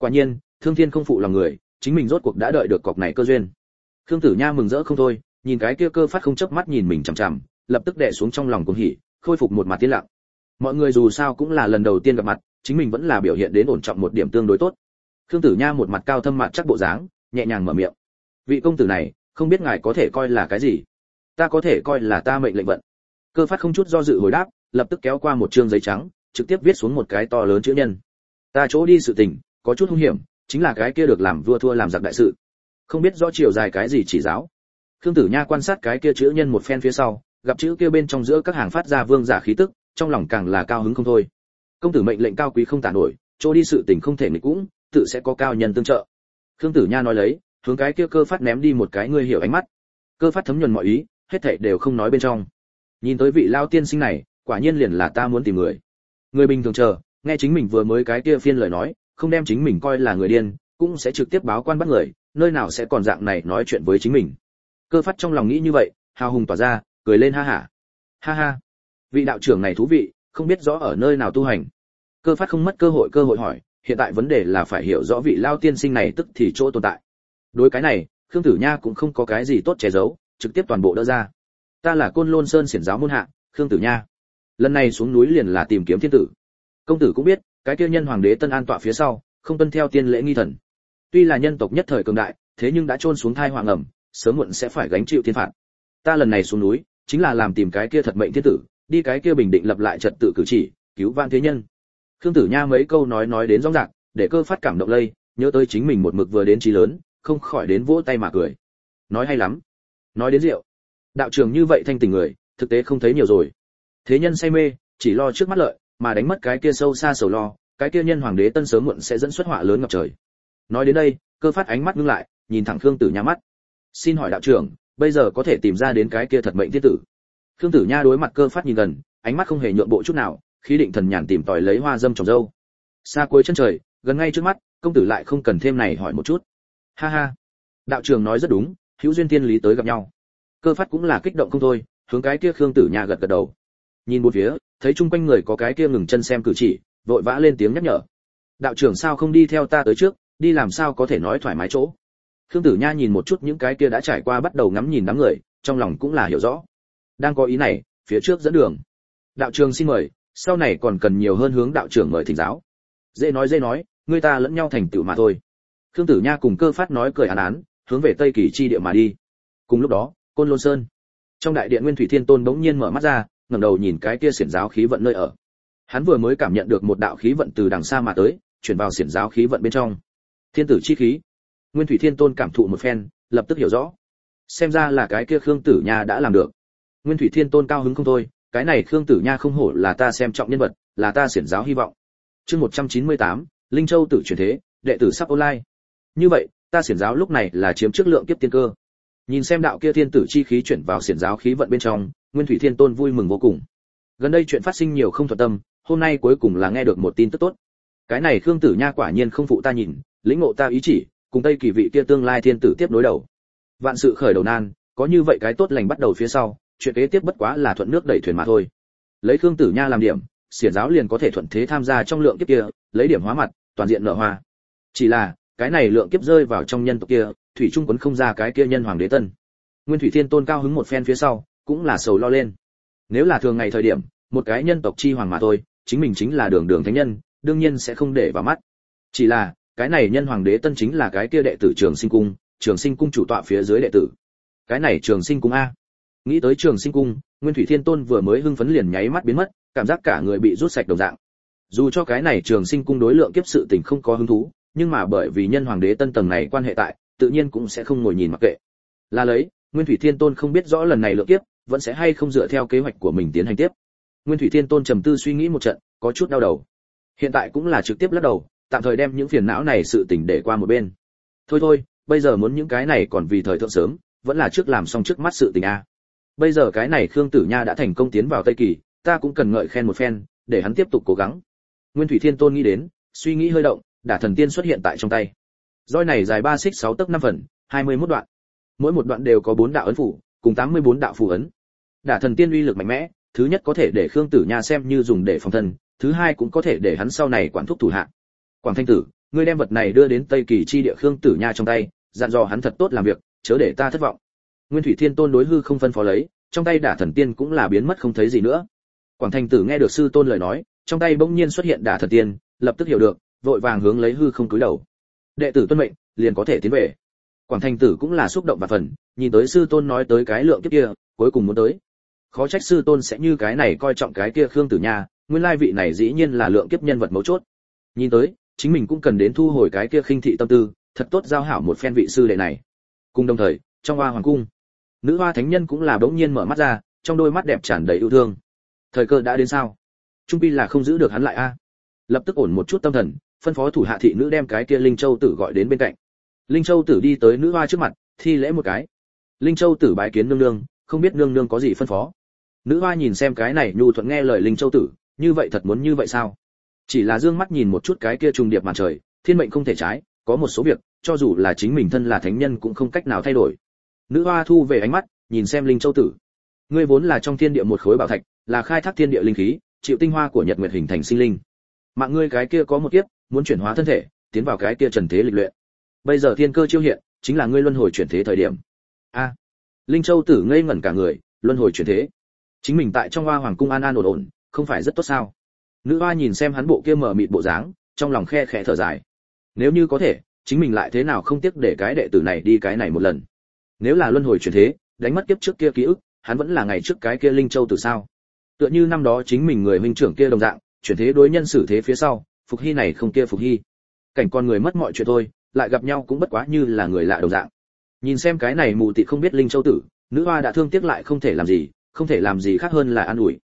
quả nhiên, thương thiên không phụ lòng người, chính mình rốt cuộc đã đợi được cọc này cơ duyên. Khương tử nha mừng rỡ không thôi, nhìn cái kia cơ phát không chớp mắt nhìn mình chằm chằm, lập tức đè xuống trong lòng cuồng hỉ, khôi phục một mặt tiên lặng. Mọi người dù sao cũng là lần đầu tiên gặp mặt, chính mình vẫn là biểu hiện đến ổn trọng một điểm tương đối tốt. Khương tử nha một mặt cao thâm mặt chắc bộ dáng, nhẹ nhàng mở miệng. Vị công tử này, không biết ngài có thể coi là cái gì? Ta có thể coi là ta mệnh lệnh vận. Cơ phát không chút do dự hồi đáp, lập tức kéo qua một trương giấy trắng, trực tiếp viết xuống một cái to lớn chữ nhân. Ta chỗ đi sự tình có chút hung hiểm, chính là cái kia được làm vua thua làm giặc đại sự. Không biết rõ chiều dài cái gì chỉ giáo. Khương tử nha quan sát cái kia chữ nhân một phen phía sau, gặp chữ kia bên trong giữa các hàng phát ra vương giả khí tức, trong lòng càng là cao hứng không thôi. Công tử mệnh lệnh cao quý không tả nổi, chỗ đi sự tình không thể nghịch cũng, tự sẽ có cao nhân tương trợ. Khương tử nha nói lấy, hướng cái kia cơ phát ném đi một cái ngươi hiểu ánh mắt. Cơ phát thấm nhuần mọi ý, hết thảy đều không nói bên trong. Nhìn tới vị lao tiên sinh này, quả nhiên liền là ta muốn tìm người. Người bình thường chờ, nghe chính mình vừa mới cái kia phiên lời nói không đem chính mình coi là người điên, cũng sẽ trực tiếp báo quan bắt người, nơi nào sẽ còn dạng này nói chuyện với chính mình. Cơ phát trong lòng nghĩ như vậy, hào hùng tỏa ra, cười lên ha hả. Ha. ha. Ha vị đạo trưởng này thú vị, không biết rõ ở nơi nào tu hành. Cơ phát không mất cơ hội cơ hội hỏi, hiện tại vấn đề là phải hiểu rõ vị lao tiên sinh này tức thì chỗ tồn tại. Đối cái này, khương tử nha cũng không có cái gì tốt che giấu, trực tiếp toàn bộ đỡ ra. Ta là côn lôn sơn xiển giáo môn hạ, khương tử nha. Lần này xuống núi liền là tìm kiếm thiên tử. Công tử cũng biết cái kia nhân hoàng đế tân an tọa phía sau, không tuân theo tiên lễ nghi thần. Tuy là nhân tộc nhất thời cường đại, thế nhưng đã trôn xuống thai hoàng ẩm, sớm muộn sẽ phải gánh chịu thiên phạt. Ta lần này xuống núi, chính là làm tìm cái kia thật mệnh thiên tử, đi cái kia bình định lập lại trật tự cử chỉ, cứu van thế nhân. Khương tử nha mấy câu nói nói đến rõ ràng, để cơ phát cảm động lây, nhớ tới chính mình một mực vừa đến trí lớn, không khỏi đến vỗ tay mà cười. Nói hay lắm. Nói đến rượu. Đạo trường như vậy thanh tình người, thực tế không thấy nhiều rồi. Thế nhân say mê, chỉ lo trước mắt lợi mà đánh mất cái kia sâu xa sầu lo, cái kia nhân hoàng đế tân sớm muộn sẽ dẫn xuất họa lớn ngập trời. Nói đến đây, cơ phát ánh mắt ngưng lại, nhìn thẳng khương tử nha mắt. Xin hỏi đạo trưởng, bây giờ có thể tìm ra đến cái kia thật mệnh thiết tử? Khương tử nha đối mặt cơ phát nhìn gần, ánh mắt không hề nhượng bộ chút nào, khí định thần nhàn tìm tòi lấy hoa dâm trồng dâu. Xa cuối chân trời, gần ngay trước mắt, công tử lại không cần thêm này hỏi một chút. Ha ha. Đạo trưởng nói rất đúng, hữu duyên tiên lý tới gặp nhau. Cơ phát cũng là kích động không thôi, hướng cái kia khương tử nha gật gật đầu. Nhìn bốn phía thấy chung quanh người có cái kia ngừng chân xem cử chỉ, vội vã lên tiếng nhắc nhở. Đạo trưởng sao không đi theo ta tới trước, đi làm sao có thể nói thoải mái chỗ? Khương tử nha nhìn một chút những cái kia đã trải qua bắt đầu ngắm nhìn đám người, trong lòng cũng là hiểu rõ. Đang có ý này, phía trước dẫn đường. Đạo trường xin mời, sau này còn cần nhiều hơn hướng đạo trưởng mời thỉnh giáo. Dễ nói dễ nói, người ta lẫn nhau thành tựu mà thôi. Khương tử nha cùng cơ phát nói cười án án hướng về tây kỳ chi địa mà đi. Cùng lúc đó, côn lôn sơn. Trong đại điện nguyên thủy thiên tôn bỗng nhiên mở mắt ra ngẩng đầu nhìn cái kia xiển giáo khí vận nơi ở. Hắn vừa mới cảm nhận được một đạo khí vận từ đằng xa mà tới chuyển vào xiển giáo khí vận bên trong. Thiên tử chi khí. Nguyên thủy thiên tôn cảm thụ một phen lập tức hiểu rõ. Xem ra là cái kia khương tử nha đã làm được. Nguyên thủy thiên tôn cao hứng không thôi cái này khương tử nha không hổ là ta xem trọng nhân vật là ta xiển giáo hy vọng. Chương 198, linh châu tự chuyển thế đệ tử sắp online. Như vậy ta xiển giáo lúc này là chiếm trước lượng kiếp tiên cơ nhìn xem đạo kia thiên tử chi khí chuyển vào xiển giáo khí vận bên trong, nguyên thủy thiên tôn vui mừng vô cùng. Gần đây chuyện phát sinh nhiều không thuận tâm, hôm nay cuối cùng là nghe được một tin tức tốt. Cái này khương tử nha quả nhiên không phụ ta nhìn, lĩnh ngộ ta ý chỉ, cùng tây kỳ vị kia tương lai thiên tử tiếp đối đầu. Vạn sự khởi đầu nan, có như vậy cái tốt lành bắt đầu phía sau, chuyện kế tiếp bất quá là thuận nước đẩy thuyền mà thôi. Lấy khương tử nha làm điểm, xiển giáo liền có thể thuận thế tham gia trong lượng kiếp kia, lấy điểm hóa mặt, toàn diện nợ hoa. Chỉ là, cái này lượng kiếp rơi vào trong nhân tộc kia thủy trung quấn không ra cái kia nhân hoàng đế tân. Nguyên thủy thiên tôn cao hứng một phen phía sau, cũng là sầu lo lên. Nếu là thường ngày thời điểm, một cái nhân tộc chi hoàng mà thôi, chính mình chính là đường đường thánh nhân, đương nhiên sẽ không để vào mắt. Chỉ là, cái này nhân hoàng đế tân chính là cái kia đệ tử trường sinh cung, trường sinh cung chủ tọa phía dưới đệ tử. Cái này trường sinh cung a. Nghĩ tới trường sinh cung, nguyên thủy thiên tôn vừa mới hưng phấn liền nháy mắt biến mất, cảm giác cả người bị rút sạch đồng dạng. Dù cho cái này trường sinh cung đối lượng kiếp sự tình không có hứng thú, nhưng mà bởi vì nhân hoàng đế tân tầng này quan hệ tại tự nhiên cũng sẽ không ngồi nhìn mặc kệ. Là lấy, nguyên thủy thiên tôn không biết rõ lần này lượng kiếp, vẫn sẽ hay không dựa theo kế hoạch của mình tiến hành tiếp. Nguyên thủy thiên tôn trầm tư suy nghĩ một trận, có chút đau đầu. Hiện tại cũng là trực tiếp lắc đầu, tạm thời đem những phiền não này sự tình để qua một bên. Thôi thôi, bây giờ muốn những cái này còn vì thời thượng sớm, vẫn là trước làm xong trước mắt sự tình a. Bây giờ cái này khương tử nha đã thành công tiến vào tây kỳ, ta cũng cần ngợi khen một phen, để hắn tiếp tục cố gắng. Nguyên thủy thiên tôn nghĩ đến, suy nghĩ hơi động, đả thần tiên xuất hiện tại trong tay roi này dài ba xích sáu tấc năm phần, hai mươi 21 đoạn. Mỗi một đoạn đều có bốn đạo ấn phủ, cùng tám mươi bốn đạo phù ấn. Đả thần tiên uy lực mạnh mẽ, thứ nhất có thể để khương tử nha xem như dùng để phòng thân, thứ hai cũng có thể để hắn sau này quản thúc thủ hạ. Quảng thanh tử, ngươi đem vật này đưa đến tây kỳ chi địa khương tử nha trong tay, dặn dò hắn thật tốt làm việc, chớ để ta thất vọng. Nguyên thủy thiên tôn đối hư không phân phó lấy, trong tay đả thần tiên cũng là biến mất không thấy gì nữa. Quảng Thanh tử nghe được sư tôn lời nói, trong tay bỗng nhiên xuất hiện đả thần tiên, lập tức hiểu được, vội vàng hướng lấy hư không cúi đầu đệ tử tuân mệnh, liền có thể tiến về. Quảng thành tử cũng là xúc động và phần, nhìn tới sư tôn nói tới cái lượng kiếp kia, cuối cùng muốn tới. Khó trách sư tôn sẽ như cái này coi trọng cái kia khương tử nha, nguyên lai vị này dĩ nhiên là lượng kiếp nhân vật mấu chốt. Nhìn tới, chính mình cũng cần đến thu hồi cái kia khinh thị tâm tư, thật tốt giao hảo một phen vị sư đệ này. Cùng đồng thời, trong hoa hoàng cung, nữ hoa thánh nhân cũng là bỗng nhiên mở mắt ra, trong đôi mắt đẹp tràn đầy yêu thương. Thời cơ đã đến sao? Trung pi là không giữ được hắn lại a. Lập tức ổn một chút tâm thần phân phó thủ hạ thị nữ đem cái kia linh châu tử gọi đến bên cạnh. Linh châu tử đi tới nữ hoa trước mặt, thi lễ một cái. Linh châu tử bái kiến nương nương, không biết nương nương có gì phân phó. Nữ hoa nhìn xem cái này nhu thuận nghe lời linh châu tử, như vậy thật muốn như vậy sao? Chỉ là dương mắt nhìn một chút cái kia trùng điệp màn trời, thiên mệnh không thể trái, có một số việc, cho dù là chính mình thân là thánh nhân cũng không cách nào thay đổi. Nữ hoa thu về ánh mắt, nhìn xem linh châu tử. Ngươi vốn là trong thiên địa một khối bảo thạch, là khai thác thiên địa linh khí, chịu tinh hoa của nhật nguyệt hình thành sinh linh. Mạng ngươi cái kia có một kiếp muốn chuyển hóa thân thể, tiến vào cái kia trần thế lịch luyện. Bây giờ thiên cơ chiêu hiện, chính là ngươi luân hồi chuyển thế thời điểm. A. Linh châu tử ngây ngẩn cả người, luân hồi chuyển thế. Chính mình tại trong hoa hoàng cung an an ổn ổn, không phải rất tốt sao? Nữ hoa nhìn xem hắn bộ kia mở mịt bộ dáng, trong lòng khe khẽ thở dài. Nếu như có thể, chính mình lại thế nào không tiếc để cái đệ tử này đi cái này một lần? Nếu là luân hồi chuyển thế, đánh mất kiếp trước kia ký ức, hắn vẫn là ngày trước cái kia linh châu tử sao? Tựa như năm đó chính mình người huynh trưởng kia đồng dạng, chuyển thế đối nhân xử thế phía sau phục hy này không kia phục hy. Cảnh con người mất mọi chuyện thôi, lại gặp nhau cũng bất quá như là người lạ đồng dạng. Nhìn xem cái này mù tịt không biết linh châu tử, nữ hoa đã thương tiếc lại không thể làm gì, không thể làm gì khác hơn là an ủi.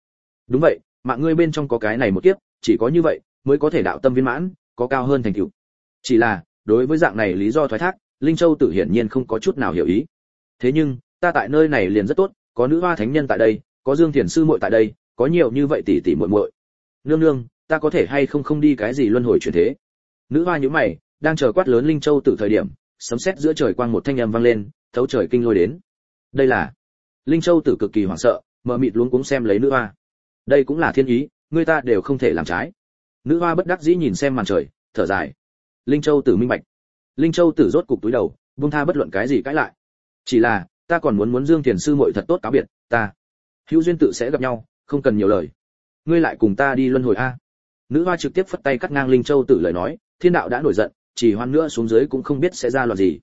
Đúng vậy, mạng ngươi bên trong có cái này một kiếp, chỉ có như vậy, mới có thể đạo tâm viên mãn, có cao hơn thành tựu. Chỉ là, đối với dạng này lý do thoái thác, linh châu tử hiển nhiên không có chút nào hiểu ý. Thế nhưng, ta tại nơi này liền rất tốt, có nữ hoa thánh nhân tại đây, có dương thiền sư muội tại đây, có nhiều như vậy tỷ tỷ muội muội. Nương nương ta có thể hay không không đi cái gì luân hồi chuyển thế? Nữ hoa nhíu mày, đang chờ quát lớn linh châu tử thời điểm, sấm sét giữa trời quang một thanh âm vang lên, thấu trời kinh lôi đến. Đây là linh châu tử cực kỳ hoảng sợ, mờ mịt luống cuống xem lấy nữ hoa. Đây cũng là thiên ý, người ta đều không thể làm trái. Nữ hoa bất đắc dĩ nhìn xem màn trời, thở dài. Linh châu tử minh bạch. Linh châu tử rốt cục túi đầu, buông tha bất luận cái gì cãi lại. Chỉ là, ta còn muốn muốn dương thiền sư muội thật tốt cáo biệt, ta. Hữu duyên tự sẽ gặp nhau, không cần nhiều lời. Ngươi lại cùng ta đi luân hồi a nữ hoa trực tiếp phất tay cắt ngang linh châu tử lời nói, thiên đạo đã nổi giận, chỉ hoan nữa xuống dưới cũng không biết sẽ ra loạt gì.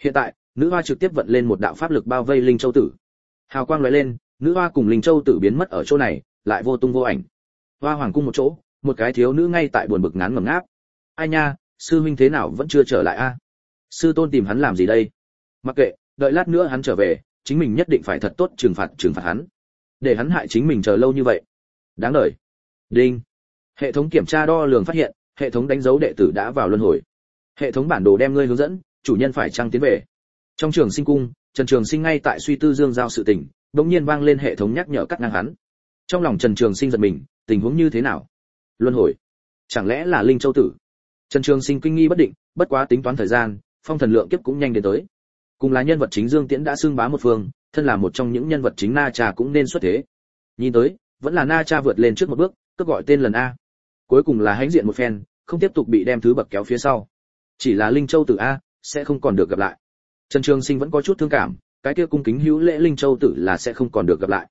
Hiện tại, nữ hoa trực tiếp vận lên một đạo pháp lực bao vây linh châu tử. Hào quang lóe lên, nữ hoa cùng linh châu tử biến mất ở chỗ này, lại vô tung vô ảnh. Hoa hoàng cung một chỗ, một cái thiếu nữ ngay tại buồn bực ngán ngẩm ngáp. Ai nha, sư huynh thế nào vẫn chưa trở lại a? Sư tôn tìm hắn làm gì đây? Mặc kệ, đợi lát nữa hắn trở về, chính mình nhất định phải thật tốt trừng phạt trừng phạt hắn. Để hắn hại chính mình chờ lâu như vậy. Đáng đời. Đinh hệ thống kiểm tra đo lường phát hiện, hệ thống đánh dấu đệ tử đã vào luân hồi. Hệ thống bản đồ đem ngươi hướng dẫn, chủ nhân phải trăng tiến về. Trong trường sinh cung, trần trường sinh ngay tại suy tư dương giao sự tình, đột nhiên vang lên hệ thống nhắc nhở cắt ngang hắn. Trong lòng trần trường sinh giật mình, tình huống như thế nào? Luân hồi? Chẳng lẽ là linh châu tử? Trần trường sinh kinh nghi bất định, bất quá tính toán thời gian, phong thần lượng kiếp cũng nhanh đến tới. Cùng là nhân vật chính dương tiễn đã xưng bá một phương, thân là một trong những nhân vật chính na cha cũng nên xuất thế. Nhìn tới, vẫn là na cha vượt lên trước một bước cấp gọi tên lần a cuối cùng là hãnh diện một phen, không tiếp tục bị đem thứ bậc kéo phía sau. Chỉ là linh châu tử a, sẽ không còn được gặp lại. Trần trường sinh vẫn có chút thương cảm, cái kia cung kính hữu lễ linh châu tử là sẽ không còn được gặp lại.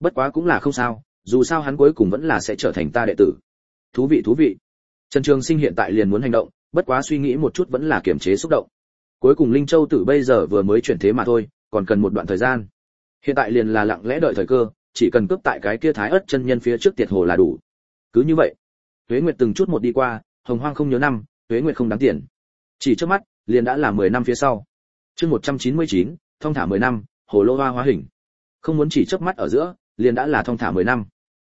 Bất quá cũng là không sao, dù sao hắn cuối cùng vẫn là sẽ trở thành ta đệ tử. Thú vị thú vị. Trần trường sinh hiện tại liền muốn hành động, bất quá suy nghĩ một chút vẫn là kiềm chế xúc động. Cuối cùng linh châu tử bây giờ vừa mới chuyển thế mà thôi, còn cần một đoạn thời gian. Hiện tại liền là lặng lẽ đợi thời cơ, chỉ cần cướp tại cái kia thái ớt chân nhân phía trước tiệt hồ là đủ. Cứ như vậy tuế nguyệt từng chút một đi qua hồng hoang không nhớ năm tuế nguyệt không đáng tiền. Chỉ trước mắt liền đã là 10 năm phía sau. Chương 199, thông thả 10 năm hồ lô hoa hóa hình. Không muốn chỉ chớp mắt ở giữa liền đã là thông thả 10 năm.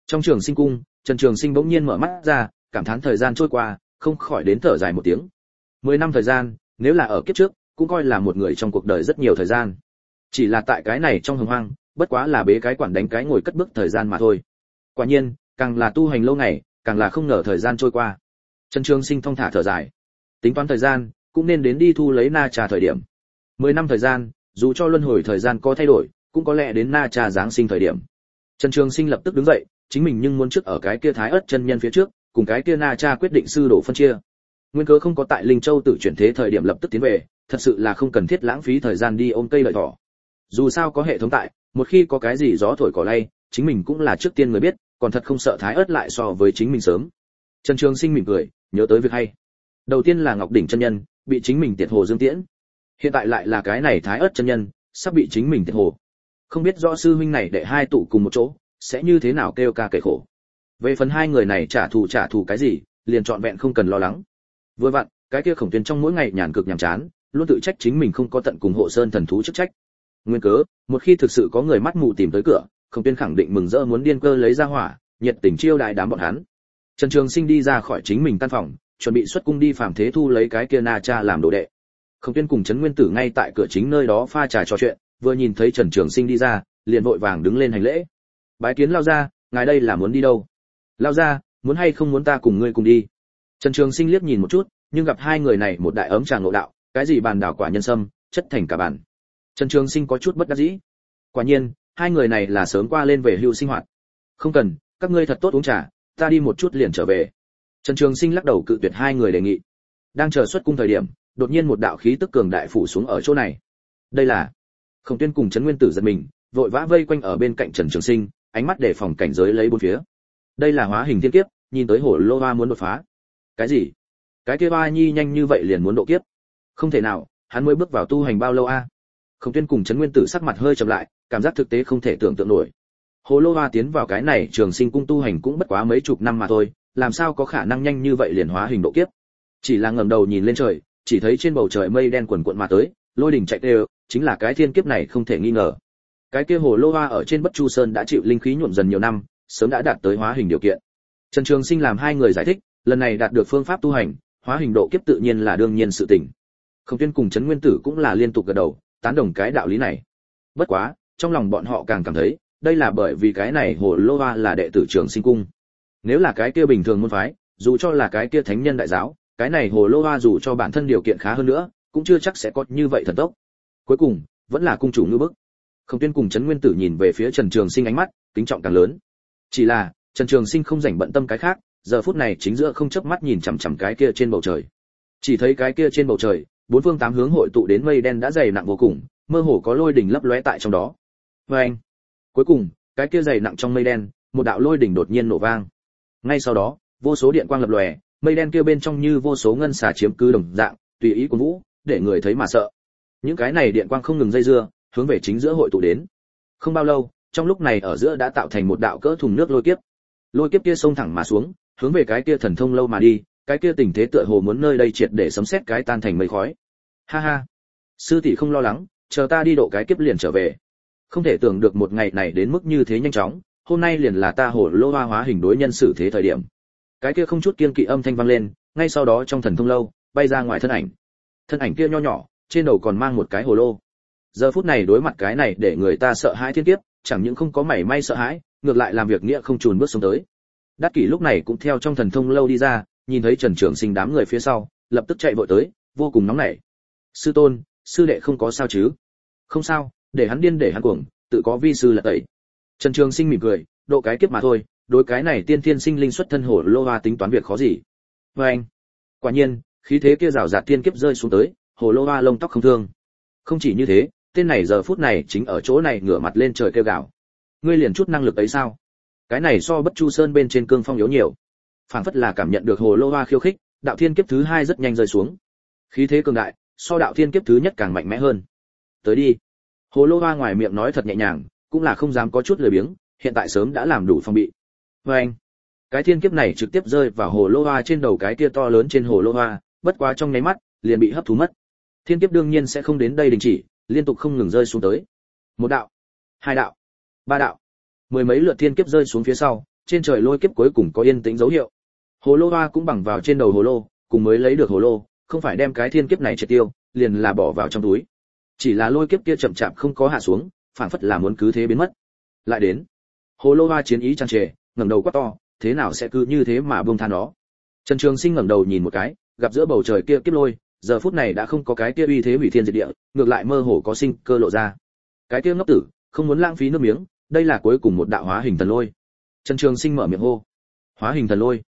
Trong trường sinh cung trần trường sinh bỗng nhiên mở mắt ra cảm thán thời gian trôi qua không khỏi đến thở dài một tiếng. 10 năm thời gian nếu là ở kiếp trước cũng coi là một người trong cuộc đời rất nhiều thời gian. Chỉ là tại cái này trong hồng hoang bất quá là bế cái quản đánh cái ngồi cất bước thời gian mà thôi. Quả nhiên càng là tu hành lâu ngày càng là không ngờ thời gian trôi qua. Trần trường sinh thong thả thở dài. Tính toán thời gian, cũng nên đến đi thu lấy na trà thời điểm. Mười năm thời gian, dù cho luân hồi thời gian có thay đổi, cũng có lẽ đến na trà giáng sinh thời điểm. Trần trường sinh lập tức đứng dậy, chính mình nhưng muốn trước ở cái kia thái ớt chân nhân phía trước, cùng cái kia na cha quyết định sư đổ phân chia. Nguyên cớ không có tại linh châu tự chuyển thế thời điểm lập tức tiến về, thật sự là không cần thiết lãng phí thời gian đi ôm cây lợi thỏ. Dù sao có hệ thống tại, một khi có cái gì gió thổi cỏ lay, chính mình cũng là trước tiên người biết còn thật không sợ thái ớt lại so với chính mình sớm. Trần trường sinh mỉm cười, nhớ tới việc hay. Đầu tiên là ngọc đỉnh chân nhân, bị chính mình tiệt hồ dương tiễn. Hiện tại lại là cái này thái ớt chân nhân, sắp bị chính mình tiệt hồ. Không biết rõ sư huynh này để hai tụ cùng một chỗ, sẽ như thế nào kêu ca kể khổ. Về phần hai người này trả thù trả thù cái gì, liền trọn vẹn không cần lo lắng. Vừa vặn, cái kia khổng tuyên trong mỗi ngày nhàn cực nhàm chán, luôn tự trách chính mình không có tận cùng hộ sơn thần thú chức trách. Nguyên cớ, một khi thực sự có người mắt mù tìm tới cửa khổng tuyên khẳng định mừng rỡ muốn điên cơ lấy ra hỏa, nhiệt tình chiêu đại đám bọn hắn. Trần trường sinh đi ra khỏi chính mình căn phòng, chuẩn bị xuất cung đi phàm thế thu lấy cái kia na cha làm đồ đệ. Khổng tuyên cùng trấn nguyên tử ngay tại cửa chính nơi đó pha trà trò chuyện, vừa nhìn thấy trần trường sinh đi ra, liền vội vàng đứng lên hành lễ. Bái kiến lao ra ngài đây là muốn đi đâu? Lao ra muốn hay không muốn ta cùng ngươi cùng đi? Trần trường sinh liếc nhìn một chút, nhưng gặp hai người này một đại ấm trà ngộ đạo, cái gì bàn đảo quả nhân sâm, chất thành cả bàn. Trần trường sinh có chút bất đắc dĩ. Quả nhiên hai người này là sớm qua lên về hưu sinh hoạt. Không cần, các ngươi thật tốt uống trà, ta đi một chút liền trở về. Trần trường sinh lắc đầu cự tuyệt hai người đề nghị. Đang chờ xuất cung thời điểm, đột nhiên một đạo khí tức cường đại phủ xuống ở chỗ này. Đây là khổng tuyên cùng trấn nguyên tử giật mình, vội vã vây quanh ở bên cạnh trần trường sinh, ánh mắt để phòng cảnh giới lấy bốn phía. Đây là hóa hình thiên kiếp, nhìn tới hồ lô hoa muốn đột phá. Cái gì? Cái kia ba nhi nhanh như vậy liền muốn độ kiếp? Không thể nào, hắn mới bước vào tu hành bao lâu a? Khổng tuyên cùng trấn nguyên tử sắc mặt hơi chậm lại, cảm giác thực tế không thể tưởng tượng nổi. Hồ lô hoa tiến vào cái này trường sinh cung tu hành cũng bất quá mấy chục năm mà thôi, làm sao có khả năng nhanh như vậy liền hóa hình độ kiếp? Chỉ là ngẩng đầu nhìn lên trời, chỉ thấy trên bầu trời mây đen quần quận mà tới, lôi đỉnh chạy đều, chính là cái thiên kiếp này không thể nghi ngờ. Cái kia hồ lô hoa ở trên bất chu sơn đã chịu linh khí nhuộm dần nhiều năm, sớm đã đạt tới hóa hình điều kiện. Trần trường sinh làm hai người giải thích, lần này đạt được phương pháp tu hành, hóa hình độ kiếp tự nhiên là đương nhiên sự tình. Không tiên cùng trấn nguyên tử cũng là liên tục gật đầu tán đồng cái đạo lý này. Bất quá, trong lòng bọn họ càng cảm thấy, đây là bởi vì cái này hồ lô hoa là đệ tử trường sinh cung. Nếu là cái kia bình thường môn phái, dù cho là cái kia thánh nhân đại giáo, cái này hồ lô hoa dù cho bản thân điều kiện khá hơn nữa, cũng chưa chắc sẽ có như vậy thần tốc. Cuối cùng, vẫn là cung chủ ngư bức. Không tiên cùng trấn nguyên tử nhìn về phía trần trường sinh ánh mắt, kính trọng càng lớn. Chỉ là, trần trường sinh không rảnh bận tâm cái khác, giờ phút này chính giữa không chớp mắt nhìn chằm chằm cái kia trên bầu trời. Chỉ thấy cái kia trên bầu trời bốn phương tám hướng hội tụ đến mây đen đã dày nặng vô cùng, mơ hồ có lôi đỉnh lấp lóe tại trong đó. Oeng. anh, cuối cùng, cái kia dày nặng trong mây đen, một đạo lôi đỉnh đột nhiên nổ vang. Ngay sau đó, vô số điện quang lập lòe, mây đen kia bên trong như vô số ngân xà chiếm cứ đồng dạng, tùy ý của vũ, để người thấy mà sợ. Những cái này điện quang không ngừng dây dưa, hướng về chính giữa hội tụ đến. Không bao lâu, trong lúc này ở giữa đã tạo thành một đạo cỡ thùng nước lôi kiếp. Lôi kiếp kia xông thẳng mà xuống, hướng về cái kia thần thông lâu mà đi cái kia tình thế tựa hồ muốn nơi đây triệt để sấm xét cái tan thành mây khói. Ha ha. Sư tỷ không lo lắng, chờ ta đi độ cái kiếp liền trở về. Không thể tưởng được một ngày này đến mức như thế nhanh chóng, hôm nay liền là ta hồ lô hoa hóa hình đối nhân xử thế thời điểm. Cái kia không chút kiên kỵ âm thanh vang lên, ngay sau đó trong thần thông lâu, bay ra ngoài thân ảnh. Thân ảnh kia nho nhỏ, trên đầu còn mang một cái hồ lô. Giờ phút này đối mặt cái này để người ta sợ hãi thiên kiếp, chẳng những không có mảy may sợ hãi, ngược lại làm việc nghĩa không chùn bước xuống tới. Đắc kỷ lúc này cũng theo trong thần thông lâu đi ra nhìn thấy trần trưởng sinh đám người phía sau, lập tức chạy vội tới, vô cùng nóng nảy. Sư tôn, sư đệ không có sao chứ? Không sao, để hắn điên để hắn cuồng, tự có vi sư là tẩy. Trần trường sinh mỉm cười, độ cái kiếp mà thôi, đối cái này tiên thiên sinh linh xuất thân hổ lô hoa tính toán việc khó gì. Vê anh, quả nhiên, khí thế kia rào rạt tiên kiếp rơi xuống tới, hổ lô hoa lông tóc không thương. Không chỉ như thế, tên này giờ phút này chính ở chỗ này ngửa mặt lên trời kêu gào. Ngươi liền chút năng lực ấy sao? Cái này so bất chu sơn bên trên cương phong yếu nhiều phảng phất là cảm nhận được hồ lô hoa khiêu khích, đạo thiên kiếp thứ hai rất nhanh rơi xuống. Khí thế cường đại, so đạo thiên kiếp thứ nhất càng mạnh mẽ hơn. Tới đi. Hồ lô hoa ngoài miệng nói thật nhẹ nhàng, cũng là không dám có chút lười biếng, hiện tại sớm đã làm đủ phòng bị. Vê anh, cái thiên kiếp này trực tiếp rơi vào hồ lô hoa trên đầu cái kia to lớn trên hồ lô hoa, bất quá trong nháy mắt, liền bị hấp thú mất. Thiên kiếp đương nhiên sẽ không đến đây đình chỉ, liên tục không ngừng rơi xuống tới. Một đạo, hai đạo, ba đạo. Mười mấy lượt thiên kiếp rơi xuống phía sau, trên trời lôi kiếp cuối cùng có yên tĩnh dấu hiệu hồ lô hoa cũng bằng vào trên đầu hồ lô, cùng mới lấy được hồ lô, không phải đem cái thiên kiếp này triệt tiêu, liền là bỏ vào trong túi. Chỉ là lôi kiếp kia chậm chạp không có hạ xuống, phảng phất là muốn cứ thế biến mất. Lại đến, hồ lô hoa chiến ý tràn trề, ngẩng đầu quát to, thế nào sẽ cứ như thế mà buông than nó? Trần trường sinh ngẩng đầu nhìn một cái, gặp giữa bầu trời kia kiếp lôi, giờ phút này đã không có cái kia uy thế hủy thiên diệt địa, ngược lại mơ hồ có sinh cơ lộ ra. Cái kia ngốc tử, không muốn lãng phí nước miếng, đây là cuối cùng một đạo hóa hình thần lôi. Trần trường sinh mở miệng hô. Hóa hình thần lôi?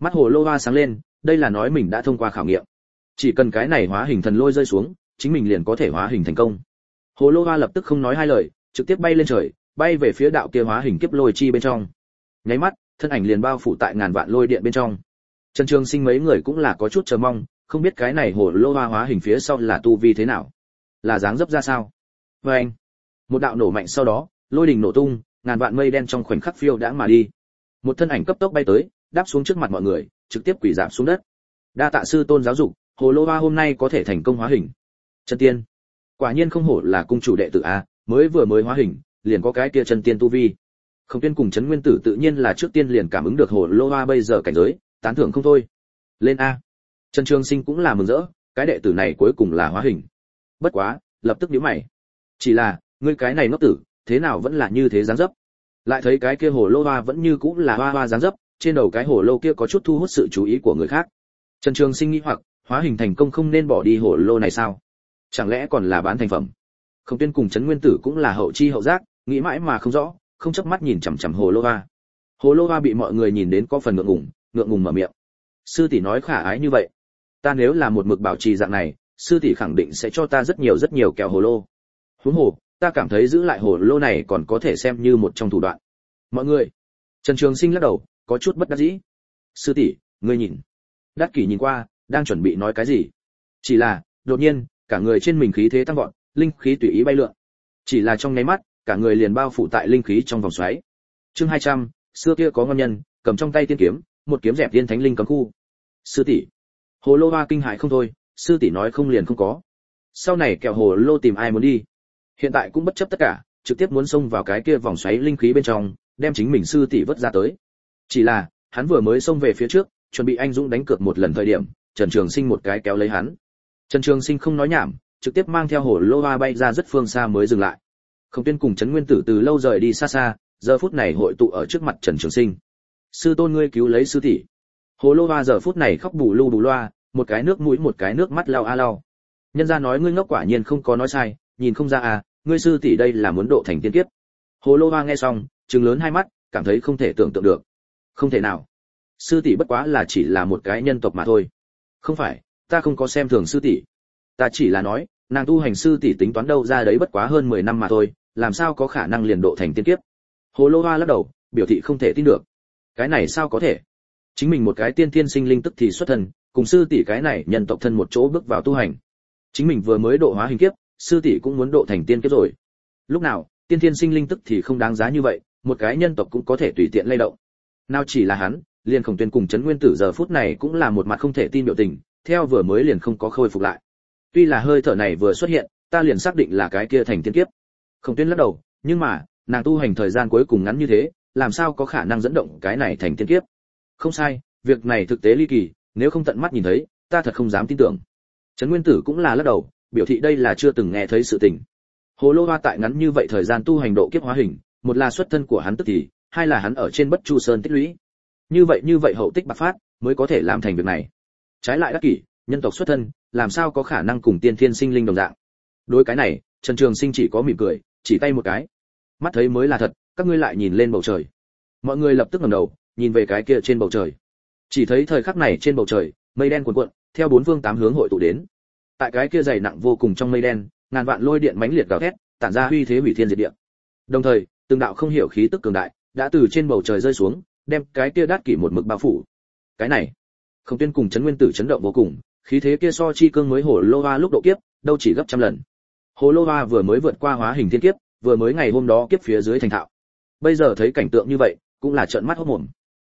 Mắt hồ lô hoa sáng lên, đây là nói mình đã thông qua khảo nghiệm. Chỉ cần cái này hóa hình thần lôi rơi xuống, chính mình liền có thể hóa hình thành công. Hồ lô hoa lập tức không nói hai lời, trực tiếp bay lên trời, bay về phía đạo kia hóa hình kiếp lôi chi bên trong. Nháy mắt, thân ảnh liền bao phủ tại ngàn vạn lôi điện bên trong. Trần trường sinh mấy người cũng là có chút chờ mong, không biết cái này hồ lô hoa hóa hình phía sau là tu vi thế nào, là dáng dấp ra sao. Vê anh, một đạo nổ mạnh sau đó, lôi đình nổ tung, ngàn vạn mây đen trong khoảnh khắc phiêu đã mà đi. Một thân ảnh cấp tốc bay tới đáp xuống trước mặt mọi người, trực tiếp quỳ giảm xuống đất. Đa tạ sư tôn giáo dục, hồ lô hoa hôm nay có thể thành công hóa hình. Chân tiên. Quả nhiên không hổ là cung chủ đệ tử a, mới vừa mới hóa hình, liền có cái kia chân tiên tu vi. Không tiên cùng chấn nguyên tử tự nhiên là trước tiên liền cảm ứng được hồ lô hoa bây giờ cảnh giới, tán thưởng không thôi. Lên a. Trần trường sinh cũng là mừng rỡ, cái đệ tử này cuối cùng là hóa hình. Bất quá, lập tức nhíu mày. Chỉ là, ngươi cái này ngốc tử, thế nào vẫn là như thế dáng dấp? Lại thấy cái kia hồ lô hoa vẫn như cũng là hoa hoa dáng dấp trên đầu cái hồ lô kia có chút thu hút sự chú ý của người khác. Trần trường sinh nghĩ hoặc, hóa hình thành công không nên bỏ đi hồ lô này sao? Chẳng lẽ còn là bán thành phẩm? Không tiên cùng Trấn nguyên tử cũng là hậu chi hậu giác, nghĩ mãi mà không rõ, không chớp mắt nhìn chằm chằm hồ lô ga. hồ lô ga bị mọi người nhìn đến có phần ngượng ngùng ngượng ngùng mở miệng. Sư tỷ nói khả ái như vậy. Ta nếu là một mực bảo trì dạng này, sư tỷ khẳng định sẽ cho ta rất nhiều rất nhiều kẹo hồ lô. Huống hồ, ta cảm thấy giữ lại hồ lô này còn có thể xem như một trong thủ đoạn. Mọi người, trần trường sinh lắc đầu có chút bất đắc dĩ. Sư tỷ, ngươi nhìn. Đắc kỷ nhìn qua, đang chuẩn bị nói cái gì? Chỉ là, đột nhiên, cả người trên mình khí thế tăng vọt, linh khí tùy ý bay lượn. Chỉ là trong nháy mắt, cả người liền bao phủ tại linh khí trong vòng xoáy. Chương hai trăm, xưa kia có ngon nhân, cầm trong tay tiên kiếm, một kiếm dẹp tiên thánh linh cấm khu. Sư tỷ. Hồ lô hoa kinh hại không thôi, sư tỷ nói không liền không có. Sau này kẹo hồ lô tìm ai muốn đi? Hiện tại cũng bất chấp tất cả, trực tiếp muốn xông vào cái kia vòng xoáy linh khí bên trong, đem chính mình sư tỷ vứt ra tới chỉ là, hắn vừa mới xông về phía trước, chuẩn bị anh dũng đánh cược một lần thời điểm, trần trường sinh một cái kéo lấy hắn. Trần trường sinh không nói nhảm, trực tiếp mang theo hồ lô hoa bay ra rất phương xa mới dừng lại. Không tiên cùng trấn nguyên tử từ lâu rời đi xa xa, giờ phút này hội tụ ở trước mặt trần trường sinh. Sư tôn ngươi cứu lấy sư tỷ. Hồ lô hoa giờ phút này khóc bù lu bù loa, một cái nước mũi một cái nước mắt lao a lao. Nhân gia nói ngươi ngốc quả nhiên không có nói sai, nhìn không ra à ngươi sư tỷ đây là muốn độ thành tiên kiếp. Hồ lô hoa nghe xong, trừng lớn hai mắt, cảm thấy không thể tưởng tượng được không thể nào. Sư tỷ bất quá là chỉ là một cái nhân tộc mà thôi. Không phải, ta không có xem thường sư tỷ. Ta chỉ là nói, nàng tu hành sư tỷ tính toán đâu ra đấy bất quá hơn 10 năm mà thôi, làm sao có khả năng liền độ thành tiên kiếp? Hồ lô hoa lắc đầu, biểu thị không thể tin được. Cái này sao có thể? Chính mình một cái tiên thiên sinh linh tức thì xuất thân, cùng sư tỷ cái này nhân tộc thân một chỗ bước vào tu hành. Chính mình vừa mới độ hóa hình kiếp, sư tỷ cũng muốn độ thành tiên kiếp rồi. Lúc nào, tiên thiên sinh linh tức thì không đáng giá như vậy, một cái nhân tộc cũng có thể tùy tiện lay động nào chỉ là hắn, liền khổng tuyên cùng chấn nguyên tử giờ phút này cũng là một mặt không thể tin biểu tình, theo vừa mới liền không có khôi phục lại. Tuy là hơi thở này vừa xuất hiện, ta liền xác định là cái kia thành tiên kiếp. Khổng tuyên lắc đầu, nhưng mà, nàng tu hành thời gian cuối cùng ngắn như thế, làm sao có khả năng dẫn động cái này thành tiên kiếp? Không sai, việc này thực tế ly kỳ, nếu không tận mắt nhìn thấy, ta thật không dám tin tưởng. Trấn nguyên tử cũng là lắc đầu, biểu thị đây là chưa từng nghe thấy sự tình. Hồ lô hoa tại ngắn như vậy thời gian tu hành độ kiếp hóa hình, một là xuất thân của hắn tức thì hai là hắn ở trên bất chu sơn tích lũy. Như vậy như vậy hậu tích bạc phát mới có thể làm thành việc này. Trái lại đắc kỷ, nhân tộc xuất thân, làm sao có khả năng cùng tiên thiên sinh linh đồng dạng? Đối cái này, trần trường sinh chỉ có mỉm cười, chỉ tay một cái. Mắt thấy mới là thật, các ngươi lại nhìn lên bầu trời. Mọi người lập tức ngẩng đầu, nhìn về cái kia trên bầu trời. Chỉ thấy thời khắc này trên bầu trời, mây đen cuồn cuộn, theo bốn phương tám hướng hội tụ đến. Tại cái kia dày nặng vô cùng trong mây đen, ngàn vạn lôi điện mãnh liệt gào thét, tản ra uy thế hủy thiên diệt địa. Đồng thời, từng đạo không hiểu khí tức cường đại đã từ trên bầu trời rơi xuống, đem cái kia đát kỷ một mực bao phủ. Cái này không tiên cùng chấn nguyên tử chấn động vô cùng, khí thế kia so chi cương mới hồ lô hoa lúc độ kiếp, đâu chỉ gấp trăm lần. Hồ lô hoa vừa mới vượt qua hóa hình thiên kiếp, vừa mới ngày hôm đó kiếp phía dưới thành thạo. Bây giờ thấy cảnh tượng như vậy, cũng là trợn mắt hốt mồm.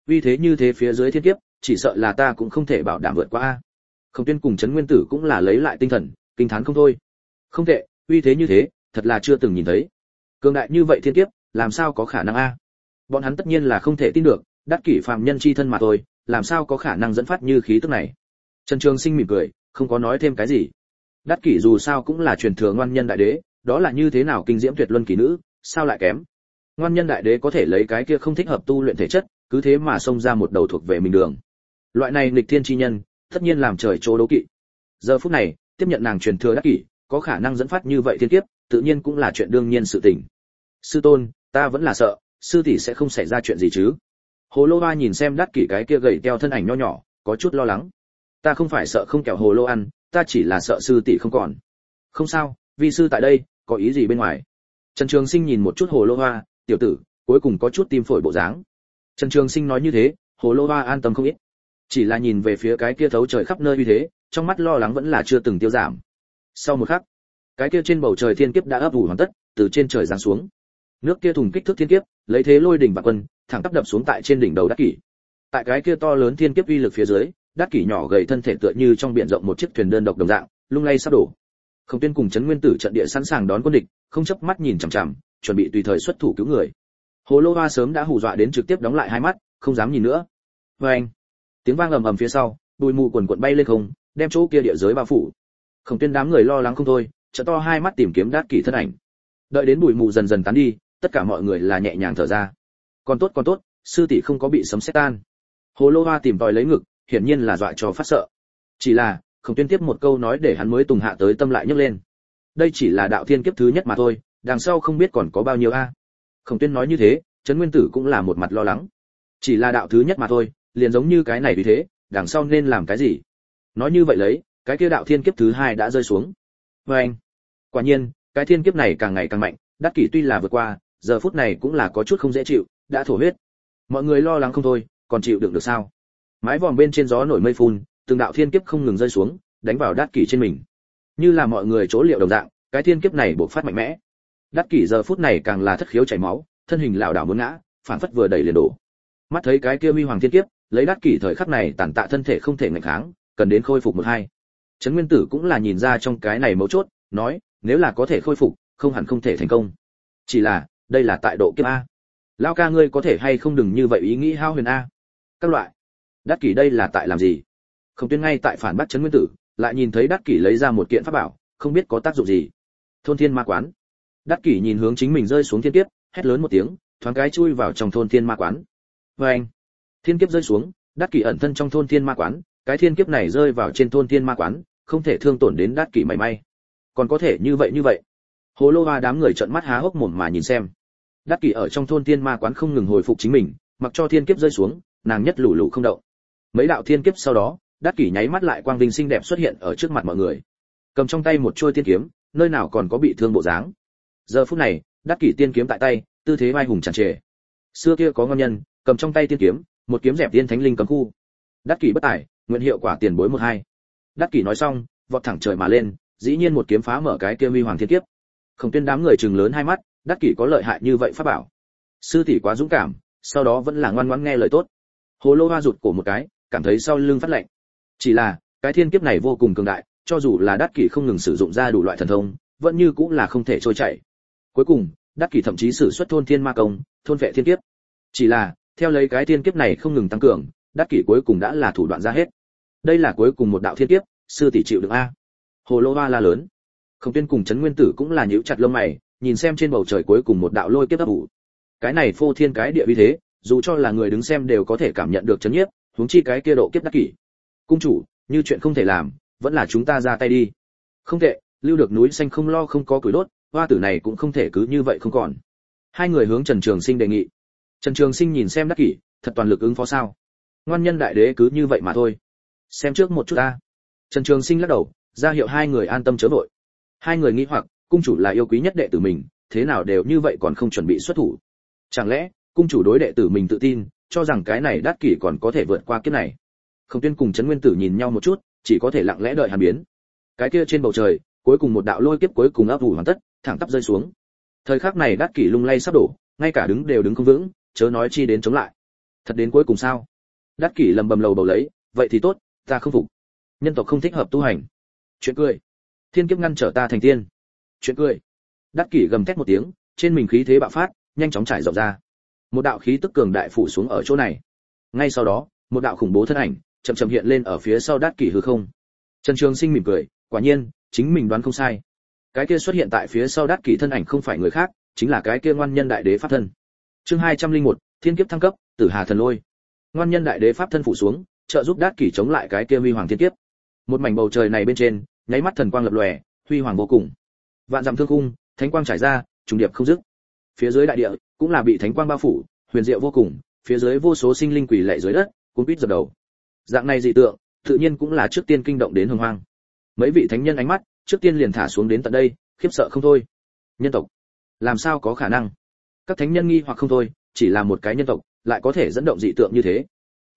Vì thế như thế phía dưới thiên kiếp, chỉ sợ là ta cũng không thể bảo đảm vượt qua a. Không tiên cùng chấn nguyên tử cũng là lấy lại tinh thần, kinh thán không thôi. Không tệ, uy thế như thế, thật là chưa từng nhìn thấy. Cường đại như vậy thiên kiếp, làm sao có khả năng a? Bọn hắn tất nhiên là không thể tin được, đắc kỷ phàm nhân chi thân mà thôi, làm sao có khả năng dẫn phát như khí tức này? Trần trường sinh mỉm cười, không có nói thêm cái gì. Đắc kỷ dù sao cũng là truyền thừa ngoan nhân đại đế, đó là như thế nào kinh diễm tuyệt luân kỳ nữ, sao lại kém? Ngoan nhân đại đế có thể lấy cái kia không thích hợp tu luyện thể chất, cứ thế mà xông ra một đầu thuộc về mình đường. Loại này nghịch thiên chi nhân, tất nhiên làm trời chỗ đấu kỵ. Giờ phút này, tiếp nhận nàng truyền thừa đắc kỷ, có khả năng dẫn phát như vậy thiên kiếp, tự nhiên cũng là chuyện đương nhiên sự tình. Sư tôn, ta vẫn là sợ sư tỷ sẽ không xảy ra chuyện gì chứ? Hồ lô hoa nhìn xem đắt kỷ cái kia gầy teo thân ảnh nho nhỏ, có chút lo lắng. Ta không phải sợ không kẹo hồ lô ăn, ta chỉ là sợ sư tỷ không còn. Không sao, vi sư tại đây, có ý gì bên ngoài? Trần trường sinh nhìn một chút hồ lô hoa, tiểu tử, cuối cùng có chút tim phổi bộ dáng. Trần trường sinh nói như thế, hồ lô hoa an tâm không ít. Chỉ là nhìn về phía cái kia thấu trời khắp nơi như thế, trong mắt lo lắng vẫn là chưa từng tiêu giảm. Sau một khắc, cái kia trên bầu trời thiên kiếp đã ấp ủ hoàn tất, từ trên trời giáng xuống. Nước kia thùng kích thước thiên kiếp lấy thế lôi đỉnh bạc quân, thẳng tắp đập xuống tại trên đỉnh đầu đắc kỷ. Tại cái kia to lớn thiên kiếp uy lực phía dưới, đắc kỷ nhỏ gầy thân thể tựa như trong biển rộng một chiếc thuyền đơn độc đồng dạng, lung lay sắp đổ. Không tiên cùng chấn nguyên tử trận địa sẵn sàng đón quân địch, không chấp mắt nhìn chằm chằm, chuẩn bị tùy thời xuất thủ cứu người. Hồ lô hoa sớm đã hù dọa đến trực tiếp đóng lại hai mắt, không dám nhìn nữa. Vê anh. Tiếng vang ầm ầm phía sau, bụi mù quần quần bay lên không, đem chỗ kia địa giới bao phủ. Không tiên đám người lo lắng không thôi, trợ to hai mắt tìm kiếm đát kỷ thân ảnh. Đợi đến bụi mù dần dần tán đi tất cả mọi người là nhẹ nhàng thở ra. Còn tốt còn tốt, sư tỷ không có bị sấm sét tan. Hồ lô hoa tìm tòi lấy ngực, hiển nhiên là dọa cho phát sợ. Chỉ là không tuyên tiếp một câu nói để hắn mới tùng hạ tới tâm lại nhấc lên. Đây chỉ là đạo thiên kiếp thứ nhất mà thôi, đằng sau không biết còn có bao nhiêu a. À. khổng tuyên nói như thế, trấn nguyên tử cũng là một mặt lo lắng. Chỉ là đạo thứ nhất mà thôi, liền giống như cái này vì thế, đằng sau nên làm cái gì? Nói như vậy lấy, cái kia đạo thiên kiếp thứ hai đã rơi xuống. Vê anh, quả nhiên, cái thiên kiếp này càng ngày càng mạnh, đắc kỷ tuy là vượt qua giờ phút này cũng là có chút không dễ chịu, đã thổ huyết. Mọi người lo lắng không thôi, còn chịu đựng được sao? Mái vòm bên trên gió nổi mây phun, từng đạo thiên kiếp không ngừng rơi xuống, đánh vào đát kỷ trên mình. Như là mọi người chỗ liệu đồng dạng, cái thiên kiếp này bộc phát mạnh mẽ. Đát kỷ giờ phút này càng là thất khiếu chảy máu, thân hình lảo đảo muốn ngã, phản phất vừa đẩy liền đổ. Mắt thấy cái kia huy hoàng thiên kiếp, lấy đát kỷ thời khắc này tàn tạ thân thể không thể ngạch kháng, cần đến khôi phục một hai. Trấn nguyên tử cũng là nhìn ra trong cái này mấu chốt, nói, nếu là có thể khôi phục, không hẳn không thể thành công. Chỉ là đây là tại độ kiếp a. Lao ca ngươi có thể hay không đừng như vậy ý nghĩ hao huyền a. Các loại. Đắc kỷ đây là tại làm gì? Không tuyên ngay tại phản bác trấn nguyên tử, lại nhìn thấy đắc kỷ lấy ra một kiện pháp bảo, không biết có tác dụng gì. Thôn thiên ma quán. Đắc kỷ nhìn hướng chính mình rơi xuống thiên kiếp, hét lớn một tiếng, thoáng cái chui vào trong thôn thiên ma quán. Vê anh, thiên kiếp rơi xuống, đắc kỷ ẩn thân trong thôn thiên ma quán, cái thiên kiếp này rơi vào trên thôn thiên ma quán, không thể thương tổn đến đắc kỷ mảy may. Còn có thể như vậy như vậy hồ lô hoa đám người trợn mắt há hốc mồm mà nhìn xem. Đắc kỷ ở trong thôn Tiên ma quán không ngừng hồi phục chính mình, mặc cho thiên kiếp rơi xuống, nàng nhất lù lù không động. Mấy đạo thiên kiếp sau đó, đắc kỷ nháy mắt lại quang vinh xinh đẹp xuất hiện ở trước mặt mọi người. Cầm trong tay một chuôi tiên kiếm, nơi nào còn có bị thương bộ dáng. Giờ phút này, đắc kỷ tiên kiếm tại tay, tư thế vai hùng tràn trề. Xưa kia có ngon nhân, cầm trong tay tiên kiếm, một kiếm dẹp tiên thánh linh cấm khu. Đắc kỷ bất tài, nguyện hiệu quả tiền bối một hai. Đắc kỷ nói xong, vọt thẳng trời mà lên, dĩ nhiên một kiếm phá mở cái kia huy hoàng thiên kiếp không tuyên đám người chừng lớn hai mắt, đắc kỷ có lợi hại như vậy pháp bảo. Sư tỷ quá dũng cảm, sau đó vẫn là ngoan ngoãn nghe lời tốt. Hồ lô hoa rụt cổ một cái, cảm thấy sau lưng phát lạnh. Chỉ là, cái thiên kiếp này vô cùng cường đại, cho dù là đắc kỷ không ngừng sử dụng ra đủ loại thần thông, vẫn như cũng là không thể trôi chảy. Cuối cùng, đắc kỷ thậm chí sử xuất thôn thiên ma công, thôn vệ thiên kiếp. Chỉ là, theo lấy cái thiên kiếp này không ngừng tăng cường, đắc kỷ cuối cùng đã là thủ đoạn ra hết. Đây là cuối cùng một đạo thiên kiếp, sư tỷ chịu được a. Hồ lô hoa la lớn không thiên cùng chấn nguyên tử cũng là nhíu chặt lông mày, nhìn xem trên bầu trời cuối cùng một đạo lôi kiếp ấp ủ. Cái này phô thiên cái địa uy thế, dù cho là người đứng xem đều có thể cảm nhận được chấn nhiếp, huống chi cái kia độ kiếp đắc kỷ. Cung chủ, như chuyện không thể làm, vẫn là chúng ta ra tay đi. Không tệ, lưu được núi xanh không lo không có củi đốt, hoa tử này cũng không thể cứ như vậy không còn. Hai người hướng trần trường sinh đề nghị. Trần trường sinh nhìn xem đắc kỷ, thật toàn lực ứng phó sao? Ngoan nhân đại đế cứ như vậy mà thôi. Xem trước một chút ta. Trần trường sinh lắc đầu, ra hiệu hai người an tâm chớ vội hai người nghĩ hoặc, cung chủ là yêu quý nhất đệ tử mình, thế nào đều như vậy còn không chuẩn bị xuất thủ. Chẳng lẽ, cung chủ đối đệ tử mình tự tin, cho rằng cái này đắt kỷ còn có thể vượt qua kiếp này? Không tuyên cùng trấn nguyên tử nhìn nhau một chút, chỉ có thể lặng lẽ đợi hàn biến. Cái kia trên bầu trời, cuối cùng một đạo lôi kiếp cuối cùng áp ủ hoàn tất, thẳng tắp rơi xuống. Thời khắc này đắt kỷ lung lay sắp đổ, ngay cả đứng đều đứng không vững, chớ nói chi đến chống lại. Thật đến cuối cùng sao? Đắt kỷ lầm bầm lầu bầu lấy, vậy thì tốt, ta không phục. Nhân tộc không thích hợp tu hành. Chuyện cười thiên kiếp ngăn trở ta thành tiên. Chuyện cười. Đắc kỷ gầm thét một tiếng, trên mình khí thế bạo phát, nhanh chóng trải rộng ra. Một đạo khí tức cường đại phủ xuống ở chỗ này. Ngay sau đó, một đạo khủng bố thân ảnh chậm chậm hiện lên ở phía sau đát kỷ hư không. Trần trường sinh mỉm cười, quả nhiên, chính mình đoán không sai. Cái kia xuất hiện tại phía sau đát kỷ thân ảnh không phải người khác, chính là cái kia ngoan nhân đại đế pháp thân. Chương hai trăm linh một, thiên kiếp thăng cấp, tử hà thần lôi. Ngoan nhân đại đế pháp thân phủ xuống, trợ giúp đát kỷ chống lại cái kia huy hoàng thiên kiếp. Một mảnh bầu trời này bên trên nháy mắt thần quang lập lòe, huy hoàng vô cùng. Vạn dặm thương khung, thánh quang trải ra, trùng điệp không dứt. Phía dưới đại địa cũng là bị thánh quang bao phủ, huyền diệu vô cùng, phía dưới vô số sinh linh quỷ lệ dưới đất cũng quýt dập đầu. Dạng này dị tượng, tự nhiên cũng là trước tiên kinh động đến hồng hoang. Mấy vị thánh nhân ánh mắt, trước tiên liền thả xuống đến tận đây, khiếp sợ không thôi. Nhân tộc, làm sao có khả năng? Các thánh nhân nghi hoặc không thôi, chỉ là một cái nhân tộc, lại có thể dẫn động dị tượng như thế.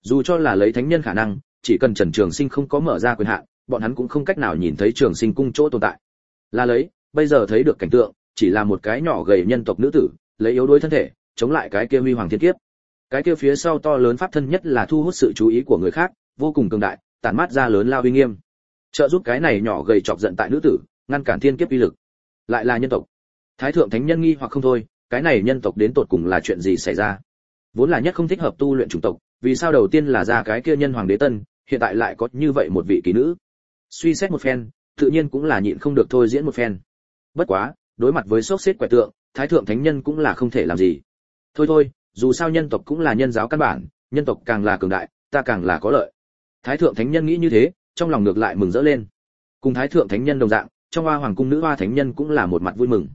Dù cho là lấy thánh nhân khả năng, chỉ cần trần trường sinh không có mở ra quyền hạn bọn hắn cũng không cách nào nhìn thấy trường sinh cung chỗ tồn tại. Là lấy, bây giờ thấy được cảnh tượng, chỉ là một cái nhỏ gầy nhân tộc nữ tử, lấy yếu đuối thân thể, chống lại cái kia huy hoàng thiên kiếp. Cái kia phía sau to lớn pháp thân nhất là thu hút sự chú ý của người khác, vô cùng cường đại, tản mát ra lớn lao uy nghiêm. Trợ giúp cái này nhỏ gầy chọc giận tại nữ tử, ngăn cản thiên kiếp uy lực. Lại là nhân tộc. Thái thượng thánh nhân nghi hoặc không thôi, cái này nhân tộc đến tột cùng là chuyện gì xảy ra? Vốn là nhất không thích hợp tu luyện chủng tộc, vì sao đầu tiên là ra cái kia nhân hoàng đế tân, hiện tại lại có như vậy một vị kỳ nữ? Suy xét một phen, tự nhiên cũng là nhịn không được thôi diễn một phen. Bất quá, đối mặt với sốc xếp quẻ tượng, thái thượng thánh nhân cũng là không thể làm gì. Thôi thôi, dù sao nhân tộc cũng là nhân giáo căn bản, nhân tộc càng là cường đại, ta càng là có lợi. Thái thượng thánh nhân nghĩ như thế, trong lòng ngược lại mừng rỡ lên. Cùng thái thượng thánh nhân đồng dạng, trong hoa hoàng cung nữ hoa thánh nhân cũng là một mặt vui mừng.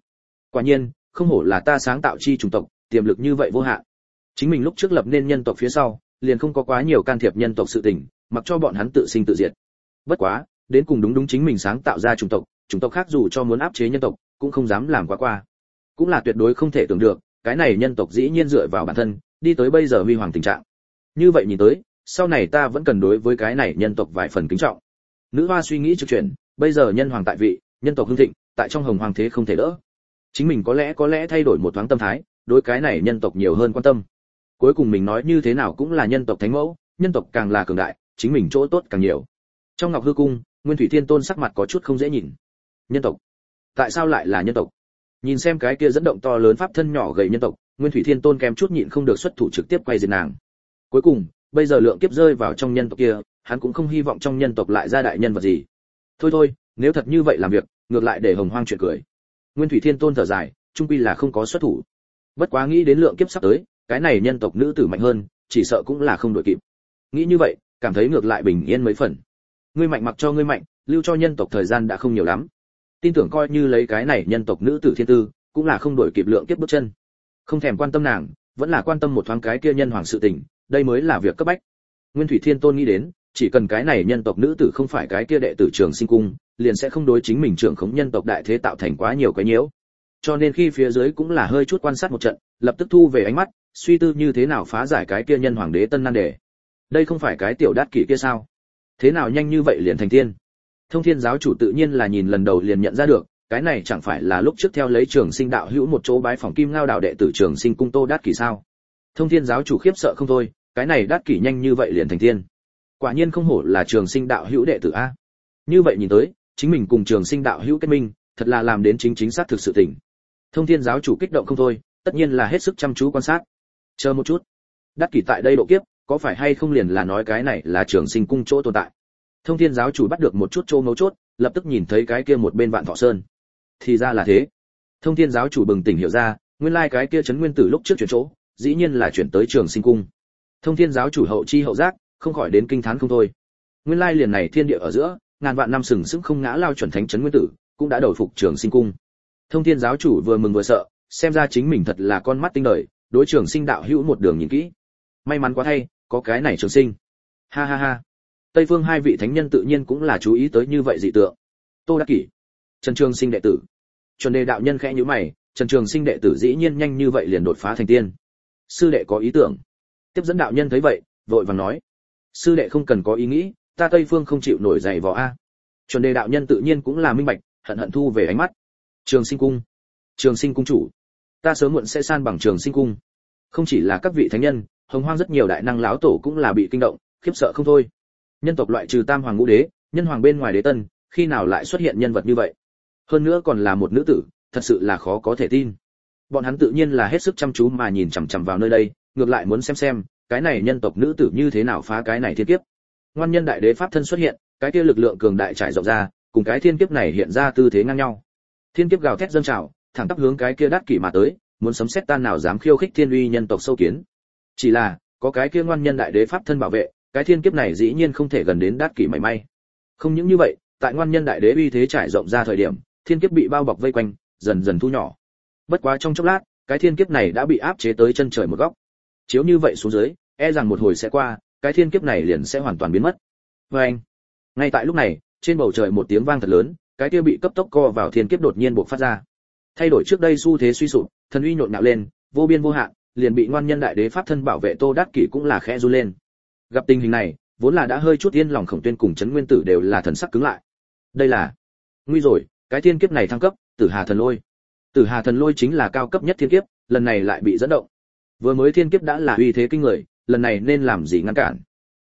Quả nhiên, không hổ là ta sáng tạo chi chủng tộc, tiềm lực như vậy vô hạn. Chính mình lúc trước lập nên nhân tộc phía sau, liền không có quá nhiều can thiệp nhân tộc sự tình, mặc cho bọn hắn tự sinh tự diệt. Bất quá đến cùng đúng đúng chính mình sáng tạo ra chủng tộc chủng tộc khác dù cho muốn áp chế nhân tộc, cũng không dám làm quá qua. Cũng là tuyệt đối không thể tưởng được, cái này nhân tộc dĩ nhiên dựa vào bản thân, đi tới bây giờ huy hoàng tình trạng. Như vậy nhìn tới, sau này ta vẫn cần đối với cái này nhân tộc vài phần kính trọng. Nữ hoa suy nghĩ trực chuyển, bây giờ nhân hoàng tại vị, nhân tộc hưng thịnh, tại trong hồng hoàng thế không thể đỡ. Chính mình có lẽ có lẽ thay đổi một thoáng tâm thái, đối cái này nhân tộc nhiều hơn quan tâm. Cuối cùng mình nói như thế nào cũng là nhân tộc thánh mẫu, nhân tộc càng là cường đại, chính mình chỗ tốt càng nhiều. Trong ngọc hư cung nguyên thủy thiên tôn sắc mặt có chút không dễ nhìn. Nhân tộc? Tại sao lại là nhân tộc? Nhìn xem cái kia dẫn động to lớn pháp thân nhỏ gầy nhân tộc, nguyên thủy thiên tôn kém chút nhịn không được xuất thủ trực tiếp quay diệt nàng. Cuối cùng, bây giờ lượng kiếp rơi vào trong nhân tộc kia, hắn cũng không hy vọng trong nhân tộc lại ra đại nhân vật gì. Thôi thôi, nếu thật như vậy làm việc, ngược lại để hồng hoang chuyện cười. Nguyên thủy thiên tôn thở dài, trung quy là không có xuất thủ. Bất quá nghĩ đến lượng kiếp sắp tới, cái này nhân tộc nữ tử mạnh hơn, chỉ sợ cũng là không đội kịp. Nghĩ như vậy, cảm thấy ngược lại bình yên mấy phần ngươi mạnh mặc cho ngươi mạnh, lưu cho nhân tộc thời gian đã không nhiều lắm. Tin tưởng coi như lấy cái này nhân tộc nữ tử thiên tư, cũng là không đổi kịp lượng kiếp bước chân. Không thèm quan tâm nàng, vẫn là quan tâm một thoáng cái kia nhân hoàng sự tình, đây mới là việc cấp bách. Nguyên thủy thiên tôn nghĩ đến, chỉ cần cái này nhân tộc nữ tử không phải cái kia đệ tử trường sinh cung, liền sẽ không đối chính mình trưởng khống nhân tộc đại thế tạo thành quá nhiều cái nhiễu. Cho nên khi phía dưới cũng là hơi chút quan sát một trận, lập tức thu về ánh mắt, suy tư như thế nào phá giải cái kia nhân hoàng đế tân nan đề. Đây không phải cái tiểu đát kỷ kia sao? Thế nào nhanh như vậy liền thành tiên? Thông thiên giáo chủ tự nhiên là nhìn lần đầu liền nhận ra được, cái này chẳng phải là lúc trước theo lấy trường sinh đạo hữu một chỗ bái phòng kim ngao đạo đệ tử trường sinh cung tô đát kỷ sao? Thông thiên giáo chủ khiếp sợ không thôi, cái này đát kỷ nhanh như vậy liền thành tiên? Quả nhiên không hổ là trường sinh đạo hữu đệ tử a. Như vậy nhìn tới, chính mình cùng trường sinh đạo hữu kết minh, thật là làm đến chính chính xác thực sự tỉnh thông thiên giáo chủ kích động không thôi, tất nhiên là hết sức chăm chú quan sát. Chờ một chút. Đắc kỷ tại đây độ kiếp có phải hay không liền là nói cái này là trường sinh cung chỗ tồn tại? Thông thiên giáo chủ bắt được một chút chỗ mấu chốt, lập tức nhìn thấy cái kia một bên vạn thọ sơn. Thì ra là thế. Thông thiên giáo chủ bừng tỉnh hiểu ra, nguyên lai cái kia chấn nguyên tử lúc trước chuyển chỗ, dĩ nhiên là chuyển tới trường sinh cung. Thông thiên giáo chủ hậu chi hậu giác, không khỏi đến kinh thán không thôi. Nguyên lai liền này thiên địa ở giữa, ngàn vạn năm sừng sững không ngã lao chuẩn thánh chấn nguyên tử, cũng đã đầu phục trường sinh cung. Thông thiên giáo chủ vừa mừng vừa sợ, xem ra chính mình thật là con mắt tinh đời, đối trường sinh đạo hữu một đường nhìn kỹ. May mắn quá thay có cái này trường sinh. Ha ha ha. Tây phương hai vị thánh nhân tự nhiên cũng là chú ý tới như vậy dị tượng. Tô đắc kỷ, trần trường sinh đệ tử. Chuẩn đề đạo nhân khẽ nhíu mày, trần trường sinh đệ tử dĩ nhiên nhanh như vậy liền đột phá thành tiên. Sư đệ có ý tưởng. Tiếp dẫn đạo nhân thấy vậy, vội vàng nói. Sư đệ không cần có ý nghĩ, ta tây phương không chịu nổi dày vò a. Chuẩn đề đạo nhân tự nhiên cũng là minh bạch, hận hận thu về ánh mắt. Trường sinh cung. Trường sinh cung chủ. Ta sớm muộn sẽ san bằng trường sinh cung không chỉ là các vị thánh nhân, hồng hoang rất nhiều đại năng lão tổ cũng là bị kinh động, khiếp sợ không thôi. Nhân tộc loại trừ tam hoàng ngũ đế, nhân hoàng bên ngoài đế tân, khi nào lại xuất hiện nhân vật như vậy? Hơn nữa còn là một nữ tử, thật sự là khó có thể tin. Bọn hắn tự nhiên là hết sức chăm chú mà nhìn chằm chằm vào nơi đây, ngược lại muốn xem xem, cái này nhân tộc nữ tử như thế nào phá cái này thiên kiếp. Ngoan nhân đại đế pháp thân xuất hiện, cái kia lực lượng cường đại trải rộng ra, cùng cái thiên kiếp này hiện ra tư thế ngang nhau. Thiên kiếp gào thét dâng trào, thẳng tắp hướng cái kia đắt kỷ mà tới muốn sấm xét tan nào dám khiêu khích thiên uy nhân tộc sâu kiến. Chỉ là, có cái kia ngoan nhân đại đế pháp thân bảo vệ, cái thiên kiếp này dĩ nhiên không thể gần đến đát kỷ mảy may. Không những như vậy, tại ngoan nhân đại đế uy thế trải rộng ra thời điểm, thiên kiếp bị bao bọc vây quanh, dần dần thu nhỏ. Bất quá trong chốc lát, cái thiên kiếp này đã bị áp chế tới chân trời một góc. Chiếu như vậy xuống dưới e rằng một hồi sẽ qua, cái thiên kiếp này liền sẽ hoàn toàn biến mất. Vê anh, ngay tại lúc này, trên bầu trời một tiếng vang thật lớn, cái kia bị cấp tốc co vào thiên kiếp đột nhiên bộc phát ra thay đổi trước đây xu thế suy sụp, thần uy nhộn nhạo lên, vô biên vô hạn, liền bị ngoan nhân đại đế pháp thân bảo vệ tô đắc kỷ cũng là khẽ run lên. Gặp tình hình này, vốn là đã hơi chút yên lòng khổng tuyên cùng chấn nguyên tử đều là thần sắc cứng lại. Đây là, nguy rồi, cái thiên kiếp này thăng cấp, tử hà thần lôi. Tử hà thần lôi chính là cao cấp nhất thiên kiếp, lần này lại bị dẫn động. Vừa mới thiên kiếp đã là uy thế kinh người, lần này nên làm gì ngăn cản?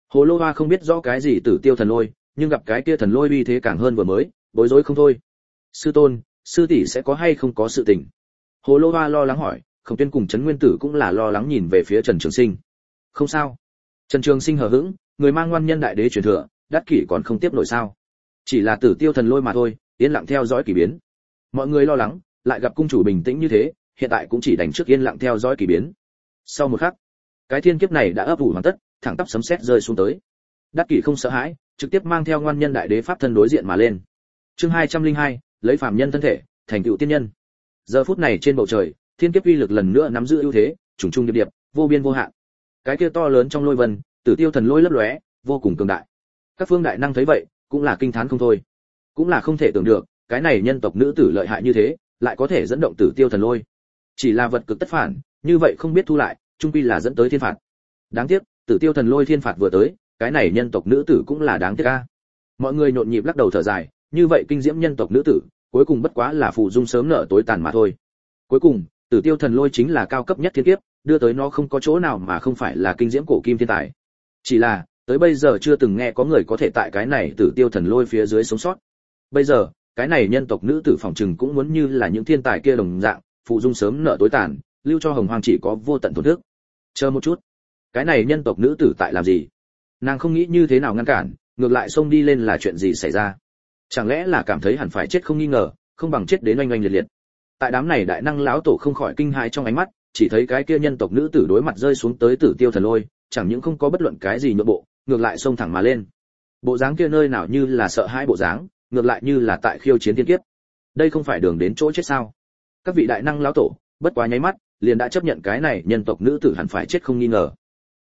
Hồ lô hoa không biết rõ cái gì tử tiêu thần lôi, nhưng gặp cái kia thần lôi uy thế càng hơn vừa mới, bối rối không thôi. Sư tôn sư tỷ sẽ có hay không có sự tình? Hồ lô hoa lo lắng hỏi, khổng tuyên cùng trấn nguyên tử cũng là lo lắng nhìn về phía trần trường sinh. Không sao. Trần trường sinh hờ hững, người mang ngoan nhân đại đế truyền thừa, đắc kỷ còn không tiếp nổi sao? Chỉ là tử tiêu thần lôi mà thôi, yên lặng theo dõi kỳ biến. Mọi người lo lắng, lại gặp cung chủ bình tĩnh như thế, hiện tại cũng chỉ đánh trước yên lặng theo dõi kỳ biến. Sau một khắc, cái thiên kiếp này đã ấp ủ hoàn tất, thẳng tắp sấm sét rơi xuống tới. Đắc kỷ không sợ hãi, trực tiếp mang theo ngoan nhân đại đế pháp thân đối diện mà lên. Chương hai trăm linh hai lấy phàm nhân thân thể, thành tựu tiên nhân. Giờ phút này trên bầu trời, thiên kiếp uy lực lần nữa nắm giữ ưu thế, trùng trùng điệp điệp, vô biên vô hạn. Cái kia to lớn trong lôi vân, tử tiêu thần lôi lấp lóe, vô cùng cường đại. Các phương đại năng thấy vậy, cũng là kinh thán không thôi. Cũng là không thể tưởng được, cái này nhân tộc nữ tử lợi hại như thế, lại có thể dẫn động tử tiêu thần lôi. Chỉ là vật cực tất phản, như vậy không biết thu lại, trung quy là dẫn tới thiên phạt. Đáng tiếc, tử tiêu thần lôi thiên phạt vừa tới, cái này nhân tộc nữ tử cũng là đáng tiếc a. Mọi người nhộn nhịp lắc đầu thở dài như vậy kinh diễm nhân tộc nữ tử, cuối cùng bất quá là phụ dung sớm nợ tối tàn mà thôi. Cuối cùng, tử tiêu thần lôi chính là cao cấp nhất thiên kiếp, đưa tới nó không có chỗ nào mà không phải là kinh diễm cổ kim thiên tài. Chỉ là, tới bây giờ chưa từng nghe có người có thể tại cái này tử tiêu thần lôi phía dưới sống sót. Bây giờ, cái này nhân tộc nữ tử phòng trừng cũng muốn như là những thiên tài kia đồng dạng, phụ dung sớm nợ tối tàn, lưu cho hồng hoàng chỉ có vô tận tổn thức chờ một chút, cái này nhân tộc nữ tử tại làm gì? Nàng không nghĩ như thế nào ngăn cản, ngược lại xông đi lên là chuyện gì xảy ra? Chẳng lẽ là cảm thấy hẳn phải chết không nghi ngờ, không bằng chết đến oanh oanh liệt liệt. Tại đám này đại năng lão tổ không khỏi kinh hãi trong ánh mắt, chỉ thấy cái kia nhân tộc nữ tử đối mặt rơi xuống tới tử tiêu thần lôi, chẳng những không có bất luận cái gì nhượng bộ, ngược lại xông thẳng mà lên. Bộ dáng kia nơi nào như là sợ hãi bộ dáng, ngược lại như là tại khiêu chiến tiên kiếp. Đây không phải đường đến chỗ chết sao? Các vị đại năng lão tổ, bất quá nháy mắt, liền đã chấp nhận cái này nhân tộc nữ tử hẳn phải chết không nghi ngờ.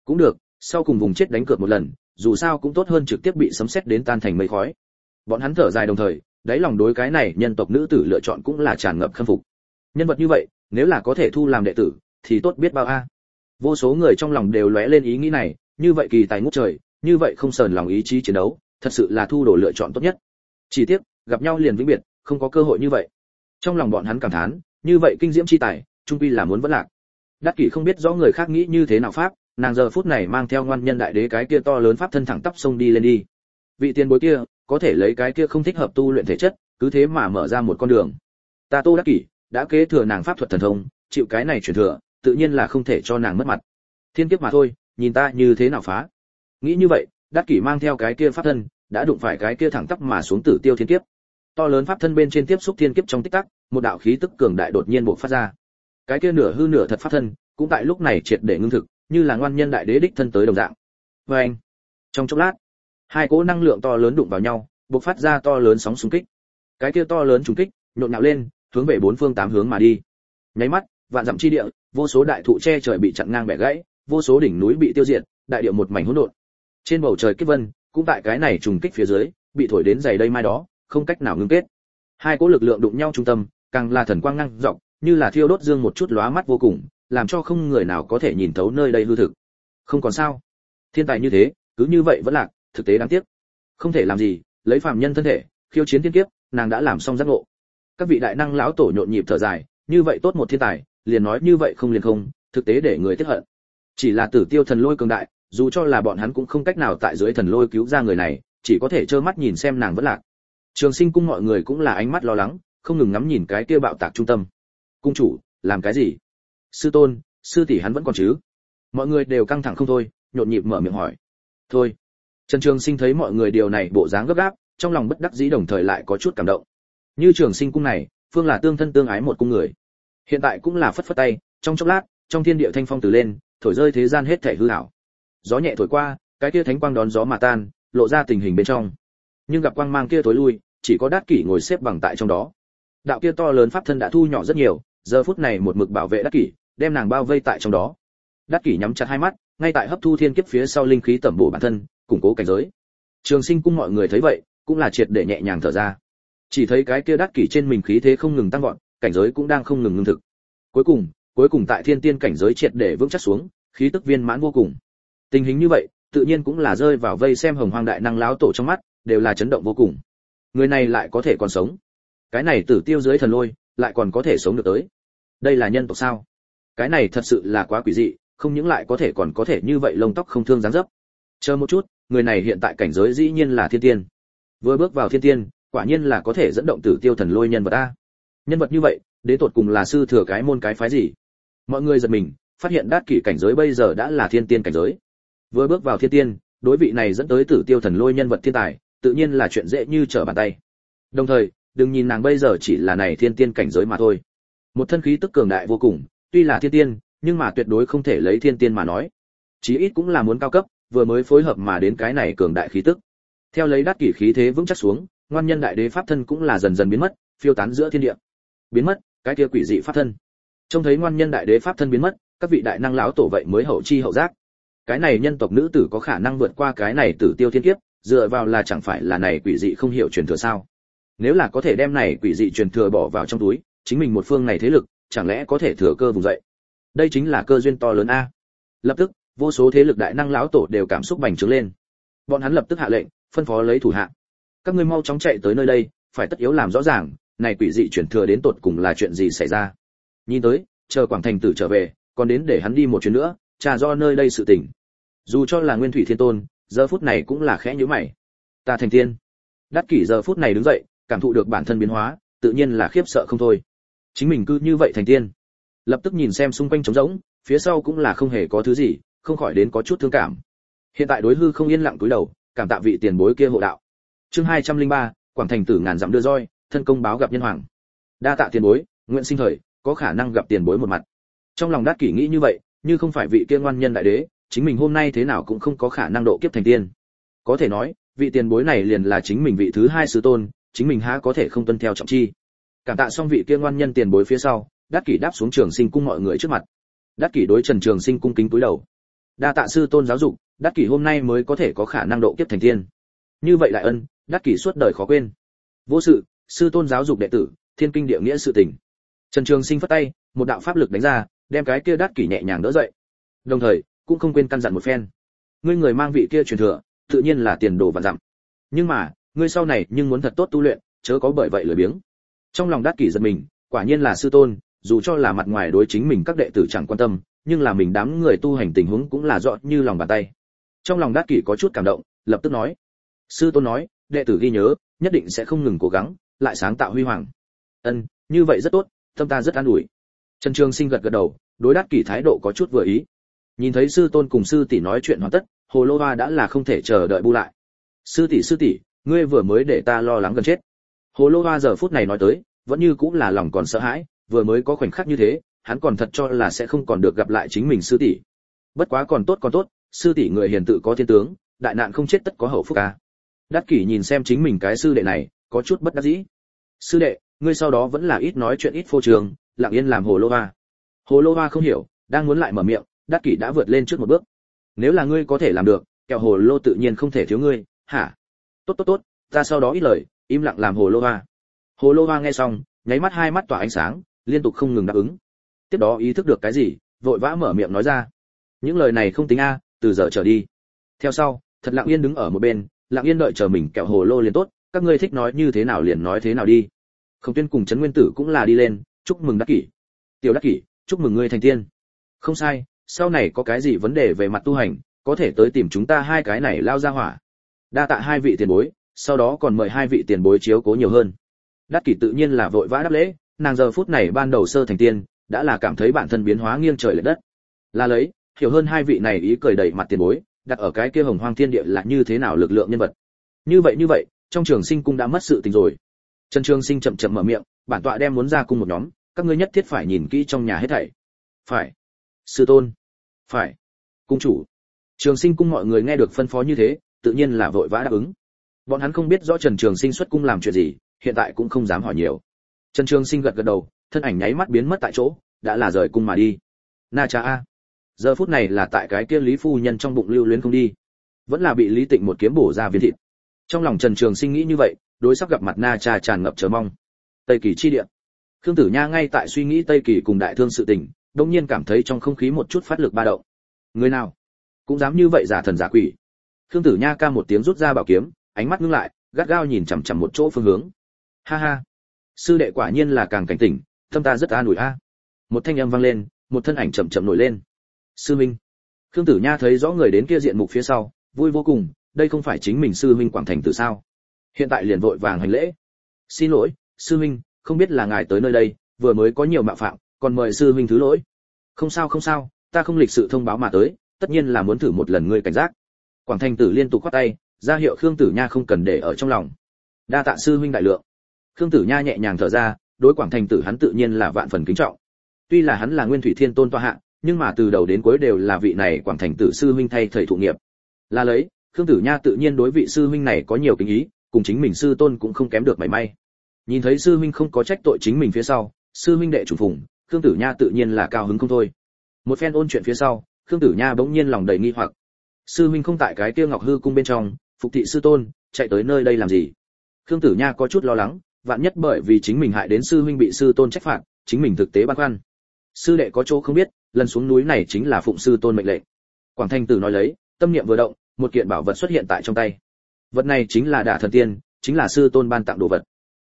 Cũng được, sau cùng vùng chết đánh cược một lần, dù sao cũng tốt hơn trực tiếp bị sấm sét đến tan thành mây khói bọn hắn thở dài đồng thời, đáy lòng đối cái này nhân tộc nữ tử lựa chọn cũng là tràn ngập khâm phục. Nhân vật như vậy, nếu là có thể thu làm đệ tử, thì tốt biết bao a. Vô số người trong lòng đều lóe lên ý nghĩ này, như vậy kỳ tài ngút trời, như vậy không sờn lòng ý chí chiến đấu, thật sự là thu đồ lựa chọn tốt nhất. Chỉ tiếc, gặp nhau liền vĩnh biệt, không có cơ hội như vậy. Trong lòng bọn hắn cảm thán, như vậy kinh diễm chi tài, trung quy là muốn vẫn lạc. Đắc kỷ không biết rõ người khác nghĩ như thế nào pháp, nàng giờ phút này mang theo ngoan nhân đại đế cái kia to lớn pháp thân thẳng tắp sông đi lên đi. Vị tiền bối kia có thể lấy cái kia không thích hợp tu luyện thể chất, cứ thế mà mở ra một con đường. Ta tô đắc kỷ đã kế thừa nàng pháp thuật thần thông, chịu cái này truyền thừa, tự nhiên là không thể cho nàng mất mặt. Thiên kiếp mà thôi, nhìn ta như thế nào phá? Nghĩ như vậy, đắc kỷ mang theo cái kia pháp thân, đã đụng phải cái kia thẳng tắp mà xuống tử tiêu thiên kiếp. To lớn pháp thân bên trên tiếp xúc thiên kiếp trong tích tắc, một đạo khí tức cường đại đột nhiên bộc phát ra. Cái kia nửa hư nửa thật pháp thân, cũng tại lúc này triệt để ngưng thực, như là ngoan nhân đại đế đích thân tới đồng dạng. Và anh trong chốc lát hai cỗ năng lượng to lớn đụng vào nhau, bộc phát ra to lớn sóng xung kích. Cái kia to lớn trùng kích, nhộn nhạo lên, hướng về bốn phương tám hướng mà đi. Nháy mắt, vạn dặm chi địa, vô số đại thụ che trời bị chặn ngang bẻ gãy, vô số đỉnh núi bị tiêu diệt, đại địa một mảnh hỗn độn. Trên bầu trời kết vân, cũng tại cái này trùng kích phía dưới, bị thổi đến dày đây mai đó, không cách nào ngưng kết. Hai cỗ lực lượng đụng nhau trung tâm, càng là thần quang năng rộng như là thiêu đốt dương một chút lóa mắt vô cùng, làm cho không người nào có thể nhìn thấu nơi đây hư thực. Không còn sao. Thiên tài như thế, cứ như vậy vẫn lạc thực tế đáng tiếc. Không thể làm gì, lấy phàm nhân thân thể, khiêu chiến thiên kiếp, nàng đã làm xong giác ngộ. Các vị đại năng lão tổ nhộn nhịp thở dài, như vậy tốt một thiên tài, liền nói như vậy không liền không, thực tế để người tiếc hận. Chỉ là tử tiêu thần lôi cường đại, dù cho là bọn hắn cũng không cách nào tại dưới thần lôi cứu ra người này, chỉ có thể trơ mắt nhìn xem nàng vẫn lạc. Trường sinh cung mọi người cũng là ánh mắt lo lắng, không ngừng ngắm nhìn cái kia bạo tạc trung tâm. Cung chủ, làm cái gì? Sư tôn, sư tỷ hắn vẫn còn chứ? Mọi người đều căng thẳng không thôi, nhộn nhịp mở miệng hỏi. Thôi trần trường sinh thấy mọi người điều này bộ dáng gấp gáp, trong lòng bất đắc dĩ đồng thời lại có chút cảm động. Như trường sinh cung này, phương là tương thân tương ái một cung người. Hiện tại cũng là phất phất tay, trong chốc lát, trong thiên địa thanh phong từ lên, thổi rơi thế gian hết thể hư ảo. gió nhẹ thổi qua, cái kia thánh quang đón gió mà tan, lộ ra tình hình bên trong. Nhưng gặp quang mang kia tối lui, chỉ có đát kỷ ngồi xếp bằng tại trong đó. Đạo kia to lớn pháp thân đã thu nhỏ rất nhiều, giờ phút này một mực bảo vệ đát kỷ, đem nàng bao vây tại trong đó. Đát kỷ nhắm chặt hai mắt, ngay tại hấp thu thiên kiếp phía sau linh khí tẩm bổ bản thân củng cố cảnh giới. Trường sinh cung mọi người thấy vậy, cũng là triệt để nhẹ nhàng thở ra. Chỉ thấy cái kia đắc kỷ trên mình khí thế không ngừng tăng vọt, cảnh giới cũng đang không ngừng ngưng thực. Cuối cùng cuối cùng tại thiên tiên cảnh giới triệt để vững chắc xuống, khí tức viên mãn vô cùng. Tình hình như vậy, tự nhiên cũng là rơi vào vây xem hồng hoang đại năng láo tổ trong mắt, đều là chấn động vô cùng. Người này lại có thể còn sống. Cái này tử tiêu dưới thần lôi, lại còn có thể sống được tới. Đây là nhân tộc sao? Cái này thật sự là quá quỷ dị, không những lại có thể còn có thể như vậy lông tóc không thương dáng dấp chờ một chút, người này hiện tại cảnh giới dĩ nhiên là thiên tiên. Vừa bước vào thiên tiên, quả nhiên là có thể dẫn động tử tiêu thần lôi nhân vật a. Nhân vật như vậy, đến tột cùng là sư thừa cái môn cái phái gì? Mọi người giật mình, phát hiện đát kỷ cảnh giới bây giờ đã là thiên tiên cảnh giới. Vừa bước vào thiên tiên, đối vị này dẫn tới tử tiêu thần lôi nhân vật thiên tài, tự nhiên là chuyện dễ như trở bàn tay. Đồng thời, đừng nhìn nàng bây giờ chỉ là này thiên tiên cảnh giới mà thôi. Một thân khí tức cường đại vô cùng, tuy là thiên tiên, nhưng mà tuyệt đối không thể lấy thiên tiên mà nói. Chí ít cũng là muốn cao cấp vừa mới phối hợp mà đến cái này cường đại khí tức. Theo lấy đắt kỷ khí thế vững chắc xuống, ngoan nhân đại đế pháp thân cũng là dần dần biến mất, phiêu tán giữa thiên địa. Biến mất, cái kia quỷ dị pháp thân. Trông thấy ngoan nhân đại đế pháp thân biến mất, các vị đại năng lão tổ vậy mới hậu chi hậu giác. Cái này nhân tộc nữ tử có khả năng vượt qua cái này tử tiêu thiên kiếp, dựa vào là chẳng phải là này quỷ dị không hiểu truyền thừa sao? Nếu là có thể đem này quỷ dị truyền thừa bỏ vào trong túi, chính mình một phương này thế lực, chẳng lẽ có thể thừa cơ vùng dậy? Đây chính là cơ duyên to lớn a. Lập tức vô số thế lực đại năng lão tổ đều cảm xúc bành trướng lên. Bọn hắn lập tức hạ lệnh, phân phó lấy thủ hạ. Các ngươi mau chóng chạy tới nơi đây, phải tất yếu làm rõ ràng, này quỷ dị chuyển thừa đến tột cùng là chuyện gì xảy ra. Nhìn tới, chờ quảng thành tử trở về, còn đến để hắn đi một chuyến nữa, trà do nơi đây sự tình. Dù cho là nguyên thủy thiên tôn, giờ phút này cũng là khẽ nhíu mày. Ta thành tiên. Đắc kỷ giờ phút này đứng dậy, cảm thụ được bản thân biến hóa, tự nhiên là khiếp sợ không thôi. Chính mình cứ như vậy thành tiên. Lập tức nhìn xem xung quanh trống rỗng, phía sau cũng là không hề có thứ gì không khỏi đến có chút thương cảm. Hiện tại đối hư không yên lặng cúi đầu, cảm tạ vị tiền bối kia hộ đạo. Chương hai trăm linh ba, quảng thành tử ngàn dặm đưa roi, thân công báo gặp nhân hoàng. Đa tạ tiền bối, nguyện sinh thời, có khả năng gặp tiền bối một mặt. Trong lòng đát kỷ nghĩ như vậy, như không phải vị kia ngoan nhân đại đế, chính mình hôm nay thế nào cũng không có khả năng độ kiếp thành tiên. Có thể nói, vị tiền bối này liền là chính mình vị thứ hai sứ tôn, chính mình há có thể không tuân theo trọng chi. Cảm tạ xong vị kia ngoan nhân tiền bối phía sau đát kỷ đáp xuống trường sinh cung mọi người trước mặt. Đát kỷ đối trần trường sinh cung kính cúi đầu đa tạ sư tôn giáo dục đát kỷ hôm nay mới có thể có khả năng độ kiếp thành tiên. Như vậy lại ân đát kỷ suốt đời khó quên. Vô sự, sư tôn giáo dục đệ tử, thiên kinh địa nghĩa sự tình. Trần trường sinh phất tay, một đạo pháp lực đánh ra, đem cái kia đát kỷ nhẹ nhàng đỡ dậy. Đồng thời, cũng không quên căn dặn một phen. Ngươi người mang vị kia truyền thừa, tự nhiên là tiền đồ và dặm. Nhưng mà, ngươi sau này nhưng muốn thật tốt tu luyện, chớ có bởi vậy lười biếng. Trong lòng đát kỷ giật mình, quả nhiên là sư tôn, dù cho là mặt ngoài đối chính mình các đệ tử chẳng quan tâm nhưng là mình đám người tu hành tình huống cũng là rõ như lòng bàn tay. Trong lòng đát kỷ có chút cảm động, lập tức nói. Sư tôn nói, đệ tử ghi nhớ, nhất định sẽ không ngừng cố gắng, lại sáng tạo huy hoàng. Ân, như vậy rất tốt, tâm ta rất an ủi. Trần trường sinh gật gật đầu, đối đát kỷ thái độ có chút vừa ý. Nhìn thấy sư tôn cùng sư tỷ nói chuyện hoàn tất, hồ lô hoa đã là không thể chờ đợi bu lại. Sư tỷ sư tỷ, ngươi vừa mới để ta lo lắng gần chết. Hồ lô hoa giờ phút này nói tới, vẫn như cũng là lòng còn sợ hãi, vừa mới có khoảnh khắc như thế hắn còn thật cho là sẽ không còn được gặp lại chính mình sư tỷ. Bất quá còn tốt còn tốt, sư tỷ người hiền tự có thiên tướng, đại nạn không chết tất có hậu phúc a. đắc kỷ nhìn xem chính mình cái sư đệ này, có chút bất đắc dĩ. Sư đệ, ngươi sau đó vẫn là ít nói chuyện ít phô trường lặng yên làm hồ lô hoa. Hồ lô hoa không hiểu, đang muốn lại mở miệng, đắc kỷ đã vượt lên trước một bước. Nếu là ngươi có thể làm được, kẹo hồ lô tự nhiên không thể thiếu ngươi. Hả? Tốt tốt tốt, ta sau đó ít lời, im lặng làm hồ lô hoa. Hồ lô hoa nghe xong, nháy mắt hai mắt tỏa ánh sáng, liên tục không ngừng đáp ứng tiếp đó ý thức được cái gì, vội vã mở miệng nói ra. Những lời này không tính a, từ giờ trở đi. Theo sau, thật lặng yên đứng ở một bên, lặng yên đợi chờ mình kẹo hồ lô liền tốt, các ngươi thích nói như thế nào liền nói thế nào đi. Không tuyên cùng trấn nguyên tử cũng là đi lên, chúc mừng đắc kỷ. Tiểu đắc kỷ, chúc mừng ngươi thành tiên. Không sai, sau này có cái gì vấn đề về mặt tu hành, có thể tới tìm chúng ta hai cái này lao ra hỏa. Đa tạ hai vị tiền bối, sau đó còn mời hai vị tiền bối chiếu cố nhiều hơn. Đắc kỷ tự nhiên là vội vã đáp lễ, nàng giờ phút này ban đầu sơ thành tiên đã là cảm thấy bản thân biến hóa nghiêng trời lệch đất. Là lấy, hiểu hơn hai vị này ý cười đầy mặt tiền bối, đặt ở cái kia hồng hoang thiên địa là như thế nào lực lượng nhân vật. Như vậy như vậy, trong trường sinh cung đã mất sự tình rồi. Trần trường sinh chậm chậm mở miệng, bản tọa đem muốn ra cung một nhóm, các ngươi nhất thiết phải nhìn kỹ trong nhà hết thảy. Phải. Sư tôn. Phải. Cung chủ. Trường sinh cung mọi người nghe được phân phó như thế, tự nhiên là vội vã đáp ứng. Bọn hắn không biết rõ trần trường sinh xuất cung làm chuyện gì, hiện tại cũng không dám hỏi nhiều. Trần trường sinh gật gật đầu thân ảnh nháy mắt biến mất tại chỗ, đã là rời cung mà đi. Na cha a. Giờ phút này là tại cái kia lý phu nhân trong bụng lưu luyến không đi. Vẫn là bị lý tịnh một kiếm bổ ra viên thịt. Trong lòng trần trường sinh nghĩ như vậy, đối sắp gặp mặt na cha tràn ngập chờ mong. Tây kỳ chi địa. Khương tử nha ngay tại suy nghĩ tây kỳ cùng đại thương sự tình đông nhiên cảm thấy trong không khí một chút phát lực ba động. Người nào? Cũng dám như vậy giả thần giả quỷ. Khương tử nha ca một tiếng rút ra bảo kiếm, ánh mắt ngưng lại, gắt gao nhìn chằm chằm một chỗ phương hướng. Ha ha. Sư đệ quả nhiên là càng cảnh tỉnh tâm ta rất an ủi a. Một thanh âm vang lên, một thân ảnh chậm chậm nổi lên. Sư minh. Khương tử nha thấy rõ người đến kia diện mục phía sau, vui vô cùng, đây không phải chính mình sư minh quảng thành tử sao? Hiện tại liền vội vàng hành lễ. Xin lỗi, sư minh, không biết là ngài tới nơi đây, vừa mới có nhiều mạo phạm, còn mời sư minh thứ lỗi. Không sao không sao, ta không lịch sự thông báo mà tới, tất nhiên là muốn thử một lần ngươi cảnh giác. Quảng thành tử liên tục khoát tay, ra hiệu khương tử nha không cần để ở trong lòng. Đa tạ sư huynh đại lượng. Khương tử nha nhẹ nhàng thở ra đối quảng thành tử hắn tự nhiên là vạn phần kính trọng. Tuy là hắn là nguyên thủy thiên tôn toa hạ, nhưng mà từ đầu đến cuối đều là vị này quảng thành tử sư huynh thay thầy thụ nghiệp. Là lấy, khương tử nha tự nhiên đối vị sư huynh này có nhiều kính ý, cùng chính mình sư tôn cũng không kém được mảy may. Nhìn thấy sư huynh không có trách tội chính mình phía sau, sư huynh đệ chủ phùng, khương tử nha tự nhiên là cao hứng không thôi. Một phen ôn chuyện phía sau, khương tử nha bỗng nhiên lòng đầy nghi hoặc. Sư huynh không tại cái kia ngọc hư cung bên trong, phục thị sư tôn, chạy tới nơi đây làm gì? Khương tử nha có chút lo lắng vạn nhất bởi vì chính mình hại đến sư huynh bị sư tôn trách phạt, chính mình thực tế băn khoăn. Sư đệ có chỗ không biết, lần xuống núi này chính là phụng sư tôn mệnh lệnh. Quảng thanh tử nói lấy, tâm niệm vừa động, một kiện bảo vật xuất hiện tại trong tay. Vật này chính là đả thần tiên, chính là sư tôn ban tặng đồ vật.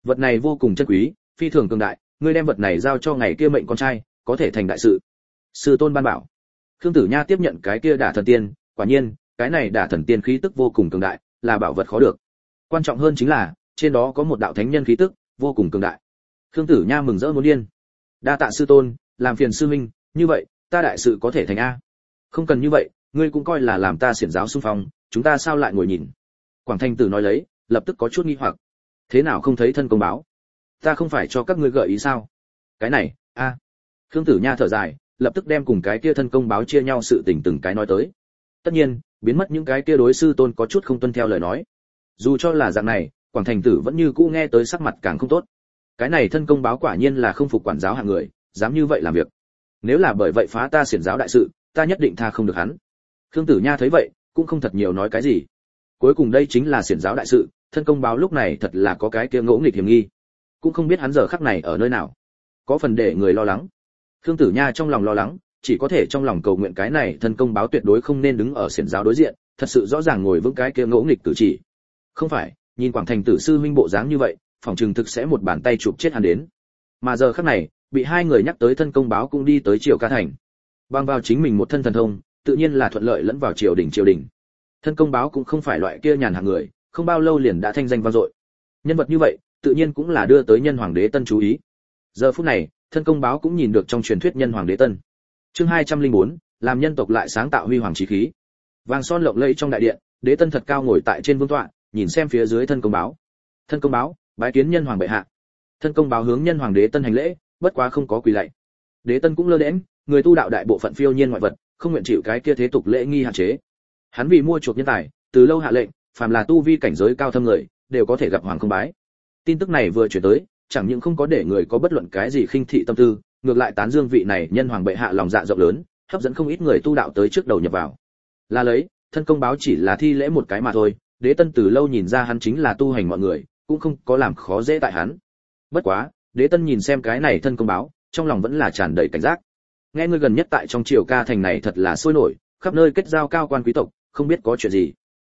Vật này vô cùng chân quý, phi thường cường đại, ngươi đem vật này giao cho ngày kia mệnh con trai, có thể thành đại sự. Sư tôn ban bảo. Khương tử nha tiếp nhận cái kia đả thần tiên, quả nhiên, cái này đả thần tiên khí tức vô cùng cường đại, là bảo vật khó được. Quan trọng hơn chính là trên đó có một đạo thánh nhân khí tức, vô cùng cường đại. Khương tử nha mừng rỡ muốn điên. Đa tạ sư tôn, làm phiền sư minh như vậy, ta đại sự có thể thành a. Không cần như vậy, ngươi cũng coi là làm ta xiển giáo xung phong, chúng ta sao lại ngồi nhìn? Quảng thanh tử nói lấy, lập tức có chút nghi hoặc. Thế nào không thấy thân công báo? Ta không phải cho các ngươi gợi ý sao? Cái này, a. Khương tử nha thở dài, lập tức đem cùng cái kia thân công báo chia nhau sự tình từng cái nói tới. Tất nhiên, biến mất những cái kia đối sư tôn có chút không tuân theo lời nói. Dù cho là dạng này quảng thành tử vẫn như cũ nghe tới sắc mặt càng không tốt. Cái này thân công báo quả nhiên là không phục quản giáo hạng người, dám như vậy làm việc. Nếu là bởi vậy phá ta xiển giáo đại sự, ta nhất định tha không được hắn. Khương tử nha thấy vậy, cũng không thật nhiều nói cái gì. Cuối cùng đây chính là xiển giáo đại sự, thân công báo lúc này thật là có cái kia ngỗ nghịch hiểm nghi. Cũng không biết hắn giờ khắc này ở nơi nào. Có phần để người lo lắng. Khương tử nha trong lòng lo lắng, chỉ có thể trong lòng cầu nguyện cái này thân công báo tuyệt đối không nên đứng ở xiển giáo đối diện, thật sự rõ ràng ngồi vững cái kia ngỗ nghịch cử chỉ. Không phải nhìn quảng thành tử sư huynh bộ dáng như vậy phòng trường thực sẽ một bàn tay chụp chết hắn đến. Mà giờ khắc này bị hai người nhắc tới thân công báo cũng đi tới triều ca thành. Bằng vào chính mình một thân thần thông tự nhiên là thuận lợi lẫn vào triều đình triều đình. Thân công báo cũng không phải loại kia nhàn hàng người không bao lâu liền đã thanh danh vang dội. Nhân vật như vậy tự nhiên cũng là đưa tới nhân hoàng đế tân chú ý. Giờ phút này thân công báo cũng nhìn được trong truyền thuyết nhân hoàng đế tân. Chương 204, làm nhân tộc lại sáng tạo huy hoàng chí khí. Vàng son lộng lẫy trong đại điện đế tân thật cao ngồi tại trên vương tọa nhìn xem phía dưới thân công báo. Thân công báo, bái kiến nhân hoàng bệ hạ. Thân công báo hướng nhân hoàng đế tân hành lễ, bất quá không có quỳ lạy. Đế tân cũng lơ đễnh, người tu đạo đại bộ phận phiêu nhiên ngoại vật, không nguyện chịu cái kia thế tục lễ nghi hạn chế. Hắn vì mua chuộc nhân tài, từ lâu hạ lệnh, phàm là tu vi cảnh giới cao thâm người, đều có thể gặp hoàng không bái. Tin tức này vừa chuyển tới, chẳng những không có để người có bất luận cái gì khinh thị tâm tư, ngược lại tán dương vị này nhân hoàng bệ hạ lòng dạ rộng lớn, hấp dẫn không ít người tu đạo tới trước đầu nhập vào. Là lấy, thân công báo chỉ là thi lễ một cái mà thôi đế tân từ lâu nhìn ra hắn chính là tu hành mọi người, cũng không có làm khó dễ tại hắn. Bất quá, đế tân nhìn xem cái này thân công báo, trong lòng vẫn là tràn đầy cảnh giác. Nghe ngươi gần nhất tại trong triều ca thành này thật là sôi nổi, khắp nơi kết giao cao quan quý tộc, không biết có chuyện gì.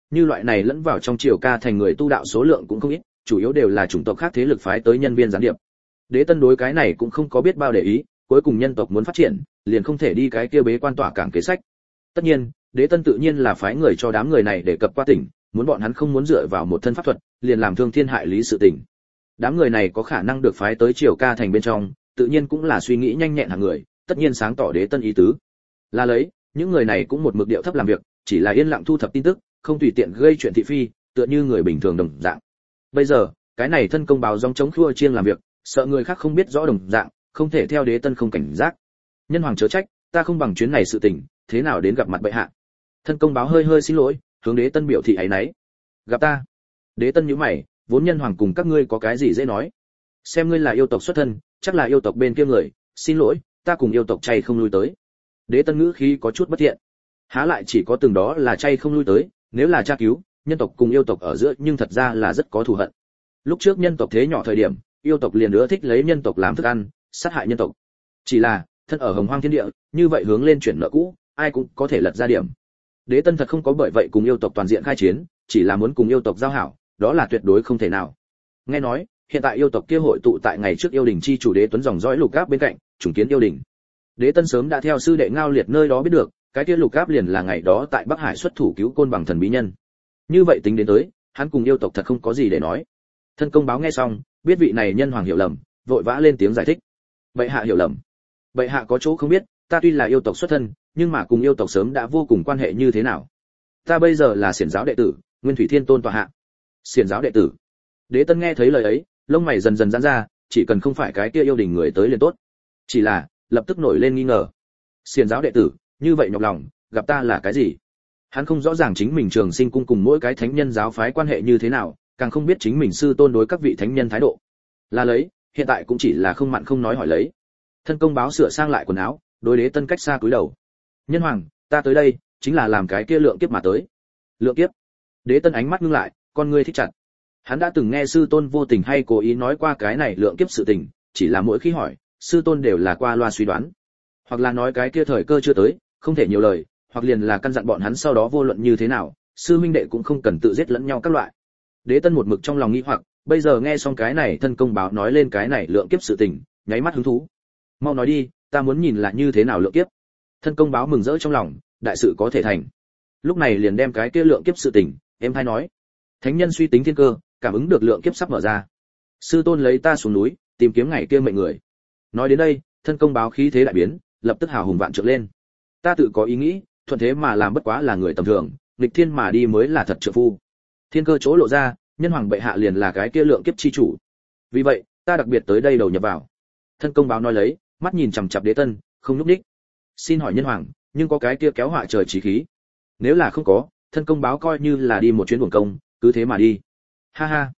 Như loại này lẫn vào trong triều ca thành người tu đạo số lượng cũng không ít, chủ yếu đều là chủng tộc khác thế lực phái tới nhân viên gián điệp. Đế tân đối cái này cũng không có biết bao để ý, cuối cùng nhân tộc muốn phát triển, liền không thể đi cái kia bế quan tỏa cảng kế sách. Tất nhiên, đế tân tự nhiên là phái người cho đám người này để cập qua tỉnh muốn bọn hắn không muốn dựa vào một thân pháp thuật, liền làm thương thiên hại lý sự tình. Đám người này có khả năng được phái tới triều ca thành bên trong, tự nhiên cũng là suy nghĩ nhanh nhẹn hàng người, tất nhiên sáng tỏ đế tân ý tứ. Là lấy, những người này cũng một mực điệu thấp làm việc, chỉ là yên lặng thu thập tin tức, không tùy tiện gây chuyện thị phi, tựa như người bình thường đồng dạng. Bây giờ, cái này thân công báo dòng chống khua chiên làm việc, sợ người khác không biết rõ đồng dạng, không thể theo đế tân không cảnh giác. Nhân hoàng chớ trách, ta không bằng chuyến này sự tình, thế nào đến gặp mặt bệ hạ? Thân công báo hơi hơi xin lỗi hướng đế tân biểu thị ấy nấy gặp ta. Đế tân nhíu mày, vốn nhân hoàng cùng các ngươi có cái gì dễ nói? Xem ngươi là yêu tộc xuất thân, chắc là yêu tộc bên kia người, xin lỗi, ta cùng yêu tộc chay không lui tới. Đế tân ngữ khí có chút bất thiện. Há lại chỉ có từng đó là chay không lui tới, nếu là tra cứu, nhân tộc cùng yêu tộc ở giữa nhưng thật ra là rất có thù hận. Lúc trước nhân tộc thế nhỏ thời điểm, yêu tộc liền nữa thích lấy nhân tộc làm thức ăn, sát hại nhân tộc. Chỉ là, thân ở hồng hoang thiên địa, như vậy hướng lên chuyển nợ cũ, ai cũng có thể lật ra điểm đế tân thật không có bởi vậy cùng yêu tộc toàn diện khai chiến, chỉ là muốn cùng yêu tộc giao hảo, đó là tuyệt đối không thể nào. Nghe nói, hiện tại yêu tộc kia hội tụ tại ngày trước yêu đình chi chủ đế tuấn dòng dõi lục gáp bên cạnh, trùng kiến yêu đình. Đế tân sớm đã theo sư đệ ngao liệt nơi đó biết được, cái kia lục gáp liền là ngày đó tại bắc hải xuất thủ cứu côn bằng thần bí nhân. Như vậy tính đến tới, hắn cùng yêu tộc thật không có gì để nói. Thân công báo nghe xong, biết vị này nhân hoàng hiểu lầm, vội vã lên tiếng giải thích. Vậy hạ hiểu lầm. Vậy hạ có chỗ không biết, ta tuy là yêu tộc xuất thân nhưng mà cùng yêu tộc sớm đã vô cùng quan hệ như thế nào? Ta bây giờ là xiển giáo đệ tử, nguyên thủy thiên tôn tọa hạ. Xiển giáo đệ tử. Đế tân nghe thấy lời ấy, lông mày dần dần giãn ra, chỉ cần không phải cái kia yêu đình người tới liền tốt. Chỉ là, lập tức nổi lên nghi ngờ. Xiển giáo đệ tử, như vậy nhọc lòng, gặp ta là cái gì? Hắn không rõ ràng chính mình trường sinh cung cùng mỗi cái thánh nhân giáo phái quan hệ như thế nào, càng không biết chính mình sư tôn đối các vị thánh nhân thái độ. Là lấy, hiện tại cũng chỉ là không mặn không nói hỏi lấy. Thân công báo sửa sang lại quần áo, đối đế tân cách xa cúi đầu nhân hoàng, ta tới đây, chính là làm cái kia lượng kiếp mà tới. Lượng kiếp? Đế tân ánh mắt ngưng lại, con ngươi thích chặt. Hắn đã từng nghe sư tôn vô tình hay cố ý nói qua cái này lượng kiếp sự tình, chỉ là mỗi khi hỏi, sư tôn đều là qua loa suy đoán. Hoặc là nói cái kia thời cơ chưa tới, không thể nhiều lời, hoặc liền là căn dặn bọn hắn sau đó vô luận như thế nào, sư minh đệ cũng không cần tự giết lẫn nhau các loại. Đế tân một mực trong lòng nghĩ hoặc, bây giờ nghe xong cái này thân công báo nói lên cái này lượng kiếp sự tình, nháy mắt hứng thú. Mau nói đi, ta muốn nhìn là như thế nào lượng kiếp thân công báo mừng rỡ trong lòng, đại sự có thể thành. Lúc này liền đem cái kia lượng kiếp sự tình, em hay nói. Thánh nhân suy tính thiên cơ, cảm ứng được lượng kiếp sắp mở ra. Sư tôn lấy ta xuống núi, tìm kiếm ngày kia mệnh người. Nói đến đây, thân công báo khí thế đại biến, lập tức hào hùng vạn trượng lên. Ta tự có ý nghĩ, thuận thế mà làm bất quá là người tầm thường, nghịch thiên mà đi mới là thật trợ phu. Thiên cơ chỗ lộ ra, nhân hoàng bệ hạ liền là cái kia lượng kiếp chi chủ. Vì vậy, ta đặc biệt tới đây đầu nhập vào. Thân công báo nói lấy, mắt nhìn chằm chặp đế tân, không nhúc đích xin hỏi nhân hoàng, nhưng có cái kia kéo họa trời trí khí. Nếu là không có, thân công báo coi như là đi một chuyến buồn công, cứ thế mà đi. Ha ha.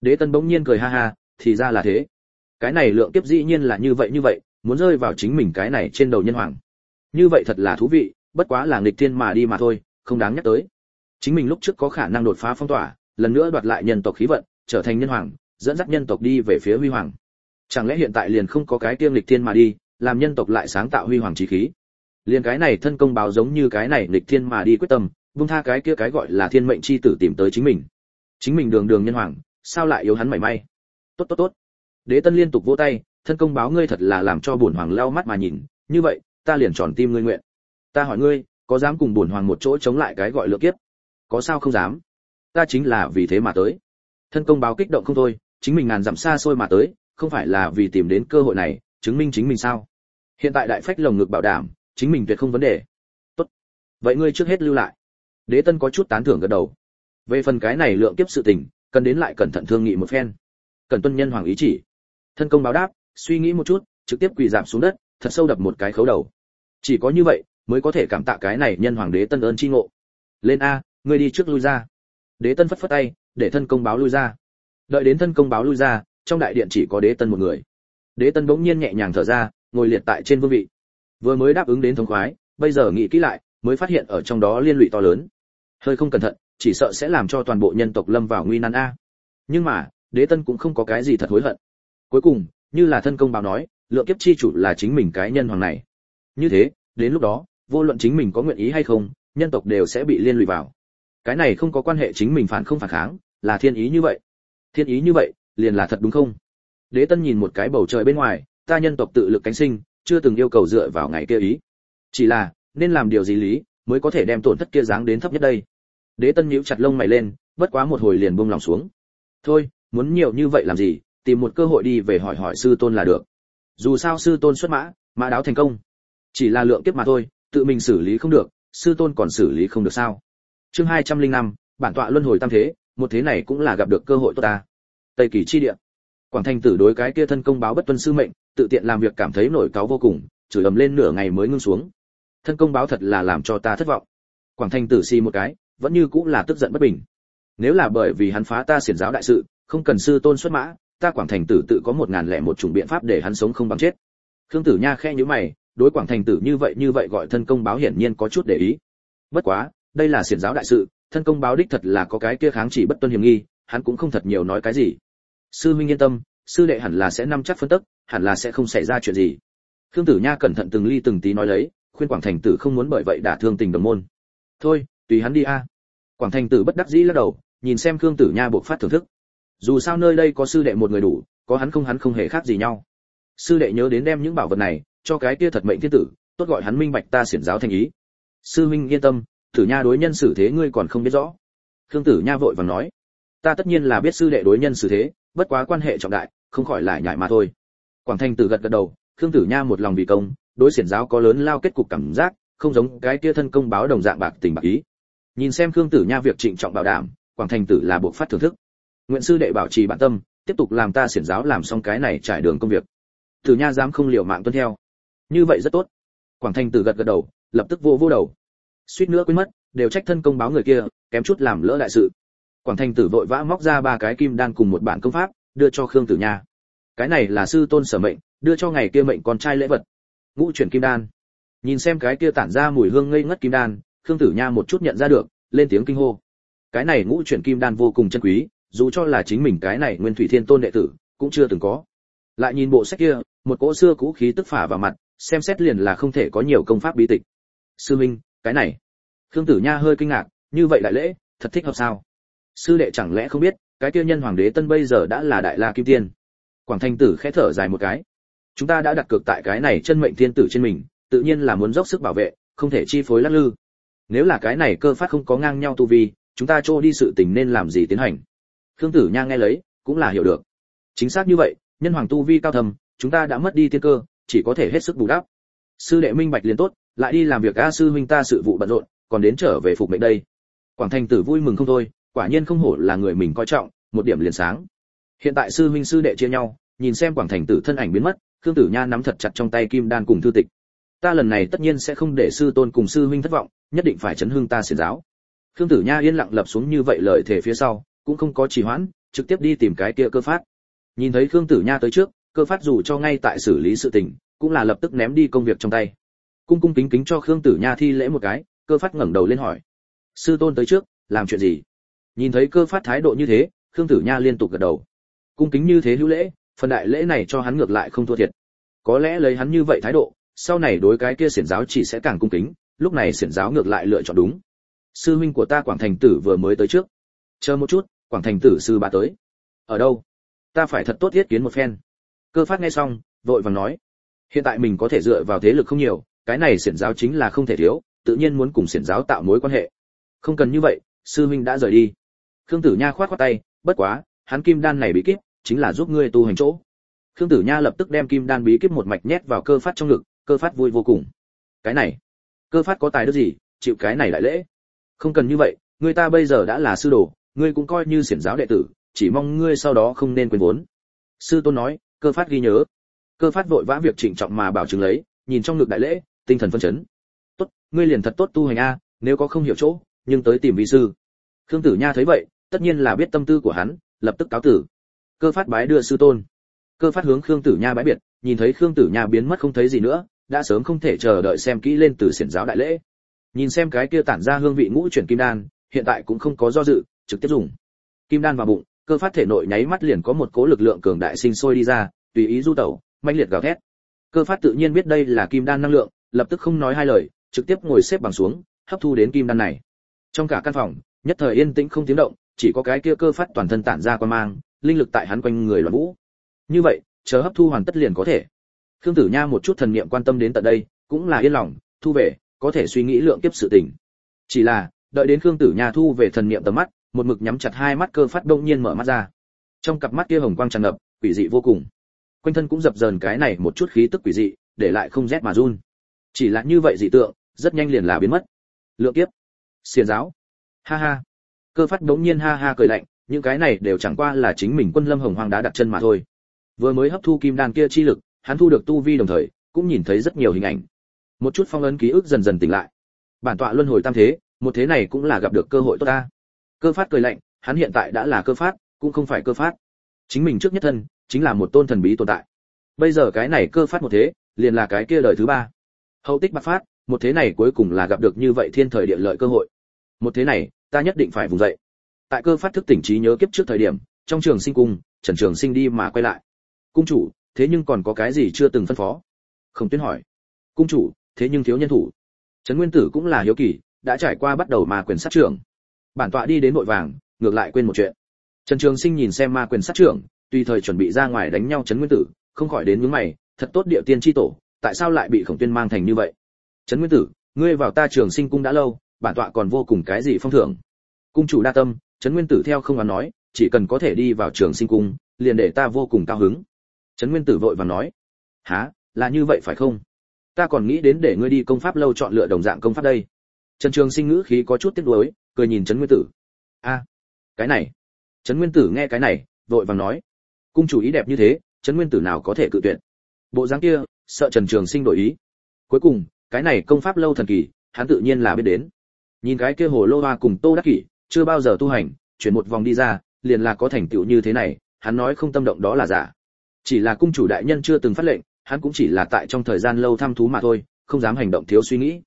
Đế tân bỗng nhiên cười ha ha, thì ra là thế. Cái này lượng kiếp dĩ nhiên là như vậy như vậy, muốn rơi vào chính mình cái này trên đầu nhân hoàng. Như vậy thật là thú vị, bất quá là nghịch thiên mà đi mà thôi, không đáng nhắc tới. Chính mình lúc trước có khả năng đột phá phong tỏa, lần nữa đoạt lại nhân tộc khí vận, trở thành nhân hoàng, dẫn dắt nhân tộc đi về phía huy hoàng. Chẳng lẽ hiện tại liền không có cái tiêm lịch thiên mà đi, làm nhân tộc lại sáng tạo huy hoàng trí khí? Liền cái này thân công báo giống như cái này nghịch thiên mà đi quyết tâm, vung tha cái kia cái gọi là thiên mệnh chi tử tìm tới chính mình. Chính mình đường đường nhân hoàng, sao lại yếu hắn mảy may? Tốt tốt tốt. Đế tân liên tục vỗ tay, thân công báo ngươi thật là làm cho bổn hoàng lau mắt mà nhìn, như vậy, ta liền tròn tim ngươi nguyện. Ta hỏi ngươi, có dám cùng bổn hoàng một chỗ chống lại cái gọi lựa kiếp? Có sao không dám? Ta chính là vì thế mà tới. Thân công báo kích động không thôi, chính mình ngàn dặm xa xôi mà tới, không phải là vì tìm đến cơ hội này, chứng minh chính mình sao? Hiện tại đại phách lồng ngực bảo đảm chính mình tuyệt không vấn đề. Tốt. Vậy ngươi trước hết lưu lại. Đế tân có chút tán thưởng gật đầu. Về phần cái này lượng kiếp sự tình, cần đến lại cẩn thận thương nghị một phen. Cần tuân nhân hoàng ý chỉ. Thân công báo đáp, suy nghĩ một chút, trực tiếp quỳ giảm xuống đất, thật sâu đập một cái khấu đầu. Chỉ có như vậy, mới có thể cảm tạ cái này nhân hoàng đế tân ơn chi ngộ. Lên a, ngươi đi trước lui ra. Đế tân phất phất tay, để thân công báo lui ra. Đợi đến thân công báo lui ra, trong đại điện chỉ có đế tân một người. Đế tân bỗng nhiên nhẹ nhàng thở ra, ngồi liệt tại trên vương vị vừa mới đáp ứng đến thống khoái, bây giờ nghĩ kỹ lại, mới phát hiện ở trong đó liên lụy to lớn. Hơi không cẩn thận, chỉ sợ sẽ làm cho toàn bộ nhân tộc lâm vào nguy nan a. Nhưng mà, đế tân cũng không có cái gì thật hối hận. Cuối cùng, như là thân công báo nói, lượng kiếp chi chủ là chính mình cái nhân hoàng này. Như thế, đến lúc đó, vô luận chính mình có nguyện ý hay không, nhân tộc đều sẽ bị liên lụy vào. Cái này không có quan hệ chính mình phản không phản kháng, là thiên ý như vậy. Thiên ý như vậy, liền là thật đúng không? Đế tân nhìn một cái bầu trời bên ngoài, ta nhân tộc tự lực cánh sinh chưa từng yêu cầu dựa vào ngày kia ý. Chỉ là, nên làm điều gì lý mới có thể đem tổn thất kia giáng đến thấp nhất đây? Đế tân nhíu chặt lông mày lên, bất quá một hồi liền buông lòng xuống. Thôi, muốn nhiều như vậy làm gì? Tìm một cơ hội đi về hỏi hỏi sư tôn là được. Dù sao sư tôn xuất mã mã đáo thành công. Chỉ là lượng kiếp mà thôi, tự mình xử lý không được, sư tôn còn xử lý không được sao? Chương hai trăm linh năm, bản tọa luân hồi tam thế, một thế này cũng là gặp được cơ hội tốt ta. Tây kỳ chi địa quảng thành tử đối cái kia thân công báo bất tuân sư mệnh, tự tiện làm việc cảm thấy nổi cáu vô cùng, chửi ầm lên nửa ngày mới ngưng xuống. Thân công báo thật là làm cho ta thất vọng. Quảng thành tử xì một cái, vẫn như cũng là tức giận bất bình. Nếu là bởi vì hắn phá ta xiển giáo đại sự, không cần sư tôn xuất mã, ta quảng thành tử tự có một ngàn lẻ một chủng biện pháp để hắn sống không bằng chết. Khương tử nha khe nhíu mày, đối quảng thành tử như vậy như vậy gọi thân công báo hiển nhiên có chút để ý. Bất quá, đây là xiển giáo đại sự, thân công báo đích thật là có cái kia kháng chỉ bất tuân hiểm nghi, hắn cũng không thật nhiều nói cái gì sư minh yên tâm, sư đệ hẳn là sẽ nắm chắc phân tức, hẳn là sẽ không xảy ra chuyện gì. Khương tử nha cẩn thận từng ly từng tí nói lấy, khuyên quảng thành tử không muốn bởi vậy đả thương tình đồng môn. Thôi, tùy hắn đi a. Quảng thành tử bất đắc dĩ lắc đầu, nhìn xem khương tử nha buộc phát thưởng thức. Dù sao nơi đây có sư đệ một người đủ, có hắn không hắn không hề khác gì nhau. Sư đệ nhớ đến đem những bảo vật này, cho cái kia thật mệnh thiên tử, tốt gọi hắn minh bạch ta xiển giáo thành ý. Sư minh yên tâm, tử nha đối nhân xử thế ngươi còn không biết rõ. Khương tử nha vội vàng nói, ta tất nhiên là biết sư đệ đối nhân xử thế bất quá quan hệ trọng đại, không khỏi lại nhại mà thôi. Quảng thanh tử gật gật đầu, khương tử nha một lòng vì công, đối xiển giáo có lớn lao kết cục cảm giác, không giống cái kia thân công báo đồng dạng bạc tình bạc ý. Nhìn xem khương tử nha việc trịnh trọng bảo đảm, quảng Thanh tử là buộc phát thưởng thức. Nguyện sư đệ bảo trì bản tâm, tiếp tục làm ta xiển giáo làm xong cái này trải đường công việc. Tử nha dám không liều mạng tuân theo. Như vậy rất tốt. Quảng Thanh tử gật gật đầu, lập tức vô vô đầu. Suýt nữa quên mất, đều trách thân công báo người kia, kém chút làm lỡ đại sự quảng thành tử vội vã móc ra ba cái kim đan cùng một bản công pháp, đưa cho khương tử nha. Cái này là sư tôn sở mệnh, đưa cho ngày kia mệnh con trai lễ vật. Ngũ chuyển kim đan. Nhìn xem cái kia tản ra mùi hương ngây ngất kim đan, khương tử nha một chút nhận ra được, lên tiếng kinh hô. Cái này ngũ chuyển kim đan vô cùng chân quý, dù cho là chính mình cái này nguyên thủy thiên tôn đệ tử, cũng chưa từng có. Lại nhìn bộ sách kia, một cỗ xưa cũ khí tức phả vào mặt, xem xét liền là không thể có nhiều công pháp bí tịch. Sư minh, cái này. Khương tử nha hơi kinh ngạc, như vậy đại lễ, thật thích hợp sao? Sư đệ chẳng lẽ không biết, cái kia nhân hoàng đế tân bây giờ đã là đại la kim tiên? Quảng thanh tử khẽ thở dài một cái. Chúng ta đã đặt cược tại cái này chân mệnh thiên tử trên mình, tự nhiên là muốn dốc sức bảo vệ, không thể chi phối lắc lư. Nếu là cái này cơ phát không có ngang nhau tu vi, chúng ta trô đi sự tình nên làm gì tiến hành? Khương tử nha nghe lấy, cũng là hiểu được. Chính xác như vậy, nhân hoàng tu vi cao thầm, chúng ta đã mất đi tiên cơ, chỉ có thể hết sức bù đắp. Sư đệ minh bạch liền tốt, lại đi làm việc a sư huynh ta sự vụ bận rộn, còn đến trở về phục mệnh đây. Quảng thành tử vui mừng không thôi quả nhiên không hổ là người mình coi trọng, một điểm liền sáng. Hiện tại sư huynh sư đệ chia nhau, nhìn xem quảng thành tử thân ảnh biến mất, khương tử nha nắm thật chặt trong tay kim đan cùng thư tịch. Ta lần này tất nhiên sẽ không để sư tôn cùng sư huynh thất vọng, nhất định phải chấn hưng ta xiển giáo. Khương tử nha yên lặng lập xuống như vậy lời thể phía sau, cũng không có trì hoãn, trực tiếp đi tìm cái kia cơ phát. Nhìn thấy khương tử nha tới trước, cơ phát dù cho ngay tại xử lý sự tình, cũng là lập tức ném đi công việc trong tay. Cung cung kính kính cho khương tử nha thi lễ một cái, cơ phát ngẩng đầu lên hỏi. Sư tôn tới trước, làm chuyện gì? Nhìn thấy cơ phát thái độ như thế, khương tử nha liên tục gật đầu. Cung kính như thế hữu lễ, phần đại lễ này cho hắn ngược lại không thua thiệt. Có lẽ lấy hắn như vậy thái độ, sau này đối cái kia xiển giáo chỉ sẽ càng cung kính, lúc này xiển giáo ngược lại lựa chọn đúng. Sư huynh của ta quảng thành tử vừa mới tới trước. Chờ một chút, quảng thành tử sư bà tới. Ở đâu? Ta phải thật tốt thiết kiến một phen. Cơ phát nghe xong, vội vàng nói. Hiện tại mình có thể dựa vào thế lực không nhiều, cái này xiển giáo chính là không thể thiếu, tự nhiên muốn cùng xiển giáo tạo mối quan hệ. Không cần như vậy, sư huynh đã rời đi khương tử nha khoát khoát tay, bất quá, hắn kim đan này bí kíp chính là giúp ngươi tu hành chỗ. Khương tử nha lập tức đem kim đan bí kíp một mạch nhét vào cơ phát trong ngực, cơ phát vui vô cùng. Cái này, cơ phát có tài đức gì, chịu cái này lại lễ. Không cần như vậy, người ta bây giờ đã là sư đồ, ngươi cũng coi như xiển giáo đệ tử, chỉ mong ngươi sau đó không nên quên vốn. Sư tôn nói, cơ phát ghi nhớ. Cơ phát vội vã việc trịnh trọng mà bảo chứng lấy, nhìn trong ngực đại lễ, tinh thần phân chấn. Tốt, ngươi liền thật tốt tu hành a, nếu có không hiểu chỗ, nhưng tới tìm vi sư. Khương tử nha thấy vậy tất nhiên là biết tâm tư của hắn, lập tức cáo tử. Cơ phát bái đưa sư tôn. Cơ phát hướng khương tử nha bái biệt, nhìn thấy khương tử nha biến mất không thấy gì nữa, đã sớm không thể chờ đợi xem kỹ lên từ xiển giáo đại lễ. Nhìn xem cái kia tản ra hương vị ngũ chuyển kim đan, hiện tại cũng không có do dự, trực tiếp dùng. Kim đan vào bụng, cơ phát thể nội nháy mắt liền có một cỗ lực lượng cường đại sinh sôi đi ra, tùy ý du tẩu, mãnh liệt gào thét. Cơ phát tự nhiên biết đây là kim đan năng lượng, lập tức không nói hai lời, trực tiếp ngồi xếp bằng xuống, hấp thu đến kim đan này. Trong cả căn phòng, nhất thời yên tĩnh không tiếng động chỉ có cái kia cơ phát toàn thân tản ra quan mang, linh lực tại hắn quanh người loạn vũ. Như vậy, chờ hấp thu hoàn tất liền có thể. Khương tử nha một chút thần niệm quan tâm đến tận đây, cũng là yên lòng, thu về, có thể suy nghĩ lượng kiếp sự tình. Chỉ là, đợi đến khương tử nha thu về thần niệm tầm mắt, một mực nhắm chặt hai mắt cơ phát đông nhiên mở mắt ra. Trong cặp mắt kia hồng quang tràn ngập, quỷ dị vô cùng. Quanh thân cũng dập dờn cái này một chút khí tức quỷ dị, để lại không rét mà run. Chỉ là như vậy dị tượng, rất nhanh liền là biến mất. Lượng kiếp. Xiển giáo. Ha ha cơ phát đống nhiên ha ha cười lạnh, những cái này đều chẳng qua là chính mình quân lâm hồng hoàng đã đặt chân mà thôi. Vừa mới hấp thu kim đan kia chi lực, hắn thu được tu vi đồng thời, cũng nhìn thấy rất nhiều hình ảnh. Một chút phong ấn ký ức dần dần tỉnh lại. Bản tọa luân hồi tam thế, một thế này cũng là gặp được cơ hội tốt ta. Cơ phát cười lạnh, hắn hiện tại đã là cơ phát, cũng không phải cơ phát. Chính mình trước nhất thân, chính là một tôn thần bí tồn tại. Bây giờ cái này cơ phát một thế, liền là cái kia đời thứ ba. Hậu tích bạc phát, một thế này cuối cùng là gặp được như vậy thiên thời địa lợi cơ hội. Một thế này ta nhất định phải vùng dậy. Tại cơ phát thức tỉnh trí nhớ kiếp trước thời điểm, trong trường sinh cung, trần trường sinh đi mà quay lại. Cung chủ, thế nhưng còn có cái gì chưa từng phân phó? Không tuyên hỏi. Cung chủ, thế nhưng thiếu nhân thủ. Trấn nguyên tử cũng là hiếu kỳ, đã trải qua bắt đầu mà quyền sát trưởng. Bản tọa đi đến nội vàng, ngược lại quên một chuyện. Trần trường sinh nhìn xem ma quyền sát trưởng, tùy thời chuẩn bị ra ngoài đánh nhau trấn nguyên tử, không khỏi đến nhướng mày, thật tốt địa tiên chi tổ, tại sao lại bị khổng tuyên mang thành như vậy? Trấn nguyên tử, ngươi vào ta trường sinh cung đã lâu bản tọa còn vô cùng cái gì phong thưởng. Cung chủ đa tâm, trấn nguyên tử theo không đoán nói, chỉ cần có thể đi vào trường sinh cung, liền để ta vô cùng cao hứng. Trấn nguyên tử vội vàng nói há là như vậy phải không? Ta còn nghĩ đến để ngươi đi công pháp lâu chọn lựa đồng dạng công pháp đây. Trần trường sinh ngữ khí có chút tiếc nuối, cười nhìn trấn nguyên tử. A, cái này. Trấn nguyên tử nghe cái này, vội vàng nói, cung chủ ý đẹp như thế, trấn nguyên tử nào có thể cự tuyệt? Bộ dáng kia, sợ trần trường sinh đổi ý. Cuối cùng, cái này công pháp lâu thần kỳ, hắn tự nhiên là biết đến nhìn cái kia hồ lô hoa cùng tô đắc kỷ, chưa bao giờ tu hành, chuyển một vòng đi ra, liền là có thành tựu như thế này, hắn nói không tâm động đó là giả. Chỉ là cung chủ đại nhân chưa từng phát lệnh, hắn cũng chỉ là tại trong thời gian lâu thăm thú mà thôi, không dám hành động thiếu suy nghĩ.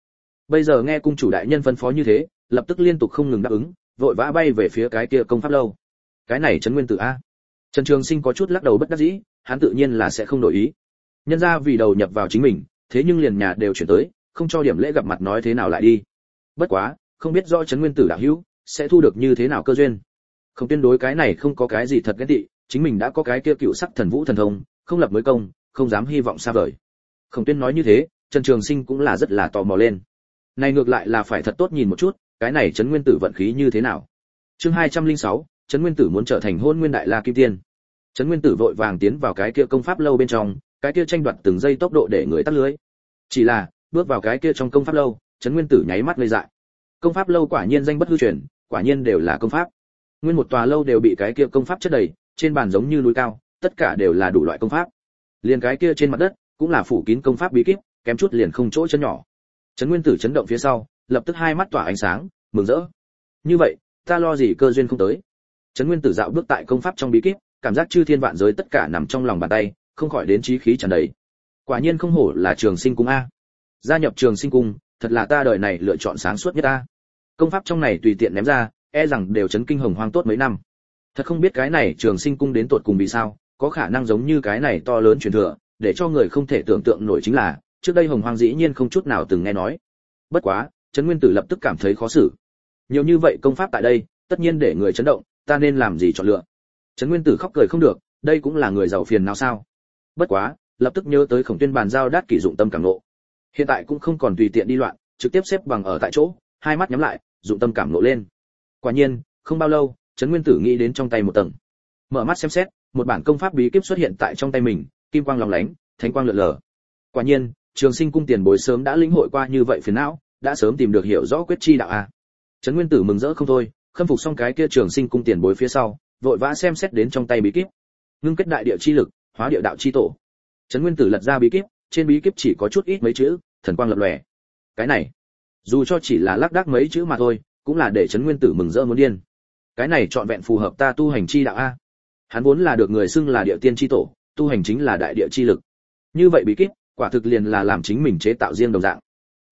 Bây giờ nghe cung chủ đại nhân phân phó như thế, lập tức liên tục không ngừng đáp ứng, vội vã bay về phía cái kia công pháp lâu. Cái này trấn nguyên tử a. Trần trường sinh có chút lắc đầu bất đắc dĩ, hắn tự nhiên là sẽ không đổi ý. Nhân ra vì đầu nhập vào chính mình, thế nhưng liền nhà đều chuyển tới, không cho điểm lễ gặp mặt nói thế nào lại đi. Bất quá không biết do trấn nguyên tử đạo hữu sẽ thu được như thế nào cơ duyên. Không tuyên đối cái này không có cái gì thật ghét tị, chính mình đã có cái kia cựu sắc thần vũ thần thông, không lập mới công, không dám hy vọng xa vời. Không tuyên nói như thế, trần trường sinh cũng là rất là tò mò lên. Này ngược lại là phải thật tốt nhìn một chút, cái này trấn nguyên tử vận khí như thế nào. Chương hai trăm linh sáu, trấn nguyên tử muốn trở thành hôn nguyên đại la kim tiên. Trấn nguyên tử vội vàng tiến vào cái kia công pháp lâu bên trong, cái kia tranh đoạt từng giây tốc độ để người tắt lưới. Chỉ là, bước vào cái kia trong công pháp lâu, trấn nguyên tử nháy mắt lây dại công pháp lâu quả nhiên danh bất hư truyền, quả nhiên đều là công pháp. Nguyên một tòa lâu đều bị cái kia công pháp chất đầy, trên bàn giống như núi cao, tất cả đều là đủ loại công pháp. Liền cái kia trên mặt đất, cũng là phủ kín công pháp bí kíp, kém chút liền không chỗ chân nhỏ. Trấn nguyên tử chấn động phía sau, lập tức hai mắt tỏa ánh sáng, mừng rỡ. Như vậy, ta lo gì cơ duyên không tới? Trấn nguyên tử dạo bước tại công pháp trong bí kíp, cảm giác chư thiên vạn giới tất cả nằm trong lòng bàn tay, không khỏi đến trí khí tràn đầy. Quả nhiên không hổ là trường sinh cung a. Gia nhập trường sinh cung, thật là ta đời này lựa chọn sáng suốt nhất ta công pháp trong này tùy tiện ném ra e rằng đều chấn kinh hồng hoang tốt mấy năm. Thật không biết cái này trường sinh cung đến tột cùng vì sao, có khả năng giống như cái này to lớn truyền thừa, để cho người không thể tưởng tượng nổi chính là, trước đây hồng hoang dĩ nhiên không chút nào từng nghe nói. Bất quá, trấn nguyên tử lập tức cảm thấy khó xử. Nhiều như vậy công pháp tại đây, tất nhiên để người chấn động, ta nên làm gì chọn lựa? Trấn nguyên tử khóc cười không được, đây cũng là người giàu phiền nào sao? Bất quá, lập tức nhớ tới khổng tuyên bàn giao đát kỷ dụng tâm càng nộ. Hiện tại cũng không còn tùy tiện đi loạn, trực tiếp xếp bằng ở tại chỗ, hai mắt nhắm lại dụng tâm cảm nộ lên. Quả nhiên, không bao lâu, trấn nguyên tử nghĩ đến trong tay một tầng. Mở mắt xem xét, một bản công pháp bí kíp xuất hiện tại trong tay mình, kim quang lóng lánh, thánh quang lượn lờ. Quả nhiên, trường sinh cung tiền bối sớm đã lĩnh hội qua như vậy phiền não, đã sớm tìm được hiểu rõ quyết chi đạo a. Trấn nguyên tử mừng rỡ không thôi, khâm phục xong cái kia trường sinh cung tiền bối phía sau, vội vã xem xét đến trong tay bí kíp. Ngưng kết đại địa chi lực, hóa địa đạo chi tổ. Trấn nguyên tử lật ra bí kíp, trên bí kíp chỉ có chút ít mấy chữ, thần quang lập lòe. Cái này dù cho chỉ là lác đác mấy chữ mà thôi, cũng là để trấn nguyên tử mừng rỡ muốn điên. Cái này trọn vẹn phù hợp ta tu hành chi đạo a. Hắn vốn là được người xưng là địa tiên chi tổ, tu hành chính là đại địa chi lực. Như vậy bí kíp, quả thực liền là làm chính mình chế tạo riêng đồng dạng.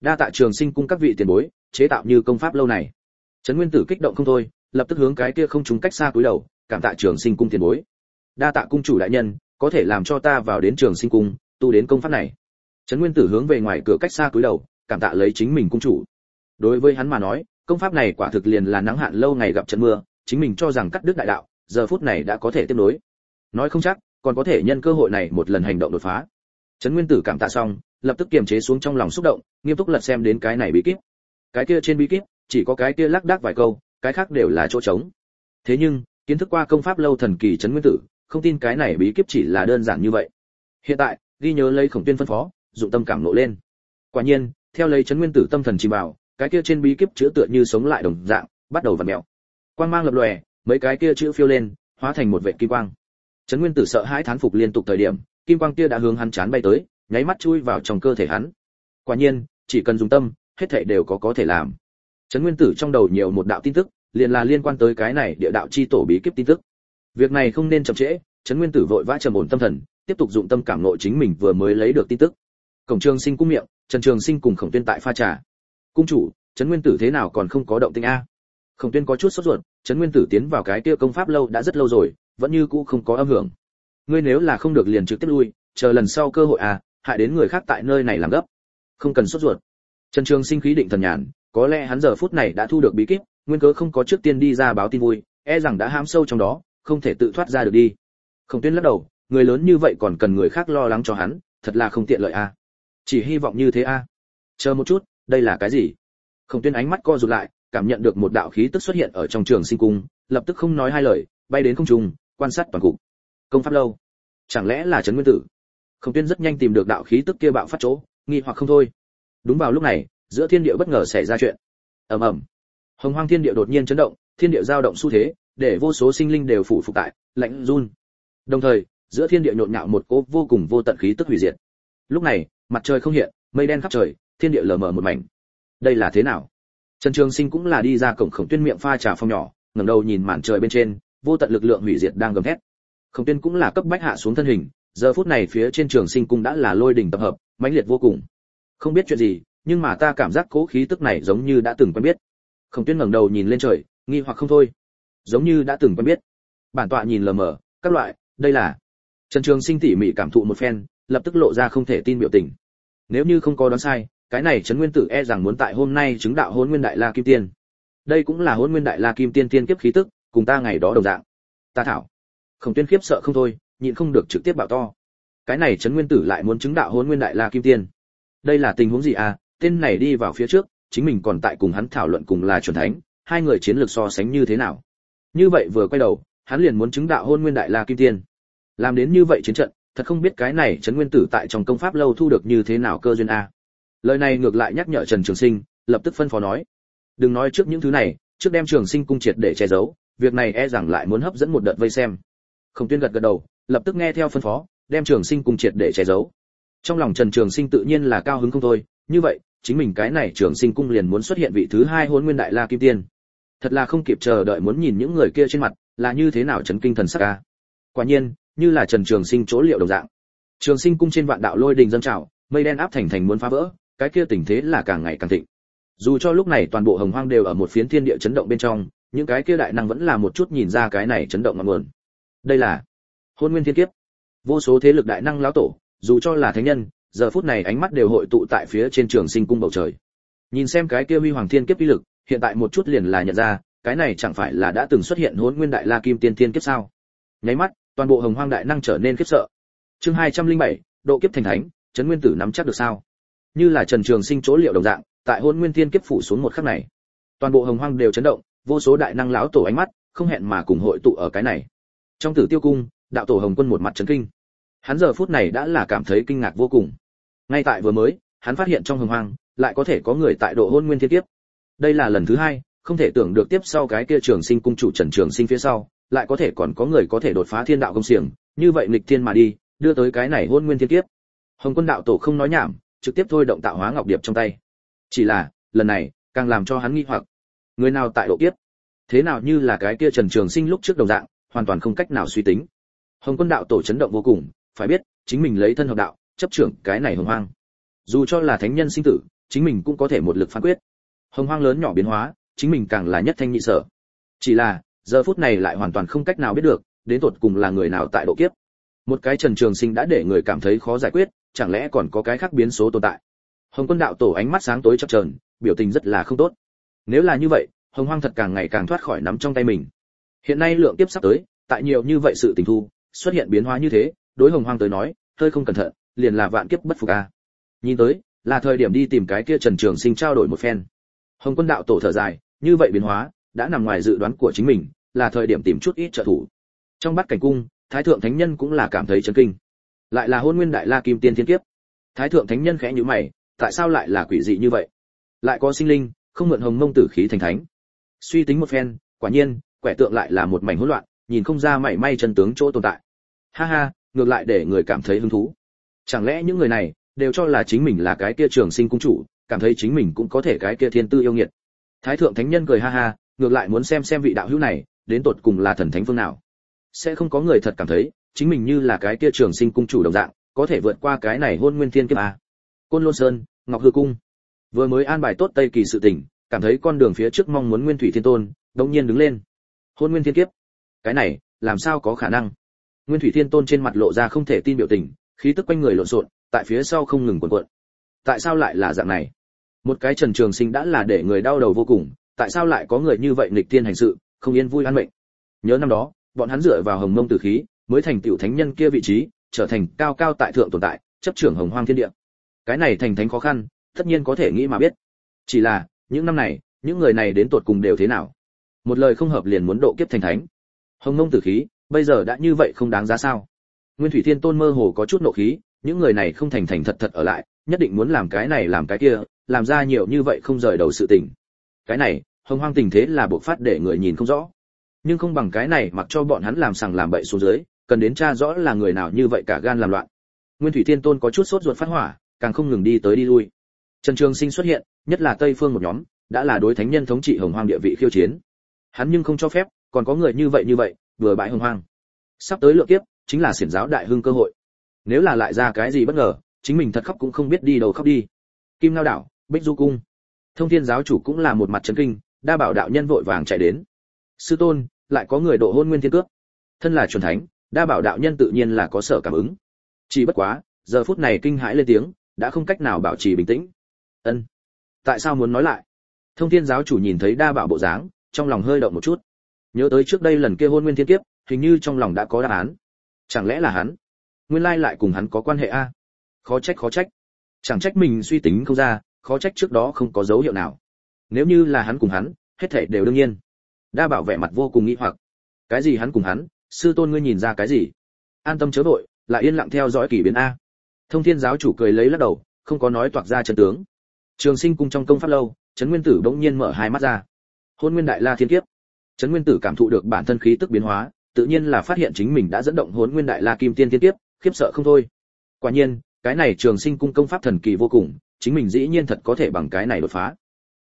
Đa tạ trường sinh cung các vị tiền bối, chế tạo như công pháp lâu này. Trấn nguyên tử kích động không thôi, lập tức hướng cái kia không trúng cách xa cúi đầu, cảm tạ trường sinh cung tiền bối. Đa tạ cung chủ đại nhân, có thể làm cho ta vào đến trường sinh cung, tu đến công pháp này. Trấn nguyên tử hướng về ngoài cửa cách xa cúi đầu cảm tạ lấy chính mình cung chủ. Đối với hắn mà nói, công pháp này quả thực liền là nắng hạn lâu ngày gặp trận mưa, chính mình cho rằng cắt đứt đại đạo, giờ phút này đã có thể tiếp nối. Nói không chắc, còn có thể nhân cơ hội này một lần hành động đột phá. Trấn nguyên tử cảm tạ xong, lập tức kiềm chế xuống trong lòng xúc động, nghiêm túc lật xem đến cái này bí kíp. Cái kia trên bí kíp, chỉ có cái kia lắc đác vài câu, cái khác đều là chỗ trống. Thế nhưng, kiến thức qua công pháp lâu thần kỳ trấn nguyên tử, không tin cái này bí kíp chỉ là đơn giản như vậy. Hiện tại, ghi nhớ lấy khổng tiên phân phó, dụng tâm cảm nộ lên. Quả nhiên theo lấy chấn nguyên tử tâm thần chìm vào, cái kia trên bí kíp chữa tựa như sống lại đồng dạng, bắt đầu vặn mèo. Quang mang lập lòe, mấy cái kia chữ phiêu lên, hóa thành một vệ kim quang. Chấn nguyên tử sợ hãi thán phục liên tục thời điểm, kim quang kia đã hướng hắn chán bay tới, nháy mắt chui vào trong cơ thể hắn. Quả nhiên, chỉ cần dùng tâm, hết thảy đều có có thể làm. Chấn nguyên tử trong đầu nhiều một đạo tin tức, liền là liên quan tới cái này địa đạo chi tổ bí kíp tin tức. Việc này không nên chậm trễ chấn nguyên tử vội vã trầm ổn tâm thần, tiếp tục dụng tâm cảm nội chính mình vừa mới lấy được tin tức cổng trường sinh cung miệng, trần trường sinh cùng khổng tuyên tại pha trà. Cung chủ, trấn nguyên tử thế nào còn không có động tĩnh a? Khổng tuyên có chút sốt ruột, trấn nguyên tử tiến vào cái kia công pháp lâu đã rất lâu rồi, vẫn như cũ không có âm hưởng. Ngươi nếu là không được liền trực tiếp lui, chờ lần sau cơ hội à hại đến người khác tại nơi này làm gấp. Không cần sốt ruột. Trần trường sinh khí định thần nhàn, có lẽ hắn giờ phút này đã thu được bí kíp, nguyên cớ không có trước tiên đi ra báo tin vui e rằng đã hãm sâu trong đó, không thể tự thoát ra được đi. Khổng tuyên lắc đầu, người lớn như vậy còn cần người khác lo lắng cho hắn, thật là không tiện lợi a chỉ hy vọng như thế a. Chờ một chút, đây là cái gì? Khổng tuyên ánh mắt co rụt lại, cảm nhận được một đạo khí tức xuất hiện ở trong trường sinh cung, lập tức không nói hai lời, bay đến không trung, quan sát toàn cục. Công pháp lâu. Chẳng lẽ là trấn nguyên tử? Khổng tuyên rất nhanh tìm được đạo khí tức kia bạo phát chỗ, nghi hoặc không thôi. Đúng vào lúc này, giữa thiên địa bất ngờ xảy ra chuyện. Ầm ầm. Hồng hoang thiên địa đột nhiên chấn động, thiên địa dao động xu thế, để vô số sinh linh đều phủ phục tại, lạnh run. Đồng thời, giữa thiên địa nhộn nhạo một cỗ vô cùng vô tận khí tức hủy diệt. Lúc này mặt trời không hiện, mây đen khắp trời, thiên địa lờ mờ một mảnh. Đây là thế nào? Trần trường sinh cũng là đi ra cổng khổng tuyên miệng pha trà phong nhỏ, ngẩng đầu nhìn màn trời bên trên, vô tận lực lượng hủy diệt đang gầm thét. Khổng tuyên cũng là cấp bách hạ xuống thân hình, giờ phút này phía trên trường sinh cung đã là lôi đỉnh tập hợp, mãnh liệt vô cùng. Không biết chuyện gì, nhưng mà ta cảm giác cố khí tức này giống như đã từng quen biết. Khổng tuyên ngẩng đầu nhìn lên trời, nghi hoặc không thôi. Giống như đã từng quen biết. Bản tọa nhìn lờ mờ, các loại, đây là. Trần trường sinh tỉ mỉ cảm thụ một phen lập tức lộ ra không thể tin biểu tình. Nếu như không có đoán sai, cái này trấn nguyên tử e rằng muốn tại hôm nay chứng đạo hôn nguyên đại la kim tiên. Đây cũng là hôn nguyên đại la kim tiên tiên kiếp khí tức, cùng ta ngày đó đồng dạng. Ta thảo. Khổng tuyên khiếp sợ không thôi, nhịn không được trực tiếp bảo to. Cái này trấn nguyên tử lại muốn chứng đạo hôn nguyên đại la kim tiên. Đây là tình huống gì à? Tên này đi vào phía trước, chính mình còn tại cùng hắn thảo luận cùng là chuẩn thánh, hai người chiến lược so sánh như thế nào? Như vậy vừa quay đầu, hắn liền muốn chứng đạo hôn nguyên đại la kim tiên. Làm đến như vậy chiến trận thật không biết cái này trấn nguyên tử tại trong công pháp lâu thu được như thế nào cơ duyên a. Lời này ngược lại nhắc nhở trần trường sinh, lập tức phân phó nói. Đừng nói trước những thứ này, trước đem trường sinh cung triệt để che giấu, việc này e rằng lại muốn hấp dẫn một đợt vây xem. Không tuyên gật gật đầu, lập tức nghe theo phân phó, đem trường sinh cung triệt để che giấu. Trong lòng trần trường sinh tự nhiên là cao hứng không thôi, như vậy, chính mình cái này trường sinh cung liền muốn xuất hiện vị thứ hai hôn nguyên đại la kim tiên. Thật là không kịp chờ đợi muốn nhìn những người kia trên mặt, là như thế nào chấn kinh thần sắc ca quả nhiên như là trần trường sinh chỗ liệu đồng dạng. Trường sinh cung trên vạn đạo lôi đình dâng trào, mây đen áp thành thành muốn phá vỡ, cái kia tình thế là càng ngày càng thịnh. Dù cho lúc này toàn bộ hồng hoang đều ở một phiến thiên địa chấn động bên trong, những cái kia đại năng vẫn là một chút nhìn ra cái này chấn động ngọn nguồn. Đây là hôn nguyên thiên kiếp. Vô số thế lực đại năng lão tổ, dù cho là thánh nhân, giờ phút này ánh mắt đều hội tụ tại phía trên trường sinh cung bầu trời. Nhìn xem cái kia huy hoàng thiên kiếp uy lực, hiện tại một chút liền là nhận ra, cái này chẳng phải là đã từng xuất hiện hôn nguyên đại la kim tiên thiên kiếp sao? Nháy mắt toàn bộ hồng hoang đại năng trở nên khiếp sợ. Chương hai trăm linh bảy, độ kiếp thành thánh, trấn nguyên tử nắm chắc được sao? Như là trần trường sinh chỗ liệu đồng dạng, tại hôn nguyên thiên kiếp phủ xuống một khắc này, toàn bộ hồng hoang đều chấn động, vô số đại năng lão tổ ánh mắt, không hẹn mà cùng hội tụ ở cái này. Trong tử tiêu cung, đạo tổ hồng quân một mặt chấn kinh. Hắn giờ phút này đã là cảm thấy kinh ngạc vô cùng. Ngay tại vừa mới, hắn phát hiện trong hồng hoang, lại có thể có người tại độ hôn nguyên thiên kiếp. Đây là lần thứ hai, không thể tưởng được tiếp sau cái kia trường sinh cung chủ trần trường sinh phía sau lại có thể còn có người có thể đột phá thiên đạo công xiềng, như vậy nghịch thiên mà đi, đưa tới cái này hôn nguyên thiên kiếp. Hồng quân đạo tổ không nói nhảm, trực tiếp thôi động tạo hóa ngọc điệp trong tay. Chỉ là, lần này, càng làm cho hắn nghi hoặc. Người nào tại độ kiếp? Thế nào như là cái kia trần trường sinh lúc trước đồng dạng, hoàn toàn không cách nào suy tính. Hồng quân đạo tổ chấn động vô cùng, phải biết, chính mình lấy thân hợp đạo, chấp trưởng cái này hồng hoang. Dù cho là thánh nhân sinh tử, chính mình cũng có thể một lực phán quyết. Hồng hoang lớn nhỏ biến hóa, chính mình càng là nhất thanh nhị sở. Chỉ là giờ phút này lại hoàn toàn không cách nào biết được, đến tột cùng là người nào tại độ kiếp. Một cái trần trường sinh đã để người cảm thấy khó giải quyết, chẳng lẽ còn có cái khác biến số tồn tại? Hồng quân đạo tổ ánh mắt sáng tối chập chờn, biểu tình rất là không tốt. Nếu là như vậy, hồng hoang thật càng ngày càng thoát khỏi nắm trong tay mình. Hiện nay lượng kiếp sắp tới, tại nhiều như vậy sự tình thu, xuất hiện biến hóa như thế, đối hồng hoang tới nói, hơi không cẩn thận, liền là vạn kiếp bất phục a. Nhìn tới, là thời điểm đi tìm cái kia trần trường sinh trao đổi một phen. Hồng quân đạo tổ thở dài, như vậy biến hóa đã nằm ngoài dự đoán của chính mình, là thời điểm tìm chút ít trợ thủ. Trong bát cảnh cung, thái thượng thánh nhân cũng là cảm thấy chấn kinh. Lại là Hỗn nguyên đại la kim tiên thiên kiếp. Thái thượng thánh nhân khẽ nhíu mày, tại sao lại là quỷ dị như vậy? Lại có sinh linh, không mượn hồng mông tử khí thành thánh. Suy tính một phen, quả nhiên, quẻ tượng lại là một mảnh hỗn loạn, nhìn không ra mảy may chân tướng chỗ tồn tại. Ha ha, ngược lại để người cảm thấy hứng thú. Chẳng lẽ những người này đều cho là chính mình là cái kia trường sinh cung chủ, cảm thấy chính mình cũng có thể cái kia thiên tư yêu nghiệt? Thái thượng thánh nhân cười ha ha ngược lại muốn xem xem vị đạo hữu này, đến tột cùng là thần thánh phương nào. Sẽ không có người thật cảm thấy, chính mình như là cái kia trường sinh cung chủ đồng dạng, có thể vượt qua cái này hôn nguyên thiên kiếp à. Côn lôn sơn, ngọc hư cung. Vừa mới an bài tốt tây kỳ sự tình, cảm thấy con đường phía trước mong muốn nguyên thủy thiên tôn, đống nhiên đứng lên. Hôn nguyên thiên kiếp. Cái này, làm sao có khả năng? Nguyên thủy thiên tôn trên mặt lộ ra không thể tin biểu tình, khí tức quanh người lộn xộn, tại phía sau không ngừng cuộn cuộn. Tại sao lại là dạng này? Một cái trần trường sinh đã là để người đau đầu vô cùng tại sao lại có người như vậy nghịch thiên hành sự, không yên vui an mệnh? Nhớ năm đó, bọn hắn dựa vào hồng mông tử khí, mới thành tiểu thánh nhân kia vị trí, trở thành cao cao tại thượng tồn tại, chấp trưởng hồng hoang thiên địa. Cái này thành thánh khó khăn, tất nhiên có thể nghĩ mà biết. Chỉ là, những năm này, những người này đến tột cùng đều thế nào? Một lời không hợp liền muốn độ kiếp thành thánh. Hồng mông tử khí, bây giờ đã như vậy không đáng giá sao? Nguyên thủy thiên tôn mơ hồ có chút nộ khí, những người này không thành thành thật thật ở lại, nhất định muốn làm cái này làm cái kia, làm ra nhiều như vậy không rời đầu sự tình. Cái này hồng hoang tình thế là buộc phát để người nhìn không rõ. Nhưng không bằng cái này mặc cho bọn hắn làm sằng làm bậy xuống dưới, cần đến tra rõ là người nào như vậy cả gan làm loạn. Nguyên thủy thiên tôn có chút sốt ruột phát hỏa, càng không ngừng đi tới đi lui. Trần trường sinh xuất hiện, nhất là tây phương một nhóm, đã là đối thánh nhân thống trị hồng hoang địa vị khiêu chiến. Hắn nhưng không cho phép, còn có người như vậy như vậy, vừa bãi hồng hoang. Sắp tới lượng kiếp, chính là xiển giáo đại hưng cơ hội. Nếu là lại ra cái gì bất ngờ, chính mình thật khóc cũng không biết đi đầu khóc đi. Kim lao đảo, bích du cung. Thông thiên giáo chủ cũng là một mặt chấn kinh đa bảo đạo nhân vội vàng chạy đến. Sư tôn, lại có người độ hôn nguyên thiên cước. Thân là truyền thánh, đa bảo đạo nhân tự nhiên là có sở cảm ứng. Chỉ bất quá, giờ phút này kinh hãi lên tiếng, đã không cách nào bảo trì bình tĩnh. Ân, tại sao muốn nói lại? Thông thiên giáo chủ nhìn thấy đa bảo bộ dáng, trong lòng hơi động một chút. Nhớ tới trước đây lần kia hôn nguyên thiên kiếp, hình như trong lòng đã có đáp án. Chẳng lẽ là hắn? Nguyên lai lại cùng hắn có quan hệ a? Khó trách khó trách. Chẳng trách mình suy tính không ra, khó trách trước đó không có dấu hiệu nào nếu như là hắn cùng hắn, hết thảy đều đương nhiên. Đa bảo vẻ mặt vô cùng nghĩ hoặc. Cái gì hắn cùng hắn? Sư tôn ngươi nhìn ra cái gì? An tâm chớ vội, lại yên lặng theo dõi kỳ biến a. Thông thiên giáo chủ cười lấy lắc đầu, không có nói toạc ra chân tướng. Trường sinh cung trong công pháp lâu, trấn nguyên tử bỗng nhiên mở hai mắt ra. Hôn nguyên đại la thiên kiếp. Trấn nguyên tử cảm thụ được bản thân khí tức biến hóa, tự nhiên là phát hiện chính mình đã dẫn động hôn nguyên đại la kim tiên thiên kiếp, khiếp sợ không thôi. Quả nhiên, cái này trường sinh cung công pháp thần kỳ vô cùng, chính mình dĩ nhiên thật có thể bằng cái này đột phá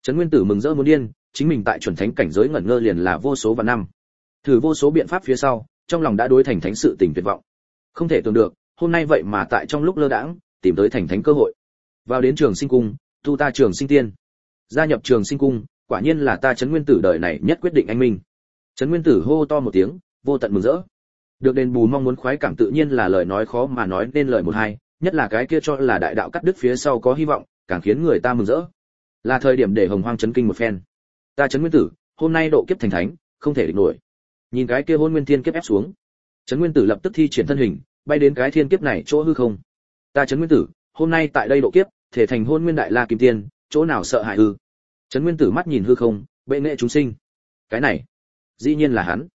trấn nguyên tử mừng rỡ muốn điên, chính mình tại chuẩn thánh cảnh giới ngẩn ngơ liền là vô số và năm. Thử vô số biện pháp phía sau, trong lòng đã đối thành thánh sự tình tuyệt vọng. Không thể tưởng được, hôm nay vậy mà tại trong lúc lơ đãng, tìm tới thành thánh cơ hội. Vào đến trường sinh cung, tu ta trường sinh tiên. Gia nhập trường sinh cung, quả nhiên là ta trấn nguyên tử đời này nhất quyết định anh minh. Trấn nguyên tử hô to một tiếng, vô tận mừng rỡ. Được đền bù mong muốn khoái cảm tự nhiên là lời nói khó mà nói nên lời một hai, nhất là cái kia cho là đại đạo cắt đứt phía sau có hy vọng, càng khiến người ta mừng rỡ là thời điểm để hồng hoang chấn kinh một phen. Ta chấn nguyên tử, hôm nay độ kiếp thành thánh, không thể địch nổi. Nhìn cái kia hôn nguyên thiên kiếp ép xuống. Chấn nguyên tử lập tức thi triển thân hình, bay đến cái thiên kiếp này chỗ hư không. Ta chấn nguyên tử, hôm nay tại đây độ kiếp, thể thành hôn nguyên đại la kim tiên, chỗ nào sợ hại hư? Chấn nguyên tử mắt nhìn hư không, bệ nghệ chúng sinh. Cái này, dĩ nhiên là hắn.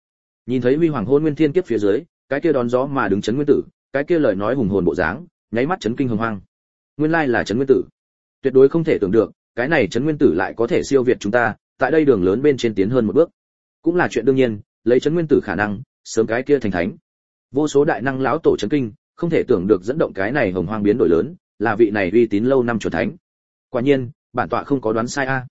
Nhìn thấy huy hoàng hôn nguyên thiên kiếp phía dưới, cái kia đón gió mà đứng chấn nguyên tử, cái kia lời nói hùng hồn bộ dáng, nháy mắt chấn kinh hồng hoang. Nguyên lai là chấn nguyên tử. Tuyệt đối không thể tưởng được cái này trấn nguyên tử lại có thể siêu việt chúng ta, tại đây đường lớn bên trên tiến hơn một bước. Cũng là chuyện đương nhiên, lấy trấn nguyên tử khả năng, sớm cái kia thành thánh. Vô số đại năng lão tổ chấn kinh, không thể tưởng được dẫn động cái này hồng hoang biến đổi lớn, là vị này uy tín lâu năm chuẩn thánh. Quả nhiên, bản tọa không có đoán sai a.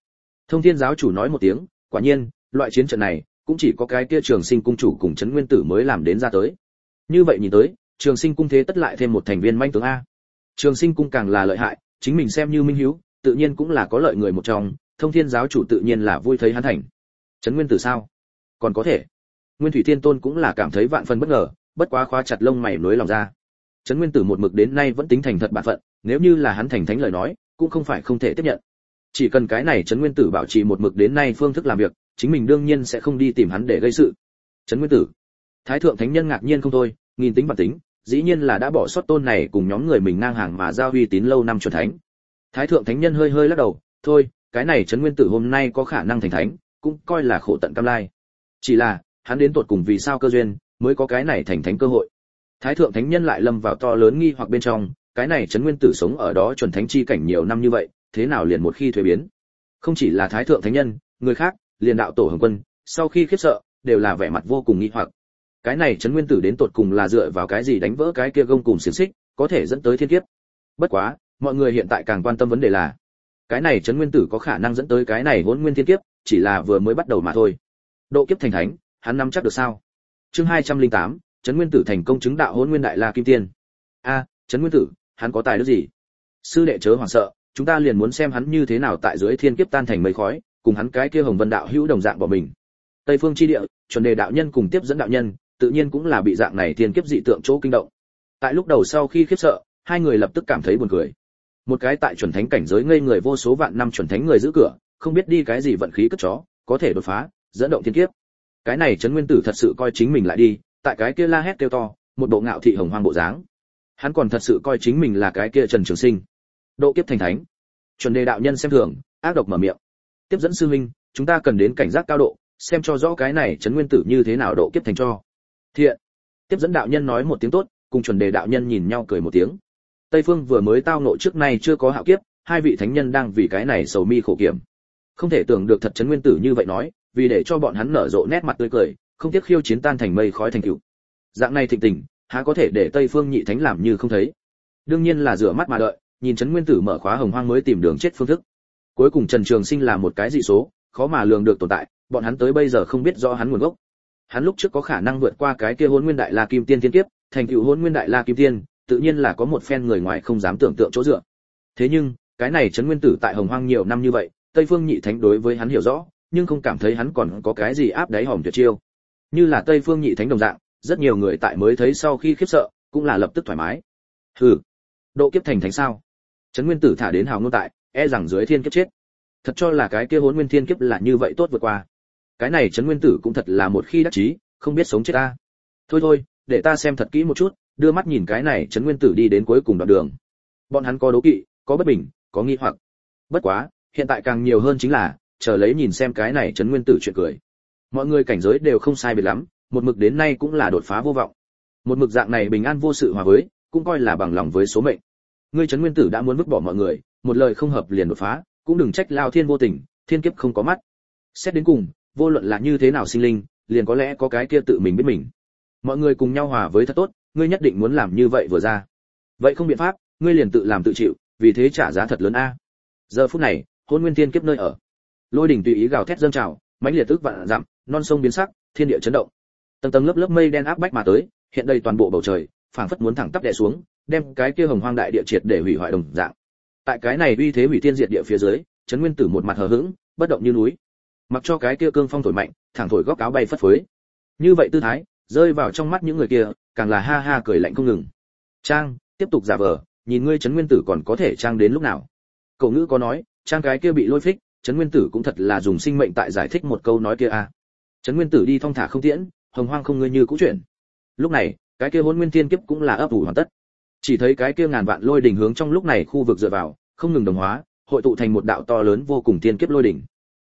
Thông thiên giáo chủ nói một tiếng, quả nhiên, loại chiến trận này, cũng chỉ có cái kia trường sinh cung chủ cùng trấn nguyên tử mới làm đến ra tới. Như vậy nhìn tới, trường sinh cung thế tất lại thêm một thành viên manh tướng a. Trường sinh cung càng là lợi hại, chính mình xem như minh hiếu tự nhiên cũng là có lợi người một trong, thông thiên giáo chủ tự nhiên là vui thấy hắn thành. Trấn nguyên tử sao? Còn có thể. Nguyên thủy thiên tôn cũng là cảm thấy vạn phần bất ngờ, bất quá khóa chặt lông mày nối lòng ra. Trấn nguyên tử một mực đến nay vẫn tính thành thật bản phận, nếu như là hắn thành thánh lời nói, cũng không phải không thể tiếp nhận. Chỉ cần cái này trấn nguyên tử bảo trì một mực đến nay phương thức làm việc, chính mình đương nhiên sẽ không đi tìm hắn để gây sự. Trấn nguyên tử. Thái thượng thánh nhân ngạc nhiên không thôi, nghìn tính bản tính, dĩ nhiên là đã bỏ sót tôn này cùng nhóm người mình ngang hàng mà giao uy tín lâu năm chuẩn thánh thái thượng thánh nhân hơi hơi lắc đầu, thôi, cái này trấn nguyên tử hôm nay có khả năng thành thánh, cũng coi là khổ tận cam lai. Chỉ là, hắn đến tột cùng vì sao cơ duyên mới có cái này thành thánh cơ hội? Thái thượng thánh nhân lại lâm vào to lớn nghi hoặc bên trong, cái này trấn nguyên tử sống ở đó chuẩn thánh chi cảnh nhiều năm như vậy, thế nào liền một khi thuế biến? Không chỉ là thái thượng thánh nhân, người khác, liền đạo tổ hồng quân, sau khi khiếp sợ, đều là vẻ mặt vô cùng nghi hoặc. Cái này trấn nguyên tử đến tột cùng là dựa vào cái gì đánh vỡ cái kia gông cùng xiềng xích, có thể dẫn tới thiên kiếp? Bất quá mọi người hiện tại càng quan tâm vấn đề là cái này trấn nguyên tử có khả năng dẫn tới cái này hỗn nguyên thiên kiếp chỉ là vừa mới bắt đầu mà thôi. Độ kiếp thành thánh hắn nắm chắc được sao? Chương 208, trấn nguyên tử thành công chứng đạo hỗn nguyên đại la kim tiên. A trấn nguyên tử hắn có tài đức gì? Sư đệ chớ hoảng sợ chúng ta liền muốn xem hắn như thế nào tại dưới thiên kiếp tan thành mây khói cùng hắn cái kia hồng vân đạo hữu đồng dạng bỏ mình. Tây phương chi địa chuẩn đề đạo nhân cùng tiếp dẫn đạo nhân tự nhiên cũng là bị dạng này thiên kiếp dị tượng chỗ kinh động. Tại lúc đầu sau khi khiếp sợ hai người lập tức cảm thấy buồn cười một cái tại chuẩn thánh cảnh giới ngây người vô số vạn năm chuẩn thánh người giữ cửa, không biết đi cái gì vận khí cất chó, có thể đột phá, dẫn động thiên kiếp. Cái này trấn nguyên tử thật sự coi chính mình lại đi, tại cái kia la hét kêu to, một bộ ngạo thị hồng hoang bộ dáng. Hắn còn thật sự coi chính mình là cái kia trần trường sinh. Độ kiếp thành thánh. Chuẩn đề đạo nhân xem thường, ác độc mở miệng. Tiếp dẫn sư huynh, chúng ta cần đến cảnh giác cao độ, xem cho rõ cái này trấn nguyên tử như thế nào độ kiếp thành cho. Thiện. Tiếp dẫn đạo nhân nói một tiếng tốt, cùng chuẩn đề đạo nhân nhìn nhau cười một tiếng tây phương vừa mới tao ngộ trước nay chưa có hạo kiếp, hai vị thánh nhân đang vì cái này sầu mi khổ kiểm. Không thể tưởng được thật trấn nguyên tử như vậy nói, vì để cho bọn hắn nở rộ nét mặt tươi cười, không tiếc khiêu chiến tan thành mây khói thành cựu. Dạng này thịnh tình, há có thể để tây phương nhị thánh làm như không thấy? Đương nhiên là rửa mắt mà đợi, nhìn trấn nguyên tử mở khóa hồng hoang mới tìm đường chết phương thức. Cuối cùng trần trường sinh là một cái dị số, khó mà lường được tồn tại, bọn hắn tới bây giờ không biết rõ hắn nguồn gốc. Hắn lúc trước có khả năng vượt qua cái kia Hỗn nguyên đại la kim tiên tiên kiếp, thành tựu Hỗn nguyên đại la kim tiên tự nhiên là có một phen người ngoài không dám tưởng tượng chỗ dựa. Thế nhưng, cái này trấn nguyên tử tại hồng hoang nhiều năm như vậy, tây phương nhị thánh đối với hắn hiểu rõ, nhưng không cảm thấy hắn còn có cái gì áp đáy hòm tuyệt chiêu. Như là tây phương nhị thánh đồng dạng, rất nhiều người tại mới thấy sau khi khiếp sợ, cũng là lập tức thoải mái. Hừ, độ kiếp thành thánh sao? Trấn nguyên tử thả đến hào ngôn tại e rằng dưới thiên kiếp chết. Thật cho là cái kia hỗn nguyên thiên kiếp là như vậy tốt vượt qua. Cái này trấn nguyên tử cũng thật là một khi đắc chí, không biết sống chết ta. Thôi thôi để ta xem thật kỹ một chút, đưa mắt nhìn cái này trấn nguyên tử đi đến cuối cùng đoạn đường. Bọn hắn có đố kỵ, có bất bình, có nghi hoặc. Bất quá, hiện tại càng nhiều hơn chính là, chờ lấy nhìn xem cái này trấn nguyên tử chuyện cười. Mọi người cảnh giới đều không sai biệt lắm, một mực đến nay cũng là đột phá vô vọng. Một mực dạng này bình an vô sự hòa với, cũng coi là bằng lòng với số mệnh. Ngươi trấn nguyên tử đã muốn vứt bỏ mọi người, một lời không hợp liền đột phá, cũng đừng trách lao thiên vô tình, thiên kiếp không có mắt. Xét đến cùng, vô luận là như thế nào sinh linh, liền có lẽ có cái kia tự mình biết mình mọi người cùng nhau hòa với thật tốt, ngươi nhất định muốn làm như vậy vừa ra. Vậy không biện pháp, ngươi liền tự làm tự chịu, vì thế trả giá thật lớn a. Giờ phút này, hôn nguyên thiên kiếp nơi ở. Lôi đỉnh tùy ý gào thét dâng trào, mãnh liệt tức vạn dặm, non sông biến sắc, thiên địa chấn động. Tầng tầng lớp lớp mây đen áp bách mà tới, hiện đây toàn bộ bầu trời, phảng phất muốn thẳng tắp đè xuống, đem cái kia hồng hoang đại địa triệt để hủy hoại đồng dạng. Tại cái này uy thế hủy thiên diệt địa phía dưới chấn nguyên tử một mặt hờ hững, bất động như núi. Mặc cho cái kia cương phong thổi mạnh, thẳng thổi góc áo bay phất phới. Như vậy tư thái rơi vào trong mắt những người kia, càng là ha ha cười lạnh không ngừng. Trang, tiếp tục giả vờ, nhìn ngươi Trấn nguyên tử còn có thể trang đến lúc nào? Cậu ngữ có nói, trang cái kia bị lôi phích, Trấn nguyên tử cũng thật là dùng sinh mệnh tại giải thích một câu nói kia a. À. trấn nguyên tử đi thong thả không tiễn, hồng hoang không ngươi như cũ chuyện lúc này, cái kia hôn nguyên thiên kiếp cũng là ấp ủ hoàn tất. Chỉ thấy cái kia ngàn vạn lôi đỉnh hướng trong lúc này khu vực dựa vào, không ngừng đồng hóa, hội tụ thành một đạo to lớn vô cùng thiên kiếp lôi đỉnh.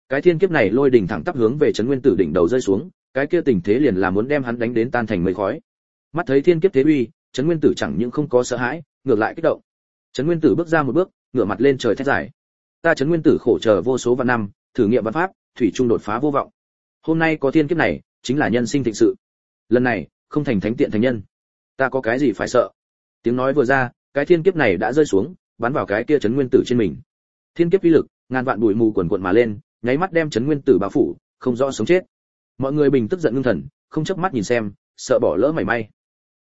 Cái thiên kiếp này lôi đỉnh thẳng tắp hướng về trấn nguyên tử đỉnh đầu rơi xuống cái kia tình thế liền là muốn đem hắn đánh đến tan thành mây khói. Mắt thấy thiên kiếp thế uy, trấn nguyên tử chẳng những không có sợ hãi, ngược lại kích động. Trấn nguyên tử bước ra một bước, ngửa mặt lên trời thét dài. Ta trấn nguyên tử khổ chờ vô số vạn năm, thử nghiệm văn pháp, thủy trung đột phá vô vọng. Hôm nay có thiên kiếp này, chính là nhân sinh thịnh sự. Lần này, không thành thánh tiện thành nhân. Ta có cái gì phải sợ? Tiếng nói vừa ra, cái thiên kiếp này đã rơi xuống, bắn vào cái kia chấn nguyên tử trên mình. Thiên kiếp uy lực, ngàn vạn bụi mù quần quần mà lên, nháy mắt đem chấn nguyên tử bao phủ, không rõ sống chết mọi người bình tức giận ngưng thần, không chớp mắt nhìn xem, sợ bỏ lỡ mảy may.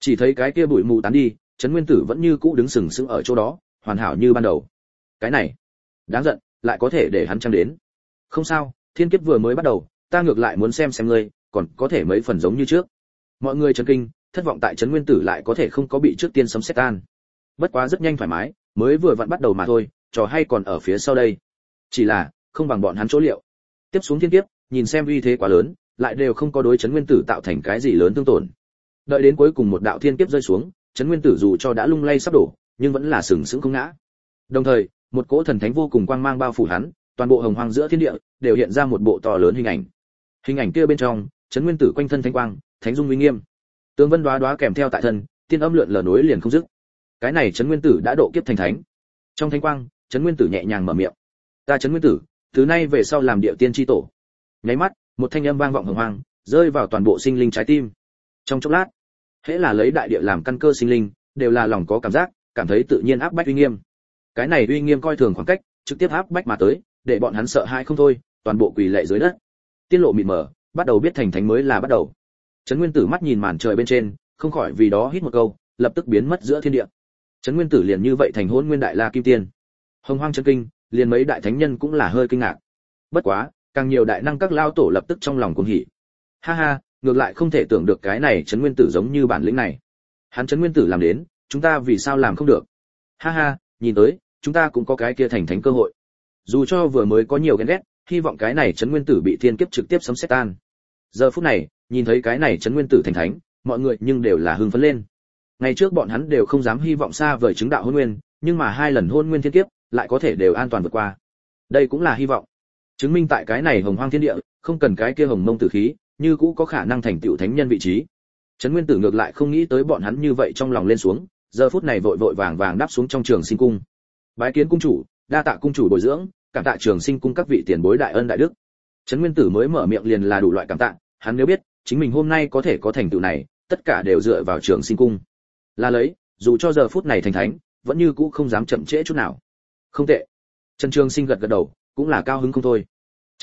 Chỉ thấy cái kia bụi mù tán đi chấn nguyên tử vẫn như cũ đứng sừng sững ở chỗ đó, hoàn hảo như ban đầu. Cái này, đáng giận, lại có thể để hắn trăng đến? Không sao, thiên kiếp vừa mới bắt đầu, ta ngược lại muốn xem xem ngươi, còn có thể mấy phần giống như trước. Mọi người chấn kinh, thất vọng tại trấn nguyên tử lại có thể không có bị trước tiên sấm xét tan. Bất quá rất nhanh thoải mái, mới vừa vặn bắt đầu mà thôi, trò hay còn ở phía sau đây. Chỉ là, không bằng bọn hắn chỗ liệu. Tiếp xuống thiên kiếp, nhìn xem uy thế quá lớn lại đều không có đối chấn nguyên tử tạo thành cái gì lớn tương tổn. Đợi đến cuối cùng một đạo thiên kiếp rơi xuống chấn nguyên tử dù cho đã lung lay sắp đổ, nhưng vẫn là sừng sững không ngã. Đồng thời, một cỗ thần thánh vô cùng quang mang bao phủ hắn, toàn bộ hồng hoang giữa thiên địa đều hiện ra một bộ to lớn hình ảnh. Hình ảnh kia bên trong chấn nguyên tử quanh thân thánh quang, thánh dung uy nghiêm. Tướng vân đoá đoá kèm theo tại thân, tiên âm lượn lờ nối liền không dứt. Cái này chấn nguyên tử đã độ kiếp thành thánh. Trong thánh quang chấn nguyên tử nhẹ nhàng mở miệng. Ta chấn nguyên tử từ nay về sau làm địa tiên tri tổ. Nháy mắt một thanh âm vang vọng hồng hoang, rơi vào toàn bộ sinh linh trái tim. Trong chốc lát, hễ là lấy đại địa làm căn cơ sinh linh, đều là lòng có cảm giác, cảm thấy tự nhiên áp bách uy nghiêm. Cái này uy nghiêm coi thường khoảng cách, trực tiếp áp bách mà tới, để bọn hắn sợ hãi không thôi, toàn bộ quỳ lệ dưới đất. Tiết lộ mịt mờ, bắt đầu biết thành thánh mới là bắt đầu. Trấn nguyên tử mắt nhìn màn trời bên trên, không khỏi vì đó hít một câu, lập tức biến mất giữa thiên địa. Trấn nguyên tử liền như vậy thành hôn nguyên đại la kim tiên. Hồng hoang chân kinh, liền mấy đại thánh nhân cũng là hơi kinh ngạc. Bất quá càng nhiều đại năng các lao tổ lập tức trong lòng cuồng hỉ. Ha ha, ngược lại không thể tưởng được cái này chấn nguyên tử giống như bản lĩnh này. Hắn chấn nguyên tử làm đến, chúng ta vì sao làm không được? Ha ha, nhìn tới, chúng ta cũng có cái kia thành thánh cơ hội. Dù cho vừa mới có nhiều ghen ghét, hy vọng cái này chấn nguyên tử bị thiên kiếp trực tiếp sấm sét tan. Giờ phút này, nhìn thấy cái này chấn nguyên tử thành thánh, mọi người nhưng đều là hưng phấn lên. Ngày trước bọn hắn đều không dám hy vọng xa vời chứng đạo hôn nguyên, nhưng mà hai lần hôn nguyên thiên kiếp, lại có thể đều an toàn vượt qua. Đây cũng là hy vọng chứng minh tại cái này hồng hoang thiên địa, không cần cái kia hồng mông tử khí, như cũ có khả năng thành tựu thánh nhân vị trí. Trấn nguyên tử ngược lại không nghĩ tới bọn hắn như vậy trong lòng lên xuống, giờ phút này vội vội vàng vàng đáp xuống trong trường sinh cung. Bái kiến cung chủ, đa tạ cung chủ bồi dưỡng, cảm tạ trường sinh cung các vị tiền bối đại ân đại đức. Trấn nguyên tử mới mở miệng liền là đủ loại cảm tạ, hắn nếu biết, chính mình hôm nay có thể có thành tựu này, tất cả đều dựa vào trường sinh cung. Là lấy, dù cho giờ phút này thành thánh, vẫn như cũ không dám chậm trễ chút nào. Không tệ. Trần trường sinh gật gật đầu, cũng là cao hứng không thôi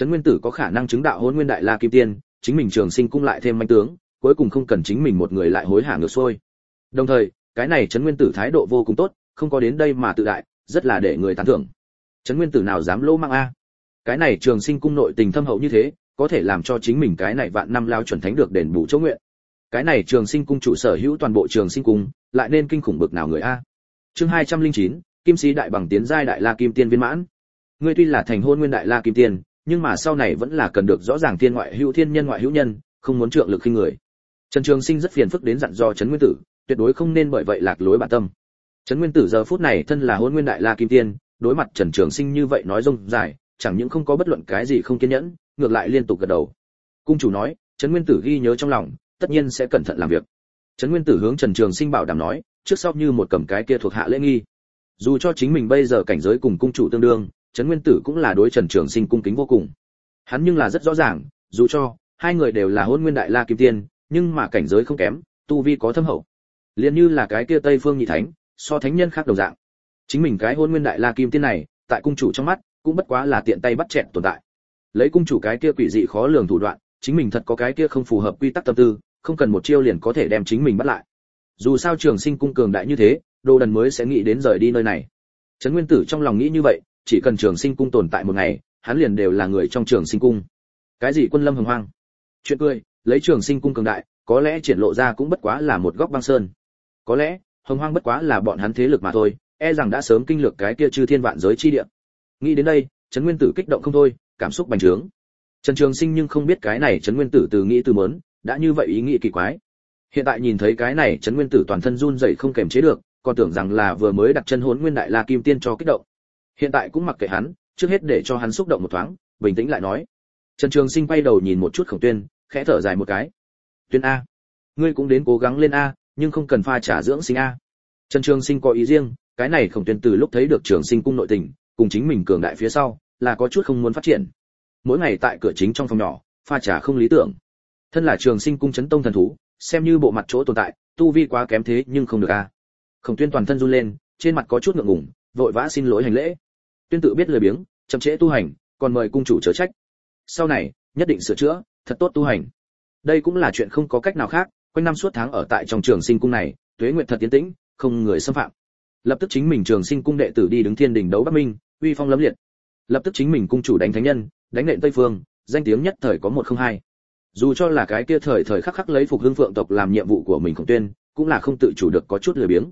trấn nguyên tử có khả năng chứng đạo hôn nguyên đại la kim tiên, chính mình trường sinh cung lại thêm manh tướng, cuối cùng không cần chính mình một người lại hối hả ngược xuôi. Đồng thời, cái này trấn nguyên tử thái độ vô cùng tốt, không có đến đây mà tự đại, rất là để người tán thưởng. Trấn nguyên tử nào dám lỗ mang a? Cái này trường sinh cung nội tình thâm hậu như thế, có thể làm cho chính mình cái này vạn năm lao chuẩn thánh được đền bù chỗ nguyện. Cái này trường sinh cung chủ sở hữu toàn bộ trường sinh cung, lại nên kinh khủng bực nào người a? Chương hai trăm linh chín, kim sĩ đại bằng tiến giai đại la kim tiên viên mãn. Ngươi tuy là thành hôn nguyên đại la kim tiên nhưng mà sau này vẫn là cần được rõ ràng thiên ngoại hữu thiên nhân ngoại hữu nhân, không muốn trượng lực khinh người. Trần trường sinh rất phiền phức đến dặn dò trấn nguyên tử, tuyệt đối không nên bởi vậy lạc lối bản tâm. Trấn nguyên tử giờ phút này thân là hôn nguyên đại la kim tiên, đối mặt trần trường sinh như vậy nói rông dài, chẳng những không có bất luận cái gì không kiên nhẫn, ngược lại liên tục gật đầu. Cung chủ nói, trấn nguyên tử ghi nhớ trong lòng, tất nhiên sẽ cẩn thận làm việc. Trấn nguyên tử hướng trần trường sinh bảo đảm nói, trước sau như một cầm cái kia thuộc hạ lễ nghi. Dù cho chính mình bây giờ cảnh giới cùng cung chủ tương đương trấn nguyên tử cũng là đối trần trường sinh cung kính vô cùng. Hắn nhưng là rất rõ ràng, dù cho hai người đều là hôn nguyên đại la kim tiên, nhưng mà cảnh giới không kém, tu vi có thâm hậu. Liền như là cái kia tây phương nhị thánh, so thánh nhân khác đồng dạng. Chính mình cái hôn nguyên đại la kim tiên này, tại cung chủ trong mắt, cũng bất quá là tiện tay bắt chẹn tồn tại. Lấy cung chủ cái kia quỷ dị khó lường thủ đoạn, chính mình thật có cái kia không phù hợp quy tắc tâm tư, không cần một chiêu liền có thể đem chính mình bắt lại. Dù sao trường sinh cung cường đại như thế, đồ đần mới sẽ nghĩ đến rời đi nơi này. Trấn nguyên tử trong lòng nghĩ như vậy chỉ cần trường sinh cung tồn tại một ngày, hắn liền đều là người trong trường sinh cung. Cái gì quân lâm hồng hoang? Chuyện cười, lấy trường sinh cung cường đại, có lẽ triển lộ ra cũng bất quá là một góc băng sơn. Có lẽ, hồng hoang bất quá là bọn hắn thế lực mà thôi e rằng đã sớm kinh lược cái kia chư thiên vạn giới chi địa. Nghĩ đến đây, trấn nguyên tử kích động không thôi, cảm xúc bành trướng. Trần trường sinh nhưng không biết cái này trấn nguyên tử từ nghĩ từ mớn, đã như vậy ý nghĩ kỳ quái. Hiện tại nhìn thấy cái này trấn nguyên tử toàn thân run rẩy không kềm chế được, còn tưởng rằng là vừa mới đặt chân hốn nguyên đại la kim tiên cho kích động hiện tại cũng mặc kệ hắn, trước hết để cho hắn xúc động một thoáng, bình tĩnh lại nói. Trần trường sinh quay đầu nhìn một chút khổng tuyên, khẽ thở dài một cái. Tuyên a. Ngươi cũng đến cố gắng lên a, nhưng không cần pha trả dưỡng sinh a. Trần trường sinh có ý riêng, cái này khổng tuyên từ lúc thấy được trường sinh cung nội tình, cùng chính mình cường đại phía sau, là có chút không muốn phát triển. Mỗi ngày tại cửa chính trong phòng nhỏ, pha trà không lý tưởng. Thân là trường sinh cung chấn tông thần thú, xem như bộ mặt chỗ tồn tại, tu vi quá kém thế nhưng không được a. Khổng tuyên toàn thân run lên, trên mặt có chút ngượng ngùng vội vã xin lỗi hành lễ. Tuyên tự biết lời biếng, chậm trễ tu hành, còn mời cung chủ chớ trách. Sau này, nhất định sửa chữa, thật tốt tu hành. Đây cũng là chuyện không có cách nào khác, quanh năm suốt tháng ở tại trong trường sinh cung này, tuế nguyện thật tiến tĩnh, không người xâm phạm. Lập tức chính mình trường sinh cung đệ tử đi đứng thiên đình đấu bắc minh, uy phong lấm liệt. Lập tức chính mình cung chủ đánh thánh nhân, đánh nện tây phương, danh tiếng nhất thời có một không hai. Dù cho là cái kia thời thời khắc khắc lấy phục hưng phượng tộc làm nhiệm vụ của mình khổng tuyên, cũng là không tự chủ được có chút lười biếng.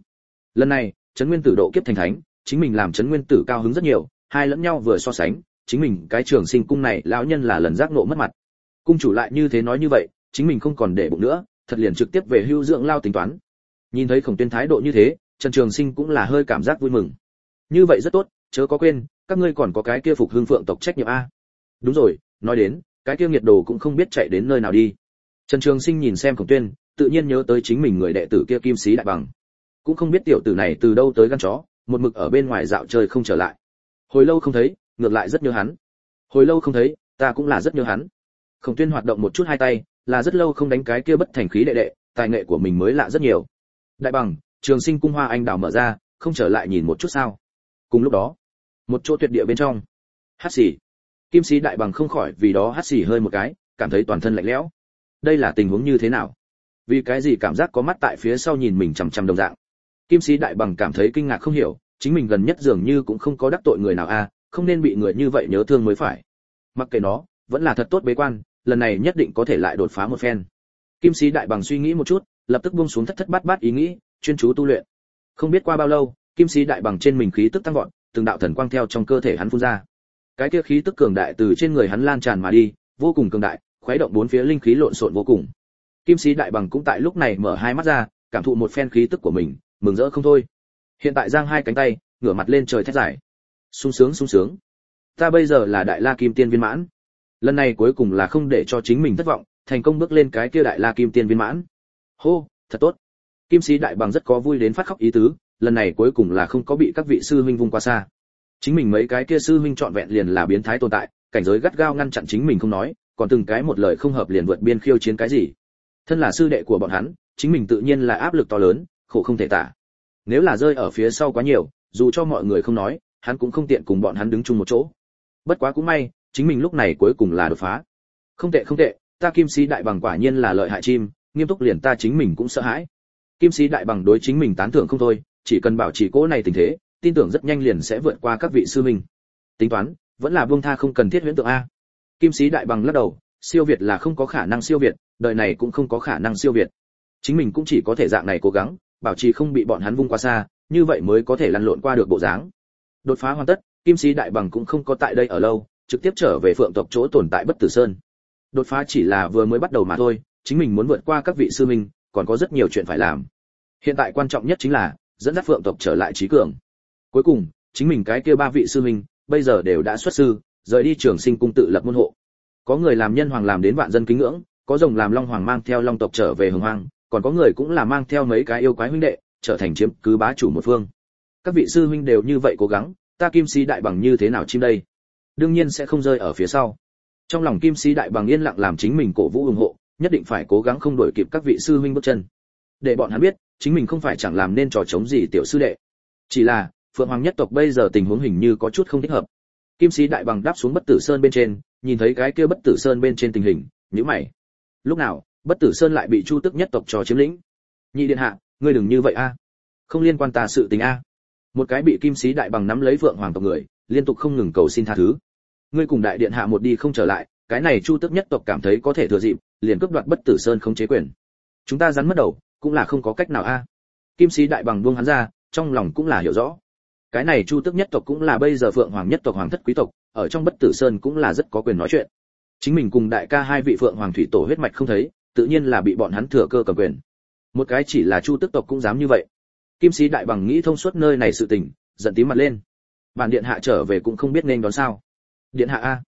Lần này, trấn nguyên tử độ kiếp thành thánh chính mình làm chấn nguyên tử cao hứng rất nhiều, hai lẫn nhau vừa so sánh, chính mình cái trường sinh cung này lão nhân là lần giác nộ mất mặt. Cung chủ lại như thế nói như vậy, chính mình không còn để bụng nữa, thật liền trực tiếp về hưu dưỡng lao tính toán. Nhìn thấy khổng tuyên thái độ như thế, trần trường sinh cũng là hơi cảm giác vui mừng. Như vậy rất tốt, chớ có quên, các ngươi còn có cái kia phục hương phượng tộc trách nhiệm a. Đúng rồi, nói đến, cái kia nhiệt đồ cũng không biết chạy đến nơi nào đi. Trần trường sinh nhìn xem khổng tuyên, tự nhiên nhớ tới chính mình người đệ tử kia kim sĩ đại bằng. Cũng không biết tiểu tử này từ đâu tới gan chó một mực ở bên ngoài dạo chơi không trở lại. Hồi lâu không thấy, ngược lại rất nhớ hắn. Hồi lâu không thấy, ta cũng là rất nhớ hắn. Khổng tuyên hoạt động một chút hai tay, là rất lâu không đánh cái kia bất thành khí đệ đệ, tài nghệ của mình mới lạ rất nhiều. Đại bằng, trường sinh cung hoa anh đào mở ra, không trở lại nhìn một chút sao. Cùng lúc đó, một chỗ tuyệt địa bên trong, hát xì. Kim sĩ đại bằng không khỏi vì đó hát xì hơi một cái, cảm thấy toàn thân lạnh lẽo. Đây là tình huống như thế nào? Vì cái gì cảm giác có mắt tại phía sau nhìn mình chằm chằm đồng dạng? Kim sĩ đại bằng cảm thấy kinh ngạc không hiểu, chính mình gần nhất dường như cũng không có đắc tội người nào a không nên bị người như vậy nhớ thương mới phải. Mặc kệ nó, vẫn là thật tốt bế quan, lần này nhất định có thể lại đột phá một phen. Kim sĩ đại bằng suy nghĩ một chút, lập tức buông xuống thất thất bát bát ý nghĩ, chuyên chú tu luyện. Không biết qua bao lâu, kim sĩ đại bằng trên mình khí tức tăng vọt, từng đạo thần quang theo trong cơ thể hắn phun ra. Cái kia khí tức cường đại từ trên người hắn lan tràn mà đi, vô cùng cường đại, khuấy động bốn phía linh khí lộn xộn vô cùng. Kim sĩ đại bằng cũng tại lúc này mở hai mắt ra, cảm thụ một phen khí tức của mình mừng rỡ không thôi. Hiện tại giang hai cánh tay, ngửa mặt lên trời thét dài. Sung sướng sung sướng. Ta bây giờ là đại la kim tiên viên mãn. Lần này cuối cùng là không để cho chính mình thất vọng, thành công bước lên cái kia đại la kim tiên viên mãn. Hô, thật tốt. Kim sĩ đại bằng rất có vui đến phát khóc ý tứ, lần này cuối cùng là không có bị các vị sư huynh vung qua xa. Chính mình mấy cái kia sư huynh trọn vẹn liền là biến thái tồn tại, cảnh giới gắt gao ngăn chặn chính mình không nói, còn từng cái một lời không hợp liền vượt biên khiêu chiến cái gì. Thân là sư đệ của bọn hắn, chính mình tự nhiên là áp lực to lớn khổ không thể tả. Nếu là rơi ở phía sau quá nhiều, dù cho mọi người không nói, hắn cũng không tiện cùng bọn hắn đứng chung một chỗ. Bất quá cũng may, chính mình lúc này cuối cùng là đột phá. Không tệ không tệ, ta kim sĩ đại bằng quả nhiên là lợi hại chim, nghiêm túc liền ta chính mình cũng sợ hãi. Kim sĩ đại bằng đối chính mình tán thưởng không thôi, chỉ cần bảo trì cố này tình thế, tin tưởng rất nhanh liền sẽ vượt qua các vị sư mình tính toán, vẫn là buông tha không cần thiết huyễn tượng a. Kim sĩ đại bằng lắc đầu, siêu việt là không có khả năng siêu việt, đời này cũng không có khả năng siêu việt. Chính mình cũng chỉ có thể dạng này cố gắng bảo trì không bị bọn hắn vung qua xa, như vậy mới có thể lăn lộn qua được bộ dáng. Đột phá hoàn tất, kim sĩ đại bằng cũng không có tại đây ở lâu, trực tiếp trở về phượng tộc chỗ tồn tại bất tử sơn. Đột phá chỉ là vừa mới bắt đầu mà thôi, chính mình muốn vượt qua các vị sư minh còn có rất nhiều chuyện phải làm. Hiện tại quan trọng nhất chính là, dẫn dắt phượng tộc trở lại trí cường. Cuối cùng, chính mình cái kia ba vị sư minh bây giờ đều đã xuất sư, rời đi trường sinh cung tự lập môn hộ. Có người làm nhân hoàng làm đến vạn dân kính ngưỡng, có rồng làm long hoàng mang theo long tộc trở về hồng hoang còn có người cũng là mang theo mấy cái yêu quái huynh đệ, trở thành chiếm cứ bá chủ một phương. Các vị sư huynh đều như vậy cố gắng, ta kim sĩ đại bằng như thế nào chim đây? Đương nhiên sẽ không rơi ở phía sau. Trong lòng kim sĩ đại bằng yên lặng làm chính mình cổ vũ ủng hộ, nhất định phải cố gắng không đổi kịp các vị sư huynh bước chân. Để bọn hắn biết, chính mình không phải chẳng làm nên trò chống gì tiểu sư đệ. Chỉ là, phượng hoàng nhất tộc bây giờ tình huống hình như có chút không thích hợp. Kim sĩ đại bằng đáp xuống bất tử sơn bên trên, nhìn thấy cái kia bất tử sơn bên trên tình hình, nhíu mày. Lúc nào bất tử sơn lại bị chu tức nhất tộc cho chiếm lĩnh. Nhị điện hạ, ngươi đừng như vậy a. Không liên quan ta sự tình a. Một cái bị kim sĩ đại bằng nắm lấy vượng hoàng tộc người, liên tục không ngừng cầu xin tha thứ. Ngươi cùng đại điện hạ một đi không trở lại, cái này chu tức nhất tộc cảm thấy có thể thừa dịp, liền cướp đoạt bất tử sơn không chế quyền. Chúng ta rắn mất đầu, cũng là không có cách nào a. Kim sĩ đại bằng buông hắn ra, trong lòng cũng là hiểu rõ. Cái này chu tức nhất tộc cũng là bây giờ phượng hoàng nhất tộc hoàng thất quý tộc, ở trong bất tử sơn cũng là rất có quyền nói chuyện. Chính mình cùng đại ca hai vị phượng hoàng thủy tổ huyết mạch không thấy tự nhiên là bị bọn hắn thừa cơ cầm quyền. Một cái chỉ là chu tức tộc cũng dám như vậy. Kim sĩ đại bằng nghĩ thông suốt nơi này sự tình, giận tím mặt lên. Bản điện hạ trở về cũng không biết nên đón sao. Điện hạ a,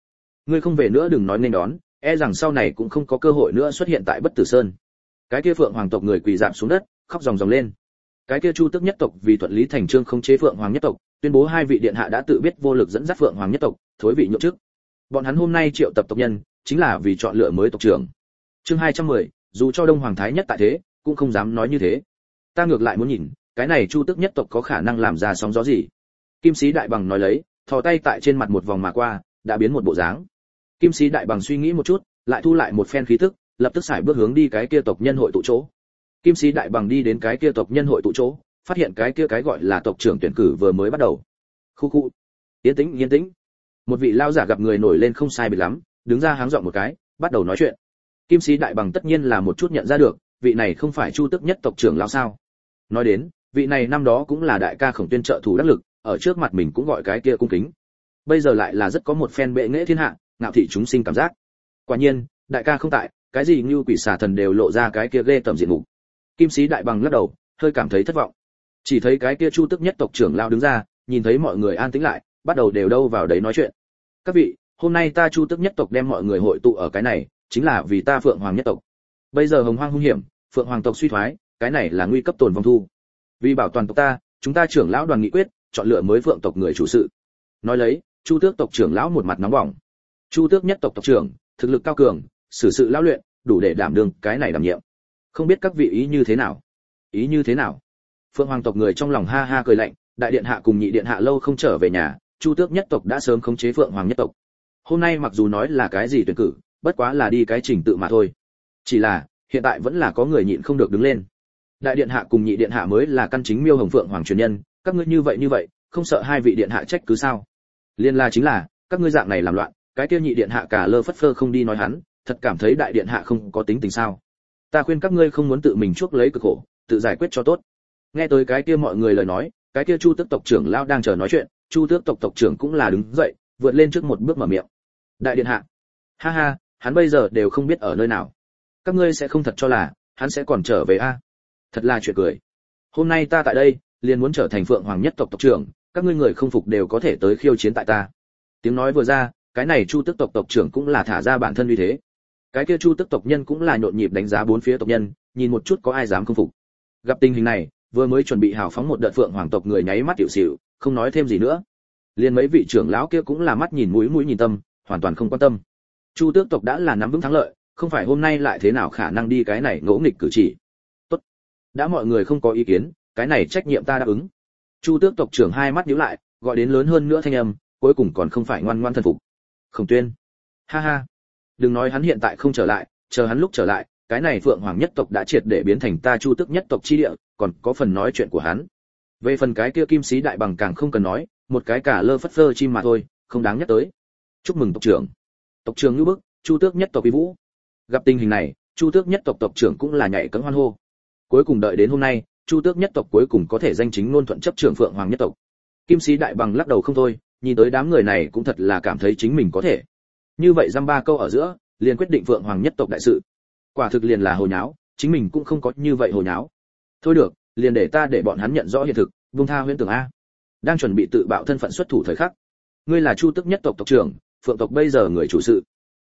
ngươi không về nữa đừng nói nên đón e rằng sau này cũng không có cơ hội nữa xuất hiện tại bất tử sơn. Cái kia phượng hoàng tộc người quỳ dạp xuống đất, khóc ròng ròng lên. Cái kia chu tức nhất tộc vì thuận lý thành trương không chế phượng hoàng nhất tộc, tuyên bố hai vị điện hạ đã tự biết vô lực dẫn dắt phượng hoàng nhất tộc, thối vị nhượng chức. Bọn hắn hôm nay triệu tập tộc nhân, chính là vì chọn lựa mới tộc trưởng chương 210, dù cho đông hoàng thái nhất tại thế cũng không dám nói như thế. Ta ngược lại muốn nhìn cái này chu tức nhất tộc có khả năng làm ra sóng gió gì? Kim sĩ đại bằng nói lấy thò tay tại trên mặt một vòng mà qua đã biến một bộ dáng. Kim sĩ đại bằng suy nghĩ một chút lại thu lại một phen khí tức lập tức xài bước hướng đi cái kia tộc nhân hội tụ chỗ. Kim sĩ đại bằng đi đến cái kia tộc nhân hội tụ chỗ phát hiện cái kia cái gọi là tộc trưởng tuyển cử vừa mới bắt đầu. Khu khu. Yên tĩnh yên tĩnh. Một vị lao giả gặp người nổi lên không sai biệt lắm đứng ra háng dọn một cái bắt đầu nói chuyện kim sĩ đại bằng tất nhiên là một chút nhận ra được, vị này không phải chu tức nhất tộc trưởng lao sao? Nói đến, vị này năm đó cũng là đại ca khổng tuyên trợ thủ đắc lực, ở trước mặt mình cũng gọi cái kia cung kính. Bây giờ lại là rất có một phen bệ nghệ thiên hạ, ngạo thị chúng sinh cảm giác. Quả nhiên, đại ca không tại, cái gì như quỷ xà thần đều lộ ra cái kia ghê tầm diện mục. Kim sĩ đại bằng lắc đầu, hơi cảm thấy thất vọng. Chỉ thấy cái kia chu tức nhất tộc trưởng lao đứng ra, nhìn thấy mọi người an tĩnh lại, bắt đầu đều đâu vào đấy nói chuyện. Các vị, hôm nay ta chu tức nhất tộc đem mọi người hội tụ ở cái này chính là vì ta phượng hoàng nhất tộc. Bây giờ hồng hoang hung hiểm, phượng hoàng tộc suy thoái, cái này là nguy cấp tồn vong thu. Vì bảo toàn tộc ta, chúng ta trưởng lão đoàn nghị quyết, chọn lựa mới phượng tộc người chủ sự. Nói lấy, chu tước tộc trưởng lão một mặt nóng bỏng. Chu tước nhất tộc tộc trưởng, thực lực cao cường, xử sự lão luyện, đủ để đảm đương cái này đảm nhiệm. Không biết các vị ý như thế nào? Ý như thế nào? Phượng hoàng tộc người trong lòng ha ha cười lạnh, đại điện hạ cùng nhị điện hạ lâu không trở về nhà, chu tước nhất tộc đã sớm khống chế phượng hoàng nhất tộc. Hôm nay mặc dù nói là cái gì tuyển cử bất quá là đi cái trình tự mà thôi. Chỉ là, hiện tại vẫn là có người nhịn không được đứng lên. Đại điện hạ cùng nhị điện hạ mới là căn chính miêu hồng phượng hoàng truyền nhân, các ngươi như vậy như vậy, không sợ hai vị điện hạ trách cứ sao? Liên la chính là, các ngươi dạng này làm loạn, cái kia nhị điện hạ cả lơ phất phơ không đi nói hắn, thật cảm thấy đại điện hạ không có tính tình sao? Ta khuyên các ngươi không muốn tự mình chuốc lấy cực khổ, tự giải quyết cho tốt. Nghe tới cái kia mọi người lời nói, cái kia chu tước tộc trưởng lao đang chờ nói chuyện, chu tước tộc tộc trưởng cũng là đứng dậy, vượt lên trước một bước mở miệng. Đại điện hạ. Ha ha hắn bây giờ đều không biết ở nơi nào. Các ngươi sẽ không thật cho là, hắn sẽ còn trở về a? Thật là chuyện cười. Hôm nay ta tại đây, liền muốn trở thành phượng hoàng nhất tộc tộc trưởng, các ngươi người không phục đều có thể tới khiêu chiến tại ta. Tiếng nói vừa ra, cái này chu tức tộc tộc trưởng cũng là thả ra bản thân uy thế. Cái kia chu tức tộc nhân cũng là nhộn nhịp đánh giá bốn phía tộc nhân, nhìn một chút có ai dám không phục. Gặp tình hình này, vừa mới chuẩn bị hào phóng một đợt phượng hoàng tộc người nháy mắt tiểu xỉu, không nói thêm gì nữa. Liền mấy vị trưởng lão kia cũng là mắt nhìn mũi mũi nhìn tâm, hoàn toàn không quan tâm chu tước tộc đã là nắm vững thắng lợi, không phải hôm nay lại thế nào khả năng đi cái này ngỗ nghịch cử chỉ. Tốt. Đã mọi người không có ý kiến, cái này trách nhiệm ta đáp ứng. Chu tước tộc trưởng hai mắt nhíu lại, gọi đến lớn hơn nữa thanh âm, cuối cùng còn không phải ngoan ngoan thần phục. Khổng tuyên. Ha ha. Đừng nói hắn hiện tại không trở lại, chờ hắn lúc trở lại, cái này phượng hoàng nhất tộc đã triệt để biến thành ta chu tước nhất tộc chi địa, còn có phần nói chuyện của hắn. Về phần cái kia kim sĩ đại bằng càng không cần nói, một cái cả lơ phất phơ chim mà thôi, không đáng nhắc tới. Chúc mừng tộc trưởng tộc trưởng như bức, chu tước nhất tộc vi vũ. Gặp tình hình này, chu tước nhất tộc tộc trưởng cũng là nhảy cẫng hoan hô. Cuối cùng đợi đến hôm nay, chu tước nhất tộc cuối cùng có thể danh chính ngôn thuận chấp trưởng phượng hoàng nhất tộc. Kim sĩ đại bằng lắc đầu không thôi, nhìn tới đám người này cũng thật là cảm thấy chính mình có thể. Như vậy dăm ba câu ở giữa, liền quyết định phượng hoàng nhất tộc đại sự. Quả thực liền là hồ nháo, chính mình cũng không có như vậy hồ nháo. Thôi được, liền để ta để bọn hắn nhận rõ hiện thực vung tha huyễn tưởng a. Đang chuẩn bị tự bạo thân phận xuất thủ thời khắc, ngươi là chu tức nhất tộc tộc trưởng phượng tộc bây giờ người chủ sự.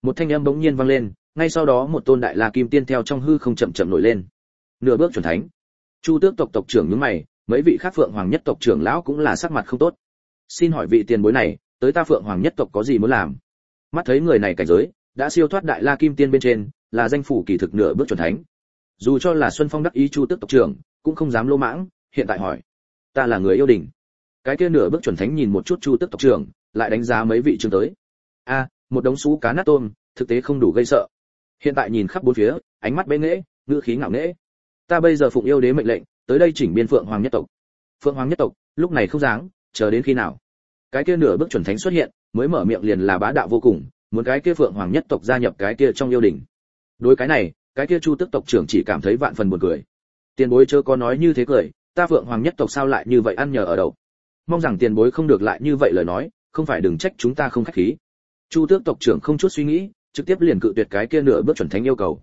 Một thanh âm bỗng nhiên vang lên, ngay sau đó một tôn đại la kim tiên theo trong hư không chậm chậm nổi lên. Nửa bước chuẩn thánh. Chu tước tộc tộc trưởng nhướng mày, mấy vị khác phượng hoàng nhất tộc trưởng lão cũng là sắc mặt không tốt. Xin hỏi vị tiền bối này, tới ta phượng hoàng nhất tộc có gì muốn làm? Mắt thấy người này cảnh giới, đã siêu thoát đại la kim tiên bên trên, là danh phủ kỳ thực nửa bước chuẩn thánh. Dù cho là xuân phong đắc ý chu tước tộc trưởng, cũng không dám lỗ mãng, hiện tại hỏi. Ta là người yêu đình. Cái kia nửa bước chuẩn thánh nhìn một chút chu tước tộc trưởng, lại đánh giá mấy vị trưởng tới a, một đống xú cá nát tôm, thực tế không đủ gây sợ. Hiện tại nhìn khắp bốn phía, ánh mắt bế nghễ, ngữ khí ngạo nghễ. Ta bây giờ phụng yêu đế mệnh lệnh, tới đây chỉnh biên phượng hoàng nhất tộc. Phượng hoàng nhất tộc, lúc này không dáng, chờ đến khi nào? Cái kia nửa bước chuẩn thánh xuất hiện, mới mở miệng liền là bá đạo vô cùng, muốn cái kia phượng hoàng nhất tộc gia nhập cái kia trong yêu đình. Đối cái này, cái kia chu tức tộc trưởng chỉ cảm thấy vạn phần buồn cười. Tiền bối chớ có nói như thế cười, ta phượng hoàng nhất tộc sao lại như vậy ăn nhờ ở đậu? Mong rằng tiền bối không được lại như vậy lời nói, không phải đừng trách chúng ta không khách khí chu tước tộc trưởng không chút suy nghĩ, trực tiếp liền cự tuyệt cái kia nửa bước chuẩn thánh yêu cầu.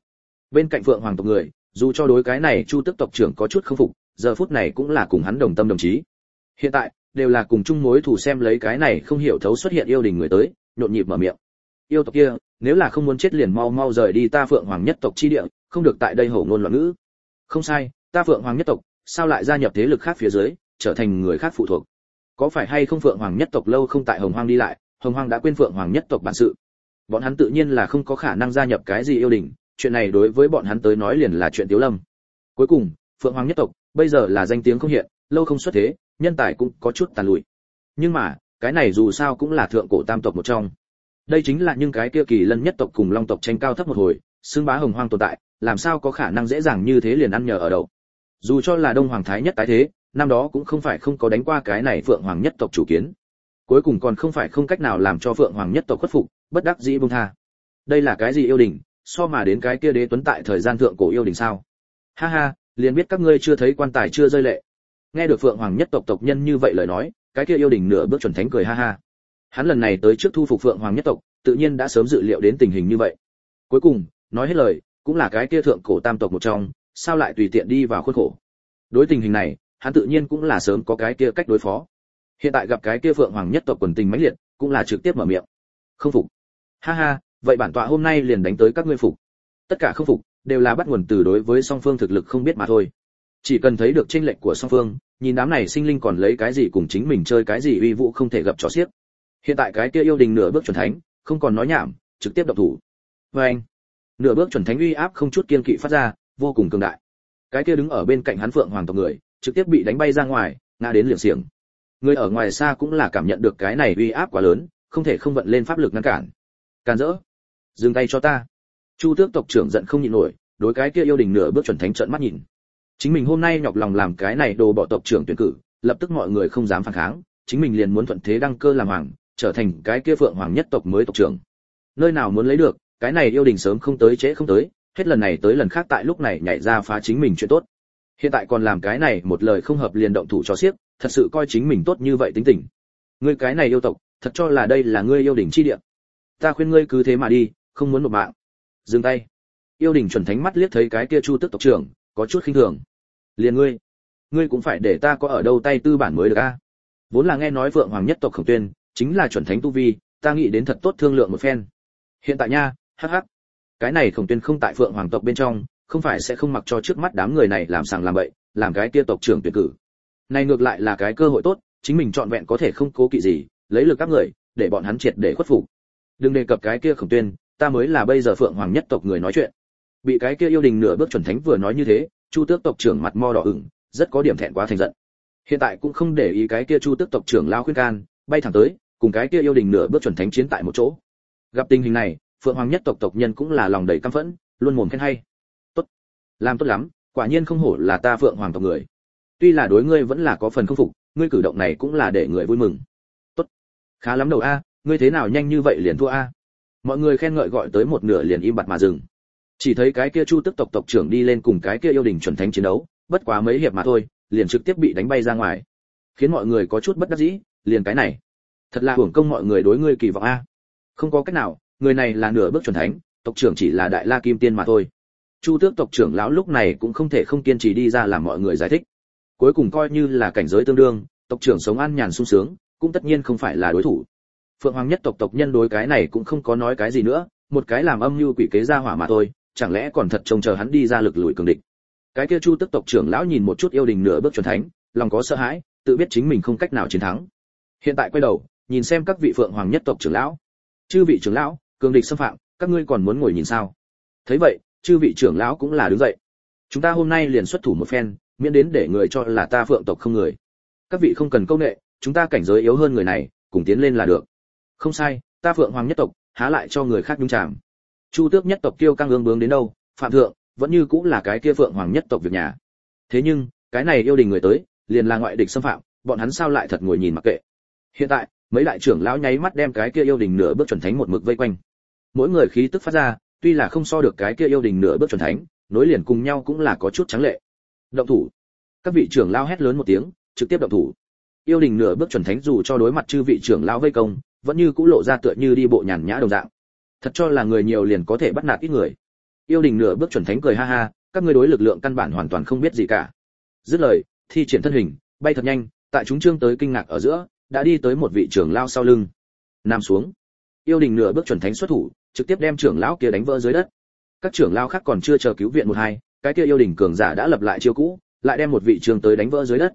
Bên cạnh phượng hoàng tộc người, dù cho đối cái này chu tước tộc trưởng có chút không phục, giờ phút này cũng là cùng hắn đồng tâm đồng chí. Hiện tại, đều là cùng chung mối thù xem lấy cái này không hiểu thấu xuất hiện yêu đình người tới, nhộn nhịp mở miệng. Yêu tộc kia, nếu là không muốn chết liền mau mau rời đi ta phượng hoàng nhất tộc chi địa, không được tại đây hổ ngôn loạn ngữ. Không sai, ta phượng hoàng nhất tộc, sao lại gia nhập thế lực khác phía dưới, trở thành người khác phụ thuộc? Có phải hay không phượng hoàng nhất tộc lâu không tại hồng hoang đi lại? Hồng hoang đã quên phượng hoàng nhất tộc bản sự. Bọn hắn tự nhiên là không có khả năng gia nhập cái gì yêu đình, chuyện này đối với bọn hắn tới nói liền là chuyện tiếu lâm. Cuối cùng, phượng hoàng nhất tộc, bây giờ là danh tiếng không hiện, lâu không xuất thế, nhân tài cũng có chút tàn lụi. Nhưng mà, cái này dù sao cũng là thượng cổ tam tộc một trong. Đây chính là những cái kia kỳ lân nhất tộc cùng long tộc tranh cao thấp một hồi xương bá hồng hoang tồn tại, làm sao có khả năng dễ dàng như thế liền ăn nhờ ở đậu. Dù cho là đông hoàng thái nhất tái thế, năm đó cũng không phải không có đánh qua cái này phượng hoàng nhất tộc chủ kiến cuối cùng còn không phải không cách nào làm cho phượng hoàng nhất tộc khuất phục, bất đắc dĩ buông tha. Đây là cái gì yêu đình so mà đến cái kia đế tuấn tại thời gian thượng cổ yêu đình sao? Ha ha, liền biết các ngươi chưa thấy quan tài chưa rơi lệ. Nghe được phượng hoàng nhất tộc tộc nhân như vậy lời nói, cái kia yêu đình nửa bước chuẩn thánh cười ha ha. Hắn lần này tới trước thu phục phượng hoàng nhất tộc, tự nhiên đã sớm dự liệu đến tình hình như vậy. Cuối cùng, nói hết lời, cũng là cái kia thượng cổ tam tộc một trong, sao lại tùy tiện đi vào khuôn khổ? Đối tình hình này, hắn tự nhiên cũng là sớm có cái kia cách đối phó hiện tại gặp cái kia phượng hoàng nhất tộc quần tình mãnh liệt, cũng là trực tiếp mở miệng. Không phục. Ha ha, vậy bản tọa hôm nay liền đánh tới các ngươi phục. Tất cả không phục, đều là bắt nguồn từ đối với song phương thực lực không biết mà thôi. Chỉ cần thấy được tranh lệch của song phương, nhìn đám này sinh linh còn lấy cái gì cùng chính mình chơi cái gì uy vũ không thể gặp trò xiếc. Hiện tại cái kia yêu đình nửa bước chuẩn thánh, không còn nói nhảm, trực tiếp độc thủ. Vê anh, nửa bước chuẩn thánh uy áp không chút kiên kỵ phát ra, vô cùng cường đại. Cái kia đứng ở bên cạnh hắn phượng hoàng tộc người, trực tiếp bị đánh bay ra ngoài, ngã đến liệng xiềng người ở ngoài xa cũng là cảm nhận được cái này uy áp quá lớn, không thể không vận lên pháp lực ngăn cản. Càn rỡ. Dừng tay cho ta. Chu tước tộc trưởng giận không nhịn nổi, đối cái kia yêu đình nửa bước chuẩn thánh trợn mắt nhìn. Chính mình hôm nay nhọc lòng làm cái này đồ bỏ tộc trưởng tuyển cử, lập tức mọi người không dám phản kháng, chính mình liền muốn thuận thế đăng cơ làm hoàng, trở thành cái kia phượng hoàng nhất tộc mới tộc trưởng. Nơi nào muốn lấy được, cái này yêu đình sớm không tới trễ không tới, hết lần này tới lần khác tại lúc này nhảy ra phá chính mình chuyện tốt hiện tại còn làm cái này một lời không hợp liền động thủ cho xiếc thật sự coi chính mình tốt như vậy tính tình. Ngươi cái này yêu tộc, thật cho là đây là ngươi yêu đỉnh chi địa. Ta khuyên ngươi cứ thế mà đi, không muốn một mạng. Dừng tay. Yêu đỉnh chuẩn thánh mắt liếc thấy cái kia chu tức tộc trưởng, có chút khinh thường. Liền ngươi. Ngươi cũng phải để ta có ở đâu tay tư bản mới được a? Vốn là nghe nói vượng hoàng nhất tộc khổng tuyên, chính là chuẩn thánh tu vi, ta nghĩ đến thật tốt thương lượng một phen. Hiện tại nha, hắc hắc. Cái này khổng tuyên không tại phượng hoàng tộc bên trong không phải sẽ không mặc cho trước mắt đám người này làm sàng làm bậy, làm cái kia tộc trưởng tuyển cử. Này ngược lại là cái cơ hội tốt, chính mình chọn vẹn có thể không cố kỵ gì, lấy lực các người, để bọn hắn triệt để khuất phục. Đừng đề cập cái kia khổng tuyên, ta mới là bây giờ phượng hoàng nhất tộc người nói chuyện. Bị cái kia yêu đình nửa bước chuẩn thánh vừa nói như thế, chu tước tộc trưởng mặt mo đỏ ửng, rất có điểm thẹn quá thành giận. Hiện tại cũng không để ý cái kia chu tước tộc trưởng lao khuyên can, bay thẳng tới, cùng cái kia yêu đình nửa bước chuẩn thánh chiến tại một chỗ. Gặp tình hình này, phượng hoàng nhất tộc tộc nhân cũng là lòng đầy căm phẫn, luôn mồm khen hay làm tốt lắm, quả nhiên không hổ là ta phượng hoàng tộc người. Tuy là đối ngươi vẫn là có phần không phục, ngươi cử động này cũng là để người vui mừng. Tốt. Khá lắm đầu a, ngươi thế nào nhanh như vậy liền thua a? Mọi người khen ngợi gọi tới một nửa liền im bặt mà dừng. Chỉ thấy cái kia chu tức tộc tộc trưởng đi lên cùng cái kia yêu đình chuẩn thánh chiến đấu, bất quá mấy hiệp mà thôi, liền trực tiếp bị đánh bay ra ngoài. Khiến mọi người có chút bất đắc dĩ, liền cái này. Thật là hưởng công mọi người đối ngươi kỳ vọng a. Không có cách nào, người này là nửa bước chuẩn thánh, tộc trưởng chỉ là đại la kim tiên mà thôi chu tước tộc trưởng lão lúc này cũng không thể không kiên trì đi ra làm mọi người giải thích. Cuối cùng coi như là cảnh giới tương đương, tộc trưởng sống an nhàn sung sướng, cũng tất nhiên không phải là đối thủ. Phượng hoàng nhất tộc tộc nhân đối cái này cũng không có nói cái gì nữa, một cái làm âm mưu quỷ kế ra hỏa mà thôi, chẳng lẽ còn thật trông chờ hắn đi ra lực lùi cường địch. Cái kia chu tức tộc trưởng lão nhìn một chút yêu đình nửa bước chuẩn thánh, lòng có sợ hãi, tự biết chính mình không cách nào chiến thắng. Hiện tại quay đầu, nhìn xem các vị phượng hoàng nhất tộc trưởng lão. Chư vị trưởng lão, cường địch xâm phạm, các ngươi còn muốn ngồi nhìn sao? Thấy vậy chư vị trưởng lão cũng là đứng dậy. Chúng ta hôm nay liền xuất thủ một phen, miễn đến để người cho là ta phượng tộc không người. Các vị không cần công nghệ chúng ta cảnh giới yếu hơn người này, cùng tiến lên là được. Không sai, ta phượng hoàng nhất tộc, há lại cho người khác nhung chạm chu tước nhất tộc tiêu căng ương bướng đến đâu, phạm thượng, vẫn như cũng là cái kia phượng hoàng nhất tộc việc nhà. Thế nhưng, cái này yêu đình người tới, liền là ngoại địch xâm phạm, bọn hắn sao lại thật ngồi nhìn mặc kệ. Hiện tại, mấy đại trưởng lão nháy mắt đem cái kia yêu đình nửa bước chuẩn thánh một mực vây quanh. Mỗi người khí tức phát ra tuy là không so được cái kia yêu đình nửa bước chuẩn thánh, nối liền cùng nhau cũng là có chút trắng lệ. Động thủ. Các vị trưởng lao hét lớn một tiếng, trực tiếp động thủ. Yêu đình nửa bước chuẩn thánh dù cho đối mặt chư vị trưởng lão vây công, vẫn như cũ lộ ra tựa như đi bộ nhàn nhã đồng dạng. Thật cho là người nhiều liền có thể bắt nạt ít người. Yêu đình nửa bước chuẩn thánh cười ha ha, các ngươi đối lực lượng căn bản hoàn toàn không biết gì cả. Dứt lời, thi triển thân hình, bay thật nhanh, tại chúng trương tới kinh ngạc ở giữa, đã đi tới một vị trưởng lao sau lưng. Nam xuống. Yêu đình nửa bước chuẩn thánh xuất thủ trực tiếp đem trưởng lão kia đánh vỡ dưới đất. Các trưởng lão khác còn chưa chờ cứu viện một hai, cái kia yêu đình cường giả đã lập lại chiêu cũ, lại đem một vị trường tới đánh vỡ dưới đất.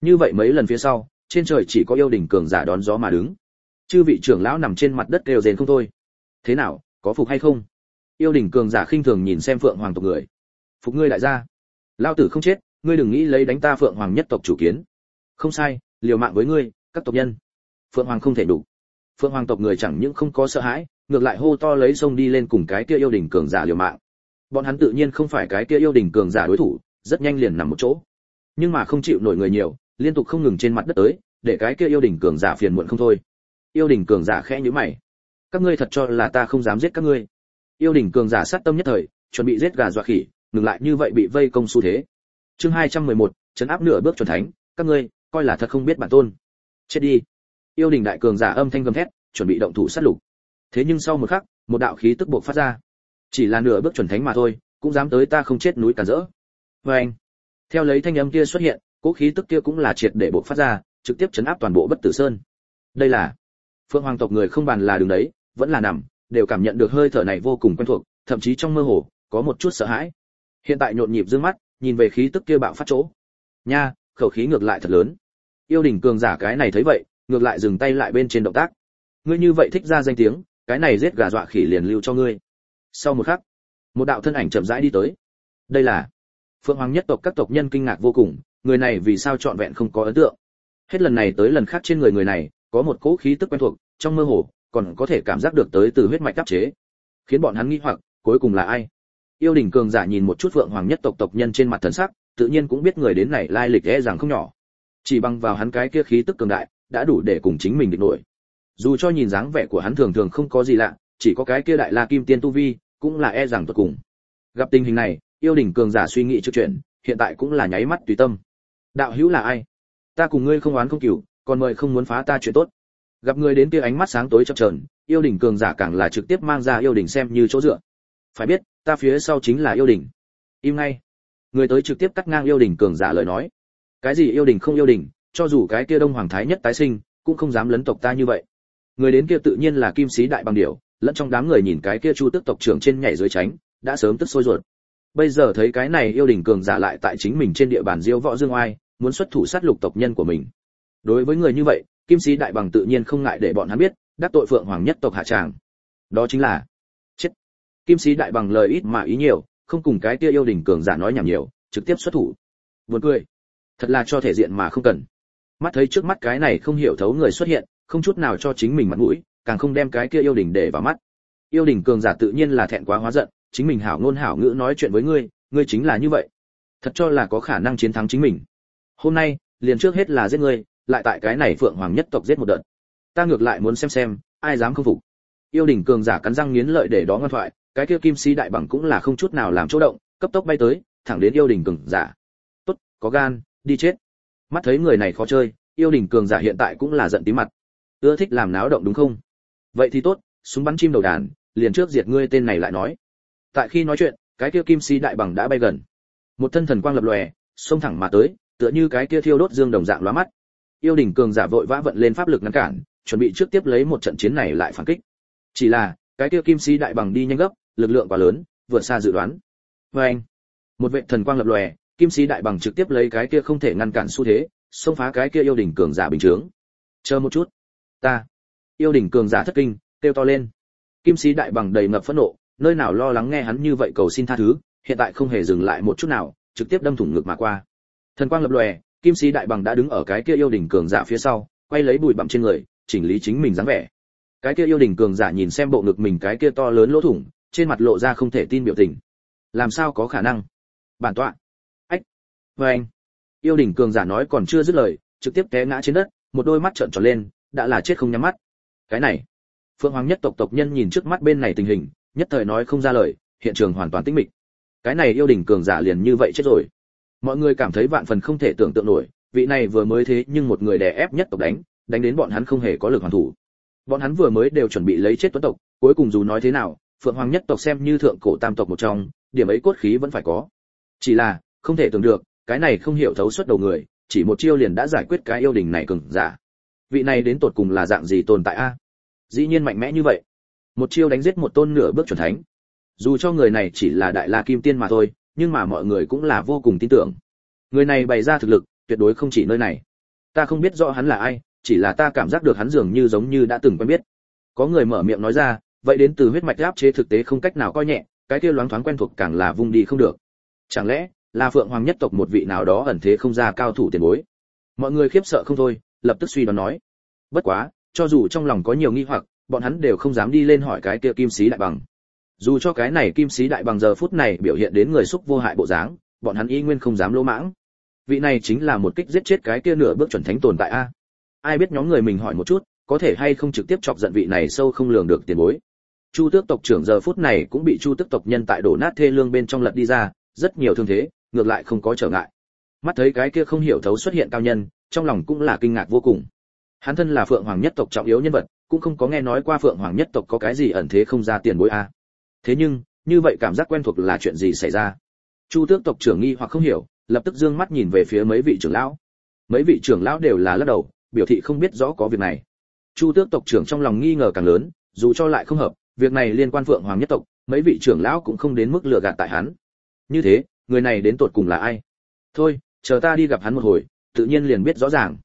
Như vậy mấy lần phía sau, trên trời chỉ có yêu đình cường giả đón gió mà đứng. Chư vị trưởng lão nằm trên mặt đất đều rền không thôi. Thế nào, có phục hay không? Yêu đình cường giả khinh thường nhìn xem phượng hoàng tộc người. Phục ngươi lại ra. lao tử không chết, ngươi đừng nghĩ lấy đánh ta phượng hoàng nhất tộc chủ kiến. Không sai, liều mạng với ngươi, các tộc nhân. Phượng hoàng không thể đủ. Phượng hoàng tộc người chẳng những không có sợ hãi ngược lại hô to lấy sông đi lên cùng cái kia yêu đình cường giả liều mạng. Bọn hắn tự nhiên không phải cái kia yêu đình cường giả đối thủ rất nhanh liền nằm một chỗ. Nhưng mà không chịu nổi người nhiều liên tục không ngừng trên mặt đất tới để cái kia yêu đình cường giả phiền muộn không thôi. Yêu đình cường giả khẽ nhíu mày. Các ngươi thật cho là ta không dám giết các ngươi. Yêu đình cường giả sát tâm nhất thời chuẩn bị giết gà dọa khỉ ngừng lại như vậy bị vây công xu thế. Chương 211, chấn áp nửa bước chuẩn thánh các ngươi coi là thật không biết bản tôn. Chết đi. Yêu đình đại cường giả âm thanh gầm thét chuẩn bị động thủ sát lục thế nhưng sau một khắc, một đạo khí tức buộc phát ra. Chỉ là nửa bước chuẩn thánh mà thôi, cũng dám tới ta không chết núi cản rỡ. Vê anh, theo lấy thanh âm kia xuất hiện, cỗ khí tức kia cũng là triệt để buộc phát ra, trực tiếp chấn áp toàn bộ bất tử sơn. Đây là, phượng hoàng tộc người không bàn là đường đấy, vẫn là nằm, đều cảm nhận được hơi thở này vô cùng quen thuộc, thậm chí trong mơ hồ, có một chút sợ hãi. Hiện tại nhộn nhịp dương mắt, nhìn về khí tức kia bạo phát chỗ. Nha, khẩu khí ngược lại thật lớn. Yêu đình cường giả cái này thấy vậy, ngược lại dừng tay lại bên trên động tác. Ngươi như vậy thích ra danh tiếng cái này giết gà dọa khỉ liền lưu cho ngươi. Sau một khắc, một đạo thân ảnh chậm rãi đi tới. Đây là phượng hoàng nhất tộc các tộc nhân kinh ngạc vô cùng, người này vì sao trọn vẹn không có ấn tượng? Hết lần này tới lần khác trên người người này, có một cỗ khí tức quen thuộc, trong mơ hồ, còn có thể cảm giác được tới từ huyết mạch đắp chế. Khiến bọn hắn nghi hoặc, cuối cùng là ai? Yêu đình cường giả nhìn một chút phượng hoàng nhất tộc tộc nhân trên mặt thần sắc, tự nhiên cũng biết người đến này lai lịch e rằng không nhỏ. Chỉ bằng vào hắn cái kia khí tức cường đại, đã đủ để cùng chính mình địch nổi dù cho nhìn dáng vẻ của hắn thường thường không có gì lạ, chỉ có cái kia đại la kim tiên tu vi, cũng là e rằng tuyệt cùng. Gặp tình hình này, yêu đỉnh cường giả suy nghĩ trước chuyện hiện tại cũng là nháy mắt tùy tâm. Đạo hữu là ai? Ta cùng ngươi không oán không cừu còn mời không muốn phá ta chuyện tốt. Gặp người đến kia ánh mắt sáng tối chập chờn, yêu đỉnh cường giả càng là trực tiếp mang ra yêu đỉnh xem như chỗ dựa. Phải biết, ta phía sau chính là yêu đỉnh. Im ngay. Người tới trực tiếp cắt ngang yêu đỉnh cường giả lời nói. Cái gì yêu đỉnh không yêu đỉnh, cho dù cái kia đông hoàng thái nhất tái sinh, cũng không dám lấn tộc ta như vậy người đến kia tự nhiên là kim sĩ đại bằng điểu, lẫn trong đám người nhìn cái kia chu tức tộc trưởng trên nhảy dưới tránh, đã sớm tức sôi ruột. Bây giờ thấy cái này yêu đình cường giả lại tại chính mình trên địa bàn diêu võ dương oai, muốn xuất thủ sát lục tộc nhân của mình. Đối với người như vậy, kim sĩ đại bằng tự nhiên không ngại để bọn hắn biết, đắc tội phượng hoàng nhất tộc hạ tràng. Đó chính là, chết. Kim sĩ đại bằng lời ít mà ý nhiều, không cùng cái kia yêu đình cường giả nói nhảm nhiều, trực tiếp xuất thủ. Buồn cười. Thật là cho thể diện mà không cần. Mắt thấy trước mắt cái này không hiểu thấu người xuất hiện không chút nào cho chính mình mặt mũi, càng không đem cái kia yêu đỉnh để vào mắt. Yêu đỉnh cường giả tự nhiên là thẹn quá hóa giận, chính mình hảo ngôn hảo ngữ nói chuyện với ngươi ngươi chính là như vậy. Thật cho là có khả năng chiến thắng chính mình. Hôm nay, liền trước hết là giết ngươi, lại tại cái này phượng hoàng nhất tộc giết một đợt. Ta ngược lại muốn xem xem, ai dám không phục. Yêu đỉnh cường giả cắn răng nghiến lợi để đó ngoan thoại, cái kia kim si đại bằng cũng là không chút nào làm chỗ động, cấp tốc bay tới, thẳng đến yêu đỉnh cường giả. Tốt, có gan, đi chết. Mắt thấy người này khó chơi, yêu đỉnh cường giả hiện tại cũng là giận tí mặt ưa thích làm náo động đúng không? Vậy thì tốt, súng bắn chim đầu đàn, liền trước diệt ngươi tên này lại nói. Tại khi nói chuyện, cái kia kim si đại bằng đã bay gần. Một thân thần quang lập lòe, xông thẳng mà tới, tựa như cái kia thiêu đốt dương đồng dạng lóa mắt. Yêu đỉnh cường giả vội vã vận lên pháp lực ngăn cản, chuẩn bị trước tiếp lấy một trận chiến này lại phản kích. Chỉ là, cái kia kim si đại bằng đi nhanh gấp, lực lượng quá lớn, vượt xa dự đoán. Với anh, một vệ thần quang lập lòe, kim si đại bằng trực tiếp lấy cái kia không thể ngăn cản xu thế, xông phá cái kia yêu đỉnh cường giả bình thường chờ một chút ta. Yêu đỉnh cường giả thất kinh, kêu to lên. Kim sĩ đại bằng đầy ngập phẫn nộ, nơi nào lo lắng nghe hắn như vậy cầu xin tha thứ, hiện tại không hề dừng lại một chút nào, trực tiếp đâm thủng ngực mà qua. Thần quang lập lòe, kim sĩ đại bằng đã đứng ở cái kia yêu đỉnh cường giả phía sau, quay lấy bụi bặm trên người, chỉnh lý chính mình dáng vẻ. Cái kia yêu đỉnh cường giả nhìn xem bộ ngực mình cái kia to lớn lỗ thủng, trên mặt lộ ra không thể tin biểu tình. Làm sao có khả năng? Bản tọa. Ách. Vê anh. Yêu đỉnh cường giả nói còn chưa dứt lời, trực tiếp té ngã trên đất, một đôi mắt trợn tròn lên đã là chết không nhắm mắt. Cái này, phượng hoàng nhất tộc tộc nhân nhìn trước mắt bên này tình hình, nhất thời nói không ra lời, hiện trường hoàn toàn tĩnh mịch. Cái này yêu đỉnh cường giả liền như vậy chết rồi. Mọi người cảm thấy vạn phần không thể tưởng tượng nổi, vị này vừa mới thế nhưng một người đè ép nhất tộc đánh đánh đến bọn hắn không hề có lực hoàn thủ. Bọn hắn vừa mới đều chuẩn bị lấy chết tuấn tộc, cuối cùng dù nói thế nào, phượng hoàng nhất tộc xem như thượng cổ tam tộc một trong, điểm ấy cốt khí vẫn phải có. Chỉ là, không thể tưởng được, cái này không hiểu thấu suốt đầu người, chỉ một chiêu liền đã giải quyết cái yêu đình này cường giả vị này đến tột cùng là dạng gì tồn tại a? Dĩ nhiên mạnh mẽ như vậy. Một chiêu đánh giết một tôn nửa bước chuẩn thánh. Dù cho người này chỉ là đại la kim tiên mà thôi, nhưng mà mọi người cũng là vô cùng tin tưởng. Người này bày ra thực lực, tuyệt đối không chỉ nơi này. Ta không biết rõ hắn là ai, chỉ là ta cảm giác được hắn dường như giống như đã từng quen biết. Có người mở miệng nói ra, vậy đến từ huyết mạch áp chế thực tế không cách nào coi nhẹ, cái kia loáng thoáng quen thuộc càng là vung đi không được. Chẳng lẽ, là phượng hoàng nhất tộc một vị nào đó ẩn thế không ra cao thủ tiền bối? Mọi người khiếp sợ không thôi lập tức suy đoán nói. Bất quá, cho dù trong lòng có nhiều nghi hoặc, bọn hắn đều không dám đi lên hỏi cái kia kim sĩ đại bằng. Dù cho cái này kim sĩ đại bằng giờ phút này biểu hiện đến người xúc vô hại bộ dáng, bọn hắn y nguyên không dám lỗ mãng. Vị này chính là một kích giết chết cái kia nửa bước chuẩn thánh tồn tại a. Ai biết nhóm người mình hỏi một chút, có thể hay không trực tiếp chọc giận vị này sâu không lường được tiền bối. Chu tước tộc trưởng giờ phút này cũng bị chu tước tộc nhân tại đổ nát thê lương bên trong lật đi ra, rất nhiều thương thế, ngược lại không có trở ngại. Mắt thấy cái kia không hiểu thấu xuất hiện cao nhân trong lòng cũng là kinh ngạc vô cùng. Hắn thân là phượng hoàng nhất tộc trọng yếu nhân vật, cũng không có nghe nói qua phượng hoàng nhất tộc có cái gì ẩn thế không ra tiền bối a. Thế nhưng, như vậy cảm giác quen thuộc là chuyện gì xảy ra? Chu tước tộc trưởng nghi hoặc không hiểu, lập tức dương mắt nhìn về phía mấy vị trưởng lão. Mấy vị trưởng lão đều là lắc đầu, biểu thị không biết rõ có việc này. Chu tước tộc trưởng trong lòng nghi ngờ càng lớn, dù cho lại không hợp, việc này liên quan phượng hoàng nhất tộc, mấy vị trưởng lão cũng không đến mức lừa gạt tại hắn. Như thế, người này đến tột cùng là ai? Thôi, chờ ta đi gặp hắn một hồi tự nhiên liền biết rõ ràng.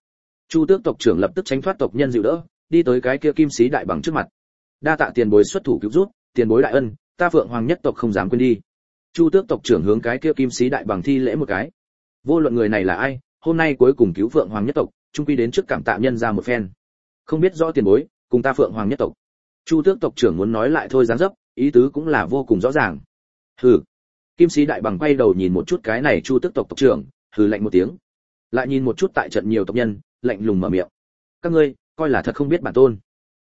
Chu tước tộc trưởng lập tức tránh thoát tộc nhân dịu đỡ, đi tới cái kia kim sĩ đại bằng trước mặt. Đa tạ tiền bối xuất thủ cứu giúp, tiền bối đại ân, ta phượng hoàng nhất tộc không dám quên đi. Chu tước tộc trưởng hướng cái kia kim sĩ đại bằng thi lễ một cái. Vô luận người này là ai, hôm nay cuối cùng cứu phượng hoàng nhất tộc, trung quy đến trước cảm tạ nhân ra một phen. Không biết rõ tiền bối, cùng ta phượng hoàng nhất tộc. Chu tước tộc trưởng muốn nói lại thôi dáng dấp, ý tứ cũng là vô cùng rõ ràng. Hừ. Kim sĩ đại bằng quay đầu nhìn một chút cái này chu tước tộc tộc trưởng, hừ lạnh một tiếng lại nhìn một chút tại trận nhiều tộc nhân lạnh lùng mở miệng. Các ngươi coi là thật không biết bản tôn.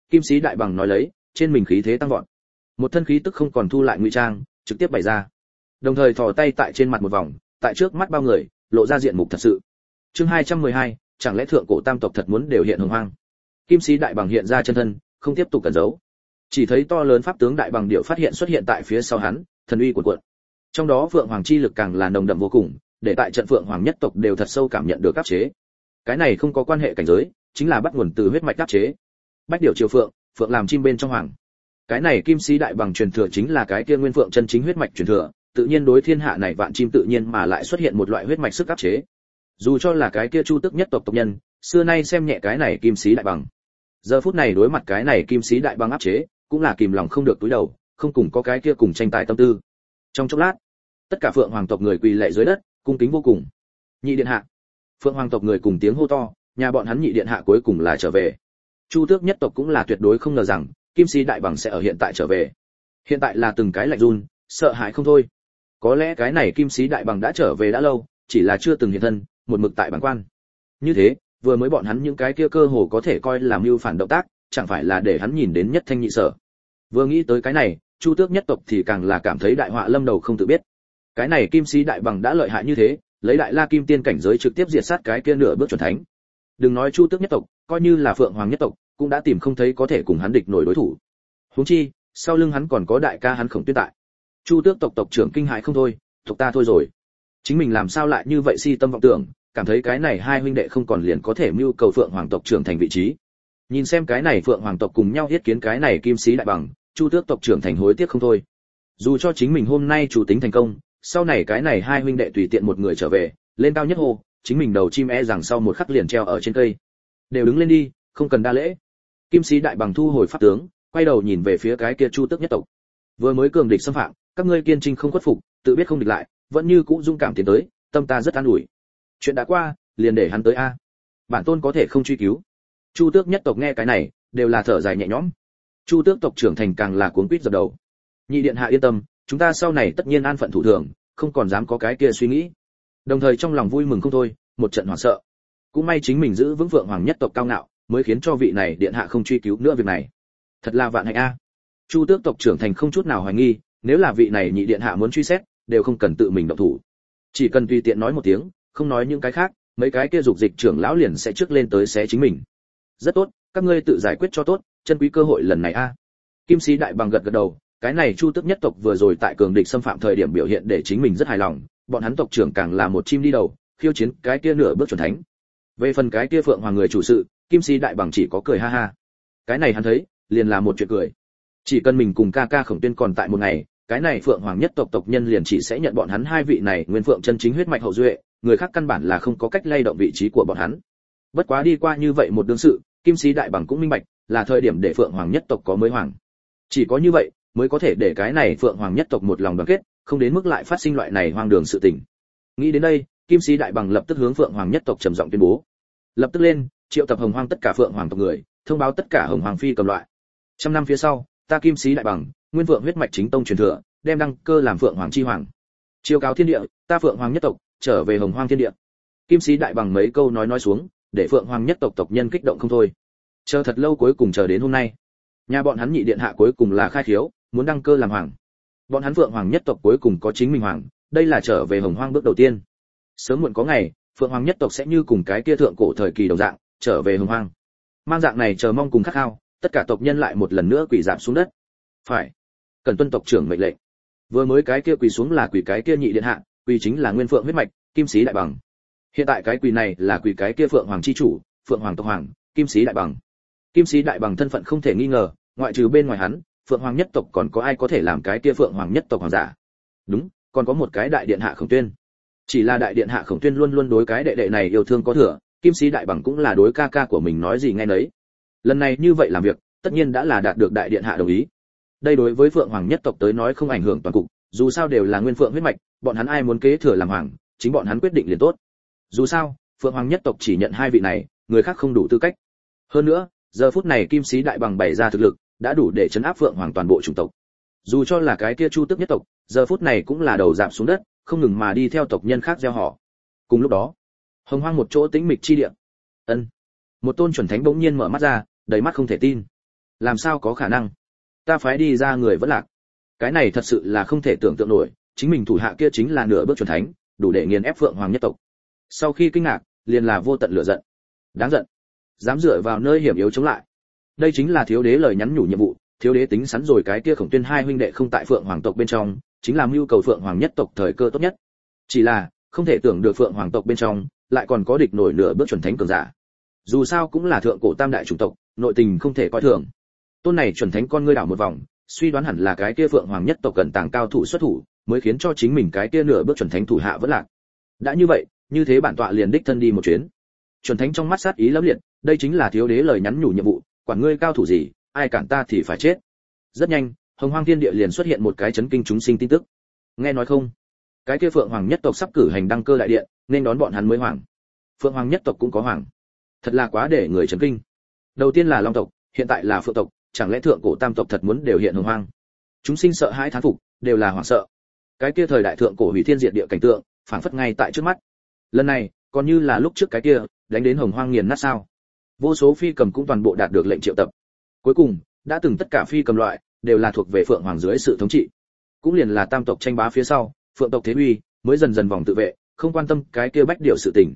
Kim sĩ đại bằng nói lấy trên mình khí thế tăng vọt. Một thân khí tức không còn thu lại ngụy trang trực tiếp bày ra. Đồng thời thò tay tại trên mặt một vòng tại trước mắt bao người lộ ra diện mục thật sự. Chương 212, chẳng lẽ thượng cổ tam tộc thật muốn đều hiện hồng hoang? Kim sĩ đại bằng hiện ra chân thân không tiếp tục cẩn giấu. Chỉ thấy to lớn pháp tướng đại bằng điệu phát hiện xuất hiện tại phía sau hắn thần uy của cuộn. Trong đó phượng hoàng chi lực càng là nồng đậm vô cùng để tại trận phượng hoàng nhất tộc đều thật sâu cảm nhận được áp chế. Cái này không có quan hệ cảnh giới, chính là bắt nguồn từ huyết mạch áp chế. Bách điều triều phượng phượng làm chim bên trong hoàng. Cái này kim sĩ đại bằng truyền thừa chính là cái kia nguyên phượng chân chính huyết mạch truyền thừa, tự nhiên đối thiên hạ này vạn chim tự nhiên mà lại xuất hiện một loại huyết mạch sức áp chế. Dù cho là cái kia chu tức nhất tộc tộc nhân, xưa nay xem nhẹ cái này kim sĩ đại bằng. Giờ phút này đối mặt cái này kim sĩ đại bằng áp chế, cũng là kìm lòng không được túi đầu, không cùng có cái kia cùng tranh tài tâm tư. Trong chốc lát, tất cả phượng hoàng tộc người quỳ lạy dưới đất cung kính vô cùng. Nhị điện hạ. Phượng hoàng tộc người cùng tiếng hô to, nhà bọn hắn nhị điện hạ cuối cùng là trở về. Chu tước nhất tộc cũng là tuyệt đối không ngờ rằng, kim sĩ đại bằng sẽ ở hiện tại trở về. Hiện tại là từng cái lạnh run, sợ hãi không thôi. Có lẽ cái này kim sĩ đại bằng đã trở về đã lâu, chỉ là chưa từng hiện thân, một mực tại bản quan. Như thế, vừa mới bọn hắn những cái kia cơ hồ có thể coi là mưu phản động tác, chẳng phải là để hắn nhìn đến nhất thanh nhị sở. Vừa nghĩ tới cái này, chu tước nhất tộc thì càng là cảm thấy đại họa lâm đầu không tự biết cái này kim sĩ đại bằng đã lợi hại như thế, lấy đại la kim tiên cảnh giới trực tiếp diệt sát cái kia nửa bước chuẩn thánh. Đừng nói chu tước nhất tộc, coi như là phượng hoàng nhất tộc, cũng đã tìm không thấy có thể cùng hắn địch nổi đối thủ. Huống chi, sau lưng hắn còn có đại ca hắn khổng tuyết tại. Chu tước tộc tộc trưởng kinh hại không thôi, tộc ta thôi rồi. Chính mình làm sao lại như vậy si tâm vọng tưởng, cảm thấy cái này hai huynh đệ không còn liền có thể mưu cầu phượng hoàng tộc trưởng thành vị trí. Nhìn xem cái này phượng hoàng tộc cùng nhau yết kiến cái này kim sĩ đại bằng, chu tước tộc trưởng thành hối tiếc không thôi. Dù cho chính mình hôm nay chủ tính thành công sau này cái này hai huynh đệ tùy tiện một người trở về, lên cao nhất hồ chính mình đầu chim e rằng sau một khắc liền treo ở trên cây. Đều đứng lên đi, không cần đa lễ. Kim sĩ đại bằng thu hồi pháp tướng, quay đầu nhìn về phía cái kia chu tước nhất tộc. Vừa mới cường địch xâm phạm, các ngươi kiên trinh không khuất phục, tự biết không địch lại, vẫn như cũ dung cảm tiến tới, tâm ta rất an ủi. Chuyện đã qua, liền để hắn tới a. Bản tôn có thể không truy cứu. Chu tước nhất tộc nghe cái này, đều là thở dài nhẹ nhõm. Chu tước tộc trưởng thành càng là cuốn quýt dập đầu. Nhị điện hạ yên tâm chúng ta sau này tất nhiên an phận thủ thường, không còn dám có cái kia suy nghĩ. Đồng thời trong lòng vui mừng không thôi, một trận hoảng sợ. Cũng may chính mình giữ vững vượng hoàng nhất tộc cao ngạo, mới khiến cho vị này điện hạ không truy cứu nữa việc này. Thật là vạn hạnh a. Chu tước tộc trưởng thành không chút nào hoài nghi, nếu là vị này nhị điện hạ muốn truy xét, đều không cần tự mình động thủ. Chỉ cần tùy tiện nói một tiếng, không nói những cái khác, mấy cái kia dục dịch trưởng lão liền sẽ trước lên tới xé chính mình. Rất tốt, các ngươi tự giải quyết cho tốt, chân quý cơ hội lần này a. Kim sĩ đại bằng gật gật đầu cái này chu tức nhất tộc vừa rồi tại cường địch xâm phạm thời điểm biểu hiện để chính mình rất hài lòng, bọn hắn tộc trưởng càng là một chim đi đầu, khiêu chiến cái kia nửa bước chuẩn thánh. Về phần cái kia phượng hoàng người chủ sự, kim si đại bằng chỉ có cười ha ha. Cái này hắn thấy, liền là một chuyện cười. Chỉ cần mình cùng ca ca khổng tuyên còn tại một ngày, cái này phượng hoàng nhất tộc tộc nhân liền chỉ sẽ nhận bọn hắn hai vị này nguyên phượng chân chính huyết mạch hậu duệ, người khác căn bản là không có cách lay động vị trí của bọn hắn. Bất quá đi qua như vậy một đương sự, kim sĩ đại bằng cũng minh bạch, là thời điểm để phượng hoàng nhất tộc có mới hoàng. Chỉ có như vậy mới có thể để cái này phượng hoàng nhất tộc một lòng đoàn kết, không đến mức lại phát sinh loại này hoang đường sự tình. Nghĩ đến đây, kim sĩ đại bằng lập tức hướng phượng hoàng nhất tộc trầm giọng tuyên bố. Lập tức lên, triệu tập hồng hoang tất cả phượng hoàng tộc người, thông báo tất cả hồng hoàng phi cầm loại. Trăm năm phía sau, ta kim sĩ đại bằng, nguyên vượng huyết mạch chính tông truyền thừa, đem đăng cơ làm phượng hoàng chi hoàng. Chiêu cáo thiên địa, ta phượng hoàng nhất tộc, trở về hồng hoang thiên địa. Kim sĩ đại bằng mấy câu nói nói xuống, để phượng hoàng nhất tộc tộc nhân kích động không thôi. Chờ thật lâu cuối cùng chờ đến hôm nay. Nhà bọn hắn nhị điện hạ cuối cùng là khai khiếu muốn đăng cơ làm hoàng. Bọn hắn phượng hoàng nhất tộc cuối cùng có chính mình hoàng, đây là trở về hồng hoang bước đầu tiên. Sớm muộn có ngày, phượng hoàng nhất tộc sẽ như cùng cái kia thượng cổ thời kỳ đầu dạng, trở về hồng hoang. Mang dạng này chờ mong cùng khát khao, tất cả tộc nhân lại một lần nữa quỳ giảm xuống đất. Phải. Cần tuân tộc trưởng mệnh lệnh. Vừa mới cái kia quỳ xuống là quỳ cái kia nhị điện hạ, quỳ chính là nguyên phượng huyết mạch, kim sĩ đại bằng. Hiện tại cái quỳ này là quỳ cái kia phượng hoàng chi chủ, phượng hoàng tộc hoàng, kim sĩ đại bằng. Kim sĩ đại bằng thân phận không thể nghi ngờ, ngoại trừ bên ngoài hắn phượng hoàng nhất tộc còn có ai có thể làm cái kia phượng hoàng nhất tộc hoàng giả? Đúng, còn có một cái đại điện hạ khổng tuyên. Chỉ là đại điện hạ khổng tuyên luôn luôn đối cái đệ đệ này yêu thương có thừa, kim sĩ đại bằng cũng là đối ca ca của mình nói gì nghe nấy. Lần này như vậy làm việc, tất nhiên đã là đạt được đại điện hạ đồng ý. Đây đối với phượng hoàng nhất tộc tới nói không ảnh hưởng toàn cục, dù sao đều là nguyên phượng huyết mạch, bọn hắn ai muốn kế thừa làm hoàng, chính bọn hắn quyết định liền tốt. Dù sao, phượng hoàng nhất tộc chỉ nhận hai vị này, người khác không đủ tư cách. Hơn nữa, giờ phút này kim sĩ đại bằng bày ra thực lực đã đủ để chấn áp phượng hoàng toàn bộ chủng tộc. Dù cho là cái kia chu tước nhất tộc, giờ phút này cũng là đầu giảm xuống đất, không ngừng mà đi theo tộc nhân khác gieo họ. Cùng lúc đó, hồng hoang một chỗ tĩnh mịch chi địa. Ân. Một tôn chuẩn thánh bỗng nhiên mở mắt ra, đầy mắt không thể tin. Làm sao có khả năng? Ta phái đi ra người vẫn lạc. Cái này thật sự là không thể tưởng tượng nổi, chính mình thủ hạ kia chính là nửa bước chuẩn thánh, đủ để nghiền ép phượng hoàng nhất tộc. Sau khi kinh ngạc, liền là vô tận lửa giận. Đáng giận. Dám dựa vào nơi hiểm yếu chống lại đây chính là thiếu đế lời nhắn nhủ nhiệm vụ, thiếu đế tính sẵn rồi cái kia khổng tuyên hai huynh đệ không tại phượng hoàng tộc bên trong, chính là mưu cầu phượng hoàng nhất tộc thời cơ tốt nhất. Chỉ là, không thể tưởng được phượng hoàng tộc bên trong, lại còn có địch nổi nửa bước chuẩn thánh cường giả. Dù sao cũng là thượng cổ tam đại chủng tộc, nội tình không thể coi thường. Tôn này chuẩn thánh con ngươi đảo một vòng, suy đoán hẳn là cái kia phượng hoàng nhất tộc cần tàng cao thủ xuất thủ, mới khiến cho chính mình cái kia nửa bước chuẩn thánh thủ hạ vẫn lạc. Đã như vậy, như thế bản tọa liền đích thân đi một chuyến. Chuẩn thánh trong mắt sát ý lẫm liệt, đây chính là thiếu đế lời nhắn nhủ nhiệm vụ quản ngươi cao thủ gì, ai cản ta thì phải chết. Rất nhanh, hồng hoang thiên địa liền xuất hiện một cái chấn kinh chúng sinh tin tức. Nghe nói không? Cái kia phượng hoàng nhất tộc sắp cử hành đăng cơ đại điện, nên đón bọn hắn mới hoàng phượng hoàng nhất tộc cũng có hoàng thật là quá để người chấn kinh. Đầu tiên là long tộc, hiện tại là phượng tộc, chẳng lẽ thượng cổ tam tộc thật muốn đều hiện hồng hoang? Chúng sinh sợ hãi thán phục, đều là hoảng sợ. Cái kia thời đại thượng cổ hủy thiên diệt địa cảnh tượng, phảng phất ngay tại trước mắt. Lần này, còn như là lúc trước cái kia, đánh đến hồng hoang nghiền nát sao? Vô số phi cầm cũng toàn bộ đạt được lệnh triệu tập. Cuối cùng, đã từng tất cả phi cầm loại đều là thuộc về phượng hoàng dưới sự thống trị. Cũng liền là tam tộc tranh bá phía sau, phượng tộc thế uy mới dần dần vòng tự vệ, không quan tâm cái kia bách điều sự tình.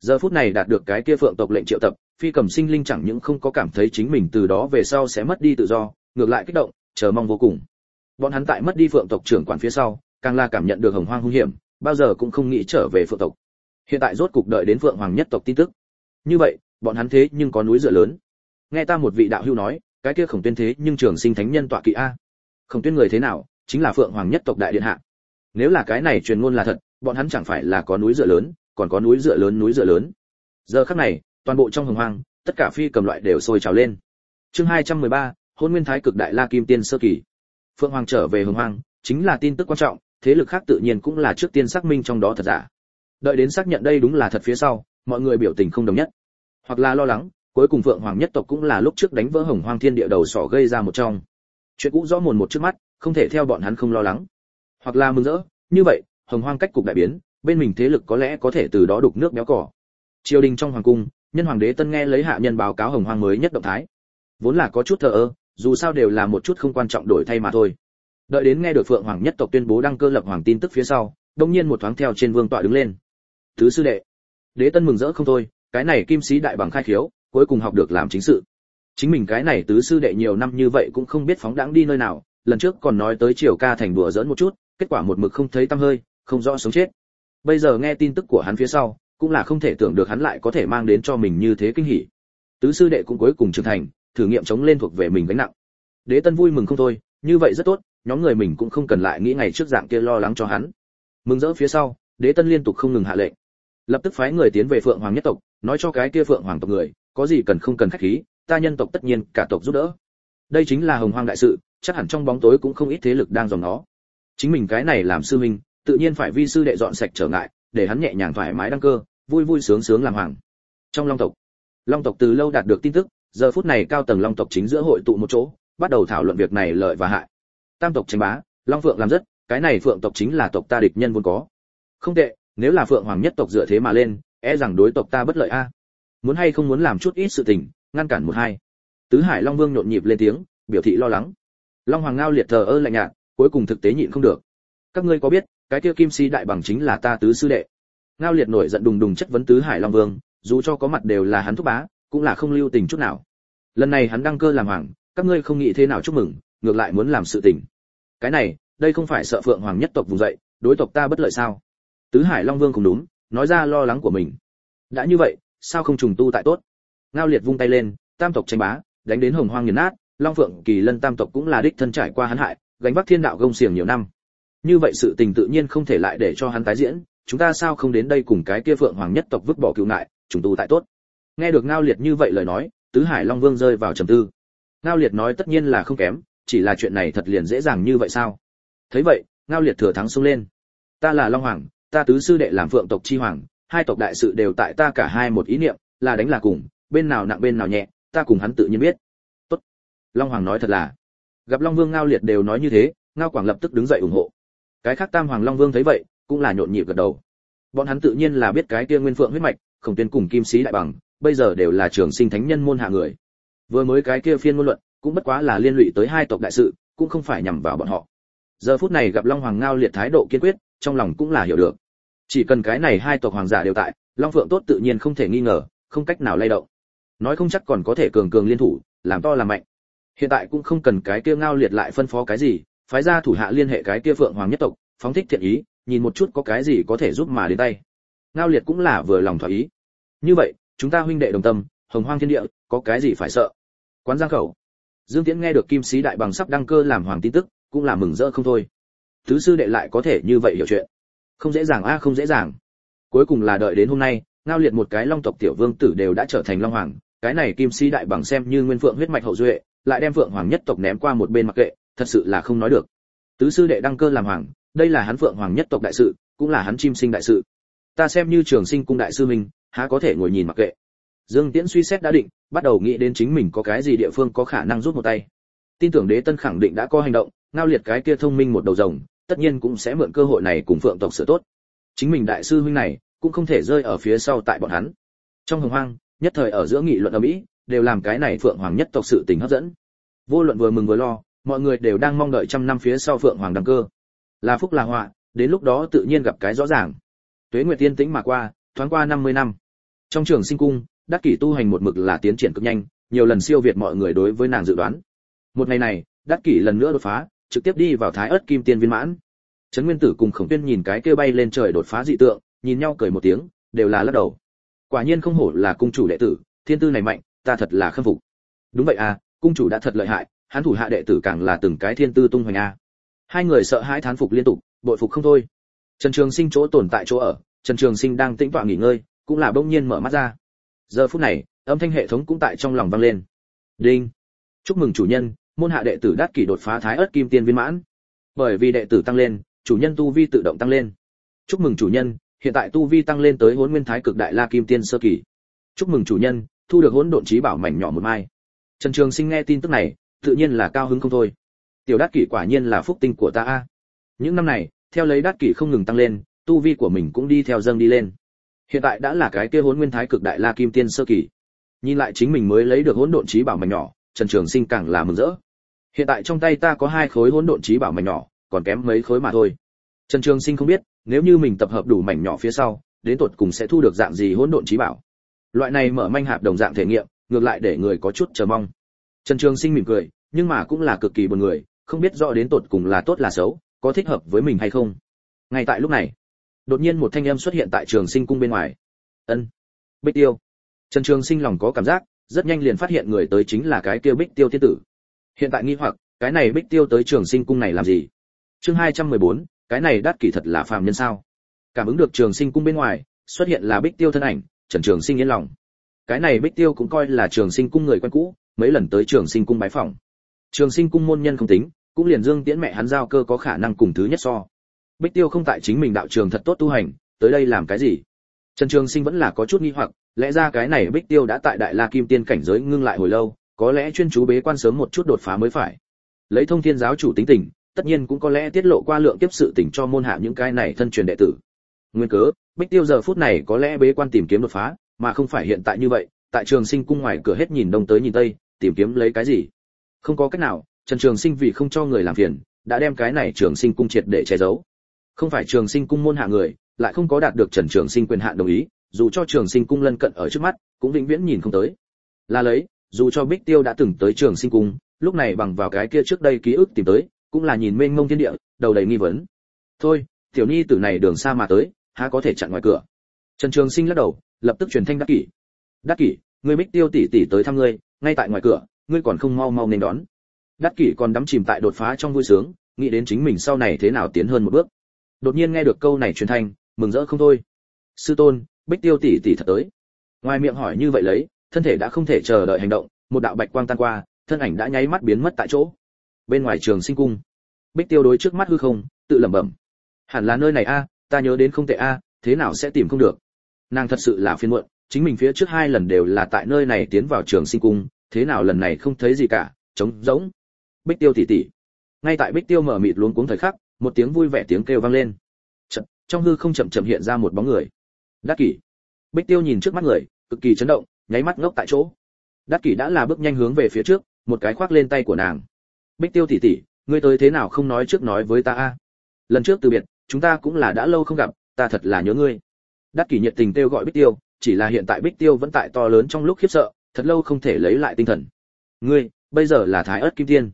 Giờ phút này đạt được cái kia phượng tộc lệnh triệu tập, phi cầm sinh linh chẳng những không có cảm thấy chính mình từ đó về sau sẽ mất đi tự do, ngược lại kích động, chờ mong vô cùng. Bọn hắn tại mất đi phượng tộc trưởng quản phía sau, càng là cảm nhận được hồng hoang hung hiểm, bao giờ cũng không nghĩ trở về phượng tộc. Hiện tại rốt cục đợi đến phượng hoàng nhất tộc tin tức. Như vậy bọn hắn thế nhưng có núi dựa lớn. Nghe ta một vị đạo hữu nói cái kia khổng tuyên thế nhưng trường sinh thánh nhân tọa kỵ a. Khổng tuyên người thế nào chính là phượng hoàng nhất tộc đại điện hạ. Nếu là cái này truyền ngôn là thật bọn hắn chẳng phải là có núi dựa lớn còn có núi dựa lớn núi dựa lớn. Giờ khắc này toàn bộ trong hồng hoang tất cả phi cầm loại đều sôi trào lên. Chương 213, hôn nguyên thái cực đại la kim tiên sơ kỳ. Phượng hoàng trở về hồng hoang chính là tin tức quan trọng thế lực khác tự nhiên cũng là trước tiên xác minh trong đó thật giả. Đợi đến xác nhận đây đúng là thật phía sau mọi người biểu tình không đồng nhất hoặc là lo lắng, cuối cùng phượng hoàng nhất tộc cũng là lúc trước đánh vỡ hồng hoang thiên địa đầu sỏ gây ra một trong. Chuyện cũ rõ mồn một trước mắt, không thể theo bọn hắn không lo lắng. Hoặc là mừng rỡ, như vậy, hồng hoang cách cục đại biến, bên mình thế lực có lẽ có thể từ đó đục nước béo cỏ. Triều đình trong hoàng cung, nhân hoàng đế tân nghe lấy hạ nhân báo cáo hồng hoang mới nhất động thái. Vốn là có chút thờ ơ, dù sao đều là một chút không quan trọng đổi thay mà thôi. Đợi đến nghe được phượng hoàng nhất tộc tuyên bố đăng cơ lập hoàng tin tức phía sau, đông nhiên một thoáng theo trên vương tọa đứng lên. Thứ sư đệ, đế tân mừng rỡ không thôi cái này kim sĩ đại bằng khai khiếu, cuối cùng học được làm chính sự. Chính mình cái này tứ sư đệ nhiều năm như vậy cũng không biết phóng đãng đi nơi nào, lần trước còn nói tới triều ca thành đùa giỡn một chút, kết quả một mực không thấy tăm hơi, không rõ sống chết. Bây giờ nghe tin tức của hắn phía sau, cũng là không thể tưởng được hắn lại có thể mang đến cho mình như thế kinh hỉ. Tứ sư đệ cũng cuối cùng trưởng thành, thử nghiệm chống lên thuộc về mình gánh nặng. Đế tân vui mừng không thôi, như vậy rất tốt, nhóm người mình cũng không cần lại nghĩ ngày trước dạng kia lo lắng cho hắn. Mừng rỡ phía sau, đế tân liên tục không ngừng hạ lệnh. Lập tức phái người tiến về phượng hoàng nhất tộc nói cho cái kia phượng hoàng tộc người, có gì cần không cần khách khí, ta nhân tộc tất nhiên cả tộc giúp đỡ. Đây chính là hồng hoang đại sự, chắc hẳn trong bóng tối cũng không ít thế lực đang dòng nó. Chính mình cái này làm sư minh tự nhiên phải vi sư đệ dọn sạch trở ngại, để hắn nhẹ nhàng thoải mái đăng cơ, vui vui sướng sướng làm hoàng. Trong long tộc long tộc từ lâu đạt được tin tức, giờ phút này cao tầng long tộc chính giữa hội tụ một chỗ, bắt đầu thảo luận việc này lợi và hại. Tam tộc tranh bá, long phượng làm rất, cái này phượng tộc chính là tộc ta địch nhân vốn có. Không tệ, nếu là phượng hoàng nhất tộc dựa thế mà lên e rằng đối tộc ta bất lợi a. Muốn hay không muốn làm chút ít sự tình, ngăn cản một hai. Tứ hải long vương nhộn nhịp lên tiếng, biểu thị lo lắng. Long hoàng ngao liệt thờ ơ lạnh nhạt, cuối cùng thực tế nhịn không được. Các ngươi có biết, cái kia kim si đại bằng chính là ta tứ sư đệ. Ngao liệt nổi giận đùng đùng chất vấn tứ hải long vương, dù cho có mặt đều là hắn thúc bá, cũng là không lưu tình chút nào. Lần này hắn đăng cơ làm hoàng, các ngươi không nghĩ thế nào chúc mừng, ngược lại muốn làm sự tình. Cái này, đây không phải sợ phượng hoàng nhất tộc vùng dậy, đối tộc ta bất lợi sao? Tứ hải long vương cũng đúng nói ra lo lắng của mình. Đã như vậy, sao không trùng tu tại tốt? Ngao liệt vung tay lên, tam tộc tranh bá, đánh đến hồng hoang nghiền nát, long phượng kỳ lân tam tộc cũng là đích thân trải qua hắn hại, gánh vác thiên đạo gông xiềng nhiều năm. Như vậy sự tình tự nhiên không thể lại để cho hắn tái diễn, chúng ta sao không đến đây cùng cái kia phượng hoàng nhất tộc vứt bỏ cựu ngại, trùng tu tại tốt? Nghe được ngao liệt như vậy lời nói, tứ hải long vương rơi vào trầm tư. Ngao liệt nói tất nhiên là không kém, chỉ là chuyện này thật liền dễ dàng như vậy sao? Thấy vậy, ngao liệt thừa thắng xông lên. Ta là long hoàng ta tứ sư đệ làm phượng tộc chi hoàng, hai tộc đại sự đều tại ta cả hai một ý niệm, là đánh là cùng, bên nào nặng bên nào nhẹ, ta cùng hắn tự nhiên biết. Tốt. Long hoàng nói thật là, gặp long vương ngao liệt đều nói như thế, ngao quảng lập tức đứng dậy ủng hộ. Cái khác tam hoàng long vương thấy vậy, cũng là nhộn nhịp gật đầu. Bọn hắn tự nhiên là biết cái kia nguyên phượng huyết mạch, khổng tuyên cùng kim sĩ đại bằng, bây giờ đều là trường sinh thánh nhân môn hạ người. Vừa mới cái kia phiên ngôn luận, cũng bất quá là liên lụy tới hai tộc đại sự, cũng không phải nhằm vào bọn họ. Giờ phút này gặp long hoàng ngao liệt thái độ kiên quyết, trong lòng cũng là hiểu được chỉ cần cái này hai tộc hoàng giả đều tại, long phượng tốt tự nhiên không thể nghi ngờ, không cách nào lay động. Nói không chắc còn có thể cường cường liên thủ, làm to làm mạnh. Hiện tại cũng không cần cái kia ngao liệt lại phân phó cái gì, phái ra thủ hạ liên hệ cái kia phượng hoàng nhất tộc, phóng thích thiện ý, nhìn một chút có cái gì có thể giúp mà đến tay. Ngao liệt cũng là vừa lòng thỏa ý. Như vậy, chúng ta huynh đệ đồng tâm, hồng hoang thiên địa, có cái gì phải sợ? Quán giang khẩu. Dương tiễn nghe được kim sĩ đại bằng sắp đăng cơ làm hoàng tin tức, cũng là mừng rỡ không thôi. Thứ sư đệ lại có thể như vậy hiểu chuyện không dễ dàng, a, không dễ dàng. Cuối cùng là đợi đến hôm nay, ngao liệt một cái long tộc tiểu vương tử đều đã trở thành long hoàng. Cái này kim sĩ đại bằng xem như nguyên phượng huyết mạch hậu duệ, lại đem phượng hoàng nhất tộc ném qua một bên mặc kệ, thật sự là không nói được. Tứ sư đệ đăng cơ làm hoàng, đây là hắn phượng hoàng nhất tộc đại sự, cũng là hắn chim sinh đại sự. Ta xem như trường sinh cung đại sư mình há có thể ngồi nhìn mặc kệ. Dương tiễn suy xét đã định, bắt đầu nghĩ đến chính mình có cái gì địa phương có khả năng rút một tay. Tin tưởng đế tân khẳng định đã có hành động, ngao liệt cái kia thông minh một đầu rồng tất nhiên cũng sẽ mượn cơ hội này cùng phượng tộc sửa tốt. Chính mình đại sư huynh này, cũng không thể rơi ở phía sau tại bọn hắn. Trong hồng hoang, nhất thời ở giữa nghị luận ở mỹ, đều làm cái này phượng hoàng nhất tộc sự tình hấp dẫn. Vô luận vừa mừng vừa lo, mọi người đều đang mong đợi trăm năm phía sau phượng hoàng đăng cơ. Là phúc là họa, đến lúc đó tự nhiên gặp cái rõ ràng. Tuế nguyệt tiên tĩnh mà qua, thoáng qua 50 năm. Trong trường sinh cung, đắc kỷ tu hành một mực là tiến triển cực nhanh, nhiều lần siêu việt mọi người đối với nàng dự đoán. Một ngày này, đắc kỷ lần nữa đột phá trực tiếp đi vào thái ớt kim tiên viên mãn. Trấn nguyên tử cùng khổng tuyên nhìn cái kia bay lên trời đột phá dị tượng, nhìn nhau cười một tiếng, đều là lắc đầu. Quả nhiên không hổ là cung chủ đệ tử, thiên tư này mạnh, ta thật là khâm phục. Đúng vậy à cung chủ đã thật lợi hại, hắn thủ hạ đệ tử càng là từng cái thiên tư tung hoành a. Hai người sợ hãi thán phục liên tục, bội phục không thôi. Trần trường sinh chỗ tồn tại chỗ ở, trần trường sinh đang tĩnh tọa nghỉ ngơi, cũng là bỗng nhiên mở mắt ra. Giờ phút này, âm thanh hệ thống cũng tại trong lòng vang lên. Đinh! Chúc mừng chủ nhân môn hạ đệ tử đắc kỷ đột phá thái ớt kim tiên viên mãn. Bởi vì đệ tử tăng lên, chủ nhân tu vi tự động tăng lên. Chúc mừng chủ nhân, hiện tại tu vi tăng lên tới hỗn nguyên thái cực đại la kim tiên sơ kỳ. Chúc mừng chủ nhân, thu được hỗn độn trí bảo mảnh nhỏ một mai. Trần trường sinh nghe tin tức này, tự nhiên là cao hứng không thôi. Tiểu đắc kỷ quả nhiên là phúc tinh của ta a. Những năm này, theo lấy đắc kỷ không ngừng tăng lên, tu vi của mình cũng đi theo dâng đi lên. Hiện tại đã là cái kia hỗn nguyên thái cực đại la kim tiên sơ kỳ. Nhìn lại chính mình mới lấy được hỗn độn trí bảo mảnh nhỏ, trần trường sinh càng là mừng rỡ hiện tại trong tay ta có hai khối hỗn độn trí bảo mảnh nhỏ, còn kém mấy khối mà thôi. Trần trường sinh không biết, nếu như mình tập hợp đủ mảnh nhỏ phía sau, đến tột cùng sẽ thu được dạng gì hỗn độn trí bảo. Loại này mở manh hạp đồng dạng thể nghiệm, ngược lại để người có chút chờ mong. Trần trường sinh mỉm cười, nhưng mà cũng là cực kỳ buồn người, không biết rõ đến tột cùng là tốt là xấu, có thích hợp với mình hay không. Ngay tại lúc này, đột nhiên một thanh âm xuất hiện tại trường sinh cung bên ngoài. Ân, bích tiêu. Trần trường sinh lòng có cảm giác, rất nhanh liền phát hiện người tới chính là cái kia bích tiêu thiên tử hiện tại nghi hoặc cái này bích tiêu tới trường sinh cung này làm gì? Chương 214, cái này đắt kỷ thật là phàm nhân sao? Cảm ứng được trường sinh cung bên ngoài xuất hiện là bích tiêu thân ảnh trần trường sinh yên lòng. Cái này bích tiêu cũng coi là trường sinh cung người quen cũ mấy lần tới trường sinh cung bái phỏng. Trường sinh cung môn nhân không tính cũng liền dương tiễn mẹ hắn giao cơ có khả năng cùng thứ nhất so. Bích tiêu không tại chính mình đạo trường thật tốt tu hành tới đây làm cái gì? Trần trường sinh vẫn là có chút nghi hoặc lẽ ra cái này bích tiêu đã tại đại la kim tiên cảnh giới ngưng lại hồi lâu có lẽ chuyên chú bế quan sớm một chút đột phá mới phải. Lấy thông thiên giáo chủ tính tình, tất nhiên cũng có lẽ tiết lộ qua lượng tiếp sự tình cho môn hạ những cái này thân truyền đệ tử. Nguyên cớ, bích tiêu giờ phút này có lẽ bế quan tìm kiếm đột phá, mà không phải hiện tại như vậy, tại trường sinh cung ngoài cửa hết nhìn đông tới nhìn tây, tìm kiếm lấy cái gì? Không có cách nào, trần trường sinh vì không cho người làm phiền, đã đem cái này trường sinh cung triệt để che giấu. Không phải trường sinh cung môn hạ người, lại không có đạt được trần trường sinh quyền hạn đồng ý, dù cho trường sinh cung lân cận ở trước mắt, cũng vĩnh viễn nhìn không tới. Là lấy dù cho bích tiêu đã từng tới trường sinh cung, lúc này bằng vào cái kia trước đây ký ức tìm tới, cũng là nhìn mênh mông thiên địa, đầu đầy nghi vấn. Thôi, tiểu nhi tử này đường xa mà tới, há có thể chặn ngoài cửa? Trần trường sinh lắc đầu, lập tức truyền thanh đắc kỷ. Đắc kỷ ngươi bích tiêu tỷ tỷ tới thăm ngươi, ngay tại ngoài cửa, ngươi còn không mau mau nên đón. Đắc kỷ còn đắm chìm tại đột phá trong vui sướng, nghĩ đến chính mình sau này thế nào tiến hơn một bước. Đột nhiên nghe được câu này truyền thanh, mừng rỡ không thôi. Sư tôn, bích tiêu tỷ tỷ thật tới. Ngoài miệng hỏi như vậy lấy thân thể đã không thể chờ đợi hành động một đạo bạch quang tan qua thân ảnh đã nháy mắt biến mất tại chỗ. Bên ngoài trường sinh cung bích tiêu đối trước mắt hư không tự lẩm bẩm. Hẳn là nơi này a ta nhớ đến không tệ a thế nào sẽ tìm không được? Nàng thật sự là phiền muộn chính mình phía trước hai lần đều là tại nơi này tiến vào trường sinh cung thế nào lần này không thấy gì cả trống rỗng. Bích tiêu tỉ tỉ. Ngay tại bích tiêu mở mịt luống cuống thời khắc một tiếng vui vẻ tiếng kêu vang lên. Chậm, trong hư không chậm chậm hiện ra một bóng người. Đắc kỷ. Bích tiêu nhìn trước mắt người cực kỳ chấn động nháy mắt ngốc tại chỗ. Đắc kỷ đã là bước nhanh hướng về phía trước, một cái khoác lên tay của nàng. Bích tiêu tỷ tỷ, ngươi tới thế nào không nói trước nói với ta a? Lần trước từ biệt, chúng ta cũng là đã lâu không gặp, ta thật là nhớ ngươi. Đắc kỷ nhiệt tình kêu gọi bích tiêu, chỉ là hiện tại bích tiêu vẫn tại to lớn trong lúc khiếp sợ, thật lâu không thể lấy lại tinh thần. Ngươi, bây giờ là thái ớt kim tiên.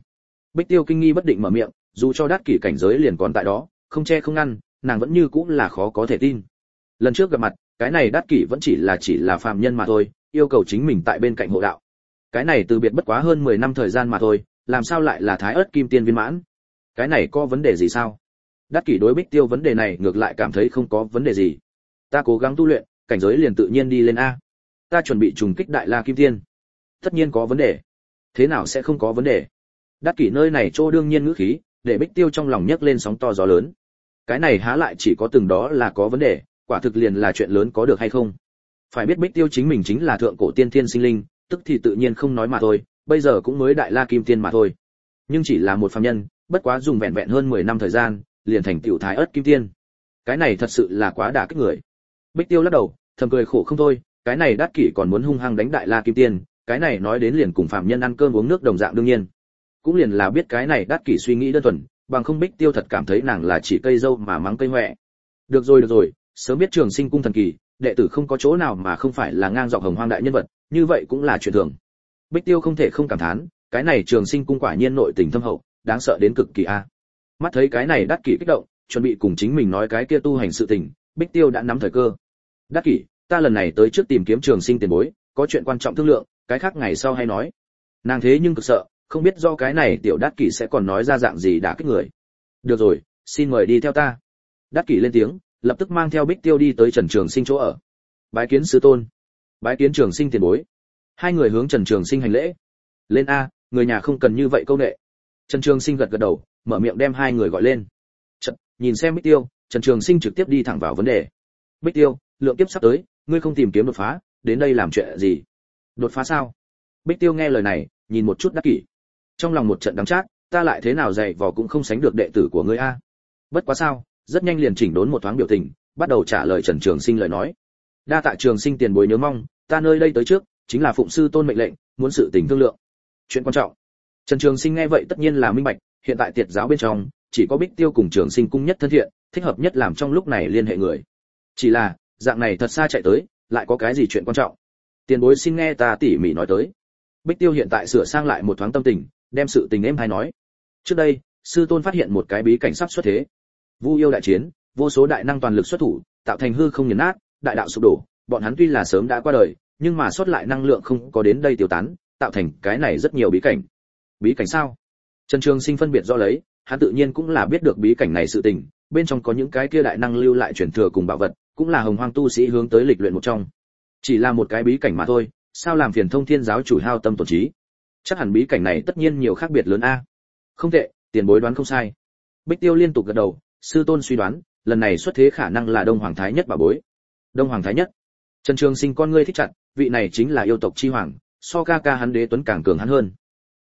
Bích tiêu kinh nghi bất định mở miệng, dù cho đắc kỷ cảnh giới liền còn tại đó, không che không ngăn, nàng vẫn như cũng là khó có thể tin. Lần trước gặp mặt, cái này đắc kỷ vẫn chỉ là chỉ là phàm nhân mà thôi yêu cầu chính mình tại bên cạnh hộ đạo. Cái này từ biệt bất quá hơn 10 năm thời gian mà thôi, làm sao lại là thái ớt kim tiên viên mãn? Cái này có vấn đề gì sao? Đắc kỷ đối bích tiêu vấn đề này ngược lại cảm thấy không có vấn đề gì. Ta cố gắng tu luyện, cảnh giới liền tự nhiên đi lên a. Ta chuẩn bị trùng kích đại la kim tiên. Tất nhiên có vấn đề. Thế nào sẽ không có vấn đề? Đắc kỷ nơi này chỗ đương nhiên ngữ khí, để bích tiêu trong lòng nhấc lên sóng to gió lớn. Cái này há lại chỉ có từng đó là có vấn đề, quả thực liền là chuyện lớn có được hay không? Phải biết bích tiêu chính mình chính là thượng cổ tiên thiên sinh linh, tức thì tự nhiên không nói mà thôi, bây giờ cũng mới đại la kim tiên mà thôi. Nhưng chỉ là một phàm nhân, bất quá dùng vẹn vẹn hơn 10 năm thời gian, liền thành tiểu thái ớt kim tiên. Cái này thật sự là quá đả kích người. Bích tiêu lắc đầu, thầm cười khổ không thôi, cái này đắc kỷ còn muốn hung hăng đánh đại la kim tiên, cái này nói đến liền cùng phạm nhân ăn cơm uống nước đồng dạng đương nhiên. Cũng liền là biết cái này đắc kỷ suy nghĩ đơn thuần, bằng không bích tiêu thật cảm thấy nàng là chỉ cây dâu mà mắng cây huệ được rồi được rồi, sớm biết trường sinh cung thần kỳ đệ tử không có chỗ nào mà không phải là ngang dọc hồng hoang đại nhân vật, như vậy cũng là chuyện thường. Bích tiêu không thể không cảm thán, cái này trường sinh cung quả nhiên nội tình thâm hậu, đáng sợ đến cực kỳ a. Mắt thấy cái này đắc kỷ kích động, chuẩn bị cùng chính mình nói cái kia tu hành sự tình, bích tiêu đã nắm thời cơ. Đắc kỷ, ta lần này tới trước tìm kiếm trường sinh tiền bối, có chuyện quan trọng thương lượng, cái khác ngày sau hay nói. Nàng thế nhưng cực sợ, không biết do cái này tiểu đắc kỷ sẽ còn nói ra dạng gì đã kích người. Được rồi, xin mời đi theo ta. Đắc kỷ lên tiếng lập tức mang theo bích tiêu đi tới trần trường sinh chỗ ở. Bái kiến sứ tôn. Bái kiến trường sinh tiền bối. Hai người hướng trần trường sinh hành lễ. Lên a người nhà không cần như vậy câu nệ. Trần trường sinh gật gật đầu mở miệng đem hai người gọi lên. Chật, nhìn xem bích tiêu trần trường sinh trực tiếp đi thẳng vào vấn đề. Bích tiêu lượng tiếp sắp tới ngươi không tìm kiếm đột phá đến đây làm chuyện gì? Đột phá sao? Bích tiêu nghe lời này nhìn một chút đắc kỷ. Trong lòng một trận đắng chát ta lại thế nào dạy vò cũng không sánh được đệ tử của ngươi a. Bất quá sao? Rất nhanh liền chỉnh đốn một thoáng biểu tình, bắt đầu trả lời trần trường sinh lời nói. Đa tạ trường sinh tiền bối nhớ mong, ta nơi đây tới trước, chính là phụng sư tôn mệnh lệnh, muốn sự tình thương lượng. Chuyện quan trọng. Trần trường sinh nghe vậy tất nhiên là minh bạch, hiện tại tiệt giáo bên trong, chỉ có bích tiêu cùng trường sinh cung nhất thân thiện, thích hợp nhất làm trong lúc này liên hệ người. Chỉ là, dạng này thật xa chạy tới, lại có cái gì chuyện quan trọng? Tiền bối xin nghe ta tỉ mỉ nói tới. Bích tiêu hiện tại sửa sang lại một thoáng tâm tình, đem sự tình em hay nói. Trước đây, sư tôn phát hiện một cái bí cảnh sắp xuất thế vu yêu đại chiến, vô số đại năng toàn lực xuất thủ, tạo thành hư không nghiền nát, đại đạo sụp đổ, bọn hắn tuy là sớm đã qua đời, nhưng mà sót lại năng lượng không có đến đây tiêu tán, tạo thành cái này rất nhiều bí cảnh. Bí cảnh sao? Trần trường sinh phân biệt do lấy, hắn tự nhiên cũng là biết được bí cảnh này sự tình, bên trong có những cái kia đại năng lưu lại truyền thừa cùng bảo vật, cũng là hồng hoang tu sĩ hướng tới lịch luyện một trong. Chỉ là một cái bí cảnh mà thôi, sao làm phiền thông thiên giáo chủ hao tâm tổn trí? Chắc hẳn bí cảnh này tất nhiên nhiều khác biệt lớn a. Không tệ, tiền bối đoán không sai. Bích tiêu liên tục gật đầu sư tôn suy đoán, lần này xuất thế khả năng là đông hoàng thái nhất bà bối. Đông hoàng thái nhất. Trần trường sinh con ngươi thích chặt, vị này chính là yêu tộc chi hoàng, so ca ca hắn đế tuấn càng cường hắn hơn.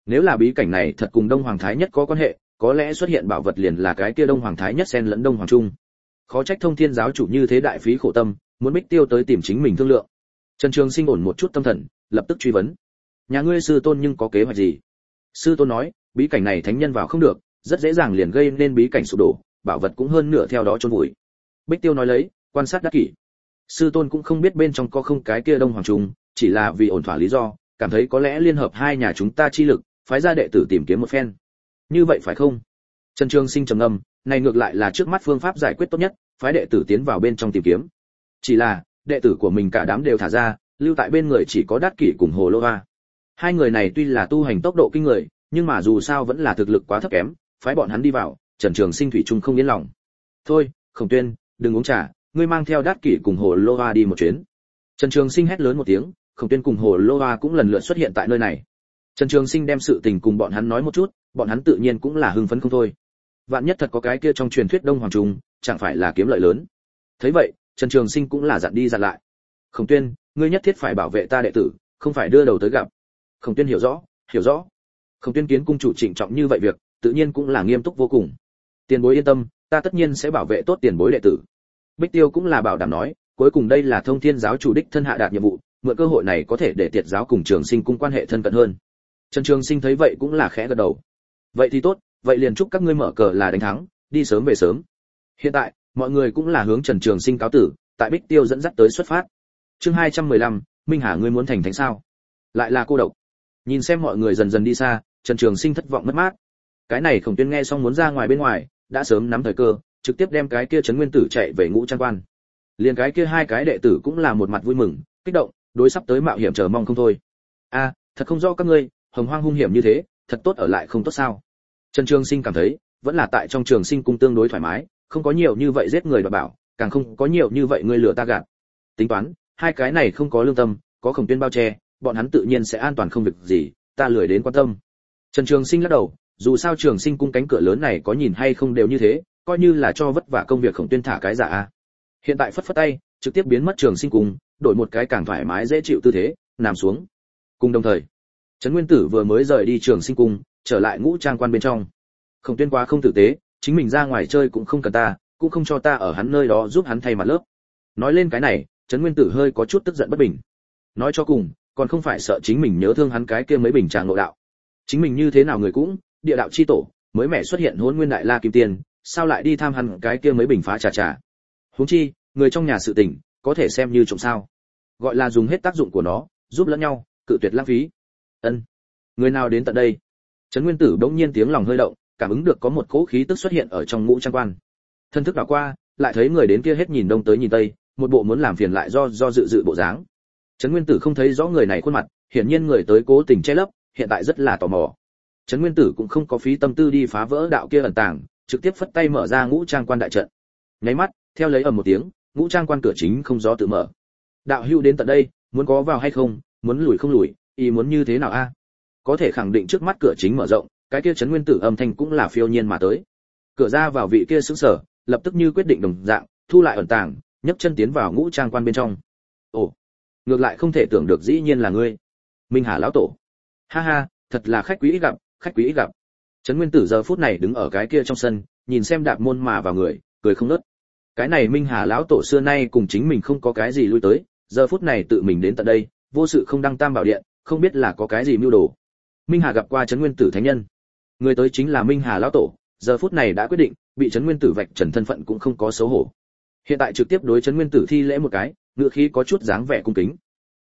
Nếu là bí cảnh này thật cùng đông hoàng thái nhất có quan hệ, có lẽ xuất hiện bảo vật liền là cái kia đông hoàng thái nhất xen lẫn đông hoàng trung. Khó trách thông thiên giáo chủ như thế đại phí khổ tâm, muốn bích tiêu tới tìm chính mình thương lượng. Trần trường sinh ổn một chút tâm thần, lập tức truy vấn. Nhà ngươi sư tôn nhưng có kế hoạch gì? Sư tôn nói, bí cảnh này thánh nhân vào không được, rất dễ dàng liền gây nên bí cảnh sụp đổ bảo vật cũng hơn nửa theo đó chôn vùi. Bích tiêu nói lấy, quan sát đắc kỷ. Sư tôn cũng không biết bên trong có không cái kia đông hoàng trung, chỉ là vì ổn thỏa lý do, cảm thấy có lẽ liên hợp hai nhà chúng ta chi lực, phái ra đệ tử tìm kiếm một phen. Như vậy phải không? Trần trường sinh trầm ngâm, này ngược lại là trước mắt phương pháp giải quyết tốt nhất, phái đệ tử tiến vào bên trong tìm kiếm. Chỉ là, đệ tử của mình cả đám đều thả ra, lưu tại bên người chỉ có đát kỷ cùng hồ lô hoa. Hai người này tuy là tu hành tốc độ kinh người, nhưng mà dù sao vẫn là thực lực quá thấp kém, phái bọn hắn đi vào trần trường sinh thủy trung không yên lòng. Thôi, khổng tuyên, đừng uống trà, ngươi mang theo đát kỷ cùng hồ lô hoa đi một chuyến. Trần trường sinh hét lớn một tiếng, khổng tuyên cùng hồ lô hoa cũng lần lượt xuất hiện tại nơi này. Trần trường sinh đem sự tình cùng bọn hắn nói một chút, bọn hắn tự nhiên cũng là hưng phấn không thôi. Vạn nhất thật có cái kia trong truyền thuyết đông hoàng trung, chẳng phải là kiếm lợi lớn. Thấy vậy, trần trường sinh cũng là dặn đi dặn lại. Khổng tuyên, ngươi nhất thiết phải bảo vệ ta đệ tử, không phải đưa đầu tới gặp. Khổng tuyên hiểu rõ hiểu rõ. Khổng tuyên kiến cung chủ trịnh trọng như vậy việc, tự nhiên cũng là nghiêm túc vô cùng tiền bối yên tâm, ta tất nhiên sẽ bảo vệ tốt tiền bối đệ tử. Bích tiêu cũng là bảo đảm nói, cuối cùng đây là thông thiên giáo chủ đích thân hạ đạt nhiệm vụ, mượn cơ hội này có thể để tiệt giáo cùng trường sinh cung quan hệ thân cận hơn. Trần trường sinh thấy vậy cũng là khẽ gật đầu. Vậy thì tốt, vậy liền chúc các ngươi mở cờ là đánh thắng, đi sớm về sớm. Hiện tại, mọi người cũng là hướng trần trường sinh cáo tử, tại bích tiêu dẫn dắt tới xuất phát. Chương hai trăm mười lăm, minh hà ngươi muốn thành thánh sao? Lại là cô độc. Nhìn xem mọi người dần dần đi xa, trần trường sinh thất vọng mất mát. Cái này khổng tuyên nghe xong muốn ra ngoài bên ngoài đã sớm nắm thời cơ, trực tiếp đem cái kia trấn nguyên tử chạy về ngũ trang quan. Liền cái kia hai cái đệ tử cũng là một mặt vui mừng, kích động, đối sắp tới mạo hiểm chờ mong không thôi. A à, thật không rõ các ngươi, hồng hoang hung hiểm như thế, thật tốt ở lại không tốt sao? Trần trường sinh cảm thấy, vẫn là tại trong trường sinh cung tương đối thoải mái, không có nhiều như vậy giết người đoạt bảo, càng không có nhiều như vậy ngươi lừa ta gạt. Tính toán, hai cái này không có lương tâm, có khổng tuyên bao che, bọn hắn tự nhiên sẽ an toàn không việc gì, ta lười đến quan tâm. Trần trường sinh lắc đầu dù sao trường sinh cung cánh cửa lớn này có nhìn hay không đều như thế, coi như là cho vất vả công việc khổng tuyên thả cái giả a. Hiện tại phất phất tay, trực tiếp biến mất trường sinh cung, đổi một cái càng thoải mái dễ chịu tư thế, nằm xuống. Cùng đồng thời, trấn nguyên tử vừa mới rời đi trường sinh cung, trở lại ngũ trang quan bên trong. Khổng tuyên quá không tử tế, chính mình ra ngoài chơi cũng không cần ta, cũng không cho ta ở hắn nơi đó giúp hắn thay mặt lớp. Nói lên cái này, trấn nguyên tử hơi có chút tức giận bất bình. Nói cho cùng, còn không phải sợ chính mình nhớ thương hắn cái kia mấy bình tràng nội đạo. Chính mình như thế nào người cũng địa đạo chi tổ, mới mẻ xuất hiện hôn nguyên đại la kim tiền sao lại đi tham hẳn cái kia mấy bình phá trà trà? Huống chi, người trong nhà sự tình, có thể xem như trộm sao? Gọi là dùng hết tác dụng của nó, giúp lẫn nhau, cự tuyệt lãng phí. Ân. Người nào đến tận đây? Trấn nguyên tử đống nhiên tiếng lòng hơi động, cảm ứng được có một cỗ khí tức xuất hiện ở trong ngũ trang quan. Thân thức đảo qua, lại thấy người đến kia hết nhìn đông tới nhìn tây, một bộ muốn làm phiền lại do do dự dự bộ dáng. Trấn nguyên tử không thấy rõ người này khuôn mặt, hiển nhiên người tới cố tình che lấp, hiện tại rất là tò mò trấn nguyên tử cũng không có phí tâm tư đi phá vỡ đạo kia ẩn tàng, trực tiếp phất tay mở ra ngũ trang quan đại trận. Nháy mắt, theo lấy ầm một tiếng, ngũ trang quan cửa chính không gió tự mở. Đạo hưu đến tận đây, muốn có vào hay không, muốn lùi không lùi, ý muốn như thế nào a? Có thể khẳng định trước mắt cửa chính mở rộng, cái kia trấn nguyên tử âm thanh cũng là phiêu nhiên mà tới. Cửa ra vào vị kia sững sờ, lập tức như quyết định đồng dạng, thu lại ẩn tàng, nhấc chân tiến vào ngũ trang quan bên trong. Ồ, ngược lại không thể tưởng được dĩ nhiên là ngươi. Minh hà lão tổ. Ha ha, thật là khách quý ít gặp khách quý ít gặp. Trấn nguyên tử giờ phút này đứng ở cái kia trong sân, nhìn xem đạp môn mà vào người, cười không nớt. Cái này minh hà lão tổ xưa nay cùng chính mình không có cái gì lui tới, giờ phút này tự mình đến tận đây, vô sự không đăng tam bảo điện, không biết là có cái gì mưu đồ. Minh hà gặp qua trấn nguyên tử thánh nhân. Người tới chính là minh hà lão tổ, giờ phút này đã quyết định, bị trấn nguyên tử vạch trần thân phận cũng không có xấu hổ. Hiện tại trực tiếp đối trấn nguyên tử thi lễ một cái ngựa khí có chút dáng vẻ cung kính.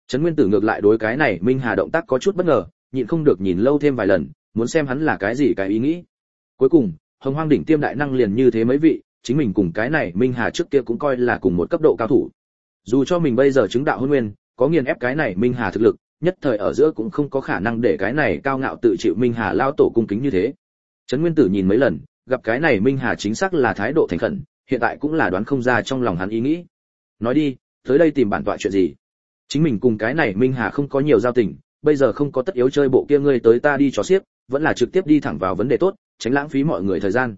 Trấn nguyên tử ngược lại đối cái này minh hà động tác có chút bất ngờ, nhịn không được nhìn lâu thêm vài lần muốn xem hắn là cái gì cái ý nghĩ. Cuối cùng, hồng hoang đỉnh tiêm đại năng liền như thế mấy vị, chính mình cùng cái này minh hà trước kia cũng coi là cùng một cấp độ cao thủ. Dù cho mình bây giờ chứng đạo hôn nguyên, có nghiền ép cái này minh hà thực lực, nhất thời ở giữa cũng không có khả năng để cái này cao ngạo tự chịu minh hà lao tổ cung kính như thế. Trấn nguyên tử nhìn mấy lần, gặp cái này minh hà chính xác là thái độ thành khẩn, hiện tại cũng là đoán không ra trong lòng hắn ý nghĩ. Nói đi, tới đây tìm bản tọa chuyện gì? Chính mình cùng cái này minh hà không có nhiều giao tình bây giờ không có tất yếu chơi bộ kia ngươi tới ta đi trò xiếc, vẫn là trực tiếp đi thẳng vào vấn đề tốt, tránh lãng phí mọi người thời gian.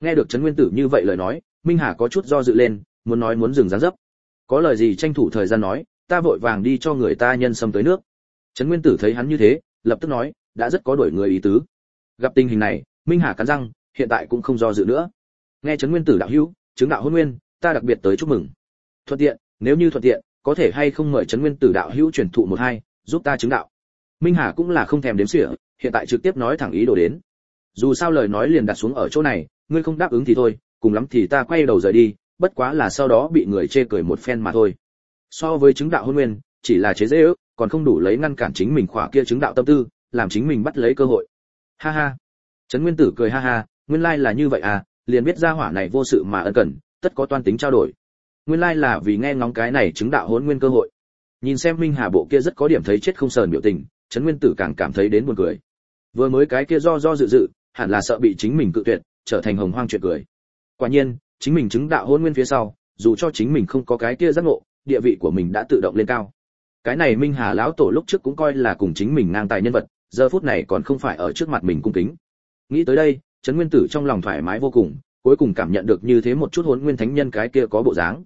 Nghe được trấn nguyên tử như vậy lời nói, minh hà có chút do dự lên, muốn nói muốn dừng gián dấp. Có lời gì tranh thủ thời gian nói, ta vội vàng đi cho người ta nhân sâm tới nước. Trấn nguyên tử thấy hắn như thế, lập tức nói, đã rất có đổi người ý tứ. Gặp tình hình này, minh hà cắn răng, hiện tại cũng không do dự nữa. Nghe trấn nguyên tử đạo hữu, chứng đạo hôn nguyên, ta đặc biệt tới chúc mừng. Thuận tiện, nếu như thuận tiện, có thể hay không mời trấn nguyên tử đạo hữu truyền thụ một hai, giúp ta chứng đạo minh hà cũng là không thèm đếm xỉa, hiện tại trực tiếp nói thẳng ý đồ đến. Dù sao lời nói liền đặt xuống ở chỗ này, ngươi không đáp ứng thì thôi, cùng lắm thì ta quay đầu rời đi, bất quá là sau đó bị người chê cười một phen mà thôi. So với chứng đạo hôn nguyên, chỉ là chế dễ ước còn không đủ lấy ngăn cản chính mình khỏa kia chứng đạo tâm tư, làm chính mình bắt lấy cơ hội. Ha ha. Trấn nguyên tử cười ha ha, nguyên lai là như vậy à liền biết ra hỏa này vô sự mà ân cần, tất có toan tính trao đổi. Nguyên lai là vì nghe ngóng cái này chứng đạo hôn nguyên cơ hội. Nhìn xem minh hà bộ kia rất có điểm thấy chết không sờn biểu tình trấn nguyên tử càng cảm thấy đến buồn cười. Vừa mới cái kia do do dự dự, hẳn là sợ bị chính mình cự tuyệt, trở thành hồng hoang chuyện cười. Quả nhiên, chính mình chứng đạo hôn nguyên phía sau, dù cho chính mình không có cái kia giác ngộ, địa vị của mình đã tự động lên cao. Cái này minh hà lão tổ lúc trước cũng coi là cùng chính mình ngang tài nhân vật, giờ phút này còn không phải ở trước mặt mình cung kính. Nghĩ tới đây, trấn nguyên tử trong lòng thoải mái vô cùng, cuối cùng cảm nhận được như thế một chút hôn nguyên thánh nhân cái kia có bộ dáng.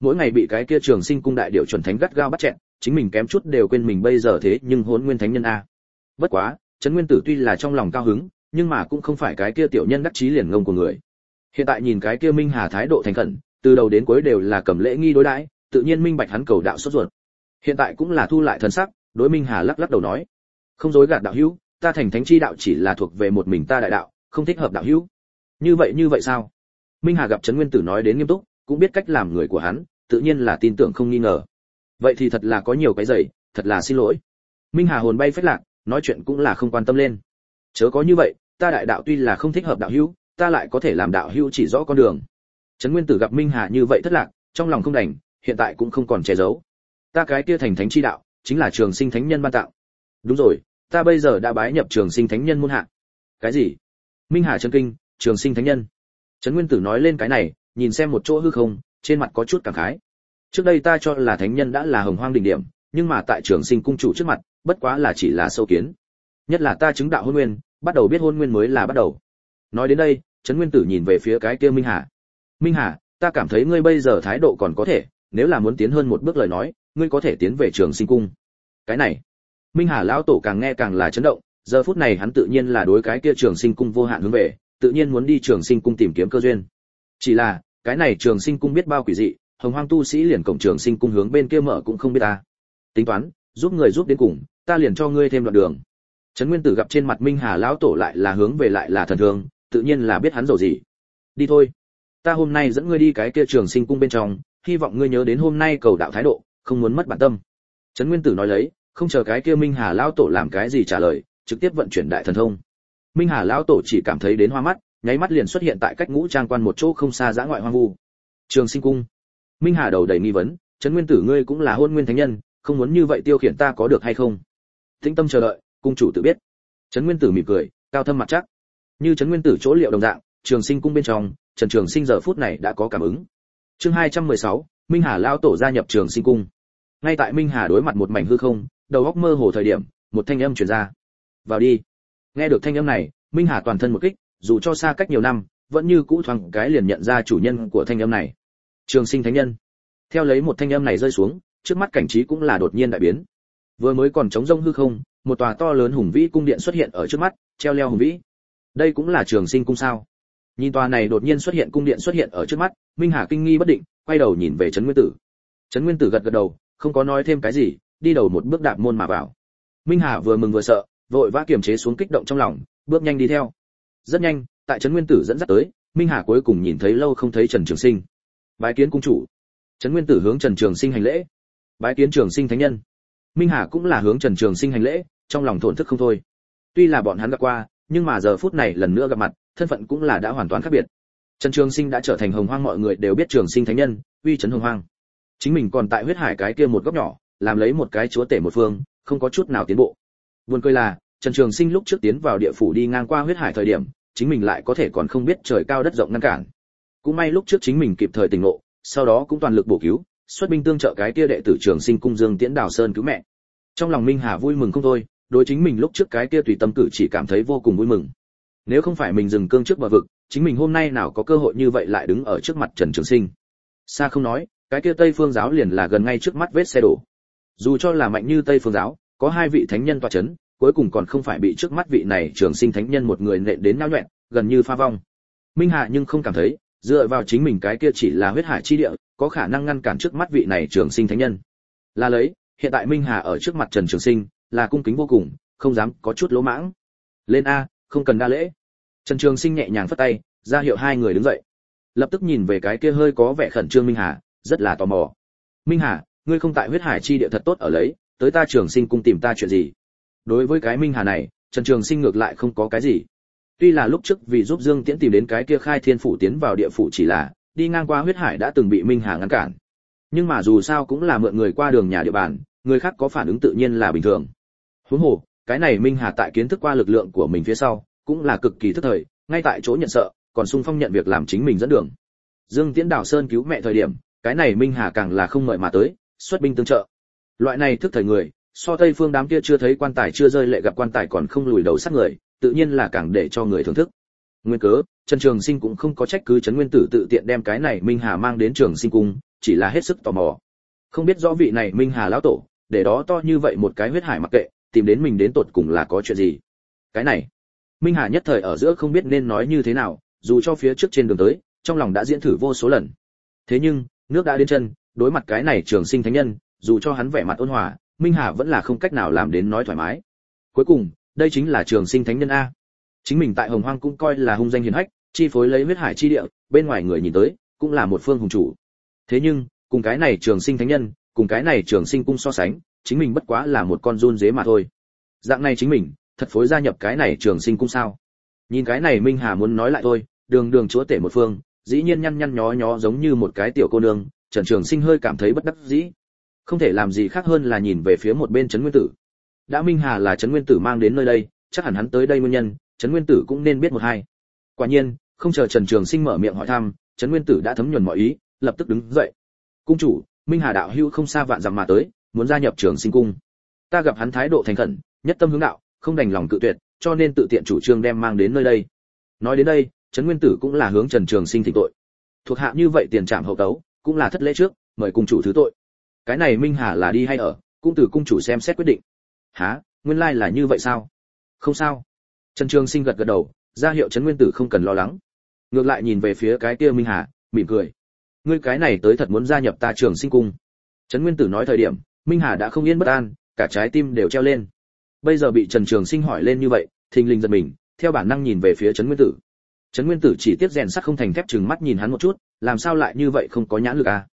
Mỗi ngày bị cái kia trường sinh cung đại điệu chuẩn thánh gắt gao bắt chẹn chính mình kém chút đều quên mình bây giờ thế nhưng hôn nguyên thánh nhân a. Bất quá, trấn nguyên tử tuy là trong lòng cao hứng, nhưng mà cũng không phải cái kia tiểu nhân đắc chí liền ngông của người. Hiện tại nhìn cái kia minh hà thái độ thành khẩn, từ đầu đến cuối đều là cầm lễ nghi đối đãi, tự nhiên minh bạch hắn cầu đạo sốt ruột. Hiện tại cũng là thu lại thần sắc, đối minh hà lắc lắc đầu nói, không dối gạt đạo hữu, ta thành thánh chi đạo chỉ là thuộc về một mình ta đại đạo, không thích hợp đạo hữu. Như vậy như vậy sao? Minh hà gặp trấn nguyên tử nói đến nghiêm túc, cũng biết cách làm người của hắn, tự nhiên là tin tưởng không nghi ngờ vậy thì thật là có nhiều cái giày, thật là xin lỗi. Minh hà hồn bay phết lạc, nói chuyện cũng là không quan tâm lên. Chớ có như vậy, ta đại đạo tuy là không thích hợp đạo hữu, ta lại có thể làm đạo hữu chỉ rõ con đường. Trấn nguyên tử gặp minh hà như vậy thất lạc, trong lòng không đành, hiện tại cũng không còn che giấu. Ta cái kia thành thánh chi đạo, chính là trường sinh thánh nhân ban tạo. Đúng rồi, ta bây giờ đã bái nhập trường sinh thánh nhân môn hạ. Cái gì? Minh hà chân kinh, trường sinh thánh nhân. Trấn nguyên tử nói lên cái này, nhìn xem một chỗ hư không, trên mặt có chút cảm khái trước đây ta cho là thánh nhân đã là hồng hoang đỉnh điểm, nhưng mà tại trường sinh cung chủ trước mặt, bất quá là chỉ là sâu kiến. Nhất là ta chứng đạo hôn nguyên, bắt đầu biết hôn nguyên mới là bắt đầu. Nói đến đây, trấn nguyên tử nhìn về phía cái kia minh hà. Minh hà, ta cảm thấy ngươi bây giờ thái độ còn có thể, nếu là muốn tiến hơn một bước lời nói, ngươi có thể tiến về trường sinh cung. Cái này, minh hà lão tổ càng nghe càng là chấn động, giờ phút này hắn tự nhiên là đối cái kia trường sinh cung vô hạn hướng về, tự nhiên muốn đi trường sinh cung tìm kiếm cơ duyên. Chỉ là, cái này trường sinh cung biết bao quỷ dị hồng hoang tu sĩ liền cổng trường sinh cung hướng bên kia mở cũng không biết ta. Tính toán, giúp người giúp đến cùng, ta liền cho ngươi thêm đoạn đường. Trấn nguyên tử gặp trên mặt minh hà lão tổ lại là hướng về lại là thần thương tự nhiên là biết hắn giàu gì. Đi thôi. Ta hôm nay dẫn ngươi đi cái kia trường sinh cung bên trong, hy vọng ngươi nhớ đến hôm nay cầu đạo thái độ, không muốn mất bản tâm. Trấn nguyên tử nói lấy, không chờ cái kia minh hà lão tổ làm cái gì trả lời, trực tiếp vận chuyển đại thần thông. Minh hà lão tổ chỉ cảm thấy đến hoa mắt, nháy mắt liền xuất hiện tại cách ngũ trang quan một chỗ không xa giã ngoại hoang vu. Trường sinh cung minh hà đầu đầy nghi vấn, trấn nguyên tử ngươi cũng là hôn nguyên thánh nhân, không muốn như vậy tiêu khiển ta có được hay không? Tĩnh tâm chờ đợi, cung chủ tự biết. Trấn nguyên tử mỉm cười, cao thâm mặt chắc. Như trấn nguyên tử chỗ liệu đồng dạng, trường sinh cung bên trong, trần trường sinh giờ phút này đã có cảm ứng. Chương hai trăm mười sáu, minh hà Lão tổ gia nhập trường sinh cung. Ngay tại minh hà đối mặt một mảnh hư không, đầu óc mơ hồ thời điểm, một thanh âm truyền ra. Vào đi. Nghe được thanh âm này, minh hà toàn thân một kích, dù cho xa cách nhiều năm, vẫn như cũ thoáng cái liền nhận ra chủ nhân của thanh âm này trường sinh thánh nhân. Theo lấy một thanh âm này rơi xuống, trước mắt cảnh trí cũng là đột nhiên đại biến. Vừa mới còn trống rông hư không, một tòa to lớn hùng vĩ cung điện xuất hiện ở trước mắt, treo leo hùng vĩ. Đây cũng là trường sinh cung sao? Nhìn tòa này đột nhiên xuất hiện cung điện xuất hiện ở trước mắt, minh hà kinh nghi bất định, quay đầu nhìn về trấn nguyên tử. Trấn nguyên tử gật gật đầu, không có nói thêm cái gì, đi đầu một bước đạp môn mà vào. Minh hà vừa mừng vừa sợ, vội vã kiềm chế xuống kích động trong lòng, bước nhanh đi theo. Rất nhanh, tại trấn nguyên tử dẫn dắt tới, minh hà cuối cùng nhìn thấy lâu không thấy trần trường sinh bái kiến cung chủ. Trấn nguyên tử hướng trần trường sinh hành lễ. Bái kiến trường sinh thánh nhân. Minh hà cũng là hướng trần trường sinh hành lễ, trong lòng thổn thức không thôi. Tuy là bọn hắn gặp qua, nhưng mà giờ phút này lần nữa gặp mặt, thân phận cũng là đã hoàn toàn khác biệt. Trần trường sinh đã trở thành hồng hoang mọi người đều biết trường sinh thánh nhân, uy trấn hồng hoang. Chính mình còn tại huyết hải cái kia một góc nhỏ, làm lấy một cái chúa tể một phương, không có chút nào tiến bộ. Buồn cười là, trần trường sinh lúc trước tiến vào địa phủ đi ngang qua huyết hải thời điểm, chính mình lại có thể còn không biết trời cao đất rộng ngăn cản cũng may lúc trước chính mình kịp thời tỉnh ngộ, sau đó cũng toàn lực bổ cứu, xuất binh tương trợ cái kia đệ tử trường sinh cung dương tiễn đào sơn cứu mẹ. Trong lòng minh hà vui mừng không thôi, đối chính mình lúc trước cái kia tùy tâm cử chỉ cảm thấy vô cùng vui mừng. Nếu không phải mình dừng cương trước bờ vực, chính mình hôm nay nào có cơ hội như vậy lại đứng ở trước mặt trần trường sinh. Xa không nói, cái kia tây phương giáo liền là gần ngay trước mắt vết xe đổ. Dù cho là mạnh như tây phương giáo, có hai vị thánh nhân toa chấn, cuối cùng còn không phải bị trước mắt vị này trường sinh thánh nhân một người nện đến nao nhọẹn gần như pha vong. Minh hạ nhưng không cảm thấy dựa vào chính mình cái kia chỉ là huyết hải chi địa, có khả năng ngăn cản trước mắt vị này trường sinh thánh nhân. Là lấy, hiện tại minh hà ở trước mặt trần trường sinh, là cung kính vô cùng, không dám có chút lỗ mãng. Lên a, không cần đa lễ. Trần trường sinh nhẹ nhàng phất tay, ra hiệu hai người đứng dậy. Lập tức nhìn về cái kia hơi có vẻ khẩn trương minh hà, rất là tò mò. Minh hà, ngươi không tại huyết hải chi địa thật tốt ở lấy, tới ta trường sinh cung tìm ta chuyện gì? Đối với cái minh hà này, trần trường sinh ngược lại không có cái gì tuy là lúc trước vì giúp dương tiễn tìm đến cái kia khai thiên phủ tiến vào địa phủ chỉ là, đi ngang qua huyết hải đã từng bị minh hà ngăn cản. Nhưng mà dù sao cũng là mượn người qua đường nhà địa bàn, người khác có phản ứng tự nhiên là bình thường. Huống hồ, cái này minh hà tại kiến thức qua lực lượng của mình phía sau, cũng là cực kỳ thức thời, ngay tại chỗ nhận sợ, còn sung phong nhận việc làm chính mình dẫn đường. Dương tiễn đào sơn cứu mẹ thời điểm, cái này minh hà càng là không mời mà tới, xuất binh tương trợ. Loại này thức thời người, so tây phương đám kia chưa thấy quan tài chưa rơi lệ gặp quan tài còn không lùi đầu sát người tự nhiên là càng để cho người thưởng thức. Nguyên cớ, trần trường sinh cũng không có trách cứ trấn nguyên tử tự tiện đem cái này minh hà mang đến trường sinh cung, chỉ là hết sức tò mò. Không biết rõ vị này minh hà lão tổ, để đó to như vậy một cái huyết hải mặc kệ, tìm đến mình đến tột cùng là có chuyện gì? Cái này, minh hà nhất thời ở giữa không biết nên nói như thế nào, dù cho phía trước trên đường tới, trong lòng đã diễn thử vô số lần. Thế nhưng, nước đã đến chân, đối mặt cái này trường sinh thánh nhân, dù cho hắn vẻ mặt ôn hòa, minh hà vẫn là không cách nào làm đến nói thoải mái. Cuối cùng đây chính là trường sinh thánh nhân a. Chính mình tại hồng hoang cũng coi là hung danh hiển hách, chi phối lấy huyết hải chi địa, bên ngoài người nhìn tới, cũng là một phương hùng chủ. Thế nhưng, cùng cái này trường sinh thánh nhân, cùng cái này trường sinh cung so sánh, chính mình bất quá là một con run dế mà thôi. Dạng này chính mình, thật phối gia nhập cái này trường sinh cung sao? Nhìn cái này minh hà muốn nói lại thôi, đường đường chúa tể một phương, dĩ nhiên nhăn nhăn nhó nhó giống như một cái tiểu cô nương, trần trường sinh hơi cảm thấy bất đắc dĩ. Không thể làm gì khác hơn là nhìn về phía một bên trấn nguyên tử đã minh hà là trấn nguyên tử mang đến nơi đây, chắc hẳn hắn tới đây nguyên nhân, trấn nguyên tử cũng nên biết một hai. Quả nhiên, không chờ trần trường sinh mở miệng hỏi thăm, trấn nguyên tử đã thấm nhuần mọi ý, lập tức đứng dậy. Cung chủ, minh hà đạo hữu không xa vạn dặm mà tới, muốn gia nhập trường sinh cung. Ta gặp hắn thái độ thành khẩn, nhất tâm hướng đạo, không đành lòng cự tuyệt, cho nên tự tiện chủ trương đem mang đến nơi đây. Nói đến đây, trấn nguyên tử cũng là hướng trần trường sinh thỉnh tội. Thuộc hạ như vậy tiền trạm hậu tấu, cũng là thất lễ trước, mời cung chủ thứ tội. Cái này minh hà là đi hay ở, cũng từ cung chủ xem xét quyết định há, nguyên lai là như vậy sao? Không sao. Trần trường sinh gật gật đầu, ra hiệu trấn nguyên tử không cần lo lắng. Ngược lại nhìn về phía cái kia minh hà, mỉm cười. Ngươi cái này tới thật muốn gia nhập ta trường sinh cung. Trấn nguyên tử nói thời điểm, minh hà đã không yên bất an, cả trái tim đều treo lên. Bây giờ bị trần trường sinh hỏi lên như vậy, thình lình giật mình, theo bản năng nhìn về phía trấn nguyên tử. Trấn nguyên tử chỉ tiếp rèn sắt không thành thép chừng mắt nhìn hắn một chút, làm sao lại như vậy không có nhãn lực à?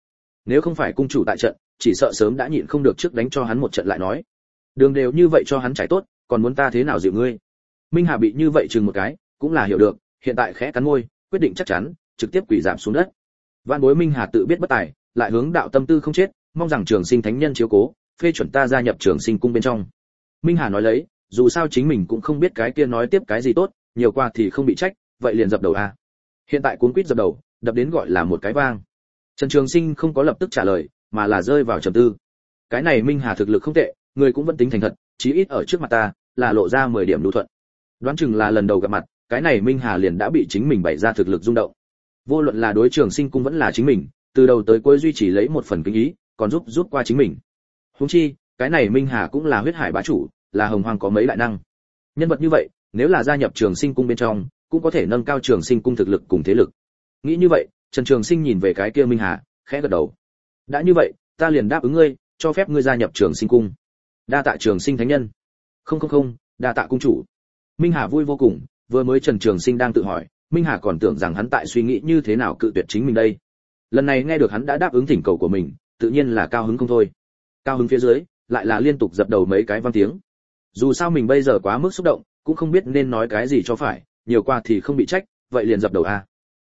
Nếu không phải cung chủ tại trận, chỉ sợ sớm đã nhịn không được trước đánh cho hắn một trận lại nói đường đều như vậy cho hắn trải tốt, còn muốn ta thế nào dịu ngươi? Minh hà bị như vậy chừng một cái, cũng là hiểu được, hiện tại khẽ cắn môi, quyết định chắc chắn, trực tiếp quỷ giảm xuống đất. Văn bối minh hà tự biết bất tài, lại hướng đạo tâm tư không chết, mong rằng trường sinh thánh nhân chiếu cố, phê chuẩn ta gia nhập trường sinh cung bên trong. Minh hà nói lấy, dù sao chính mình cũng không biết cái kia nói tiếp cái gì tốt, nhiều qua thì không bị trách, vậy liền dập đầu a hiện tại cuốn quýt dập đầu, đập đến gọi là một cái vang. Trần trường sinh không có lập tức trả lời, mà là rơi vào trầm tư. Cái này minh hà thực lực không tệ người cũng vẫn tính thành thật, chí ít ở trước mặt ta, là lộ ra 10 điểm đủ thuận. Đoán chừng là lần đầu gặp mặt, cái này minh hà liền đã bị chính mình bày ra thực lực rung động. Vô luận là đối trường sinh cung vẫn là chính mình, từ đầu tới cuối duy trì lấy một phần kinh ý, còn giúp giúp qua chính mình. Huống chi, cái này minh hà cũng là huyết hải bá chủ, là hồng hoàng có mấy đại năng. Nhân vật như vậy, nếu là gia nhập trường sinh cung bên trong, cũng có thể nâng cao trường sinh cung thực lực cùng thế lực. Nghĩ như vậy, trần trường sinh nhìn về cái kia minh hà, khẽ gật đầu. Đã như vậy, ta liền đáp ứng ngươi, cho phép ngươi gia nhập trường sinh cung đa tạ trường sinh thánh nhân. Không không không, đa tạ cung chủ. Minh hà vui vô cùng, vừa mới trần trường sinh đang tự hỏi, minh hà còn tưởng rằng hắn tại suy nghĩ như thế nào cự tuyệt chính mình đây. Lần này nghe được hắn đã đáp ứng thỉnh cầu của mình, tự nhiên là cao hứng không thôi. Cao hứng phía dưới, lại là liên tục dập đầu mấy cái vang tiếng. Dù sao mình bây giờ quá mức xúc động, cũng không biết nên nói cái gì cho phải, nhiều qua thì không bị trách, vậy liền dập đầu a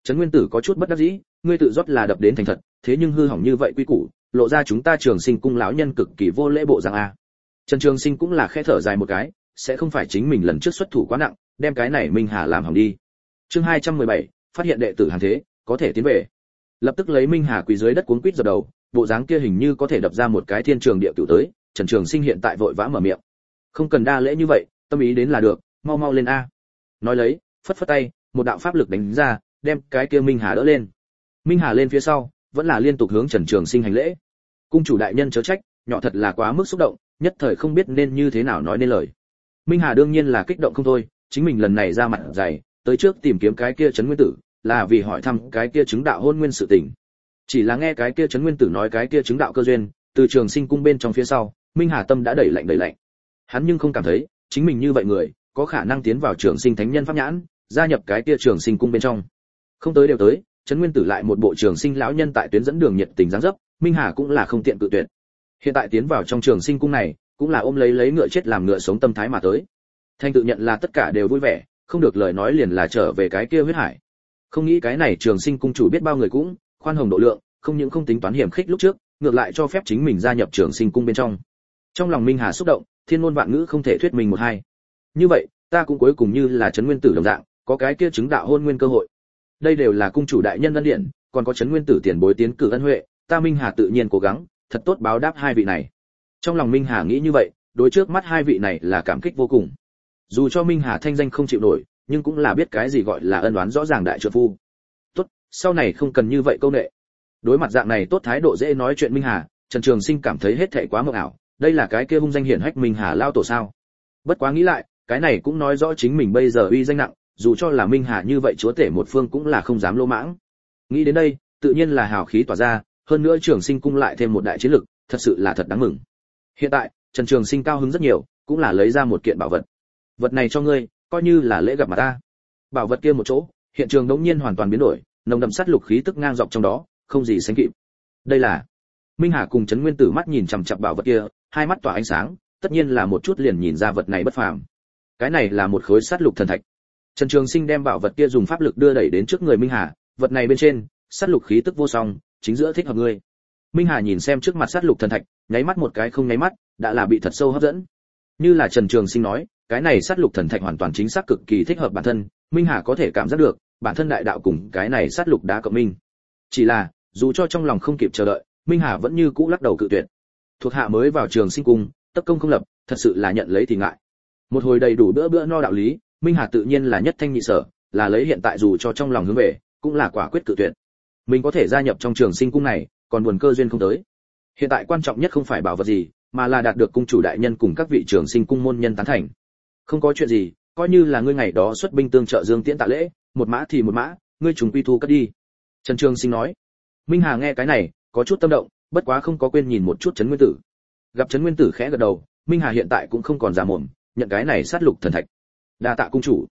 trấn nguyên tử có chút bất đắc dĩ, ngươi tự rót là đập đến thành thật, thế nhưng hư hỏng như vậy quy củ, lộ ra chúng ta trường sinh cung lão nhân cực kỳ vô lễ bộ dạng a trần trường sinh cũng là khẽ thở dài một cái sẽ không phải chính mình lần trước xuất thủ quá nặng đem cái này minh hà làm hỏng đi. Chương 217, phát hiện đệ tử hàng thế có thể tiến về. Lập tức lấy minh hà quỳ dưới đất cuốn quýt dập đầu bộ dáng kia hình như có thể đập ra một cái thiên trường địa cửu tới trần trường sinh hiện tại vội vã mở miệng. Không cần đa lễ như vậy tâm ý đến là được mau mau lên a. Nói lấy phất phất tay một đạo pháp lực đánh ra đem cái kia minh hà đỡ lên. Minh hà lên phía sau vẫn là liên tục hướng trần trường sinh hành lễ. Cung chủ đại nhân chớ trách nhỏ thật là quá mức xúc động nhất thời không biết nên như thế nào nói nên lời. Minh hà đương nhiên là kích động không thôi, chính mình lần này ra mặt dày, tới trước tìm kiếm cái kia trấn nguyên tử, là vì hỏi thăm cái kia chứng đạo hôn nguyên sự tình. Chỉ là nghe cái kia trấn nguyên tử nói cái kia chứng đạo cơ duyên, từ trường sinh cung bên trong phía sau, minh hà tâm đã đẩy lạnh đẩy lạnh. Hắn nhưng không cảm thấy, chính mình như vậy người, có khả năng tiến vào trường sinh thánh nhân pháp nhãn, gia nhập cái kia trường sinh cung bên trong. Không tới đều tới, trấn nguyên tử lại một bộ trường sinh lão nhân tại tuyến dẫn đường nhiệt tình giáng dấp, minh hà cũng là không tiện cự tuyệt hiện tại tiến vào trong trường sinh cung này, cũng là ôm lấy lấy ngựa chết làm ngựa sống tâm thái mà tới. Thanh tự nhận là tất cả đều vui vẻ, không được lời nói liền là trở về cái kia huyết hải. Không nghĩ cái này trường sinh cung chủ biết bao người cũng, khoan hồng độ lượng, không những không tính toán hiểm khích lúc trước, ngược lại cho phép chính mình gia nhập trường sinh cung bên trong. Trong lòng minh hà xúc động, thiên ngôn vạn ngữ không thể thuyết mình một hai. Như vậy, ta cũng cuối cùng như là trấn nguyên tử đồng dạng, có cái kia chứng đạo hôn nguyên cơ hội. Đây đều là cung chủ đại nhân ân điện còn có trấn nguyên tử tiền bối tiến cử ân huệ, ta minh hà tự nhiên cố gắng thật tốt báo đáp hai vị này. Trong lòng minh hà nghĩ như vậy, đối trước mắt hai vị này là cảm kích vô cùng. Dù cho minh hà thanh danh không chịu nổi, nhưng cũng là biết cái gì gọi là ân oán rõ ràng đại trợ phu. Tốt, sau này không cần như vậy câu nệ. Đối mặt dạng này tốt thái độ dễ nói chuyện minh hà, trần trường sinh cảm thấy hết thảy quá mộng ảo. Đây là cái kia hung danh hiển hách minh hà lao tổ sao? Bất quá nghĩ lại, cái này cũng nói rõ chính mình bây giờ uy danh nặng, dù cho là minh hà như vậy chúa tể một phương cũng là không dám lô mãng. Nghĩ đến đây, tự nhiên là hào khí tỏa ra hơn nữa trường sinh cung lại thêm một đại chiến lực, thật sự là thật đáng mừng. Hiện tại, trần trường sinh cao hứng rất nhiều, cũng là lấy ra một kiện bảo vật. Vật này cho ngươi, coi như là lễ gặp mặt ta. Bảo vật kia một chỗ, hiện trường đống nhiên hoàn toàn biến đổi, nồng đậm sắt lục khí tức ngang dọc trong đó, không gì sánh kịp. Đây là minh hà cùng trấn nguyên tử mắt nhìn chằm chặp bảo vật kia, hai mắt tỏa ánh sáng, tất nhiên là một chút liền nhìn ra vật này bất phàm. Cái này là một khối sắt lục thần thạch. Trần trường sinh đem bảo vật kia dùng pháp lực đưa đẩy đến trước người minh hà, vật này bên trên sắt lục khí tức vô song chính giữa thích hợp ngươi. Minh hà nhìn xem trước mặt sát lục thần thạch, nháy mắt một cái không nháy mắt, đã là bị thật sâu hấp dẫn. Như là trần trường sinh nói, cái này sát lục thần thạch hoàn toàn chính xác cực kỳ thích hợp bản thân, minh hà có thể cảm giác được, bản thân đại đạo cùng cái này sát lục đá cộng minh. Chỉ là, dù cho trong lòng không kịp chờ đợi, minh hà vẫn như cũ lắc đầu cự tuyệt. Thuộc hạ mới vào trường sinh cung, tất công không lập, thật sự là nhận lấy thì ngại. Một hồi đầy đủ bữa bữa no đạo lý, minh hà tự nhiên là nhất thanh nhị sở, là lấy hiện tại dù cho trong lòng hướng về, cũng là quả quyết cự tuyệt mình có thể gia nhập trong trường sinh cung này, còn buồn cơ duyên không tới. Hiện tại quan trọng nhất không phải bảo vật gì, mà là đạt được cung chủ đại nhân cùng các vị trường sinh cung môn nhân tán thành. Không có chuyện gì, coi như là ngươi ngày đó xuất binh tương trợ dương tiễn tạ lễ, một mã thì một mã, ngươi trùng quy thu cất đi. Trần trường sinh nói. Minh hà nghe cái này, có chút tâm động, bất quá không có quên nhìn một chút trấn nguyên tử. Gặp trấn nguyên tử khẽ gật đầu, minh hà hiện tại cũng không còn giả mồm, nhận cái này sát lục thần thạch. Đa tạ cung chủ.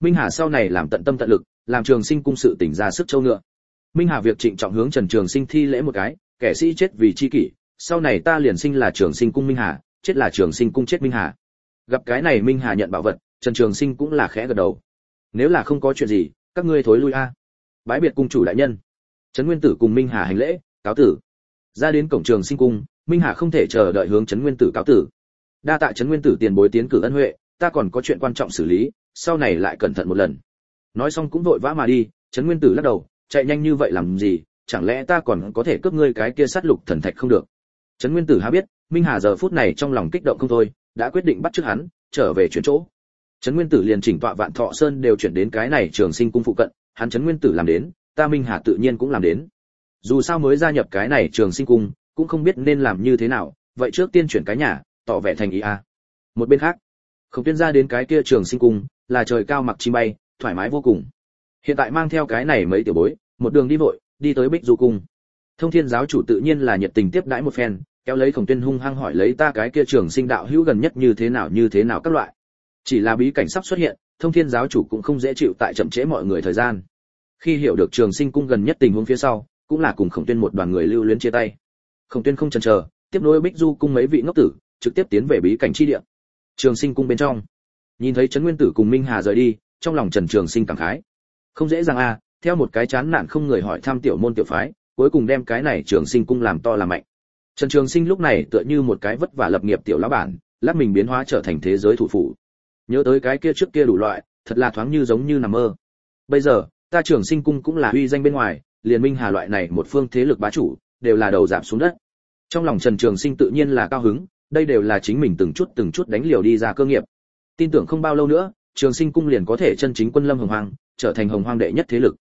Minh hà sau này làm tận tâm tận lực, làm trường sinh cung sự tỉnh ra sức châu ngựa minh hà việc trịnh trọng hướng trần trường sinh thi lễ một cái, kẻ sĩ chết vì chi kỷ, sau này ta liền sinh là trường sinh cung minh hà, chết là trường sinh cung chết minh hà. Gặp cái này minh hà nhận bảo vật, trần trường sinh cũng là khẽ gật đầu. Nếu là không có chuyện gì, các ngươi thối lui a. Bái biệt cung chủ đại nhân. Trấn nguyên tử cùng minh hà hành lễ, cáo tử. Ra đến cổng trường sinh cung, minh hà không thể chờ đợi hướng trấn nguyên tử cáo tử. Đa tạ trấn nguyên tử tiền bối tiến cử ân huệ, ta còn có chuyện quan trọng xử lý, sau này lại cẩn thận một lần. Nói xong cũng vội vã mà đi, trấn nguyên tử lắc đầu chạy nhanh như vậy làm gì, chẳng lẽ ta còn có thể cướp ngươi cái kia sát lục thần thạch không được? Trấn nguyên tử há biết, minh hà giờ phút này trong lòng kích động không thôi, đã quyết định bắt trước hắn, trở về chuyển chỗ. Trấn nguyên tử liền chỉnh tọa vạn thọ sơn đều chuyển đến cái này trường sinh cung phụ cận, hắn trấn nguyên tử làm đến, ta minh hà tự nhiên cũng làm đến. Dù sao mới gia nhập cái này trường sinh cung, cũng không biết nên làm như thế nào, vậy trước tiên chuyển cái nhà, tỏ vẻ thành ý a. Một bên khác không tiên ra đến cái kia trường sinh cung, là trời cao mặc chim bay, thoải mái vô cùng hiện tại mang theo cái này mấy tiểu bối, một đường đi vội, đi tới bích du cung. Thông thiên giáo chủ tự nhiên là nhiệt tình tiếp đãi một phen, kéo lấy khổng tuyên hung hăng hỏi lấy ta cái kia trường sinh đạo hữu gần nhất như thế nào, như thế nào các loại. Chỉ là bí cảnh sắp xuất hiện, thông thiên giáo chủ cũng không dễ chịu tại chậm trễ mọi người thời gian. Khi hiểu được trường sinh cung gần nhất tình huống phía sau, cũng là cùng khổng tuyên một đoàn người lưu luyến chia tay. Khổng tuyên không chần chờ, tiếp nối bích du cung mấy vị ngốc tử, trực tiếp tiến về bí cảnh chi địa. Trường sinh cung bên trong. Nhìn thấy trấn nguyên tử cùng minh hà rời đi, trong lòng trần trường sinh cảm khái không dễ dàng a à, theo một cái chán nản không người hỏi thăm tiểu môn tiểu phái cuối cùng đem cái này trường sinh cung làm to làm mạnh. Trần trường sinh lúc này tựa như một cái vất vả lập nghiệp tiểu lão bản lát mình biến hóa trở thành thế giới thủ phủ. Nhớ tới cái kia trước kia đủ loại thật là thoáng như giống như nằm mơ. Bây giờ ta trường sinh cung cũng là uy danh bên ngoài liền minh hà loại này một phương thế lực bá chủ đều là đầu giảm xuống đất. Trong lòng trần trường sinh tự nhiên là cao hứng đây đều là chính mình từng chút từng chút đánh liều đi ra cơ nghiệp. Tin tưởng không bao lâu nữa trường sinh cung liền có thể chân chính quân lâm hồng hoang, trở thành hồng hoang đệ nhất thế lực.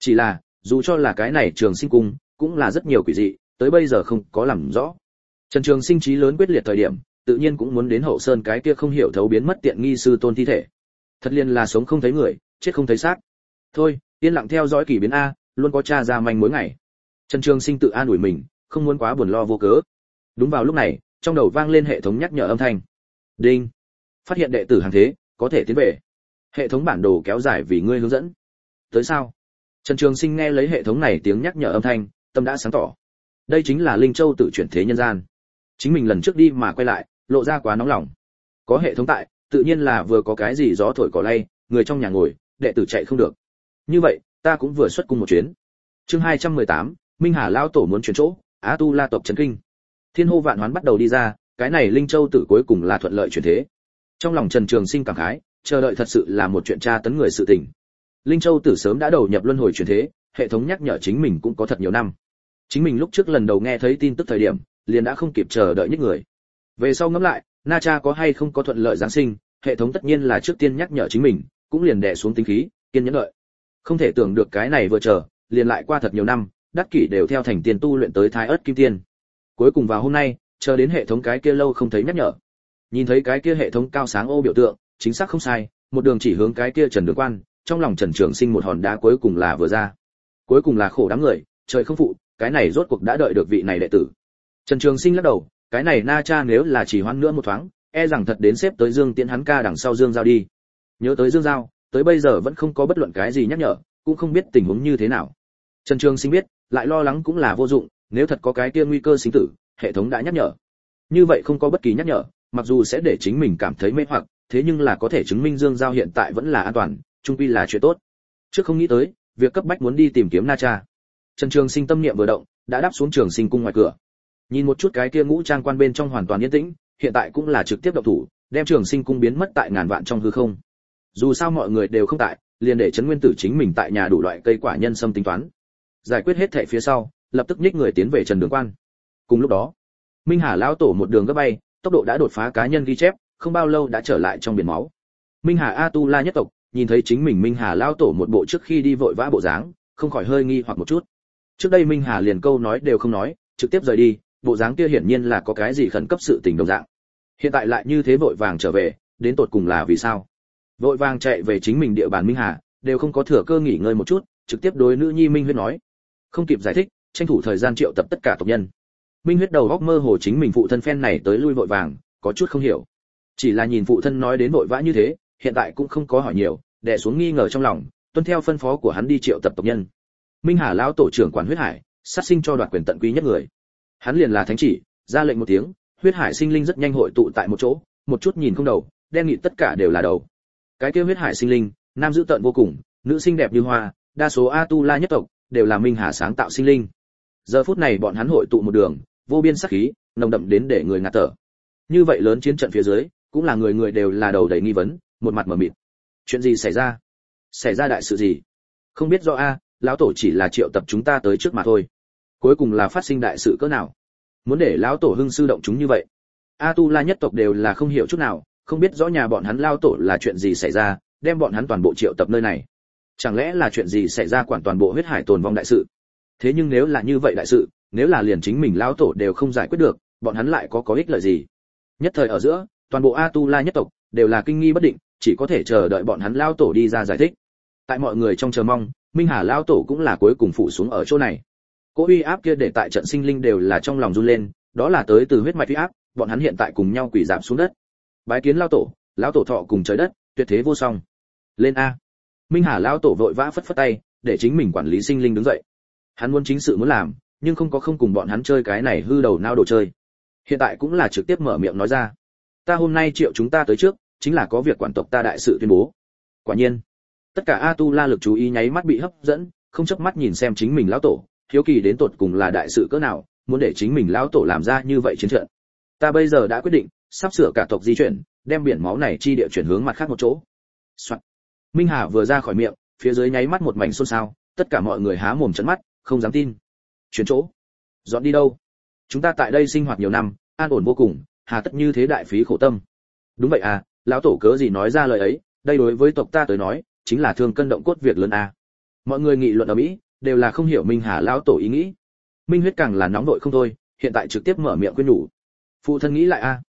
Chỉ là, dù cho là cái này trường sinh cung, cũng là rất nhiều quỷ dị, tới bây giờ không có làm rõ. Trần trường sinh trí lớn quyết liệt thời điểm, tự nhiên cũng muốn đến hậu sơn cái kia không hiểu thấu biến mất tiện nghi sư tôn thi thể. Thật liên là sống không thấy người, chết không thấy xác. Thôi, yên lặng theo dõi kỳ biến a, luôn có cha ra manh mối ngày. Trần trường sinh tự an ủi mình, không muốn quá buồn lo vô cớ. Đúng vào lúc này, trong đầu vang lên hệ thống nhắc nhở âm thanh. Đinh. Phát hiện đệ tử hàng thế có thể tiến về. Hệ thống bản đồ kéo dài vì ngươi hướng dẫn. Tới sao? Trần trường sinh nghe lấy hệ thống này tiếng nhắc nhở âm thanh tâm đã sáng tỏ. Đây chính là linh châu tự chuyển thế nhân gian. Chính mình lần trước đi mà quay lại lộ ra quá nóng lòng. Có hệ thống tại tự nhiên là vừa có cái gì gió thổi cỏ lay người trong nhà ngồi đệ tử chạy không được. Như vậy ta cũng vừa xuất cung một chuyến. Chương 218, minh hà lao tổ muốn chuyển chỗ á tu la tộc trấn kinh. Thiên hô vạn hoán bắt đầu đi ra cái này linh châu tự cuối cùng là thuận lợi chuyển thế trong lòng trần trường sinh cảm khái, chờ đợi thật sự là một chuyện tra tấn người sự tình. Linh châu tử sớm đã đầu nhập luân hồi chuyển thế, hệ thống nhắc nhở chính mình cũng có thật nhiều năm. Chính mình lúc trước lần đầu nghe thấy tin tức thời điểm, liền đã không kịp chờ đợi những người. Về sau ngẫm lại, na cha có hay không có thuận lợi giáng sinh, hệ thống tất nhiên là trước tiên nhắc nhở chính mình, cũng liền đè xuống tính khí, kiên nhẫn đợi. Không thể tưởng được cái này vừa chờ, liền lại qua thật nhiều năm, đắc kỷ đều theo thành tiền tu luyện tới thái ớt kim tiên. Cuối cùng vào hôm nay, chờ đến hệ thống cái kia lâu không thấy nhắc nhở nhìn thấy cái kia hệ thống cao sáng ô biểu tượng, chính xác không sai, một đường chỉ hướng cái kia trần đường quan, trong lòng trần trường sinh một hòn đá cuối cùng là vừa ra. Cuối cùng là khổ đám người, trời không phụ, cái này rốt cuộc đã đợi được vị này đệ tử. Trần trường sinh lắc đầu, cái này na cha nếu là chỉ hoãn nữa một thoáng e rằng thật đến xếp tới dương tiễn hắn ca đằng sau dương giao đi. Nhớ tới dương giao, tới bây giờ vẫn không có bất luận cái gì nhắc nhở, cũng không biết tình huống như thế nào. Trần trường sinh biết, lại lo lắng cũng là vô dụng, nếu thật có cái kia nguy cơ sinh tử, hệ thống đã nhắc nhở. Như vậy không có bất kỳ nhắc nhở mặc dù sẽ để chính mình cảm thấy mê hoặc, thế nhưng là có thể chứng minh dương giao hiện tại vẫn là an toàn trung quy là chuyện tốt. Trước không nghĩ tới, việc cấp bách muốn đi tìm kiếm na cha. Trần trường sinh tâm niệm vừa động, đã đáp xuống trường sinh cung ngoài cửa. Nhìn một chút cái kia ngũ trang quan bên trong hoàn toàn yên tĩnh, hiện tại cũng là trực tiếp động thủ, đem trường sinh cung biến mất tại ngàn vạn trong hư không. Dù sao mọi người đều không tại, liền để trấn nguyên tử chính mình tại nhà đủ loại cây quả nhân sâm tính toán. Giải quyết hết thệ phía sau, lập tức nhích người tiến về trần đường quan. Cùng lúc đó, minh hà lão tổ một đường gấp bay tốc độ đã đột phá cá nhân ghi chép, không bao lâu đã trở lại trong biển máu. Minh hà a tu la nhất tộc, nhìn thấy chính mình minh hà lao tổ một bộ trước khi đi vội vã bộ dáng, không khỏi hơi nghi hoặc một chút. Trước đây minh hà liền câu nói đều không nói, trực tiếp rời đi, bộ dáng kia hiển nhiên là có cái gì khẩn cấp sự tình đồng dạng. Hiện tại lại như thế vội vàng trở về, đến tột cùng là vì sao? Vội vàng chạy về chính mình địa bàn minh hà, đều không có thừa cơ nghỉ ngơi một chút, trực tiếp đối nữ nhi minh huyết nói. Không kịp giải thích, tranh thủ thời gian triệu tập tất cả tộc nhân minh huyết đầu góc mơ hồ chính mình phụ thân phen này tới lui vội vàng, có chút không hiểu. Chỉ là nhìn phụ thân nói đến vội vã như thế, hiện tại cũng không có hỏi nhiều, đè xuống nghi ngờ trong lòng, tuân theo phân phó của hắn đi triệu tập tộc nhân. Minh hà lão tổ trưởng quản huyết hải, sát sinh cho đoạt quyền tận quý nhất người. Hắn liền là thánh chỉ, ra lệnh một tiếng, huyết hải sinh linh rất nhanh hội tụ tại một chỗ, một chút nhìn không đầu, đen nghị tất cả đều là đầu. Cái kia huyết hải sinh linh, nam dữ tợn vô cùng, nữ xinh đẹp như hoa, đa số a tu la nhất tộc, đều là minh hà sáng tạo sinh linh. Giờ phút này bọn hắn hội tụ một đường vô biên sắc khí, nồng đậm đến để người ngạt thở. Như vậy lớn chiến trận phía dưới, cũng là người người đều là đầu đầy nghi vấn, một mặt mở mịt. Chuyện gì xảy ra? Xảy ra đại sự gì? Không biết rõ a, lão tổ chỉ là triệu tập chúng ta tới trước mà thôi. Cuối cùng là phát sinh đại sự cỡ nào? Muốn để lão tổ hưng sư động chúng như vậy? A tu la nhất tộc đều là không hiểu chút nào, không biết rõ nhà bọn hắn lao tổ là chuyện gì xảy ra, đem bọn hắn toàn bộ triệu tập nơi này. Chẳng lẽ là chuyện gì xảy ra quản toàn bộ huyết hải tồn vong đại sự? Thế nhưng nếu là như vậy đại sự nếu là liền chính mình lao tổ đều không giải quyết được, bọn hắn lại có có ích lợi gì? Nhất thời ở giữa, toàn bộ Atula nhất tộc đều là kinh nghi bất định, chỉ có thể chờ đợi bọn hắn lao tổ đi ra giải thích. Tại mọi người trong chờ mong, minh hà lao tổ cũng là cuối cùng phụ xuống ở chỗ này. Cố uy áp kia để tại trận sinh linh đều là trong lòng run lên, đó là tới từ huyết mạch uy áp, bọn hắn hiện tại cùng nhau quỳ giảm xuống đất. Bái kiến lao tổ, lão tổ thọ cùng trời đất, tuyệt thế vô song. Lên a. Minh hà lao tổ vội vã phất phất tay, để chính mình quản lý sinh linh đứng dậy. Hắn muốn chính sự muốn làm nhưng không có không cùng bọn hắn chơi cái này hư đầu nao đồ chơi. Hiện tại cũng là trực tiếp mở miệng nói ra. Ta hôm nay triệu chúng ta tới trước, chính là có việc quản tộc ta đại sự tuyên bố. Quả nhiên, tất cả a tu la lực chú ý nháy mắt bị hấp dẫn, không chớp mắt nhìn xem chính mình lão tổ, hiếu kỳ đến tột cùng là đại sự cỡ nào, muốn để chính mình lão tổ làm ra như vậy chiến trận. Ta bây giờ đã quyết định, sắp sửa cả tộc di chuyển, đem biển máu này chi địa chuyển hướng mặt khác một chỗ. Soạn. minh hà vừa ra khỏi miệng, phía dưới nháy mắt một mảnh xôn xao, tất cả mọi người há mồm trợn mắt, không dám tin chuyển chỗ. Dọn đi đâu? Chúng ta tại đây sinh hoạt nhiều năm, an ổn vô cùng, hà tất như thế đại phí khổ tâm. Đúng vậy à lão tổ cớ gì nói ra lời ấy, đây đối với tộc ta tới nói, chính là thương cân động cốt việc lớn à. mọi người nghị luận ở mỹ, đều là không hiểu minh hà lão tổ ý nghĩ. Minh huyết càng là nóng vội không thôi, hiện tại trực tiếp mở miệng khuyên nhủ. Phụ thân nghĩ lại a.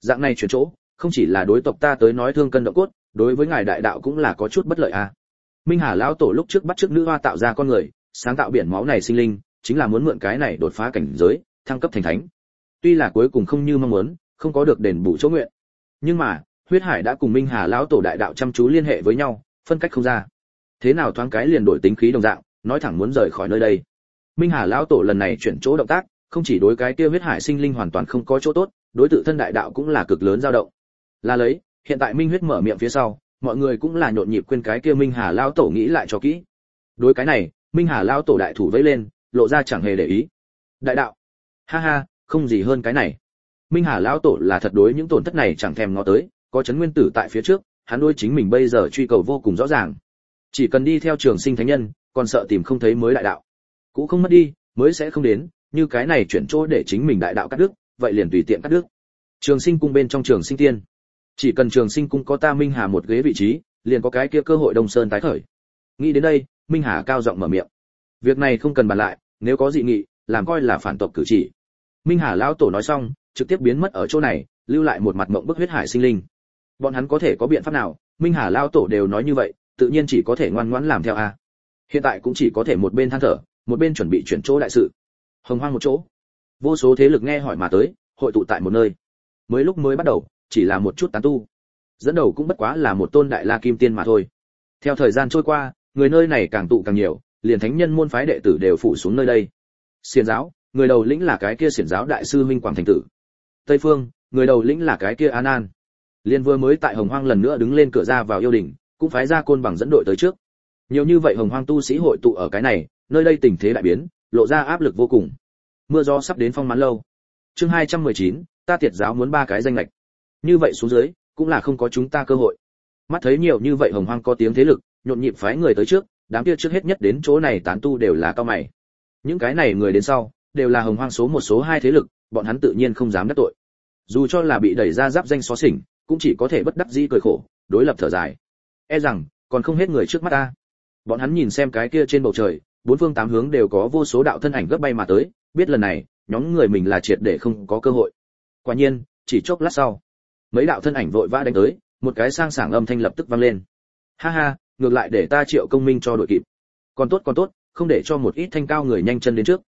Dạng này chuyển chỗ, không chỉ là đối tộc ta tới nói thương cân động cốt, đối với ngài đại đạo cũng là có chút bất lợi a. Minh hà lão tổ lúc trước bắt trước nữ hoa tạo ra con người, sáng tạo biển máu này sinh linh chính là muốn mượn cái này đột phá cảnh giới, thăng cấp thành thánh. Tuy là cuối cùng không như mong muốn, không có được đền bù chỗ nguyện. Nhưng mà, huyết hải đã cùng minh hà lão tổ đại đạo chăm chú liên hệ với nhau, phân cách không ra. Thế nào thoáng cái liền đổi tính khí đồng dạng, nói thẳng muốn rời khỏi nơi đây. Minh hà lão tổ lần này chuyển chỗ động tác, không chỉ đối cái kia huyết hải sinh linh hoàn toàn không có chỗ tốt, đối tự thân đại đạo cũng là cực lớn dao động. Là lấy, hiện tại minh huyết mở miệng phía sau, mọi người cũng là nhộn nhịp quên cái kia minh hà lão tổ nghĩ lại cho kỹ. Đối cái này, minh hà lão tổ đại thủ vẫy lên lộ ra chẳng hề để ý. Đại đạo. Ha ha, không gì hơn cái này. Minh hà lão tổ là thật đối những tổn thất này chẳng thèm ngó tới, có chấn nguyên tử tại phía trước, hắn đôi chính mình bây giờ truy cầu vô cùng rõ ràng. Chỉ cần đi theo trường sinh thánh nhân, còn sợ tìm không thấy mới đại đạo. Cũ không mất đi, mới sẽ không đến, như cái này chuyển chỗ để chính mình đại đạo cắt đứt, vậy liền tùy tiện cắt đứt. Trường sinh cung bên trong trường sinh tiên. Chỉ cần trường sinh cung có ta minh hà một ghế vị trí, liền có cái kia cơ hội đông sơn tái khởi. Nghĩ đến đây, minh hà cao giọng mở miệng việc này không cần bàn lại, nếu có dị nghị, làm coi là phản tộc cử chỉ. Minh hà lão tổ nói xong, trực tiếp biến mất ở chỗ này, lưu lại một mặt mộng bức huyết hải sinh linh. Bọn hắn có thể có biện pháp nào? Minh hà lão tổ đều nói như vậy, tự nhiên chỉ có thể ngoan ngoãn làm theo a. Hiện tại cũng chỉ có thể một bên than thở, một bên chuẩn bị chuyển chỗ đại sự. Hồng hoang một chỗ. Vô số thế lực nghe hỏi mà tới, hội tụ tại một nơi. Mới lúc mới bắt đầu, chỉ là một chút tán tu. Dẫn đầu cũng bất quá là một tôn đại la kim tiên mà thôi. Theo thời gian trôi qua, người nơi này càng tụ càng nhiều liền thánh nhân môn phái đệ tử đều phụ xuống nơi đây. Xiển giáo người đầu lĩnh là cái kia xiển giáo đại sư minh quảng thành tử. Tây phương người đầu lĩnh là cái kia an an liên vừa mới tại hồng hoang lần nữa đứng lên cửa ra vào yêu đình cũng phái ra côn bằng dẫn đội tới trước. Nhiều như vậy hồng hoang tu sĩ hội tụ ở cái này nơi đây tình thế đại biến lộ ra áp lực vô cùng. Mưa gió sắp đến phong mãn lâu. Chương 219, ta tiệt giáo muốn ba cái danh lệch. Như vậy xuống dưới cũng là không có chúng ta cơ hội. Mắt thấy nhiều như vậy hồng hoang có tiếng thế lực nhộn nhịp phái người tới trước đám kia trước hết nhất đến chỗ này tán tu đều là cao mày. Những cái này người đến sau, đều là hồng hoang số một số hai thế lực, bọn hắn tự nhiên không dám đắc tội. Dù cho là bị đẩy ra giáp danh xóa xỉnh, cũng chỉ có thể bất đắc dĩ cười khổ, đối lập thở dài. E rằng, còn không hết người trước mắt ta. Bọn hắn nhìn xem cái kia trên bầu trời, bốn phương tám hướng đều có vô số đạo thân ảnh gấp bay mà tới, biết lần này, nhóm người mình là triệt để không có cơ hội. Quả nhiên, chỉ chốc lát sau, mấy đạo thân ảnh vội vã đánh tới, một cái sang sảng âm thanh lập tức vang lên. Ha ha ngược lại để ta triệu công minh cho đội kịp. Còn tốt còn tốt, không để cho một ít thanh cao người nhanh chân đến trước.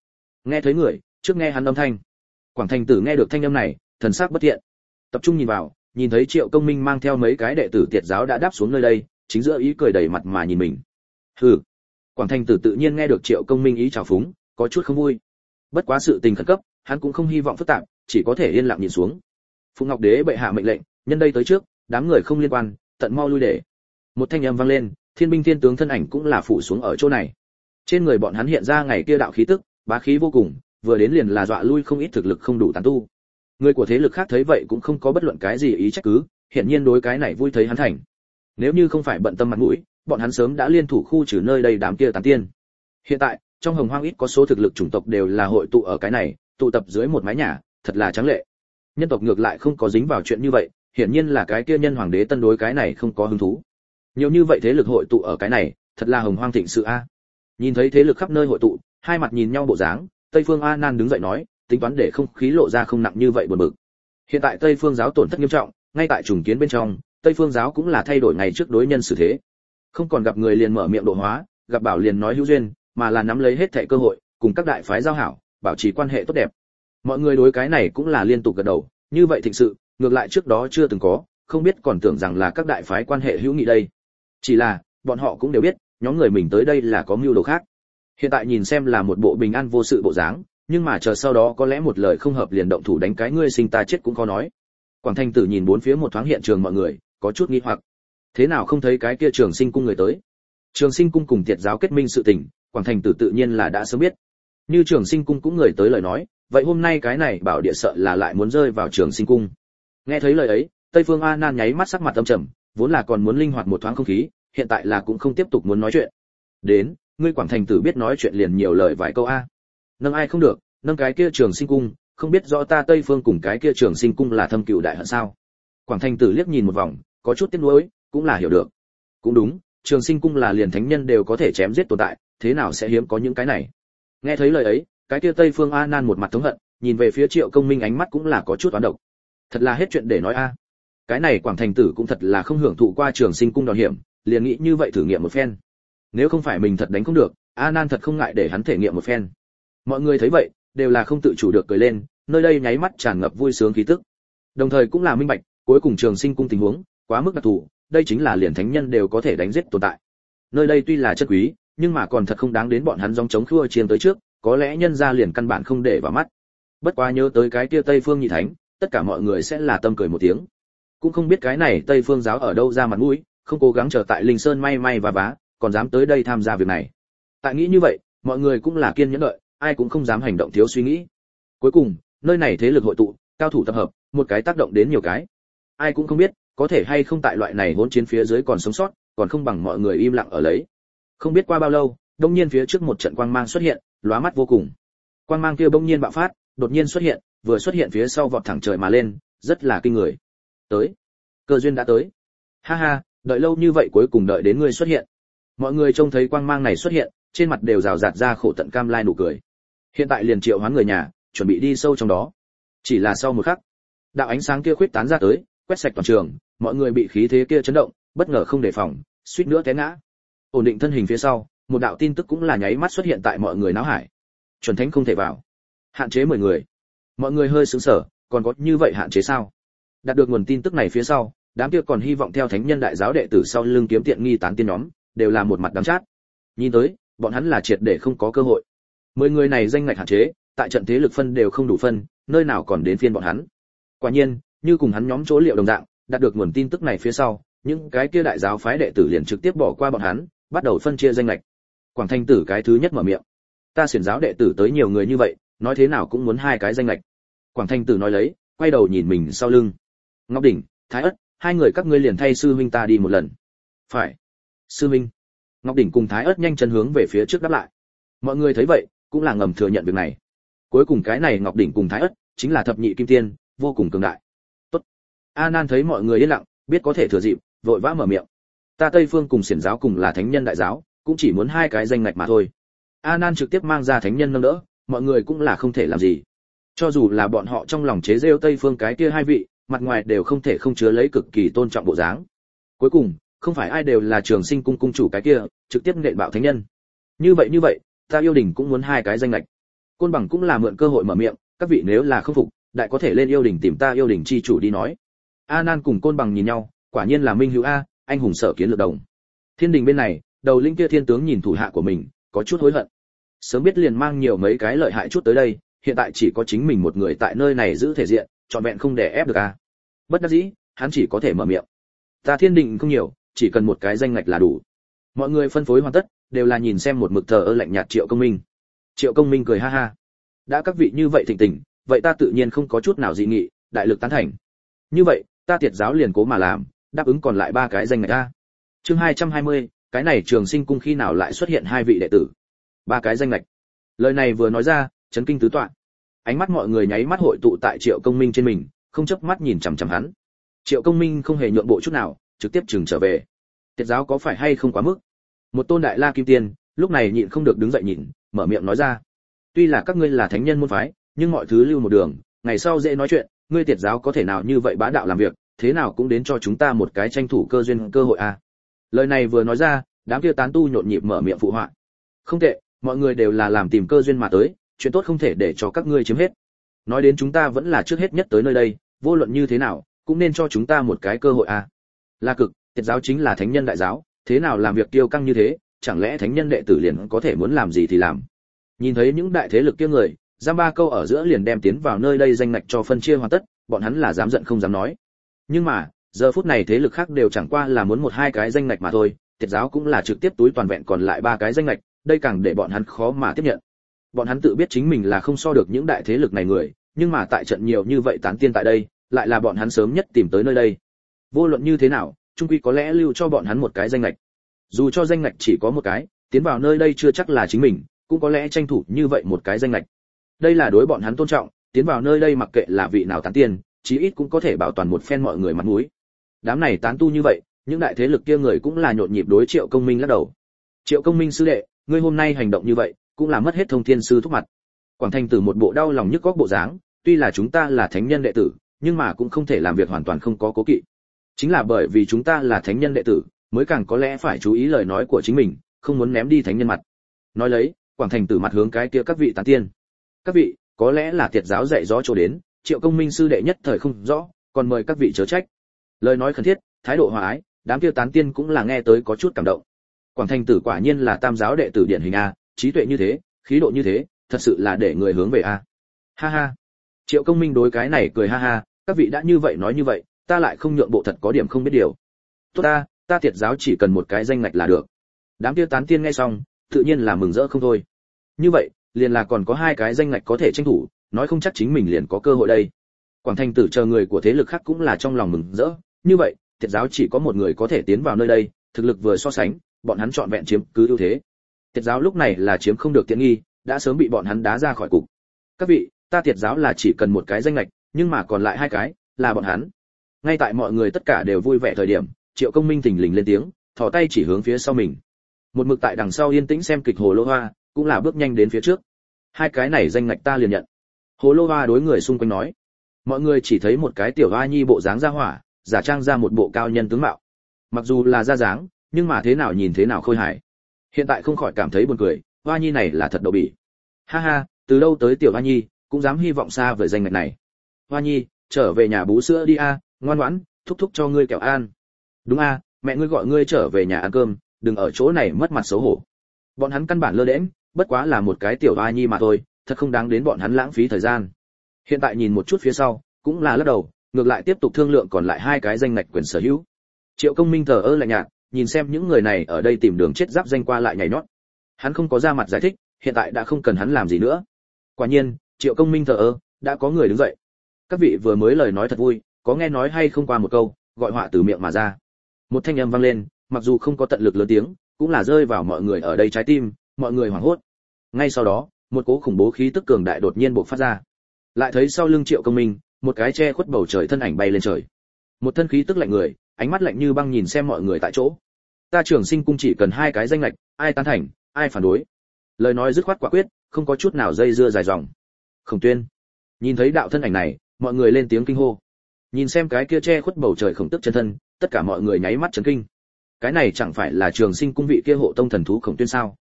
Nghe thấy người, trước nghe hắn âm thanh. Quảng thành tử nghe được thanh âm này, thần sắc bất thiện. Tập trung nhìn vào, nhìn thấy triệu công minh mang theo mấy cái đệ tử tiệt giáo đã đáp xuống nơi đây, chính giữa ý cười đầy mặt mà nhìn mình. Hừ. Quảng thành tử tự nhiên nghe được triệu công minh ý chào phúng, có chút không vui. Bất quá sự tình khẩn cấp, hắn cũng không hy vọng phức tạp, chỉ có thể yên lặng nhìn xuống. Phụ ngọc đế bệ hạ mệnh lệnh, nhân đây tới trước, đám người không liên quan, tận mau lui để một thanh âm vang lên, thiên binh thiên tướng thân ảnh cũng là phủ xuống ở chỗ này. Trên người bọn hắn hiện ra ngày kia đạo khí tức, bá khí vô cùng, vừa đến liền là dọa lui không ít thực lực không đủ tán tu. Người của thế lực khác thấy vậy cũng không có bất luận cái gì ý trách cứ hiện nhiên đối cái này vui thấy hắn thành. Nếu như không phải bận tâm mặt mũi, bọn hắn sớm đã liên thủ khu trừ nơi đây đám kia tán tiên. Hiện tại, trong hồng hoang ít có số thực lực chủng tộc đều là hội tụ ở cái này, tụ tập dưới một mái nhà, thật là trắng lệ. Nhân tộc ngược lại không có dính vào chuyện như vậy, hiển nhiên là cái kia nhân hoàng đế tân đối cái này không có hứng thú nhiều như vậy thế lực hội tụ ở cái này, thật là hồng hoang thịnh sự a. Nhìn thấy thế lực khắp nơi hội tụ, hai mặt nhìn nhau bộ dáng, tây phương a nan đứng dậy nói, tính toán để không khí lộ ra không nặng như vậy buồn bực. Hiện tại tây phương giáo tổn thất nghiêm trọng, ngay tại trùng kiến bên trong, tây phương giáo cũng là thay đổi ngày trước đối nhân xử thế. Không còn gặp người liền mở miệng độ hóa, gặp bảo liền nói hữu duyên, mà là nắm lấy hết thảy cơ hội, cùng các đại phái giao hảo, bảo trì quan hệ tốt đẹp. Mọi người đối cái này cũng là liên tục gật đầu, như vậy thịnh sự, ngược lại trước đó chưa từng có, không biết còn tưởng rằng là các đại phái quan hệ hữu nghị đây chỉ là, bọn họ cũng đều biết, nhóm người mình tới đây là có mưu đồ khác. Hiện tại nhìn xem là một bộ bình an vô sự bộ dáng, nhưng mà chờ sau đó có lẽ một lời không hợp liền động thủ đánh cái ngươi sinh ta chết cũng khó nói. Quảng thanh tử nhìn bốn phía một thoáng hiện trường mọi người, có chút nghi hoặc. Thế nào không thấy cái kia trường sinh cung người tới? Trường sinh cung cùng tiệt giáo kết minh sự tình, quảng thành tử tự nhiên là đã sớm biết. Như trường sinh cung cũng người tới lời nói, vậy hôm nay cái này bảo địa sợ là lại muốn rơi vào trường sinh cung. Nghe thấy lời ấy, tây phương a nan nháy mắt sắc mặt âm trầm vốn là còn muốn linh hoạt một thoáng không khí, hiện tại là cũng không tiếp tục muốn nói chuyện. Đến, ngươi quảng thành tử biết nói chuyện liền nhiều lời vài câu a. Nâng ai không được, nâng cái kia trường sinh cung, không biết rõ ta tây phương cùng cái kia trường sinh cung là thâm cựu đại hận sao? Quảng thành tử liếc nhìn một vòng, có chút tiếc nuối, cũng là hiểu được. Cũng đúng, trường sinh cung là liền thánh nhân đều có thể chém giết tồn tại, thế nào sẽ hiếm có những cái này? Nghe thấy lời ấy, cái kia tây phương a nan một mặt thống hận, nhìn về phía triệu công minh ánh mắt cũng là có chút oán độc. Thật là hết chuyện để nói a cái này quảng thành tử cũng thật là không hưởng thụ qua trường sinh cung đòn hiểm, liền nghĩ như vậy thử nghiệm một phen. Nếu không phải mình thật đánh không được, a nan thật không ngại để hắn thể nghiệm một phen. Mọi người thấy vậy, đều là không tự chủ được cười lên, nơi đây nháy mắt tràn ngập vui sướng khí tức. Đồng thời cũng là minh bạch, cuối cùng trường sinh cung tình huống, quá mức đặc thù, đây chính là liền thánh nhân đều có thể đánh giết tồn tại. Nơi đây tuy là chất quý, nhưng mà còn thật không đáng đến bọn hắn dòng chống khua chiến tới trước, có lẽ nhân ra liền căn bản không để vào mắt. Bất quá nhớ tới cái tia tây phương nhị thánh, tất cả mọi người sẽ là tâm cười một tiếng cũng không biết cái này tây phương giáo ở đâu ra mặt mũi, không cố gắng chờ tại linh sơn may may và vá còn dám tới đây tham gia việc này. Tại nghĩ như vậy, mọi người cũng là kiên nhẫn đợi, ai cũng không dám hành động thiếu suy nghĩ. Cuối cùng, nơi này thế lực hội tụ, cao thủ tập hợp, một cái tác động đến nhiều cái. Ai cũng không biết, có thể hay không tại loại này hỗn chiến phía dưới còn sống sót, còn không bằng mọi người im lặng ở lấy. Không biết qua bao lâu, đông nhiên phía trước một trận quang mang xuất hiện, lóa mắt vô cùng. Quang mang kia bỗng nhiên bạo phát, đột nhiên xuất hiện, vừa xuất hiện phía sau vọt thẳng trời mà lên, rất là kinh người tới. Cơ duyên đã tới. Ha ha, đợi lâu như vậy cuối cùng đợi đến ngươi xuất hiện. Mọi người trông thấy quang mang này xuất hiện, trên mặt đều rào rạt ra khổ tận cam lai nụ cười. Hiện tại liền triệu hoán người nhà, chuẩn bị đi sâu trong đó. Chỉ là sau một khắc, đạo ánh sáng kia khuyết tán ra tới, quét sạch toàn trường, mọi người bị khí thế kia chấn động, bất ngờ không đề phòng, suýt nữa té ngã. Ổn định thân hình phía sau, một đạo tin tức cũng là nháy mắt xuất hiện tại mọi người náo hải. Chuẩn thánh không thể vào. Hạn chế mười người. Mọi người hơi sững sờ, còn có như vậy hạn chế sao? Đạt được nguồn tin tức này phía sau, đám kia còn hy vọng theo thánh nhân đại giáo đệ tử sau lưng kiếm tiện nghi tán tiên nhóm, đều là một mặt đắng chát. Nhìn tới, bọn hắn là triệt để không có cơ hội. Mười người này danh ngạch hạn chế, tại trận thế lực phân đều không đủ phân, nơi nào còn đến phiên bọn hắn. Quả nhiên, như cùng hắn nhóm chỗ liệu đồng dạng, đạt được nguồn tin tức này phía sau, những cái kia đại giáo phái đệ tử liền trực tiếp bỏ qua bọn hắn, bắt đầu phân chia danh lệch quảng thanh tử cái thứ nhất mở miệng. Ta xiển giáo đệ tử tới nhiều người như vậy, nói thế nào cũng muốn hai cái danh lệch quảng thanh tử nói lấy, quay đầu nhìn mình sau lưng ngọc đỉnh, thái ất, hai người các ngươi liền thay sư huynh ta đi một lần. Phải. Sư huynh. Ngọc đỉnh cùng thái ất nhanh chân hướng về phía trước đáp lại. Mọi người thấy vậy, cũng là ngầm thừa nhận việc này. Cuối cùng cái này ngọc đỉnh cùng thái ất, chính là thập nhị kim tiên, vô cùng cường đại. Tốt. A nan thấy mọi người yên lặng, biết có thể thừa dịp, vội vã mở miệng. Ta tây phương cùng xiển giáo cùng là thánh nhân đại giáo, cũng chỉ muốn hai cái danh ngạch mà thôi. A nan trực tiếp mang ra thánh nhân nâng đỡ, mọi người cũng là không thể làm gì. Cho dù là bọn họ trong lòng chế rêu tây phương cái kia hai vị mặt ngoài đều không thể không chứa lấy cực kỳ tôn trọng bộ dáng. Cuối cùng, không phải ai đều là trường sinh cung cung chủ cái kia, trực tiếp nện bạo thánh nhân. Như vậy như vậy, ta yêu đình cũng muốn hai cái danh lệch côn bằng cũng là mượn cơ hội mở miệng, các vị nếu là không phục, đại có thể lên yêu đình tìm ta yêu đình chi chủ đi nói. A nan cùng côn bằng nhìn nhau, quả nhiên là minh hữu a, anh hùng sở kiến lược đồng. Thiên đình bên này, đầu linh kia thiên tướng nhìn thủ hạ của mình, có chút hối hận. Sớm biết liền mang nhiều mấy cái lợi hại chút tới đây, hiện tại chỉ có chính mình một người tại nơi này giữ thể diện trọn vẹn không để ép được a bất đắc dĩ, hắn chỉ có thể mở miệng. Ta thiên đình không nhiều, chỉ cần một cái danh ngạch là đủ. Mọi người phân phối hoàn tất, đều là nhìn xem một mực thờ ơ lạnh nhạt triệu công minh. Triệu công minh cười ha ha. Đã các vị như vậy thịnh tình, vậy ta tự nhiên không có chút nào dị nghị, đại lực tán thành. Như vậy, ta tiệt giáo liền cố mà làm, đáp ứng còn lại ba cái danh ngạch a chương hai trăm hai mươi, cái này trường sinh cung khi nào lại xuất hiện hai vị đệ tử? Ba cái danh ngạch. Lời này vừa nói ra, chấn kinh tứ toạn ánh mắt mọi người nháy mắt hội tụ tại triệu công minh trên mình, không chớp mắt nhìn chằm chằm hắn. Triệu công minh không hề nhượng bộ chút nào, trực tiếp chừng trở về. Tiết giáo có phải hay không quá mức? Một tôn đại la kim tiên, lúc này nhịn không được đứng dậy nhìn, mở miệng nói ra. Tuy là các ngươi là thánh nhân môn phái, nhưng mọi thứ lưu một đường, ngày sau dễ nói chuyện, ngươi tiệt giáo có thể nào như vậy bá đạo làm việc, thế nào cũng đến cho chúng ta một cái tranh thủ cơ duyên, cơ hội à? Lời này vừa nói ra, đám kia tán tu nhộn nhịp mở miệng phụ họa. Không tệ, mọi người đều là làm tìm cơ duyên mà tới chuyện tốt không thể để cho các ngươi chiếm hết. Nói đến chúng ta vẫn là trước hết nhất tới nơi đây, vô luận như thế nào, cũng nên cho chúng ta một cái cơ hội à. La cực, tiệt giáo chính là thánh nhân đại giáo, thế nào làm việc tiêu căng như thế, chẳng lẽ thánh nhân đệ tử liền có thể muốn làm gì thì làm? Nhìn thấy những đại thế lực kia người giam ba câu ở giữa liền đem tiến vào nơi đây danh ngạch cho phân chia hoàn tất, bọn hắn là dám giận không dám nói. Nhưng mà, giờ phút này thế lực khác đều chẳng qua là muốn một hai cái danh ngạch mà thôi, tiệt giáo cũng là trực tiếp túi toàn vẹn còn lại ba cái danh ngạch, đây càng để bọn hắn khó mà tiếp nhận bọn hắn tự biết chính mình là không so được những đại thế lực này người, nhưng mà tại trận nhiều như vậy tán tiên tại đây, lại là bọn hắn sớm nhất tìm tới nơi đây. Vô luận như thế nào, trung quy có lẽ lưu cho bọn hắn một cái danh ngạch. Dù cho danh ngạch chỉ có một cái, tiến vào nơi đây chưa chắc là chính mình, cũng có lẽ tranh thủ như vậy một cái danh ngạch. Đây là đối bọn hắn tôn trọng, tiến vào nơi đây mặc kệ là vị nào tán tiên, chí ít cũng có thể bảo toàn một phen mọi người mặt mũi. Đám này tán tu như vậy, những đại thế lực kia người cũng là nhộn nhịp đối triệu công minh lắc đầu. Triệu công minh sư đệ, ngươi hôm nay hành động như vậy cũng là mất hết thông thiên sư thúc mặt. Quảng thành từ một bộ đau lòng nhức góc bộ dáng, tuy là chúng ta là thánh nhân đệ tử, nhưng mà cũng không thể làm việc hoàn toàn không có cố kỵ. Chính là bởi vì chúng ta là thánh nhân đệ tử, mới càng có lẽ phải chú ý lời nói của chính mình, không muốn ném đi thánh nhân mặt. Nói lấy, quảng thành tử mặt hướng cái kia các vị tán tiên. Các vị, có lẽ là tiệt giáo dạy gió chỗ đến, triệu công minh sư đệ nhất thời không rõ, còn mời các vị chớ trách. Lời nói khẩn thiết, thái độ hòa ái, đám kia tán tiên cũng là nghe tới có chút cảm động. Quảng thành tử quả nhiên là tam giáo đệ tử điển hình a trí tuệ như thế, khí độ như thế, thật sự là để người hướng về a. Ha ha. Triệu công minh đối cái này cười ha ha, các vị đã như vậy nói như vậy, ta lại không nhượng bộ thật có điểm không biết điều. Tốt ta ta tiệt giáo chỉ cần một cái danh ngạch là được. Đám kia tán tiên nghe xong, tự nhiên là mừng rỡ không thôi. Như vậy, liền là còn có hai cái danh ngạch có thể tranh thủ, nói không chắc chính mình liền có cơ hội đây. Quảng thành tử chờ người của thế lực khác cũng là trong lòng mừng rỡ. Như vậy thiệt giáo chỉ có một người có thể tiến vào nơi đây, thực lực vừa so sánh, bọn hắn chọn vẹn chiếm cứ ưu thế. Tiệt giáo lúc này là chiếm không được tiện nghi, đã sớm bị bọn hắn đá ra khỏi cục. Các vị, ta tiệt giáo là chỉ cần một cái danh lệch nhưng mà còn lại hai cái, là bọn hắn. Ngay tại mọi người tất cả đều vui vẻ thời điểm, triệu công minh thình lình lên tiếng, thò tay chỉ hướng phía sau mình. Một mực tại đằng sau yên tĩnh xem kịch hồ lô hoa, cũng là bước nhanh đến phía trước. Hai cái này danh ngạch ta liền nhận. Hồ lô hoa đối người xung quanh nói. Mọi người chỉ thấy một cái tiểu hoa nhi bộ dáng ra hỏa, giả trang ra một bộ cao nhân tướng mạo. Mặc dù là ra dáng, nhưng mà thế nào nhìn thế nào khôi hài hiện tại không khỏi cảm thấy buồn cười, hoa nhi này là thật đậu bỉ. Ha ha, từ đâu tới tiểu hoa nhi, cũng dám hy vọng xa về danh ngạch này. Hoa nhi, trở về nhà bú sữa đi a, ngoan ngoãn, thúc thúc cho ngươi kẹo an đúng a, mẹ ngươi gọi ngươi trở về nhà ăn cơm, đừng ở chỗ này mất mặt xấu hổ. Bọn hắn căn bản lơ đễnh, bất quá là một cái tiểu hoa nhi mà thôi, thật không đáng đến bọn hắn lãng phí thời gian. Hiện tại nhìn một chút phía sau, cũng là lắc đầu, ngược lại tiếp tục thương lượng còn lại hai cái danh ngạch quyền sở hữu. Triệu công minh thờ ơ lạnh nhạt nhìn xem những người này ở đây tìm đường chết giáp danh qua lại nhảy nhót. Hắn không có ra mặt giải thích, hiện tại đã không cần hắn làm gì nữa. Quả nhiên, triệu công minh thờ ơ, đã có người đứng dậy. Các vị vừa mới lời nói thật vui, có nghe nói hay không qua một câu, gọi họa từ miệng mà ra. Một thanh âm vang lên, mặc dù không có tận lực lớn tiếng, cũng là rơi vào mọi người ở đây trái tim, mọi người hoảng hốt. Ngay sau đó, một cỗ khủng bố khí tức cường đại đột nhiên bộc phát ra. Lại thấy sau lưng triệu công minh, một cái che khuất bầu trời thân ảnh bay lên trời một thân khí tức lạnh người, ánh mắt lạnh như băng nhìn xem mọi người tại chỗ. Ta trưởng sinh cung chỉ cần hai cái danh lệch, ai tán thành, ai phản đối. Lời nói dứt khoát quả quyết, không có chút nào dây dưa dài dòng. Khổng tuyên, nhìn thấy đạo thân ảnh này, mọi người lên tiếng kinh hô. Nhìn xem cái kia che khuất bầu trời khổng tức chân thân, tất cả mọi người nháy mắt chấn kinh. Cái này chẳng phải là trường sinh cung vị kia hộ tông thần thú khổng tuyên sao?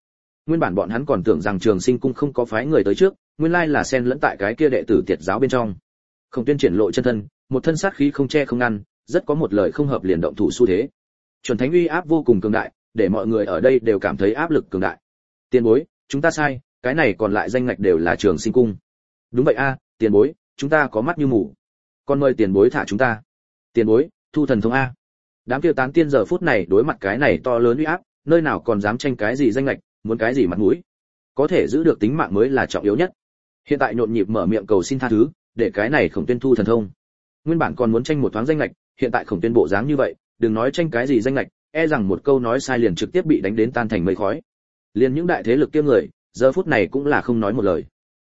Nguyên bản bọn hắn còn tưởng rằng trường sinh cung không có phái người tới trước, nguyên lai là xen lẫn tại cái kia đệ tử tiệt giáo bên trong. Khổng tuyên triển lộ chân thân một thân sát khí không che không ngăn rất có một lời không hợp liền động thủ xu thế. Chuẩn thánh uy áp vô cùng cường đại để mọi người ở đây đều cảm thấy áp lực cường đại. Tiền bối chúng ta sai cái này còn lại danh ngạch đều là trường sinh cung. Đúng vậy a tiền bối chúng ta có mắt như mù. Con mời tiền bối thả chúng ta. Tiền bối thu thần thông a. Đám kia tán tiên giờ phút này đối mặt cái này to lớn uy áp nơi nào còn dám tranh cái gì danh ngạch, muốn cái gì mặt mũi. Có thể giữ được tính mạng mới là trọng yếu nhất. Hiện tại nhộn nhịp mở miệng cầu xin tha thứ để cái này không tuyên thu thần thông nguyên bản còn muốn tranh một thoáng danh lệch, hiện tại khổng tuyên bộ dáng như vậy, đừng nói tranh cái gì danh lệch e rằng một câu nói sai liền trực tiếp bị đánh đến tan thành mây khói. Liền những đại thế lực kia người, giờ phút này cũng là không nói một lời.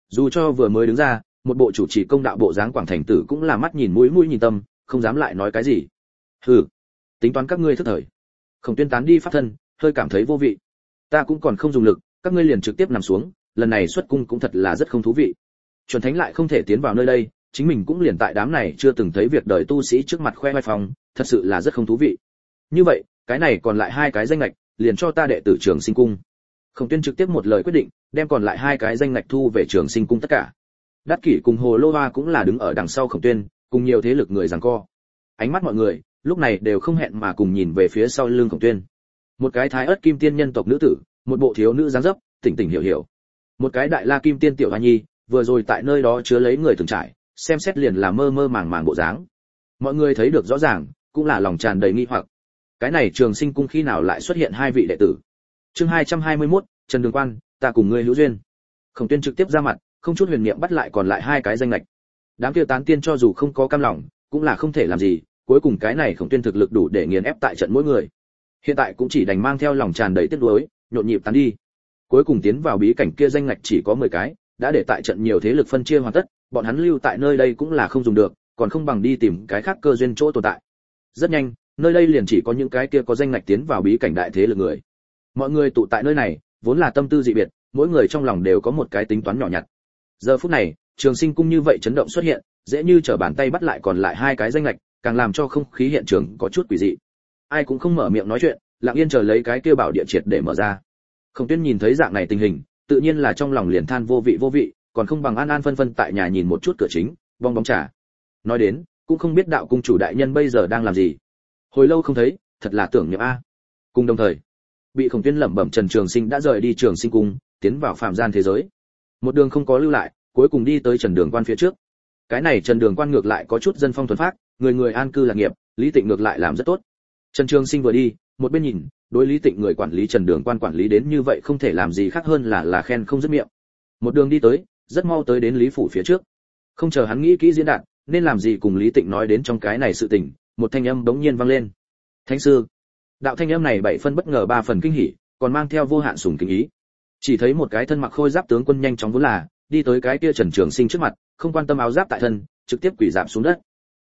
Dù cho vừa mới đứng ra, một bộ chủ trì công đạo bộ dáng quảng thành tử cũng là mắt nhìn mũi mũi nhìn tâm, không dám lại nói cái gì. Hừ, tính toán các ngươi thức thời. Khổng tuyên tán đi pháp thân, hơi cảm thấy vô vị. Ta cũng còn không dùng lực, các ngươi liền trực tiếp nằm xuống, lần này xuất cung cũng thật là rất không thú vị. Chuẩn thánh lại không thể tiến vào nơi đây chính mình cũng liền tại đám này chưa từng thấy việc đời tu sĩ trước mặt khoe vai phòng thật sự là rất không thú vị. Như vậy cái này còn lại hai cái danh ngạch, liền cho ta đệ tử trường sinh cung. Khổng tuyên trực tiếp một lời quyết định đem còn lại hai cái danh ngạch thu về trường sinh cung tất cả. Đắc kỷ cùng hồ lô hoa cũng là đứng ở đằng sau khổng tuyên cùng nhiều thế lực người giằng co. Ánh mắt mọi người lúc này đều không hẹn mà cùng nhìn về phía sau lưng khổng tuyên. Một cái thái ớt kim tiên nhân tộc nữ tử một bộ thiếu nữ dáng dấp tỉnh tỉnh hiểu hiểu. Một cái đại la kim tiên tiểu hoa nhi vừa rồi tại nơi đó chứa lấy người từng trải xem xét liền là mơ mơ màng màng bộ dáng. Mọi người thấy được rõ ràng cũng là lòng tràn đầy nghi hoặc. Cái này trường sinh cung khi nào lại xuất hiện hai vị đệ tử? Chương 221, trần đường quan ta cùng ngươi hữu duyên. Khổng tuyên trực tiếp ra mặt không chút huyền niệm bắt lại còn lại hai cái danh lệch đám kia tán tiên cho dù không có cam lòng cũng là không thể làm gì cuối cùng cái này khổng tuyên thực lực đủ để nghiền ép tại trận mỗi người. Hiện tại cũng chỉ đành mang theo lòng tràn đầy tiếc nuối nhộn nhịp tán đi. Cuối cùng tiến vào bí cảnh kia danh ngạch chỉ có 10 cái đã để tại trận nhiều thế lực phân chia hoàn tất bọn hắn lưu tại nơi đây cũng là không dùng được, còn không bằng đi tìm cái khác cơ duyên chỗ tồn tại. Rất nhanh, nơi đây liền chỉ có những cái kia có danh ngạch tiến vào bí cảnh đại thế lực người. Mọi người tụ tại nơi này, vốn là tâm tư dị biệt, mỗi người trong lòng đều có một cái tính toán nhỏ nhặt. Giờ phút này, trường sinh cung như vậy chấn động xuất hiện, dễ như trở bàn tay bắt lại còn lại hai cái danh lệch càng làm cho không khí hiện trường có chút quỷ dị. Ai cũng không mở miệng nói chuyện, lặng yên chờ lấy cái kia bảo địa triệt để mở ra. Không tuyên nhìn thấy dạng này tình hình, tự nhiên là trong lòng liền than vô vị vô vị còn không bằng an an phân phân tại nhà nhìn một chút cửa chính, bong bóng trà. Nói đến, cũng không biết đạo cung chủ đại nhân bây giờ đang làm gì. Hồi lâu không thấy, thật là tưởng niệm a. Cùng đồng thời, bị khổng tuyên lẩm bẩm trần trường sinh đã rời đi trường sinh cung, tiến vào phạm gian thế giới. Một đường không có lưu lại, cuối cùng đi tới trần đường quan phía trước. Cái này trần đường quan ngược lại có chút dân phong thuần phát người người an cư lạc nghiệp, lý tịnh ngược lại làm rất tốt. Trần trường sinh vừa đi, một bên nhìn, đối lý tịnh người quản lý trần đường quan quản lý đến như vậy không thể làm gì khác hơn là là khen không dứt miệng. Một đường đi tới rất mau tới đến lý phủ phía trước. Không chờ hắn nghĩ kỹ diễn đạt, nên làm gì cùng lý tịnh nói đến trong cái này sự tình, một thanh âm bỗng nhiên vang lên. Thánh sư. Đạo thanh âm này bảy phân bất ngờ ba phần kinh hỉ, còn mang theo vô hạn sùng kính ý. Chỉ thấy một cái thân mặc khôi giáp tướng quân nhanh chóng vốn là, đi tới cái kia trần trường sinh trước mặt, không quan tâm áo giáp tại thân, trực tiếp quỷ giảm xuống đất.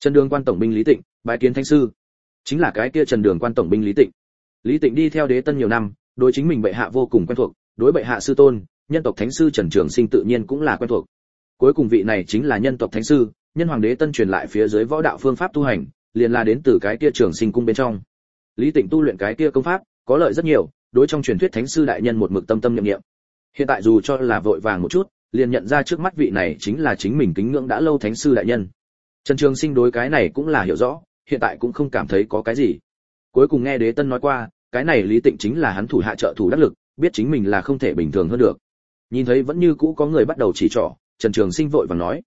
Trần đường quan tổng binh lý tịnh, bái kiến thánh sư. Chính là cái kia trần đường quan tổng binh lý tịnh. Lý tịnh đi theo đế tân nhiều năm, đối chính mình bệ hạ vô cùng quen thuộc, đối bệ hạ sư tôn nhân tộc thánh sư trần trường sinh tự nhiên cũng là quen thuộc. Cuối cùng vị này chính là nhân tộc thánh sư, nhân hoàng đế tân truyền lại phía dưới võ đạo phương pháp tu hành, liền là đến từ cái kia trường sinh cung bên trong. Lý tịnh tu luyện cái kia công pháp, có lợi rất nhiều, đối trong truyền thuyết thánh sư đại nhân một mực tâm tâm niệm niệm. Hiện tại dù cho là vội vàng một chút, liền nhận ra trước mắt vị này chính là chính mình kính ngưỡng đã lâu thánh sư đại nhân. Trần trường sinh đối cái này cũng là hiểu rõ, hiện tại cũng không cảm thấy có cái gì. Cuối cùng nghe đế tân nói qua, cái này lý tịnh chính là hắn thủ hạ trợ thủ đắc lực, biết chính mình là không thể bình thường hơn được nhìn thấy vẫn như cũ có người bắt đầu chỉ trỏ, trần trường sinh vội vàng nói,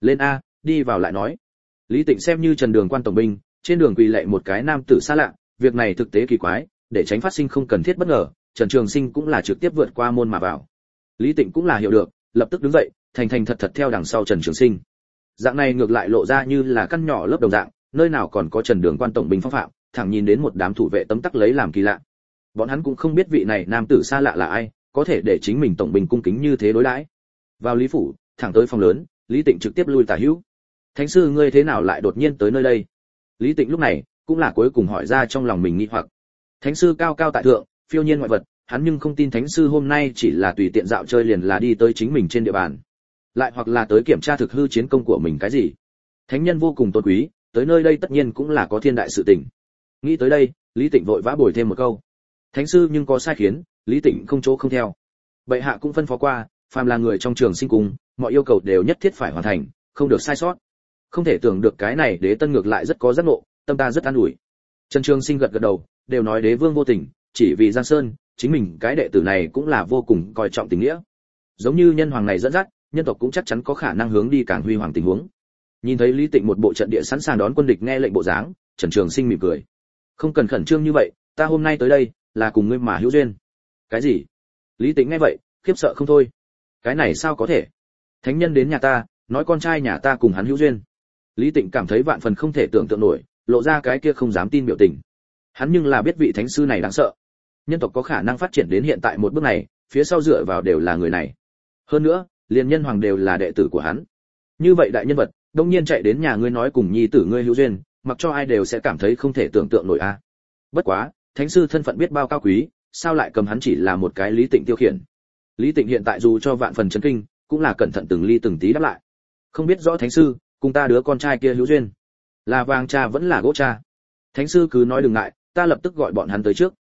lên a, đi vào lại nói. Lý tịnh xem như trần đường quan tổng binh, trên đường quỳ lệ một cái nam tử xa lạ, việc này thực tế kỳ quái, để tránh phát sinh không cần thiết bất ngờ, trần trường sinh cũng là trực tiếp vượt qua môn mà vào. Lý tịnh cũng là hiểu được, lập tức đứng dậy, thành thành thật thật theo đằng sau trần trường sinh. Dạng này ngược lại lộ ra như là căn nhỏ lớp đồng dạng, nơi nào còn có trần đường quan tổng binh phong phạm, thẳng nhìn đến một đám thủ vệ tấm tắc lấy làm kỳ lạ. Bọn hắn cũng không biết vị này nam tử xa lạ là ai có thể để chính mình tổng bình cung kính như thế đối đãi. Vào lý phủ, thẳng tới phòng lớn, lý tịnh trực tiếp lui tả hữu. Thánh sư, ngươi thế nào lại đột nhiên tới nơi đây? Lý tịnh lúc này cũng là cuối cùng hỏi ra trong lòng mình nghi hoặc. Thánh sư cao cao tại thượng, phiêu nhiên ngoại vật, hắn nhưng không tin thánh sư hôm nay chỉ là tùy tiện dạo chơi liền là đi tới chính mình trên địa bàn. Lại hoặc là tới kiểm tra thực hư chiến công của mình cái gì? Thánh nhân vô cùng tôn quý, tới nơi đây tất nhiên cũng là có thiên đại sự tình. Nghĩ tới đây, lý tịnh vội vã bồi thêm một câu. Thánh sư nhưng có sai khiến lý tịnh không chỗ không theo. Bệ hạ cũng phân phó qua, phàm là người trong trường sinh cung mọi yêu cầu đều nhất thiết phải hoàn thành, không được sai sót. Không thể tưởng được cái này đế tân ngược lại rất có giác ngộ, tâm ta rất an ủi. Trần trường sinh gật gật đầu, đều nói đế vương vô tình, chỉ vì giang sơn, chính mình cái đệ tử này cũng là vô cùng coi trọng tình nghĩa. Giống như nhân hoàng này dẫn dắt, nhân tộc cũng chắc chắn có khả năng hướng đi càng huy hoàng tình huống. Nhìn thấy lý tịnh một bộ trận địa sẵn sàng đón quân địch nghe lệnh bộ dáng, trần trường sinh mỉm cười. Không cần khẩn trương như vậy, ta hôm nay tới đây, là cùng ngươi mà hữu duyên cái gì? Lý tính nghe vậy, khiếp sợ không thôi. Cái này sao có thể? Thánh nhân đến nhà ta, nói con trai nhà ta cùng hắn hữu duyên. Lý tịnh cảm thấy vạn phần không thể tưởng tượng nổi, lộ ra cái kia không dám tin biểu tình. Hắn nhưng là biết vị thánh sư này đáng sợ. Nhân tộc có khả năng phát triển đến hiện tại một bước này, phía sau dựa vào đều là người này. Hơn nữa, liền nhân hoàng đều là đệ tử của hắn. Như vậy đại nhân vật, đông nhiên chạy đến nhà ngươi nói cùng nhi tử ngươi hữu duyên, mặc cho ai đều sẽ cảm thấy không thể tưởng tượng nổi a. Bất quá, thánh sư thân phận biết bao cao quý sao lại cầm hắn chỉ là một cái lý tịnh tiêu khiển? Lý tịnh hiện tại dù cho vạn phần chấn kinh, cũng là cẩn thận từng ly từng tí đáp lại. Không biết rõ thánh sư, cùng ta đứa con trai kia hữu duyên. Là vàng cha vẫn là gỗ cha. Thánh sư cứ nói đừng ngại, ta lập tức gọi bọn hắn tới trước.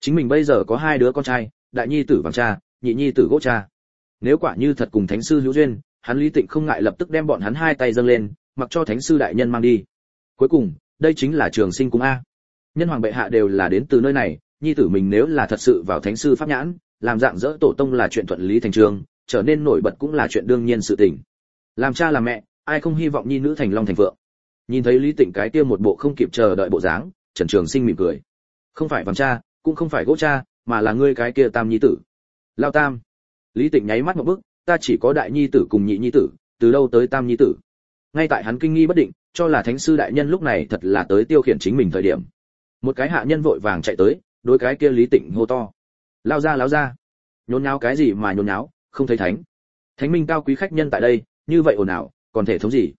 Chính mình bây giờ có hai đứa con trai, đại nhi tử vàng cha, nhị nhi tử gỗ cha. Nếu quả như thật cùng thánh sư hữu duyên, hắn lý tịnh không ngại lập tức đem bọn hắn hai tay dâng lên, mặc cho thánh sư đại nhân mang đi. Cuối cùng, đây chính là trường sinh cung a. Nhân hoàng bệ hạ đều là đến từ nơi này nhi tử mình nếu là thật sự vào thánh sư pháp nhãn, làm dạng dỡ tổ tông là chuyện thuận lý thành trường, trở nên nổi bật cũng là chuyện đương nhiên sự tình. Làm cha làm mẹ, ai không hy vọng nhi nữ thành long thành vượng nhìn thấy lý tịnh cái kia một bộ không kịp chờ đợi bộ dáng, trần trường sinh mỉm cười. Không phải vàng cha, cũng không phải gỗ cha, mà là ngươi cái kia tam nhi tử. Lao tam. Lý tịnh nháy mắt một bước, ta chỉ có đại nhi tử cùng nhị nhi tử, từ đâu tới tam nhi tử? Ngay tại hắn kinh nghi bất định, cho là thánh sư đại nhân lúc này thật là tới tiêu khiển chính mình thời điểm. Một cái hạ nhân vội vàng chạy tới đối cái kia lý tịnh hô to. Lao ra lao ra. Nhốn nháo cái gì mà nhốn nháo, không thấy thánh. Thánh minh cao quý khách nhân tại đây, như vậy ồn ào, còn thể thống gì?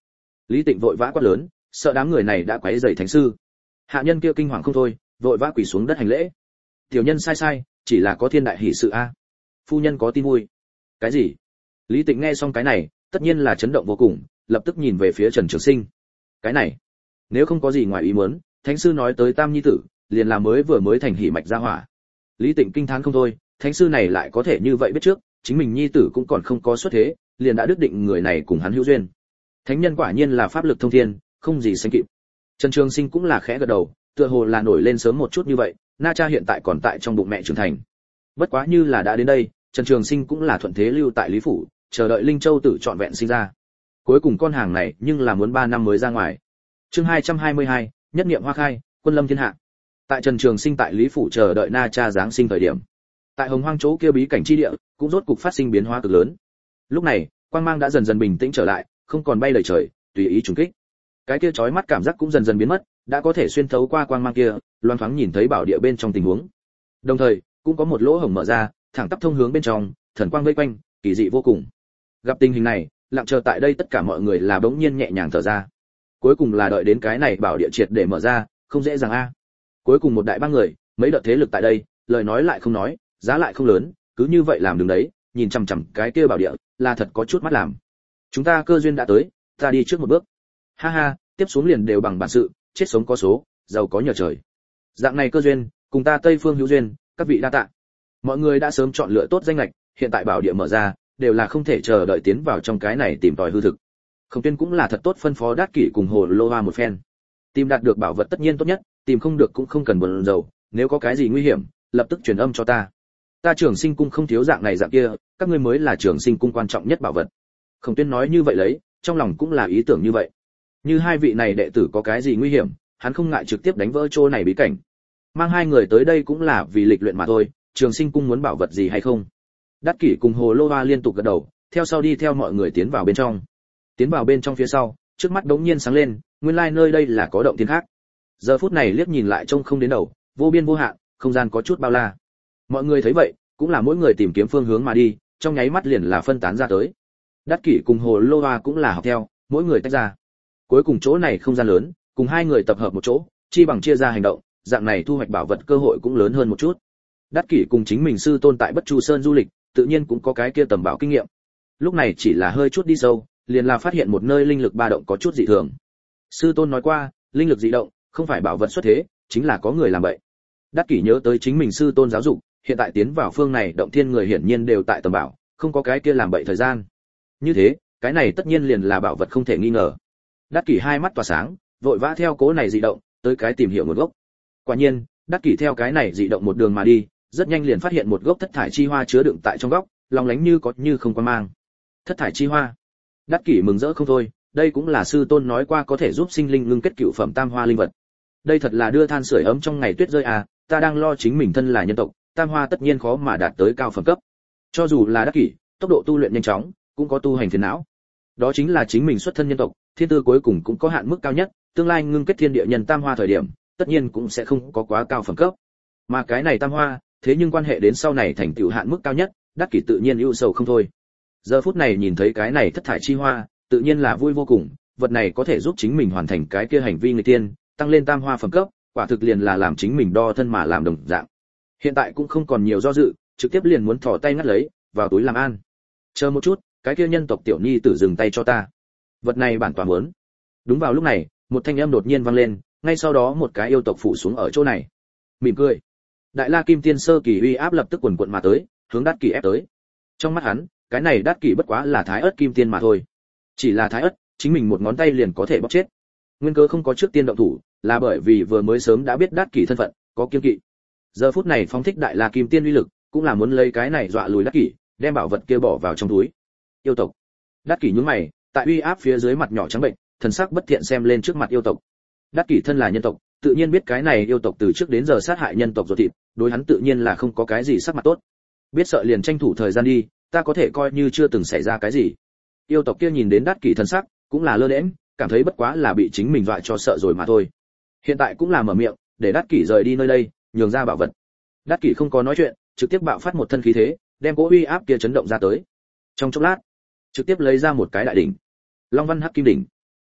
Lý tịnh vội vã quát lớn, sợ đám người này đã quấy rầy thánh sư. Hạ nhân kia kinh hoàng không thôi, vội vã quỳ xuống đất hành lễ. Tiểu nhân sai sai, chỉ là có thiên đại hỷ sự a. À? Phu nhân có tin vui. Cái gì? Lý tịnh nghe xong cái này, tất nhiên là chấn động vô cùng, lập tức nhìn về phía trần trường sinh. Cái này, nếu không có gì ngoài ý muốn, thánh sư nói tới tam nhi tử liền là mới vừa mới thành hỷ mạch gia hỏa. Lý tịnh kinh thán không thôi, thánh sư này lại có thể như vậy biết trước, chính mình nhi tử cũng còn không có xuất thế, liền đã đức định người này cùng hắn hữu duyên. Thánh nhân quả nhiên là pháp lực thông thiên, không gì sánh kịp. Trần trường sinh cũng là khẽ gật đầu, tựa hồ là nổi lên sớm một chút như vậy, na cha hiện tại còn tại trong bụng mẹ trưởng thành. Bất quá như là đã đến đây, trần trường sinh cũng là thuận thế lưu tại lý phủ, chờ đợi linh châu tử trọn vẹn sinh ra. Cuối cùng con hàng này nhưng là muốn ba năm mới ra ngoài. Chương hai trăm hai mươi hai, nhất niệm hoa khai, quân lâm thiên hạ tại trần trường sinh tại lý phủ chờ đợi na cha giáng sinh thời điểm, tại hồng hoang chỗ kia bí cảnh chi địa cũng rốt cục phát sinh biến hóa cực lớn. Lúc này, quang mang đã dần dần bình tĩnh trở lại, không còn bay lời trời, tùy ý trùng kích. Cái kia chói mắt cảm giác cũng dần dần biến mất, đã có thể xuyên thấu qua quang mang kia loan thoáng nhìn thấy bảo địa bên trong tình huống. Đồng thời, cũng có một lỗ hổng mở ra, thẳng tắp thông hướng bên trong, thần quang vây quanh, kỳ dị vô cùng. Gặp tình hình này, lặng chờ tại đây tất cả mọi người là bỗng nhiên nhẹ nhàng thở ra. Cuối cùng là đợi đến cái này bảo địa triệt để mở ra, không dễ dàng a cuối cùng một đại ba người, mấy đợt thế lực tại đây, lời nói lại không nói, giá lại không lớn, cứ như vậy làm đường đấy, nhìn chằm chằm cái kia bảo địa, là thật có chút mắt làm. Chúng ta cơ duyên đã tới, ta đi trước một bước. Ha ha, tiếp xuống liền đều bằng bản sự, chết sống có số, giàu có nhờ trời. Dạng này cơ duyên, cùng ta tây phương hữu duyên, các vị đa tạ. Mọi người đã sớm chọn lựa tốt danh lệch hiện tại bảo địa mở ra, đều là không thể chờ đợi tiến vào trong cái này tìm tòi hư thực. Khổng tuyên cũng là thật tốt phân phó đát kỷ cùng hồ lô hoa một phen tìm đạt được bảo vật tất nhiên tốt nhất, tìm không được cũng không cần buồn rầu nếu có cái gì nguy hiểm, lập tức truyền âm cho ta. Ta trưởng sinh cung không thiếu dạng này dạng kia, các ngươi mới là trưởng sinh cung quan trọng nhất bảo vật. Khổng tuyên nói như vậy lấy, trong lòng cũng là ý tưởng như vậy. Như hai vị này đệ tử có cái gì nguy hiểm, hắn không ngại trực tiếp đánh vỡ chỗ này bí cảnh. Mang hai người tới đây cũng là vì lịch luyện mà thôi, trường sinh cung muốn bảo vật gì hay không? Đắc kỷ cùng hồ lô hoa liên tục gật đầu, theo sau đi theo mọi người tiến vào bên trong. Tiến vào bên trong phía sau, trước mắt đống nhiên sáng lên nguyên lai like nơi đây là có động thiên khác. Giờ phút này liếc nhìn lại trông không đến đầu, vô biên vô hạn, không gian có chút bao la. Mọi người thấy vậy, cũng là mỗi người tìm kiếm phương hướng mà đi, trong nháy mắt liền là phân tán ra tới. Đắc kỷ cùng hồ lô hoa cũng là học theo, mỗi người tách ra. Cuối cùng chỗ này không gian lớn, cùng hai người tập hợp một chỗ, chi bằng chia ra hành động, dạng này thu hoạch bảo vật cơ hội cũng lớn hơn một chút. Đắc kỷ cùng chính mình sư tôn tại bất chu sơn du lịch, tự nhiên cũng có cái kia tầm bảo kinh nghiệm. Lúc này chỉ là hơi chút đi sâu, liền là phát hiện một nơi linh lực ba động có chút dị thường sư tôn nói qua, linh lực dị động, không phải bảo vật xuất thế, chính là có người làm vậy. Đắc kỷ nhớ tới chính mình sư tôn giáo dục, hiện tại tiến vào phương này, động thiên người hiển nhiên đều tại tầm bảo, không có cái kia làm bậy thời gian. Như thế, cái này tất nhiên liền là bảo vật không thể nghi ngờ. Đắc kỷ hai mắt tỏa sáng, vội vã theo cố này dị động, tới cái tìm hiểu nguồn gốc. Quả nhiên, đắc kỷ theo cái này dị động một đường mà đi, rất nhanh liền phát hiện một gốc thất thải chi hoa chứa đựng tại trong góc, lòng lánh như có như không quan mang. Thất thải chi hoa. Đắc kỷ mừng rỡ không thôi đây cũng là sư tôn nói qua có thể giúp sinh linh ngưng kết cựu phẩm tam hoa linh vật. Đây thật là đưa than sưởi ấm trong ngày tuyết rơi à ta đang lo chính mình thân là nhân tộc, tam hoa tất nhiên khó mà đạt tới cao phẩm cấp. Cho dù là đắc kỷ, tốc độ tu luyện nhanh chóng, cũng có tu hành phiền não. Đó chính là chính mình xuất thân nhân tộc, thiên tư cuối cùng cũng có hạn mức cao nhất, tương lai ngưng kết thiên địa nhân tam hoa thời điểm, tất nhiên cũng sẽ không có quá cao phẩm cấp. Mà cái này tam hoa, thế nhưng quan hệ đến sau này thành tựu hạn mức cao nhất, đắc kỷ tự nhiên ưu sầu không thôi. Giờ phút này nhìn thấy cái này thất thải chi hoa tự nhiên là vui vô cùng, vật này có thể giúp chính mình hoàn thành cái kia hành vi người tiên, tăng lên tam hoa phẩm cấp, quả thực liền là làm chính mình đo thân mà làm đồng dạng. Hiện tại cũng không còn nhiều do dự, trực tiếp liền muốn thò tay ngắt lấy, vào túi làm an chờ một chút, cái kia nhân tộc tiểu nhi tử dừng tay cho ta. Vật này bản tòa muốn. Đúng vào lúc này, một thanh âm đột nhiên vang lên, ngay sau đó một cái yêu tộc phủ xuống ở chỗ này. Mỉm cười. Đại la kim tiên sơ kỳ uy áp lập tức quần quật mà tới, hướng đát kỳ ép tới. Trong mắt hắn, cái này đát kỳ bất quá là thái ớt kim tiên mà thôi chỉ là thái ất chính mình một ngón tay liền có thể bóc chết. Nguyên cơ không có trước tiên động thủ, là bởi vì vừa mới sớm đã biết đát kỷ thân phận, có kiên kỵ. Giờ phút này phóng thích đại la kim tiên uy lực, cũng là muốn lấy cái này dọa lùi đát kỷ, đem bảo vật kia bỏ vào trong túi. Yêu tộc. Đát kỷ nhún mày, tại uy áp phía dưới mặt nhỏ trắng bệnh, thần sắc bất thiện xem lên trước mặt yêu tộc. Đát kỷ thân là nhân tộc, tự nhiên biết cái này yêu tộc từ trước đến giờ sát hại nhân tộc ruột thịt, đối hắn tự nhiên là không có cái gì sắc mặt tốt. Biết sợ liền tranh thủ thời gian đi, ta có thể coi như chưa từng xảy ra cái gì yêu tộc kia nhìn đến đát kỷ thần sắc, cũng là lơ đễm cảm thấy bất quá là bị chính mình dọa cho sợ rồi mà thôi. Hiện tại cũng là mở miệng, để đát kỷ rời đi nơi đây, nhường ra bảo vật. Đát kỷ không có nói chuyện, trực tiếp bạo phát một thân khí thế, đem cỗ uy áp kia chấn động ra tới. Trong chốc lát, trực tiếp lấy ra một cái đại đỉnh. Long văn hắc kim đỉnh.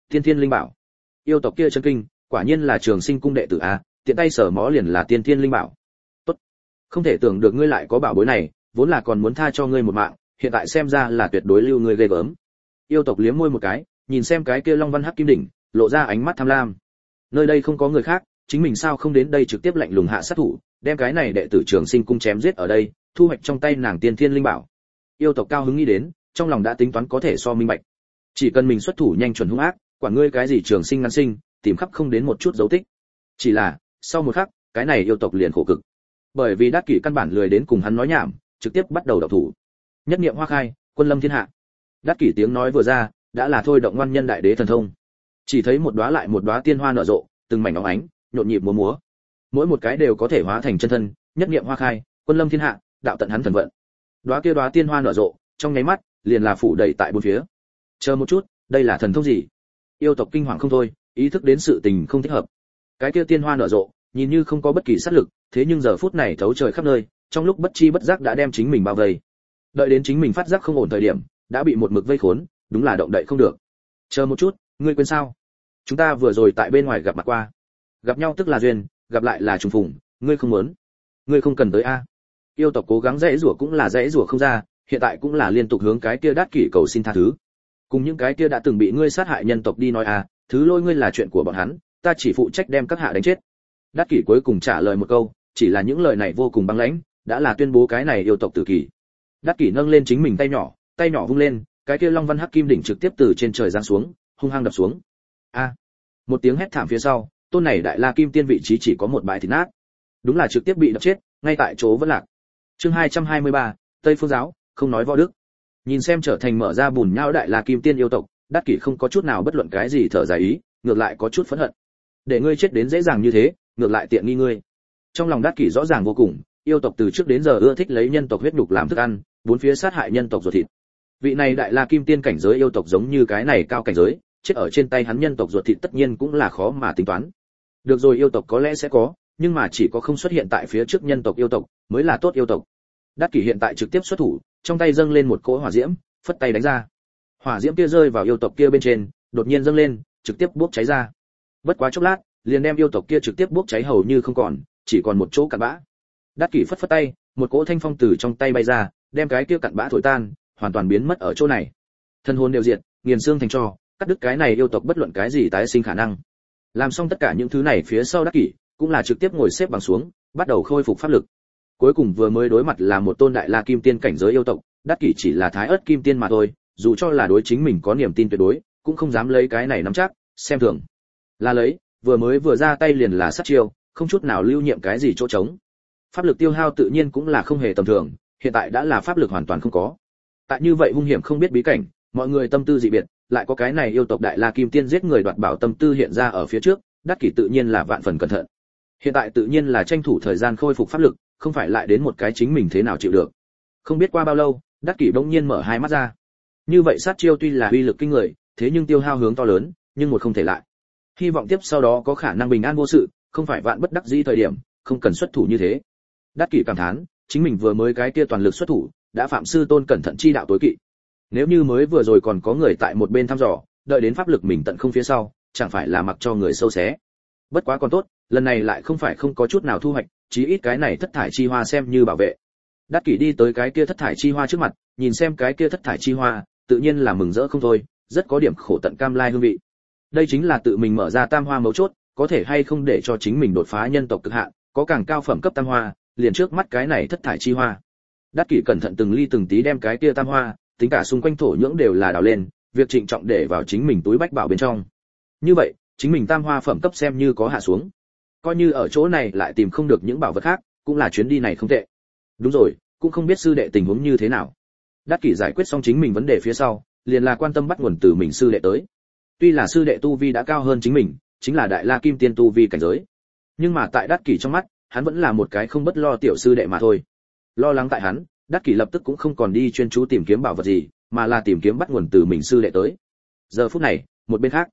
Thiên thiên linh bảo. Yêu tộc kia chân kinh, quả nhiên là trường sinh cung đệ tử a, tiện tay sở mó liền là tiên thiên linh bảo. Tốt. Không thể tưởng được ngươi lại có bảo bối này, vốn là còn muốn tha cho ngươi một mạng hiện tại xem ra là tuyệt đối lưu người ghê gớm. Yêu tộc liếm môi một cái, nhìn xem cái kia long văn hắc kim đỉnh, lộ ra ánh mắt tham lam. Nơi đây không có người khác, chính mình sao không đến đây trực tiếp lạnh lùng hạ sát thủ, đem cái này đệ tử trường sinh cung chém giết ở đây, thu hoạch trong tay nàng tiên thiên linh bảo. Yêu tộc cao hứng nghĩ đến, trong lòng đã tính toán có thể so minh bạch. Chỉ cần mình xuất thủ nhanh chuẩn hung ác, quản ngươi cái gì trường sinh ngăn sinh, tìm khắp không đến một chút dấu tích. Chỉ là, sau một khắc, cái này yêu tộc liền khổ cực. Bởi vì đắc kỷ căn bản lười đến cùng hắn nói nhảm, trực tiếp bắt đầu đọc thủ nhất niệm hoa khai, quân lâm thiên hạ. Đắc kỷ tiếng nói vừa ra, đã là thôi động ngoan nhân đại đế thần thông. Chỉ thấy một đóa lại một đóa tiên hoa nở rộ, từng mảnh óng ánh, nhộn nhịp múa múa. Mỗi một cái đều có thể hóa thành chân thân, nhất niệm hoa khai, quân lâm thiên hạ, đạo tận hắn thần vận. Đóa kia đóa tiên hoa nở rộ, trong nháy mắt, liền là phủ đầy tại bốn phía. Chờ một chút, đây là thần thông gì? Yêu tộc kinh hoàng không thôi, ý thức đến sự tình không thích hợp. Cái kia tiên hoa nở rộ, nhìn như không có bất kỳ sát lực, thế nhưng giờ phút này thấu trời khắp nơi, trong lúc bất chi bất giác đã đem chính mình bao vây đợi đến chính mình phát giác không ổn thời điểm, đã bị một mực vây khốn, đúng là động đậy không được. Chờ một chút, ngươi quên sao? Chúng ta vừa rồi tại bên ngoài gặp mặt qua. Gặp nhau tức là duyên, gặp lại là trùng phùng, ngươi không muốn. Ngươi không cần tới a. Yêu tộc cố gắng dãy rủa cũng là dãy rủa không ra, hiện tại cũng là liên tục hướng cái kia đát kỷ cầu xin tha thứ. Cùng những cái kia đã từng bị ngươi sát hại nhân tộc đi nói a, thứ lôi ngươi là chuyện của bọn hắn, ta chỉ phụ trách đem các hạ đánh chết. Đát kỷ cuối cùng trả lời một câu, chỉ là những lời này vô cùng băng lãnh, đã là tuyên bố cái này yêu tộc tử kỳ đát kỷ nâng lên chính mình tay nhỏ tay nhỏ vung lên cái kia long văn hắc kim đỉnh trực tiếp từ trên trời giáng xuống hung hăng đập xuống. A! Một tiếng hét thảm phía sau tôn này đại la kim tiên vị trí chỉ có một bãi thịt nát. Đúng là trực tiếp bị đập chết ngay tại chỗ vẫn lạc. Chương 223, tây phương giáo không nói võ đức. Nhìn xem trở thành mở ra bùn nhau đại la kim tiên yêu tộc đắc kỷ không có chút nào bất luận cái gì thở dài ý ngược lại có chút phẫn hận. Để ngươi chết đến dễ dàng như thế ngược lại tiện nghi ngươi. Trong lòng đắc kỷ rõ ràng vô cùng yêu tộc từ trước đến giờ ưa thích lấy nhân tộc huyết nhục làm thức ăn bốn phía sát hại nhân tộc ruột thịt. Vị này đại la kim tiên cảnh giới yêu tộc giống như cái này cao cảnh giới, chết ở trên tay hắn nhân tộc ruột thịt tất nhiên cũng là khó mà tính toán. Được rồi yêu tộc có lẽ sẽ có, nhưng mà chỉ có không xuất hiện tại phía trước nhân tộc yêu tộc mới là tốt yêu tộc. Đắc kỷ hiện tại trực tiếp xuất thủ, trong tay dâng lên một cỗ hỏa diễm, phất tay đánh ra. Hỏa diễm kia rơi vào yêu tộc kia bên trên, đột nhiên dâng lên, trực tiếp bốc cháy ra. Bất quá chốc lát, liền đem yêu tộc kia trực tiếp bốc cháy hầu như không còn, chỉ còn một chỗ cặn bã. Đắc kỷ phất phất tay, một cỗ thanh phong từ trong tay bay ra đem cái kia cặn bã thổi tan hoàn toàn biến mất ở chỗ này. Thân hồn đều diệt nghiền xương thành tro, cắt đứt cái này yêu tộc bất luận cái gì tái sinh khả năng. Làm xong tất cả những thứ này phía sau đắc kỷ cũng là trực tiếp ngồi xếp bằng xuống bắt đầu khôi phục pháp lực. Cuối cùng vừa mới đối mặt là một tôn đại la kim tiên cảnh giới yêu tộc đắc kỷ chỉ là thái ớt kim tiên mà thôi dù cho là đối chính mình có niềm tin tuyệt đối cũng không dám lấy cái này nắm chắc xem thường. Là lấy vừa mới vừa ra tay liền là sát chiêu không chút nào lưu nhiệm cái gì chỗ trống. Pháp lực tiêu hao tự nhiên cũng là không hề tầm thường hiện tại đã là pháp lực hoàn toàn không có. Tại như vậy hung hiểm không biết bí cảnh, mọi người tâm tư dị biệt, lại có cái này yêu tộc đại la kim tiên giết người đoạt bảo tâm tư hiện ra ở phía trước, đắc kỷ tự nhiên là vạn phần cẩn thận. Hiện tại tự nhiên là tranh thủ thời gian khôi phục pháp lực, không phải lại đến một cái chính mình thế nào chịu được. Không biết qua bao lâu, đắc kỷ bỗng nhiên mở hai mắt ra. Như vậy sát chiêu tuy là uy lực kinh người, thế nhưng tiêu hao hướng to lớn, nhưng một không thể lại. Hy vọng tiếp sau đó có khả năng bình an vô sự, không phải vạn bất đắc dĩ thời điểm, không cần xuất thủ như thế. Đắc kỷ cảm thán chính mình vừa mới cái kia toàn lực xuất thủ, đã phạm sư tôn cẩn thận chi đạo tối kỵ. Nếu như mới vừa rồi còn có người tại một bên thăm dò, đợi đến pháp lực mình tận không phía sau, chẳng phải là mặc cho người sâu xé. Bất quá còn tốt, lần này lại không phải không có chút nào thu hoạch, chí ít cái này thất thải chi hoa xem như bảo vệ. Đắc kỷ đi tới cái kia thất thải chi hoa trước mặt, nhìn xem cái kia thất thải chi hoa, tự nhiên là mừng rỡ không thôi, rất có điểm khổ tận cam lai hương vị. Đây chính là tự mình mở ra tam hoa mấu chốt, có thể hay không để cho chính mình đột phá nhân tộc cực hạn, có càng cao phẩm cấp tam hoa liền trước mắt cái này thất thải chi hoa. Đắc kỷ cẩn thận từng ly từng tí đem cái kia tam hoa, tính cả xung quanh thổ nhưỡng đều là đào lên, việc trịnh trọng để vào chính mình túi bách bảo bên trong. Như vậy, chính mình tam hoa phẩm cấp xem như có hạ xuống. Coi như ở chỗ này lại tìm không được những bảo vật khác, cũng là chuyến đi này không tệ. Đúng rồi, cũng không biết sư đệ tình huống như thế nào. Đắc kỷ giải quyết xong chính mình vấn đề phía sau, liền là quan tâm bắt nguồn từ mình sư đệ tới. Tuy là sư đệ tu vi đã cao hơn chính mình, chính là đại la kim tiên tu vi cảnh giới. Nhưng mà tại đắc kỷ trong mắt hắn vẫn là một cái không bất lo tiểu sư đệ mà thôi. Lo lắng tại hắn, đắc kỷ lập tức cũng không còn đi chuyên chú tìm kiếm bảo vật gì, mà là tìm kiếm bắt nguồn từ mình sư đệ tới. Giờ phút này, một bên khác,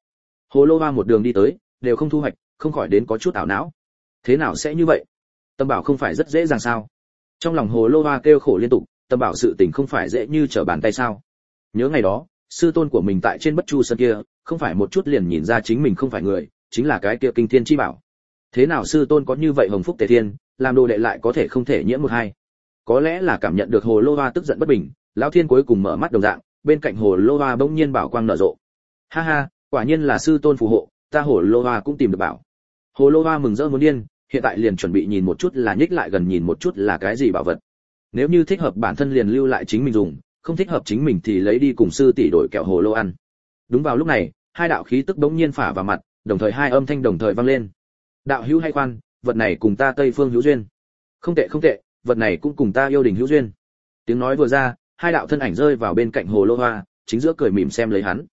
hồ lô hoa một đường đi tới, đều không thu hoạch, không khỏi đến có chút ảo não. Thế nào sẽ như vậy? Tâm bảo không phải rất dễ dàng sao? Trong lòng hồ lô hoa kêu khổ liên tục, tâm bảo sự tình không phải dễ như trở bàn tay sao? Nhớ ngày đó, sư tôn của mình tại trên bất chu sân kia, không phải một chút liền nhìn ra chính mình không phải người, chính là cái kia kinh thiên chi bảo thế nào sư tôn có như vậy hồng phúc tề thiên, làm đồ đệ lại có thể không thể nhiễm một hai? Có lẽ là cảm nhận được hồ lô hoa tức giận bất bình, lão thiên cuối cùng mở mắt đồng dạng, bên cạnh hồ lô hoa bỗng nhiên bảo quang nở rộ. Ha ha, quả nhiên là sư tôn phù hộ, ta hồ lô hoa cũng tìm được bảo. Hồ lô hoa mừng rỡ muốn điên, hiện tại liền chuẩn bị nhìn một chút là nhích lại gần nhìn một chút là cái gì bảo vật. Nếu như thích hợp bản thân liền lưu lại chính mình dùng, không thích hợp chính mình thì lấy đi cùng sư tỷ đổi kẹo hồ lô ăn. Đúng vào lúc này, hai đạo khí tức bỗng nhiên phả vào mặt, đồng thời hai âm thanh đồng thời vang lên đạo hữu hay khoan, vật này cùng ta tây phương hữu duyên. Không tệ không tệ, vật này cũng cùng ta yêu đình hữu duyên. Tiếng nói vừa ra, hai đạo thân ảnh rơi vào bên cạnh hồ lô hoa, chính giữa cười mỉm xem lấy hắn.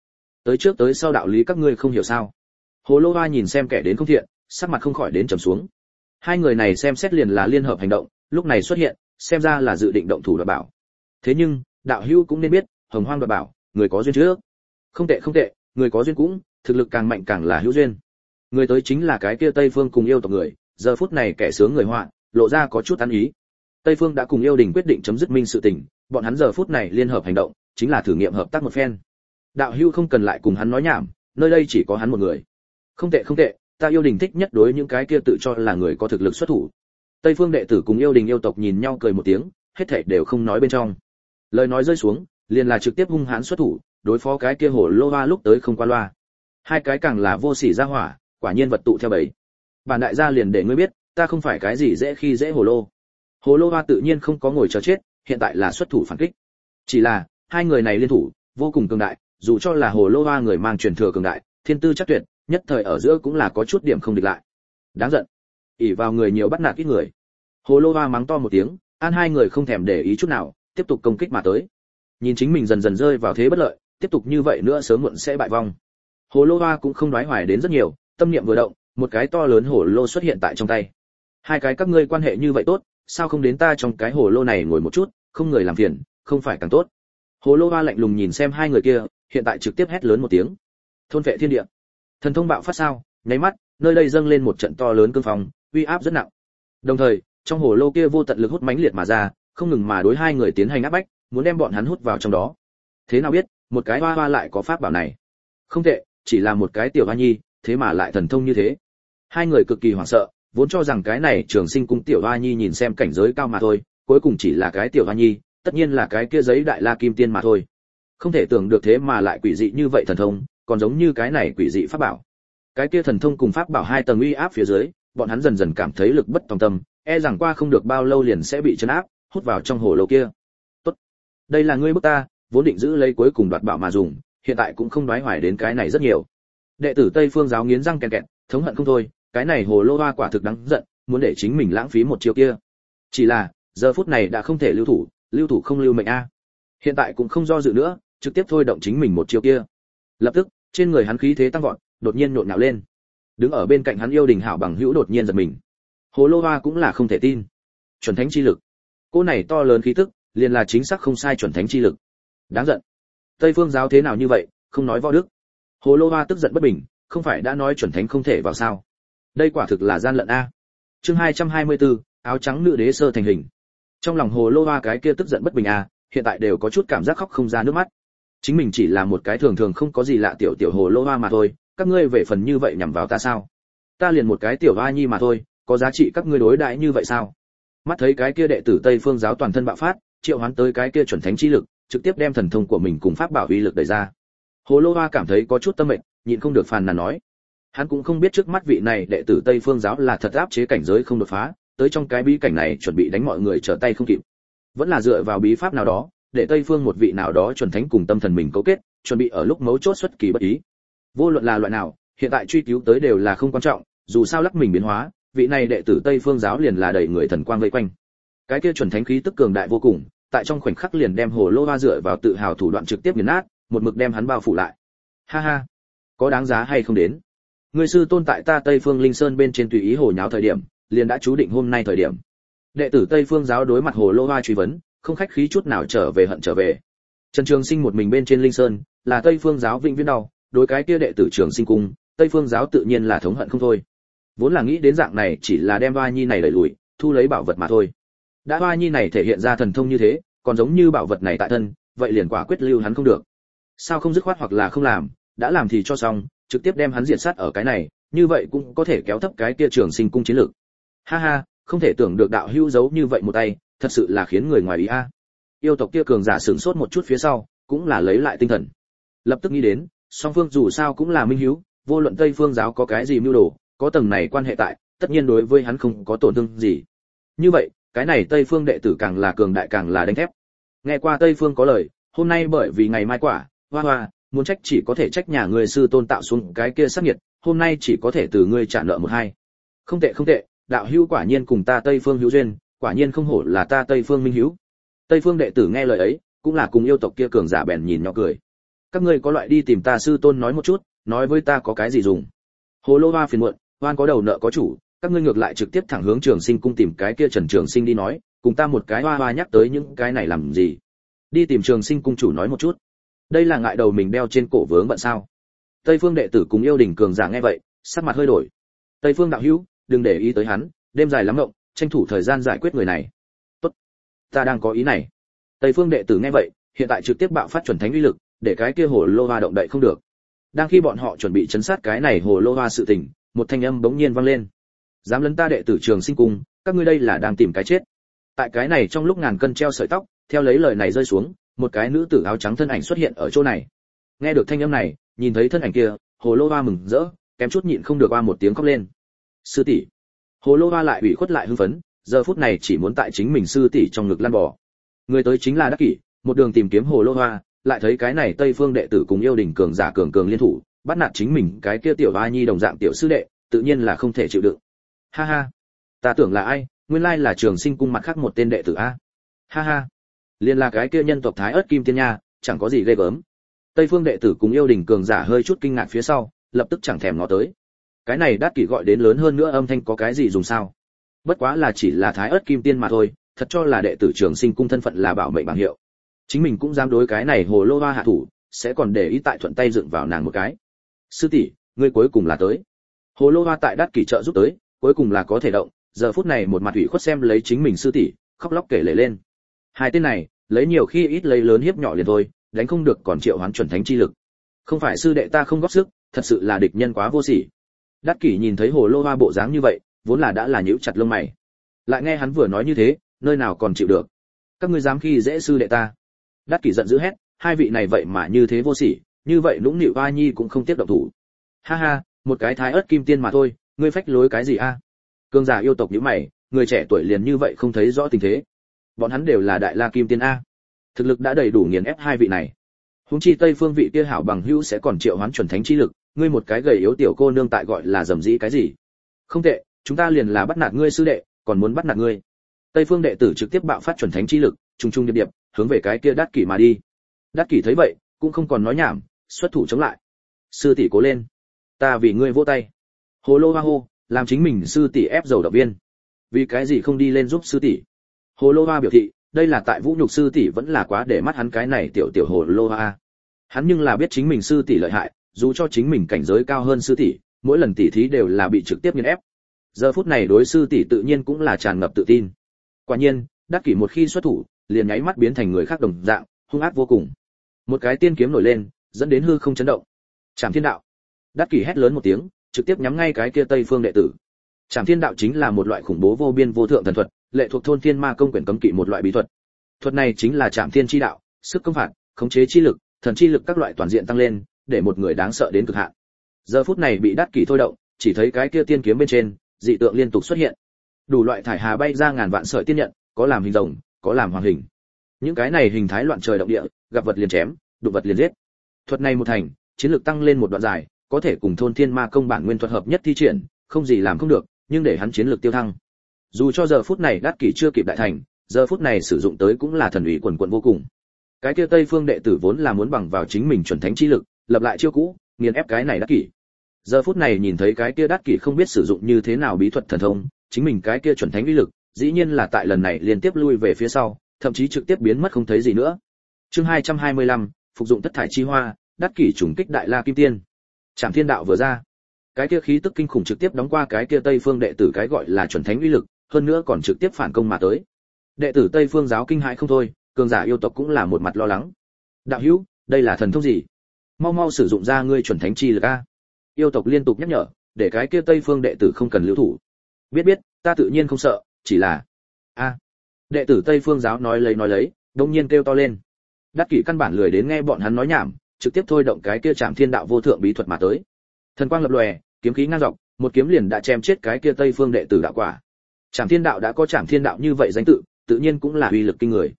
Tới trước tới sau đạo lý các ngươi không hiểu sao? Hồ lô hoa nhìn xem kẻ đến không thiện, sắc mặt không khỏi đến trầm xuống. Hai người này xem xét liền là liên hợp hành động, lúc này xuất hiện, xem ra là dự định động thủ đoạt bảo. Thế nhưng, đạo hữu cũng nên biết, hồng hoang đoạt bảo, người có duyên trước. Không tệ không tệ, người có duyên cũng, thực lực càng mạnh càng là hữu duyên người tới chính là cái kia tây phương cùng yêu tộc người, giờ phút này kẻ sướng người họa, lộ ra có chút ăn ý. Tây phương đã cùng yêu đình quyết định chấm dứt minh sự tình, bọn hắn giờ phút này liên hợp hành động, chính là thử nghiệm hợp tác một phen. Đạo hưu không cần lại cùng hắn nói nhảm, nơi đây chỉ có hắn một người. Không tệ không tệ, ta yêu đình thích nhất đối những cái kia tự cho là người có thực lực xuất thủ. Tây phương đệ tử cùng yêu đình yêu tộc nhìn nhau cười một tiếng, hết thảy đều không nói bên trong. Lời nói rơi xuống, liền là trực tiếp hung hãn xuất thủ, đối phó cái kia hổ lô hoa lúc tới không qua loa. Hai cái càng là vô sỉ ra hỏa quả nhiên vật tụ theo bầy. Bản đại gia liền để ngươi biết, ta không phải cái gì dễ khi dễ hồ lô. Hồ lô hoa tự nhiên không có ngồi chờ chết, hiện tại là xuất thủ phản kích. Chỉ là, hai người này liên thủ, vô cùng cường đại, dù cho là hồ lô hoa người mang truyền thừa cường đại, thiên tư chắc tuyệt, nhất thời ở giữa cũng là có chút điểm không địch lại. Đáng giận. Ỉ vào người nhiều bắt nạt ít người. Hồ lô hoa mắng to một tiếng, an hai người không thèm để ý chút nào, tiếp tục công kích mà tới. Nhìn chính mình dần dần rơi vào thế bất lợi, tiếp tục như vậy nữa sớm muộn sẽ bại vong. Hồ lô hoa cũng không đoái hoài đến rất nhiều tâm niệm vừa động, một cái to lớn hồ lô xuất hiện tại trong tay. Hai cái các ngươi quan hệ như vậy tốt, sao không đến ta trong cái hồ lô này ngồi một chút, không người làm phiền, không phải càng tốt. Hồ lô hoa lạnh lùng nhìn xem hai người kia, hiện tại trực tiếp hét lớn một tiếng. Thôn vệ thiên địa. Thần thông bạo phát sao, nháy mắt, nơi đây dâng lên một trận to lớn cương phong, uy áp rất nặng. Đồng thời, trong hồ lô kia vô tận lực hút mãnh liệt mà ra, không ngừng mà đối hai người tiến hành áp bách, muốn đem bọn hắn hút vào trong đó. Thế nào biết, một cái hoa hoa lại có pháp bảo này. Không tệ, chỉ là một cái tiểu hoa nhi thế mà lại thần thông như thế. Hai người cực kỳ hoảng sợ, vốn cho rằng cái này trường sinh cung tiểu hoa nhi nhìn xem cảnh giới cao mà thôi, cuối cùng chỉ là cái tiểu hoa nhi, tất nhiên là cái kia giấy đại la kim tiên mà thôi. Không thể tưởng được thế mà lại quỷ dị như vậy thần thông, còn giống như cái này quỷ dị pháp bảo. Cái kia thần thông cùng pháp bảo hai tầng uy áp phía dưới, bọn hắn dần dần cảm thấy lực bất tòng tâm e rằng qua không được bao lâu liền sẽ bị chấn áp, hút vào trong hồ lô kia. Tốt. Đây là ngươi bức ta, vốn định giữ lấy cuối cùng đoạt bảo mà dùng, hiện tại cũng không nói hoài đến cái này rất nhiều đệ tử tây phương giáo nghiến răng kẹt kẹt, thống hận không thôi, cái này hồ lô hoa quả thực đáng giận, muốn để chính mình lãng phí một chiêu kia. Chỉ là, giờ phút này đã không thể lưu thủ lưu thủ không lưu mệnh a. Hiện tại cũng không do dự nữa, trực tiếp thôi động chính mình một chiêu kia. Lập tức, trên người hắn khí thế tăng vọt, đột nhiên nhộn nhạo lên. Đứng ở bên cạnh hắn yêu đình hảo bằng hữu đột nhiên giật mình. Hồ lô hoa cũng là không thể tin. Chuẩn thánh chi lực. Cô này to lớn khí tức, liền là chính xác không sai chuẩn thánh chi lực. Đáng giận. Tây phương giáo thế nào như vậy, không nói võ đức hồ lô hoa tức giận bất bình không phải đã nói chuẩn thánh không thể vào sao? Đây quả thực là gian lận a. Chương 224, áo trắng nữ đế sơ thành hình. Trong lòng hồ lô hoa cái kia tức giận bất bình a hiện tại đều có chút cảm giác khóc không ra nước mắt. Chính mình chỉ là một cái thường thường không có gì lạ tiểu tiểu hồ lô hoa mà thôi các ngươi về phần như vậy nhằm vào ta sao? Ta liền một cái tiểu hoa nhi mà thôi có giá trị các ngươi đối đãi như vậy sao? Mắt thấy cái kia đệ tử tây phương giáo toàn thân bạo phát triệu hoán tới cái kia chuẩn thánh chi lực trực tiếp đem thần thông của mình cùng pháp bảo uy lực đẩy ra hồ lô hoa cảm thấy có chút tâm mệnh nhịn không được phàn nàn nói. Hắn cũng không biết trước mắt vị này đệ tử tây phương giáo là thật áp chế cảnh giới không đột phá, tới trong cái bí cảnh này chuẩn bị đánh mọi người trở tay không kịp. Vẫn là dựa vào bí pháp nào đó, để tây phương một vị nào đó chuẩn thánh cùng tâm thần mình cấu kết, chuẩn bị ở lúc mấu chốt xuất kỳ bất ý. Vô luận là loại nào, hiện tại truy cứu tới đều là không quan trọng, dù sao lắc mình biến hóa, vị này đệ tử tây phương giáo liền là đầy người thần quang vây quanh. Cái kia chuẩn thánh khí tức cường đại vô cùng, tại trong khoảnh khắc liền đem hồ lô hoa dựa vào tự hào thủ đoạn trực tiếp nghiền nát một mực đem hắn bao phủ lại. Ha ha, có đáng giá hay không đến? Người sư tôn tại ta tây phương linh sơn bên trên tùy ý hồ nháo thời điểm, liền đã chú định hôm nay thời điểm. Đệ tử tây phương giáo đối mặt hồ lô hoa truy vấn, không khách khí chút nào trở về hận trở về. Trần trường sinh một mình bên trên linh sơn, là tây phương giáo vĩnh viễn đau, đối cái kia đệ tử trường sinh cung tây phương giáo tự nhiên là thống hận không thôi. Vốn là nghĩ đến dạng này chỉ là đem hoa nhi này đẩy lùi, thu lấy bảo vật mà thôi. Đã hoa nhi này thể hiện ra thần thông như thế, còn giống như bảo vật này tại thân, vậy liền quả quyết lưu hắn không được sao không dứt khoát hoặc là không làm, đã làm thì cho xong, trực tiếp đem hắn diệt sát ở cái này, như vậy cũng có thể kéo thấp cái kia trường sinh cung chiến lược. Ha ha, không thể tưởng được đạo hữu giấu như vậy một tay, thật sự là khiến người ngoài ý a. Yêu tộc kia cường giả sửng sốt một chút phía sau, cũng là lấy lại tinh thần. Lập tức nghĩ đến, song phương dù sao cũng là minh hiếu, vô luận tây phương giáo có cái gì mưu đồ, có tầng này quan hệ tại, tất nhiên đối với hắn không có tổn thương gì. Như vậy, cái này tây phương đệ tử càng là cường đại càng là đánh thép. Nghe qua tây phương có lời, hôm nay bởi vì ngày mai quả hoa hoa, muốn trách chỉ có thể trách nhà người sư tôn tạo xuống cái kia sát nhiệt hôm nay chỉ có thể từ ngươi trả nợ một hai. Không tệ không tệ, đạo hữu quả nhiên cùng ta tây phương hữu duyên, quả nhiên không hổ là ta tây phương minh hữu. Tây phương đệ tử nghe lời ấy, cũng là cùng yêu tộc kia cường giả bèn nhìn nhỏ cười. Các ngươi có loại đi tìm ta sư tôn nói một chút, nói với ta có cái gì dùng? Hồ lô hoa phiền muộn, hoan có đầu nợ có chủ, các ngươi ngược lại trực tiếp thẳng hướng trường sinh cung tìm cái kia trần trường sinh đi nói, cùng ta một cái hoa hoa nhắc tới những cái này làm gì? Đi tìm trường sinh cung chủ nói một chút đây là ngại đầu mình đeo trên cổ vướng bận sao? Tây phương đệ tử cùng yêu đình cường giả nghe vậy, sắc mặt hơi đổi. Tây phương đạo hữu, đừng để ý tới hắn, đêm dài lắm động tranh thủ thời gian giải quyết người này. Tốt, ta đang có ý này. Tây phương đệ tử nghe vậy, hiện tại trực tiếp bạo phát chuẩn thánh uy lực, để cái kia hồ lô hoa động đậy không được. Đang khi bọn họ chuẩn bị chấn sát cái này hồ lô hoa sự tình, một thanh âm bỗng nhiên vang lên. Dám lấn ta đệ tử trường sinh cung các ngươi đây là đang tìm cái chết. Tại cái này trong lúc ngàn cân treo sợi tóc, theo lấy lời này rơi xuống một cái nữ tử áo trắng thân ảnh xuất hiện ở chỗ này. Nghe được thanh âm này, nhìn thấy thân ảnh kia, hồ lô hoa mừng rỡ, kém chút nhịn không được qua một tiếng khóc lên. Sư tỷ. Hồ lô hoa lại ủy khuất lại hưng phấn, giờ phút này chỉ muốn tại chính mình sư tỷ trong ngực lăn bò. Người tới chính là đắc kỷ, một đường tìm kiếm hồ lô hoa, lại thấy cái này tây phương đệ tử cùng yêu đình cường giả cường cường liên thủ, bắt nạt chính mình cái kia tiểu hoa nhi đồng dạng tiểu sư đệ, tự nhiên là không thể chịu đựng. Ha ha. Ta tưởng là ai? Nguyên lai là trường sinh cung mặt khác một tên đệ tử a. Ha ha liên là cái kia nhân tộc thái ớt kim tiên nha, chẳng có gì ghê gớm. Tây phương đệ tử cùng yêu đình cường giả hơi chút kinh ngạc phía sau, lập tức chẳng thèm ngó tới. Cái này đắt kỷ gọi đến lớn hơn nữa âm thanh có cái gì dùng sao? Bất quá là chỉ là thái ớt kim tiên mà thôi, thật cho là đệ tử trường sinh cung thân phận là bảo mệnh bằng hiệu. Chính mình cũng dám đối cái này hồ lô hoa hạ thủ, sẽ còn để ý tại thuận tay dựng vào nàng một cái. Sư tỷ, ngươi cuối cùng là tới. Hồ lô hoa tại đắt kỷ trợ giúp tới, cuối cùng là có thể động, giờ phút này một mặt ủy khuất xem lấy chính mình sư tỷ, khóc lóc kể lể lên hai tên này, lấy nhiều khi ít lấy lớn hiếp nhỏ liền thôi, đánh không được còn triệu hoán chuẩn thánh chi lực. Không phải sư đệ ta không góp sức, thật sự là địch nhân quá vô sỉ. Đắc kỷ nhìn thấy hồ lô hoa bộ dáng như vậy, vốn là đã là nhíu chặt lông mày. Lại nghe hắn vừa nói như thế, nơi nào còn chịu được? Các ngươi dám khi dễ sư đệ ta. Đắc kỷ giận dữ hét, hai vị này vậy mà như thế vô sỉ, như vậy lũng nịu hoa nhi cũng không tiếp động thủ. Ha ha, một cái thái ớt kim tiên mà thôi, ngươi phách lối cái gì a? Cương giả yêu tộc như mày, người trẻ tuổi liền như vậy không thấy rõ tình thế bọn hắn đều là đại la kim tiên a. Thực lực đã đầy đủ nghiền ép hai vị này. Húng chi tây phương vị kia hảo bằng hữu sẽ còn triệu hoán chuẩn thánh chi lực, ngươi một cái gầy yếu tiểu cô nương tại gọi là dầm dĩ cái gì? Không tệ, chúng ta liền là bắt nạt ngươi sư đệ, còn muốn bắt nạt ngươi. Tây phương đệ tử trực tiếp bạo phát chuẩn thánh chi lực trung trung điệp điệp, hướng về cái kia đát kỷ mà đi. Đát kỷ thấy vậy, cũng không còn nói nhảm, xuất thủ chống lại. Sư tỷ cố lên. Ta vì ngươi vô tay. Hồ lô hoa hô, làm chính mình sư tỷ ép dầu động viên. Vì cái gì không đi lên giúp sư tỷ? Hồ lô hoa biểu thị, đây là tại vũ nhục sư tỷ vẫn là quá để mắt hắn cái này tiểu tiểu hồ lô hoa. Hắn nhưng là biết chính mình sư tỷ lợi hại, dù cho chính mình cảnh giới cao hơn sư tỷ, mỗi lần tỷ thí đều là bị trực tiếp nghiền ép. Giờ phút này đối sư tỷ tự nhiên cũng là tràn ngập tự tin. Quả nhiên, đắc kỷ một khi xuất thủ, liền nháy mắt biến thành người khác đồng dạng, hung ác vô cùng. Một cái tiên kiếm nổi lên, dẫn đến hư không chấn động. Trảm thiên đạo. Đắc kỷ hét lớn một tiếng, trực tiếp nhắm ngay cái kia tây phương đệ tử. Trảm thiên đạo chính là một loại khủng bố vô biên vô thượng thần thuật lệ thuộc thôn thiên ma công quyển cấm kỵ một loại bí thuật. Thuật này chính là trạm thiên chi đạo, sức công phạt, khống chế chi lực, thần chi lực các loại toàn diện tăng lên, để một người đáng sợ đến cực hạn. Giờ phút này bị đắc kỷ thôi động, chỉ thấy cái kia tiên kiếm bên trên, dị tượng liên tục xuất hiện. Đủ loại thải hà bay ra ngàn vạn sợi tiên nhận, có làm hình rồng, có làm hoàng hình. Những cái này hình thái loạn trời động địa, gặp vật liền chém, đụng vật liền giết. Thuật này một thành, chiến lược tăng lên một đoạn dài, có thể cùng thôn thiên ma công bản nguyên thuật hợp nhất thi triển, không gì làm không được, nhưng để hắn chiến lược tiêu thăng dù cho giờ phút này đắc kỷ chưa kịp đại thành giờ phút này sử dụng tới cũng là thần ủy quần quận vô cùng. Cái kia tây phương đệ tử vốn là muốn bằng vào chính mình chuẩn thánh chi lực lập lại chiêu cũ nghiền ép cái này đắc kỷ. Giờ phút này nhìn thấy cái kia đắc kỷ không biết sử dụng như thế nào bí thuật thần thông chính mình cái kia chuẩn thánh uy lực dĩ nhiên là tại lần này liên tiếp lui về phía sau thậm chí trực tiếp biến mất không thấy gì nữa. Chương 225, phục dụng tất thải chi hoa đắc kỷ trùng kích đại la kim tiên. Trảm thiên đạo vừa ra. Cái kia khí tức kinh khủng trực tiếp đóng qua cái kia tây phương đệ tử cái gọi là chuẩn thánh uy lực hơn nữa còn trực tiếp phản công mà tới. Đệ tử tây phương giáo kinh hãi không thôi, cường giả yêu tộc cũng là một mặt lo lắng. Đạo hữu, đây là thần thông gì? Mau mau sử dụng ra ngươi chuẩn thánh chi lực a. Yêu tộc liên tục nhắc nhở, để cái kia tây phương đệ tử không cần lưu thủ. Biết biết, ta tự nhiên không sợ, chỉ là, a. Đệ tử tây phương giáo nói lấy nói lấy đông nhiên kêu to lên. Đắc kỷ căn bản lười đến nghe bọn hắn nói nhảm, trực tiếp thôi động cái kia chạm thiên đạo vô thượng bí thuật mà tới. Thần quang lập lòe, kiếm khí ngang dọc, một kiếm liền đã chém chết cái kia tây phương đệ tử đạo quả chạm thiên đạo đã có chạm thiên đạo như vậy danh tự tự nhiên cũng là uy lực kinh người.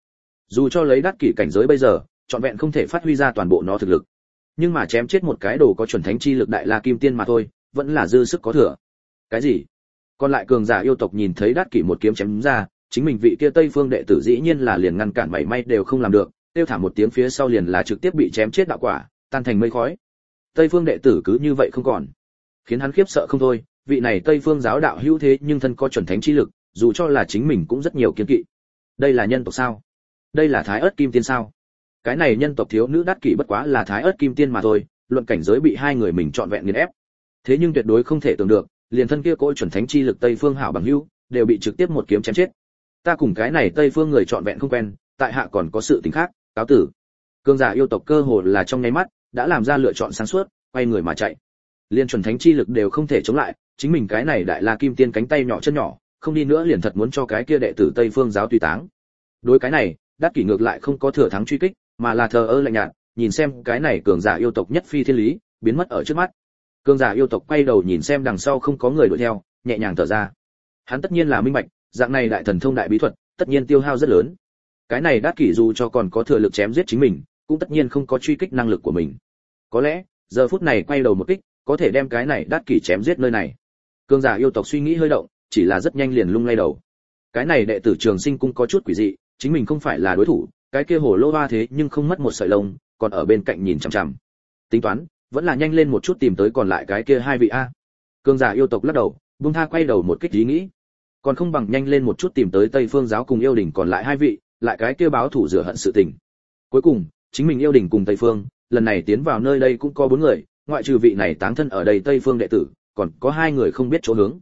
Dù cho lấy đắc kỷ cảnh giới bây giờ, trọn vẹn không thể phát huy ra toàn bộ nó thực lực. Nhưng mà chém chết một cái đồ có chuẩn thánh chi lực đại la kim tiên mà thôi, vẫn là dư sức có thừa. Cái gì? Còn lại cường giả yêu tộc nhìn thấy đắc kỷ một kiếm chém ra, chính mình vị kia tây phương đệ tử dĩ nhiên là liền ngăn cản mảy may đều không làm được, tiêu thả một tiếng phía sau liền là trực tiếp bị chém chết đạo quả, tan thành mây khói. Tây phương đệ tử cứ như vậy không còn. Khiến hắn khiếp sợ không thôi vị này tây phương giáo đạo hữu thế nhưng thân có chuẩn thánh chi lực, dù cho là chính mình cũng rất nhiều kiên kỵ. Đây là nhân tộc sao? Đây là thái ớt kim tiên sao? Cái này nhân tộc thiếu nữ đắc kỷ bất quá là thái ớt kim tiên mà thôi, luận cảnh giới bị hai người mình trọn vẹn nghiền ép. Thế nhưng tuyệt đối không thể tưởng được, liền thân kia cõi chuẩn thánh chi lực tây phương hảo bằng hữu, đều bị trực tiếp một kiếm chém chết. Ta cùng cái này tây phương người trọn vẹn không quen, tại hạ còn có sự tình khác, cáo tử. Cương giả yêu tộc cơ hồ là trong nháy mắt, đã làm ra lựa chọn sáng suốt, quay người mà chạy liên chuẩn thánh chi lực đều không thể chống lại, chính mình cái này đại la kim tiên cánh tay nhỏ chân nhỏ, không đi nữa liền thật muốn cho cái kia đệ tử tây phương giáo tùy táng. Đối cái này, đắc kỷ ngược lại không có thừa thắng truy kích, mà là thờ ơ lạnh nhạt, nhìn xem cái này cường giả yêu tộc nhất phi thiên lý, biến mất ở trước mắt. Cường giả yêu tộc quay đầu nhìn xem đằng sau không có người đuổi theo, nhẹ nhàng thở ra. Hắn tất nhiên là minh bạch, dạng này đại thần thông đại bí thuật, tất nhiên tiêu hao rất lớn. Cái này đát kỷ dù cho còn có thừa lực chém giết chính mình, cũng tất nhiên không có truy kích năng lực của mình. Có lẽ, giờ phút này quay đầu một kích có thể đem cái này đát kỷ chém giết nơi này. Cương giả yêu tộc suy nghĩ hơi động, chỉ là rất nhanh liền lung lay đầu. Cái này đệ tử trường sinh cũng có chút quỷ dị, chính mình không phải là đối thủ, cái kia hồ lô ba thế nhưng không mất một sợi lông, còn ở bên cạnh nhìn chằm chằm. Tính toán, vẫn là nhanh lên một chút tìm tới còn lại cái kia hai vị a. Cương giả yêu tộc lắc đầu bung tha quay đầu một kích ý nghĩ. Còn không bằng nhanh lên một chút tìm tới tây phương giáo cùng yêu đình còn lại hai vị, lại cái kia báo thủ rửa hận sự tình. Cuối cùng, chính mình yêu đình cùng tây phương, lần này tiến vào nơi đây cũng có bốn người ngoại trừ vị này táng thân ở đây tây phương đệ tử, còn có hai người không biết chỗ hướng.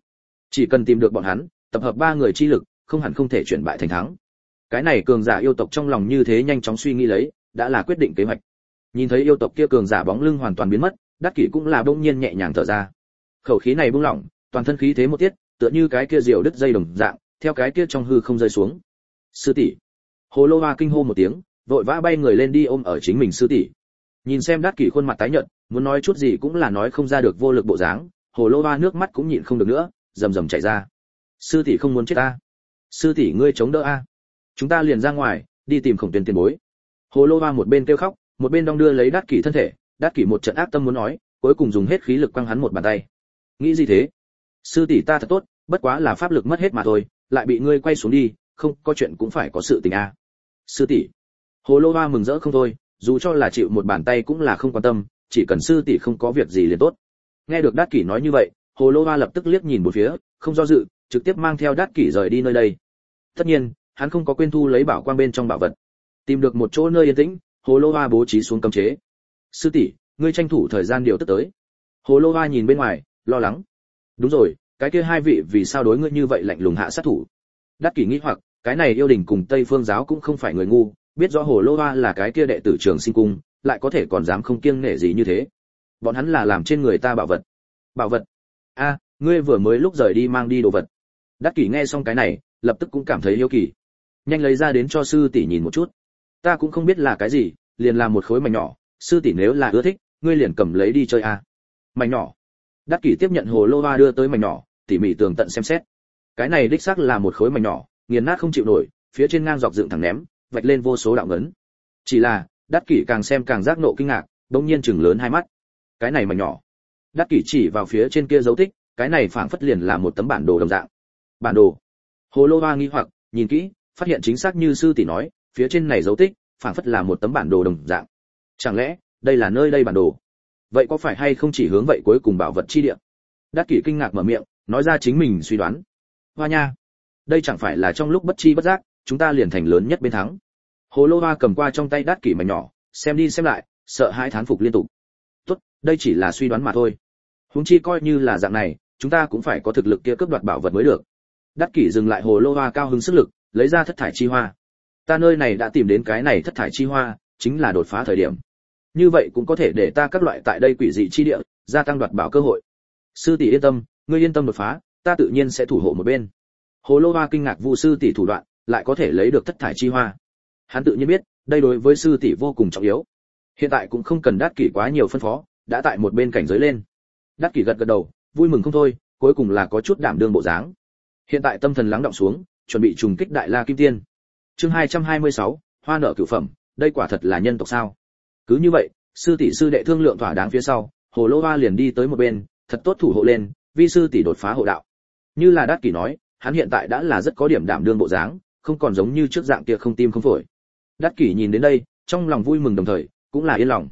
Chỉ cần tìm được bọn hắn, tập hợp ba người chi lực, không hẳn không thể chuyển bại thành thắng. Cái này cường giả yêu tộc trong lòng như thế nhanh chóng suy nghĩ lấy, đã là quyết định kế hoạch. Nhìn thấy yêu tộc kia cường giả bóng lưng hoàn toàn biến mất, đắc kỷ cũng là bỗng nhiên nhẹ nhàng thở ra. Khẩu khí này buông lỏng, toàn thân khí thế một tiết, tựa như cái kia diều đứt dây đồng dạng, theo cái kia trong hư không rơi xuống. Sư tỷ. Hồ lô hoa kinh hô một tiếng, vội vã bay người lên đi ôm ở chính mình sư tỷ. Nhìn xem đắc kỷ khuôn mặt tái nhợt muốn nói chút gì cũng là nói không ra được vô lực bộ dáng, hồ lô hoa nước mắt cũng nhịn không được nữa, rầm rầm chảy ra. Sư tỷ không muốn chết ta. Sư tỷ ngươi chống đỡ a. Chúng ta liền ra ngoài, đi tìm khổng tuyên tiền bối. Hồ lô hoa một bên kêu khóc, một bên đong đưa lấy đát kỷ thân thể, đát kỷ một trận ác tâm muốn nói, cuối cùng dùng hết khí lực quăng hắn một bàn tay. Nghĩ gì thế? Sư tỷ ta thật tốt, bất quá là pháp lực mất hết mà thôi, lại bị ngươi quay xuống đi, không, có chuyện cũng phải có sự tình a. Sư tỷ. Hồ lô hoa mừng rỡ không thôi, dù cho là chịu một bàn tay cũng là không quan tâm chỉ cần sư tỷ không có việc gì liền tốt. Nghe được đát kỷ nói như vậy, hồ lô hoa lập tức liếc nhìn một phía, không do dự, trực tiếp mang theo đát kỷ rời đi nơi đây. Tất nhiên, hắn không có quên thu lấy bảo quang bên trong bảo vật. Tìm được một chỗ nơi yên tĩnh, hồ lô hoa bố trí xuống cấm chế. Sư tỷ, ngươi tranh thủ thời gian điều tức tới. Hồ lô hoa nhìn bên ngoài, lo lắng. Đúng rồi, cái kia hai vị vì sao đối ngươi như vậy lạnh lùng hạ sát thủ? Đắc kỷ nghĩ hoặc, cái này yêu đình cùng tây phương giáo cũng không phải người ngu, biết rõ hồ lô hoa là cái kia đệ tử trường sinh cung lại có thể còn dám không kiêng nể gì như thế. Bọn hắn là làm trên người ta bảo vật. Bảo vật? A, ngươi vừa mới lúc rời đi mang đi đồ vật. Đắc kỷ nghe xong cái này, lập tức cũng cảm thấy yêu kỳ. Nhanh lấy ra đến cho sư tỷ nhìn một chút. Ta cũng không biết là cái gì, liền làm một khối mảnh nhỏ. Sư tỷ nếu là ưa thích, ngươi liền cầm lấy đi chơi a. À. mảnh nhỏ. Đắc kỷ tiếp nhận hồ lô hoa đưa tới mảnh nhỏ, tỉ mỉ tường tận xem xét. Cái này đích xác là một khối mảnh nhỏ, nghiền nát không chịu nổi, phía trên ngang dọc dựng thẳng ném, vạch lên vô số đạo ngấn. Chỉ là đắc kỷ càng xem càng giác nộ kinh ngạc bỗng nhiên chừng lớn hai mắt. Cái này mà nhỏ. Đắc kỷ chỉ vào phía trên kia dấu tích, cái này phảng phất liền là một tấm bản đồ đồng dạng. Bản đồ. Hồ lô hoa nghi hoặc, nhìn kỹ, phát hiện chính xác như sư tỷ nói, phía trên này dấu tích, phảng phất là một tấm bản đồ đồng dạng. Chẳng lẽ, đây là nơi đây bản đồ? Vậy có phải hay không chỉ hướng vậy cuối cùng bảo vật chi địa? Đắc kỷ kinh ngạc mở miệng, nói ra chính mình suy đoán. Hoa nha. Đây chẳng phải là trong lúc bất chi bất giác, chúng ta liền thành lớn nhất bên thắng hồ lô hoa cầm qua trong tay đát kỷ mảnh nhỏ, xem đi xem lại, sợ hãi thán phục liên tục. Tốt, đây chỉ là suy đoán mà thôi. Huống chi coi như là dạng này, chúng ta cũng phải có thực lực kia cướp đoạt bảo vật mới được. Đát kỷ dừng lại hồ lô hoa cao hứng sức lực, lấy ra thất thải chi hoa. Ta nơi này đã tìm đến cái này thất thải chi hoa, chính là đột phá thời điểm. Như vậy cũng có thể để ta các loại tại đây quỷ dị chi địa, gia tăng đoạt bảo cơ hội. Sư tỷ yên tâm, ngươi yên tâm đột phá, ta tự nhiên sẽ thủ hộ một bên. Hồ lô hoa kinh ngạc vu sư tỷ thủ đoạn, lại có thể lấy được thất thải chi hoa hắn tự nhiên biết đây đối với sư tỷ vô cùng trọng yếu. Hiện tại cũng không cần đắc kỷ quá nhiều phân phó đã tại một bên cảnh giới lên. Đắc kỷ gật gật đầu vui mừng không thôi cuối cùng là có chút đảm đương bộ dáng. Hiện tại tâm thần lắng động xuống chuẩn bị trùng kích đại la kim tiên. Chương 226, hoa nợ cửu phẩm đây quả thật là nhân tộc sao? Cứ như vậy sư tỷ sư đệ thương lượng thỏa đáng phía sau hồ lô hoa liền đi tới một bên thật tốt thủ hộ lên vi sư tỷ đột phá hộ đạo. Như là đát kỷ nói hắn hiện tại đã là rất có điểm đảm đương bộ dáng không còn giống như trước dạng kia không tim không phổi đát kỷ nhìn đến đây, trong lòng vui mừng đồng thời, cũng là yên lòng.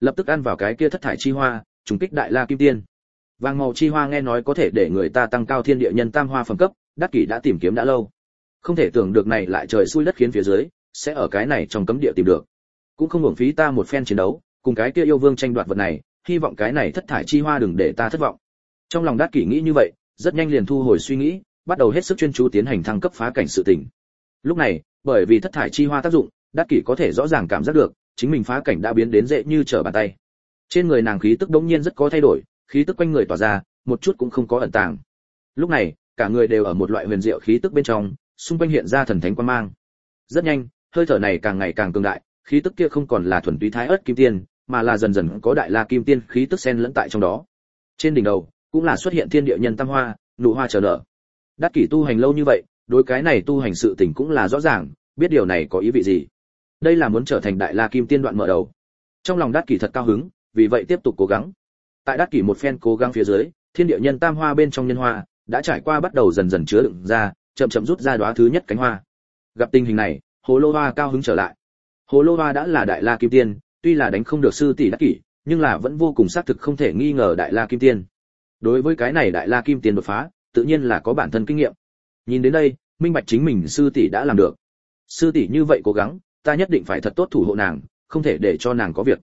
Lập tức ăn vào cái kia thất thải chi hoa, trùng kích đại la kim tiên. Vàng màu chi hoa nghe nói có thể để người ta tăng cao thiên địa nhân tam hoa phẩm cấp, đát kỷ đã tìm kiếm đã lâu. Không thể tưởng được này lại trời xui đất khiến phía dưới, sẽ ở cái này trong cấm địa tìm được. Cũng không hưởng phí ta một phen chiến đấu, cùng cái kia yêu vương tranh đoạt vật này, hy vọng cái này thất thải chi hoa đừng để ta thất vọng. Trong lòng đát kỷ nghĩ như vậy, rất nhanh liền thu hồi suy nghĩ, bắt đầu hết sức chuyên chú tiến hành thăng cấp phá cảnh sự tình. Lúc này, bởi vì thất thải chi hoa tác dụng đát kỷ có thể rõ ràng cảm giác được, chính mình phá cảnh đã biến đến dễ như trở bàn tay. Trên người nàng khí tức đống nhiên rất có thay đổi, khí tức quanh người tỏa ra, một chút cũng không có ẩn tàng. Lúc này, cả người đều ở một loại huyền diệu khí tức bên trong, xung quanh hiện ra thần thánh quan mang. Rất nhanh, hơi thở này càng ngày càng cường đại, khí tức kia không còn là thuần túy thái ớt kim tiên, mà là dần dần có đại la kim tiên khí tức xen lẫn tại trong đó. Trên đỉnh đầu, cũng là xuất hiện thiên địa nhân tam hoa, nụ hoa chờ nở đắc kỷ tu hành lâu như vậy, đối cái này tu hành sự tình cũng là rõ ràng, biết điều này có ý vị gì đây là muốn trở thành đại la kim tiên đoạn mở đầu. Trong lòng đát kỷ thật cao hứng, vì vậy tiếp tục cố gắng. Tại đát kỷ một phen cố gắng phía dưới, thiên địa nhân tam hoa bên trong nhân hoa đã trải qua bắt đầu dần dần chứa đựng ra, chậm chậm rút ra đóa thứ nhất cánh hoa. Gặp tình hình này, hồ lô hoa cao hứng trở lại. Hồ lô hoa đã là đại la kim tiên, tuy là đánh không được sư tỷ đắc kỷ, nhưng là vẫn vô cùng xác thực không thể nghi ngờ đại la kim tiên. Đối với cái này đại la kim tiên đột phá, tự nhiên là có bản thân kinh nghiệm. Nhìn đến đây, minh bạch chính mình sư tỷ đã làm được. Sư tỷ như vậy cố gắng ta nhất định phải thật tốt thủ hộ nàng, không thể để cho nàng có việc.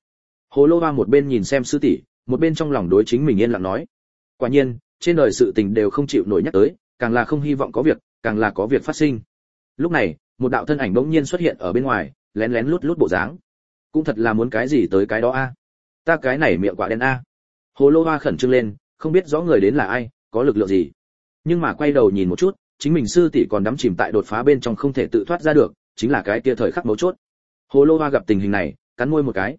Hồ lô hoa một bên nhìn xem sư tỷ, một bên trong lòng đối chính mình yên lặng nói. Quả nhiên, trên đời sự tình đều không chịu nổi nhắc tới, càng là không hy vọng có việc, càng là có việc phát sinh. Lúc này, một đạo thân ảnh bỗng nhiên xuất hiện ở bên ngoài, lén lén lút lút bộ dáng. Cũng thật là muốn cái gì tới cái đó a? Ta cái này miệng quả đen a. Hồ lô hoa khẩn trương lên, không biết rõ người đến là ai, có lực lượng gì. Nhưng mà quay đầu nhìn một chút, chính mình sư tỷ còn đắm chìm tại đột phá bên trong không thể tự thoát ra được chính là cái kia thời khắc mấu chốt. Hồ lô hoa gặp tình hình này, cắn môi một cái.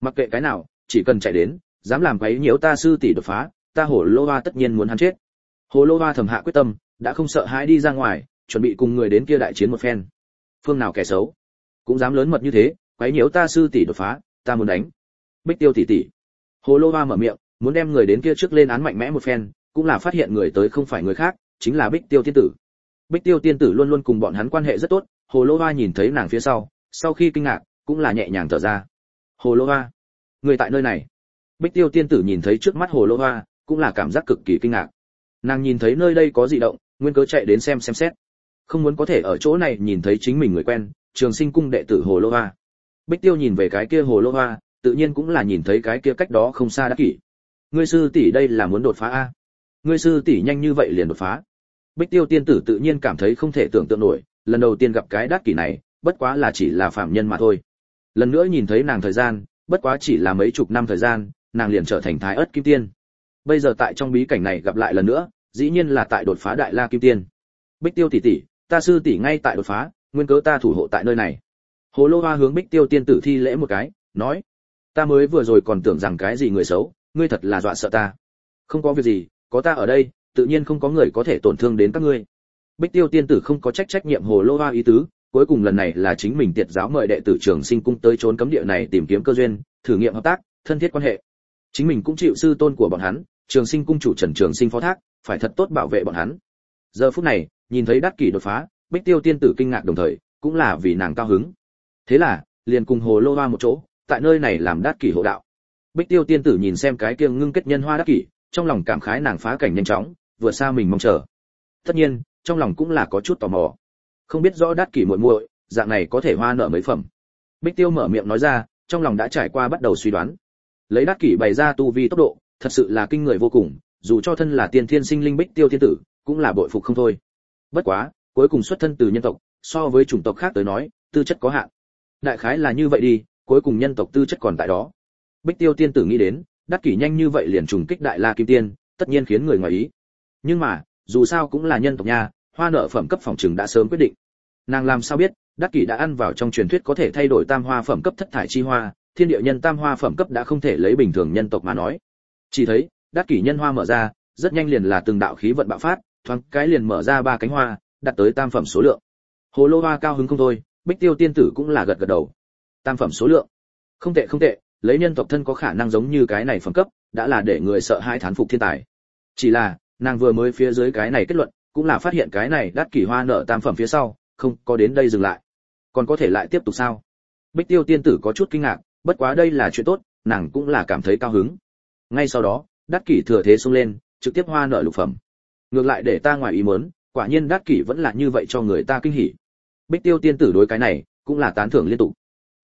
Mặc kệ cái nào, chỉ cần chạy đến, dám làm quấy nhiễu ta sư tỷ đột phá, ta hồ lô hoa tất nhiên muốn hắn chết. Hồ lô hoa thầm hạ quyết tâm, đã không sợ hãi đi ra ngoài, chuẩn bị cùng người đến kia đại chiến một phen. Phương nào kẻ xấu, cũng dám lớn mật như thế, quấy nhiễu ta sư tỷ đột phá, ta muốn đánh. Bích tiêu tỷ tỷ. Hồ lô hoa mở miệng, muốn đem người đến kia trước lên án mạnh mẽ một phen, cũng là phát hiện người tới không phải người khác, chính là bích tiêu tiên tử. Bích tiêu tiên tử luôn luôn cùng bọn hắn quan hệ rất tốt hồ lô hoa nhìn thấy nàng phía sau sau khi kinh ngạc, cũng là nhẹ nhàng thở ra. Hồ lô hoa, người tại nơi này. Bích tiêu tiên tử nhìn thấy trước mắt hồ lô hoa, cũng là cảm giác cực kỳ kinh ngạc. Nàng nhìn thấy nơi đây có dị động, nguyên cớ chạy đến xem xem xét. Không muốn có thể ở chỗ này nhìn thấy chính mình người quen, trường sinh cung đệ tử hồ lô hoa. Bích tiêu nhìn về cái kia hồ lô hoa, tự nhiên cũng là nhìn thấy cái kia cách đó không xa đã kỷ. Ngươi sư tỷ đây là muốn đột phá a? Ngươi sư tỷ nhanh như vậy liền đột phá. Bích tiêu tiên tử tự nhiên cảm thấy không thể tưởng tượng nổi lần đầu tiên gặp cái đắc kỷ này, bất quá là chỉ là phạm nhân mà thôi. Lần nữa nhìn thấy nàng thời gian, bất quá chỉ là mấy chục năm thời gian, nàng liền trở thành thái ớt kim tiên. Bây giờ tại trong bí cảnh này gặp lại lần nữa, dĩ nhiên là tại đột phá đại la kim tiên. Bích tiêu tỷ tỷ, ta sư tỷ ngay tại đột phá, nguyên cớ ta thủ hộ tại nơi này. Hồ lô hoa hướng bích tiêu tiên tử thi lễ một cái, nói, ta mới vừa rồi còn tưởng rằng cái gì người xấu, ngươi thật là dọa sợ ta. Không có việc gì, có ta ở đây, tự nhiên không có người có thể tổn thương đến các ngươi bích tiêu tiên tử không có trách trách nhiệm hồ lô hoa ý tứ, cuối cùng lần này là chính mình tiệt giáo mời đệ tử trường sinh cung tới trốn cấm địa này tìm kiếm cơ duyên, thử nghiệm hợp tác, thân thiết quan hệ. Chính mình cũng chịu sư tôn của bọn hắn, trường sinh cung chủ trần trường sinh phó thác, phải thật tốt bảo vệ bọn hắn. Giờ phút này, nhìn thấy đắc kỷ đột phá, bích tiêu tiên tử kinh ngạc đồng thời, cũng là vì nàng cao hứng. Thế là, liền cùng hồ lô hoa một chỗ, tại nơi này làm đắc kỷ hộ đạo. Bích tiêu tiên tử nhìn xem cái kia ngưng kết nhân hoa đắc kỷ, trong lòng cảm khái nàng phá cảnh nhanh chóng vừa xa mình mong chờ. Tất nhiên trong lòng cũng là có chút tò mò. Không biết rõ đắt kỷ muội muội, dạng này có thể hoa nợ mấy phẩm. Bích tiêu mở miệng nói ra, trong lòng đã trải qua bắt đầu suy đoán. Lấy đắt kỷ bày ra tu vi tốc độ, thật sự là kinh người vô cùng, dù cho thân là tiên thiên sinh linh bích tiêu thiên tử, cũng là bội phục không thôi. Bất quá, cuối cùng xuất thân từ nhân tộc, so với chủng tộc khác tới nói, tư chất có hạn. Đại khái là như vậy đi, cuối cùng nhân tộc tư chất còn tại đó. Bích tiêu tiên tử nghĩ đến đắc kỷ nhanh như vậy liền trùng kích đại la kim tiên, tất nhiên khiến người ngoài ý. Nhưng mà, dù sao cũng là nhân tộc nha hoa nợ phẩm cấp phòng trừng đã sớm quyết định. Nàng làm sao biết, đắc kỷ đã ăn vào trong truyền thuyết có thể thay đổi tam hoa phẩm cấp thất thải chi hoa, thiên địa nhân tam hoa phẩm cấp đã không thể lấy bình thường nhân tộc mà nói. Chỉ thấy, đắc kỷ nhân hoa mở ra, rất nhanh liền là từng đạo khí vận bạo phát, thoáng cái liền mở ra ba cánh hoa, đạt tới tam phẩm số lượng. Hồ lô hoa cao hứng không thôi, bích tiêu tiên tử cũng là gật gật đầu. Tam phẩm số lượng. Không tệ không tệ, lấy nhân tộc thân có khả năng giống như cái này phẩm cấp, đã là để người sợ hai thán phục thiên tài. Chỉ là, nàng vừa mới phía dưới cái này kết luận cũng là phát hiện cái này đắt kỷ hoa nợ tam phẩm phía sau, không có đến đây dừng lại. Còn có thể lại tiếp tục sao? Bích tiêu tiên tử có chút kinh ngạc, bất quá đây là chuyện tốt, nàng cũng là cảm thấy cao hứng. Ngay sau đó, đắt kỷ thừa thế xông lên, trực tiếp hoa nợ lục phẩm. Ngược lại để ta ngoài ý muốn, quả nhiên đắt kỷ vẫn là như vậy cho người ta kinh hỉ. Bích tiêu tiên tử đối cái này, cũng là tán thưởng liên tục.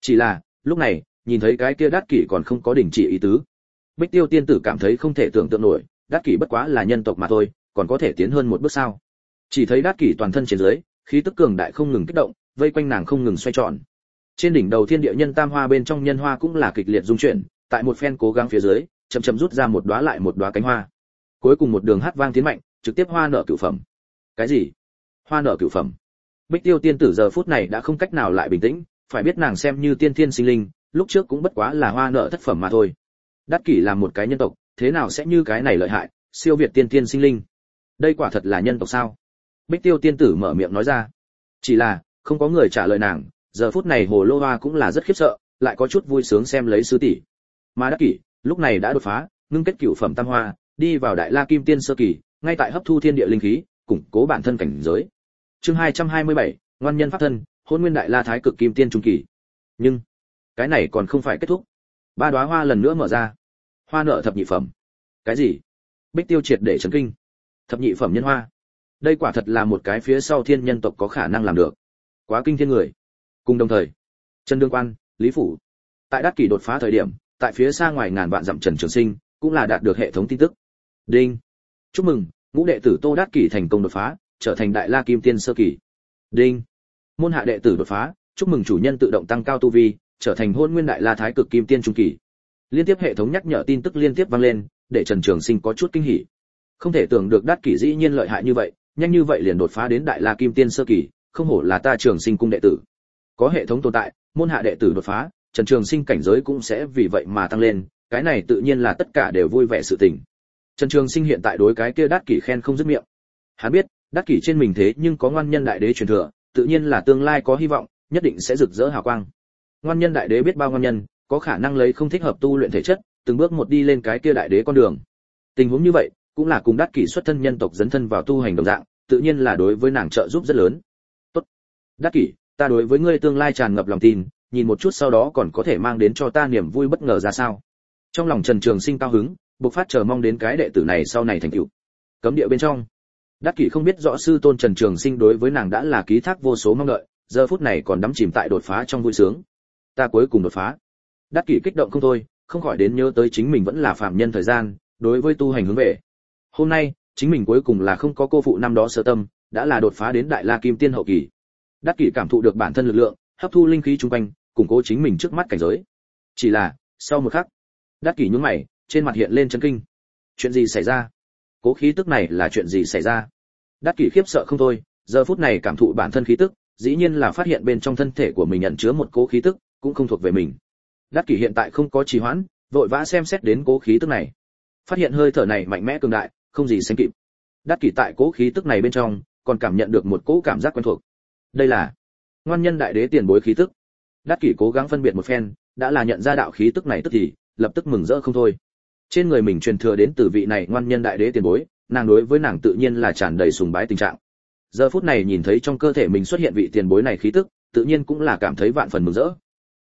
Chỉ là, lúc này, nhìn thấy cái kia đắt kỷ còn không có đình chỉ ý tứ. Bích tiêu tiên tử cảm thấy không thể tưởng tượng nổi, đắt kỷ bất quá là nhân tộc mà thôi, còn có thể tiến hơn một bước sao? Chỉ thấy đát kỷ toàn thân trên dưới, khí tức cường đại không ngừng kích động, vây quanh nàng không ngừng xoay tròn. Trên đỉnh đầu thiên địa nhân tam hoa bên trong nhân hoa cũng là kịch liệt dung chuyển, tại một phen cố gắng phía dưới, chậm chậm rút ra một đóa lại một đóa cánh hoa. Cuối cùng một đường hát vang tiến mạnh, trực tiếp hoa nở cửu phẩm. Cái gì? Hoa nở cửu phẩm. Bích tiêu tiên tử giờ phút này đã không cách nào lại bình tĩnh, phải biết nàng xem như tiên thiên sinh linh, lúc trước cũng bất quá là hoa nở thất phẩm mà thôi. Đắc kỷ là một cái nhân tộc, thế nào sẽ như cái này lợi hại, siêu việt tiên tiên sinh linh? Đây quả thật là nhân tộc sao? Bích tiêu tiên tử mở miệng nói ra. Chỉ là không có người trả lời nàng giờ phút này hồ lô hoa cũng là rất khiếp sợ lại có chút vui sướng xem lấy sư tỷ. Mà đắc kỷ lúc này đã đột phá ngưng kết cửu phẩm tam hoa đi vào đại la kim tiên sơ kỳ ngay tại hấp thu thiên địa linh khí củng cố bản thân cảnh giới. Chương 227, ngoan nhân pháp thân hôn nguyên đại la thái cực kim tiên trung kỳ. Nhưng cái này còn không phải kết thúc. Ba đóa hoa lần nữa mở ra. Hoa nợ thập nhị phẩm. Cái gì? Bích tiêu triệt để chấn kinh. Thập nhị phẩm nhân hoa đây quả thật là một cái phía sau thiên nhân tộc có khả năng làm được. Quá kinh thiên người. Cùng đồng thời, trần đương quan, lý phủ, tại đắc kỷ đột phá thời điểm, tại phía xa ngoài ngàn vạn dặm trần trường sinh, cũng là đạt được hệ thống tin tức. Đinh. Chúc mừng, ngũ đệ tử tô đắc kỷ thành công đột phá, trở thành đại la kim tiên sơ kỳ đinh. Môn hạ đệ tử đột phá, chúc mừng chủ nhân tự động tăng cao tu vi, trở thành hôn nguyên đại la thái cực kim tiên trung kỳ liên tiếp hệ thống nhắc nhở tin tức liên tiếp vang lên, để trần trường sinh có chút kinh hỉ. Không thể tưởng được đắc kỷ dĩ nhiên lợi hại như vậy nhanh như vậy liền đột phá đến đại la kim tiên sơ kỳ, không hổ là ta trường sinh cung đệ tử. Có hệ thống tồn tại, môn hạ đệ tử đột phá, trần trường sinh cảnh giới cũng sẽ vì vậy mà tăng lên, cái này tự nhiên là tất cả đều vui vẻ sự tình. Trần trường sinh hiện tại đối cái kia đắc kỷ khen không dứt miệng. Hắn biết đắc kỷ trên mình thế nhưng có ngoan nhân đại đế truyền thừa, tự nhiên là tương lai có hy vọng, nhất định sẽ rực rỡ hào quang. Ngoan nhân đại đế biết bao ngoan nhân, có khả năng lấy không thích hợp tu luyện thể chất, từng bước một đi lên cái kia đại đế con đường. Tình huống như vậy cũng là cùng đắc kỷ xuất thân nhân tộc dấn thân vào tu hành đồng dạng, tự nhiên là đối với nàng trợ giúp rất lớn. Tốt. Đắc kỷ, ta đối với ngươi tương lai tràn ngập lòng tin, nhìn một chút sau đó còn có thể mang đến cho ta niềm vui bất ngờ ra sao. Trong lòng trần trường sinh cao hứng, bộc phát chờ mong đến cái đệ tử này sau này thành tựu. Cấm địa bên trong. Đắc kỷ không biết rõ sư tôn trần trường sinh đối với nàng đã là ký thác vô số mong đợi, giờ phút này còn đắm chìm tại đột phá trong vui sướng. Ta cuối cùng đột phá. Đắc kỷ kích động không thôi, không khỏi đến nhớ tới chính mình vẫn là phàm nhân thời gian, đối với tu hành hướng về hôm nay, chính mình cuối cùng là không có cô phụ năm đó sơ tâm, đã là đột phá đến đại la kim tiên hậu kỳ. Đắc kỷ cảm thụ được bản thân lực lượng, hấp thu linh khí chung quanh, củng cố chính mình trước mắt cảnh giới. Chỉ là, sau một khắc, đắc kỷ nhún mày, trên mặt hiện lên chấn kinh. Chuyện gì xảy ra? Cố khí tức này là chuyện gì xảy ra? Đắc kỷ khiếp sợ không thôi, giờ phút này cảm thụ bản thân khí tức, dĩ nhiên là phát hiện bên trong thân thể của mình nhận chứa một cố khí tức, cũng không thuộc về mình. Đắc kỷ hiện tại không có trì hoãn, vội vã xem xét đến cố khí tức này. Phát hiện hơi thở này mạnh mẽ cường đại không gì sánh kịp. Đắc kỷ tại cố khí tức này bên trong, còn cảm nhận được một cố cảm giác quen thuộc. Đây là ngoan nhân đại đế tiền bối khí tức. Đắc kỷ cố gắng phân biệt một phen, đã là nhận ra đạo khí tức này tức thì, lập tức mừng rỡ không thôi. Trên người mình truyền thừa đến từ vị này ngoan nhân đại đế tiền bối, nàng đối với nàng tự nhiên là tràn đầy sùng bái tình trạng. Giờ phút này nhìn thấy trong cơ thể mình xuất hiện vị tiền bối này khí tức, tự nhiên cũng là cảm thấy vạn phần mừng rỡ.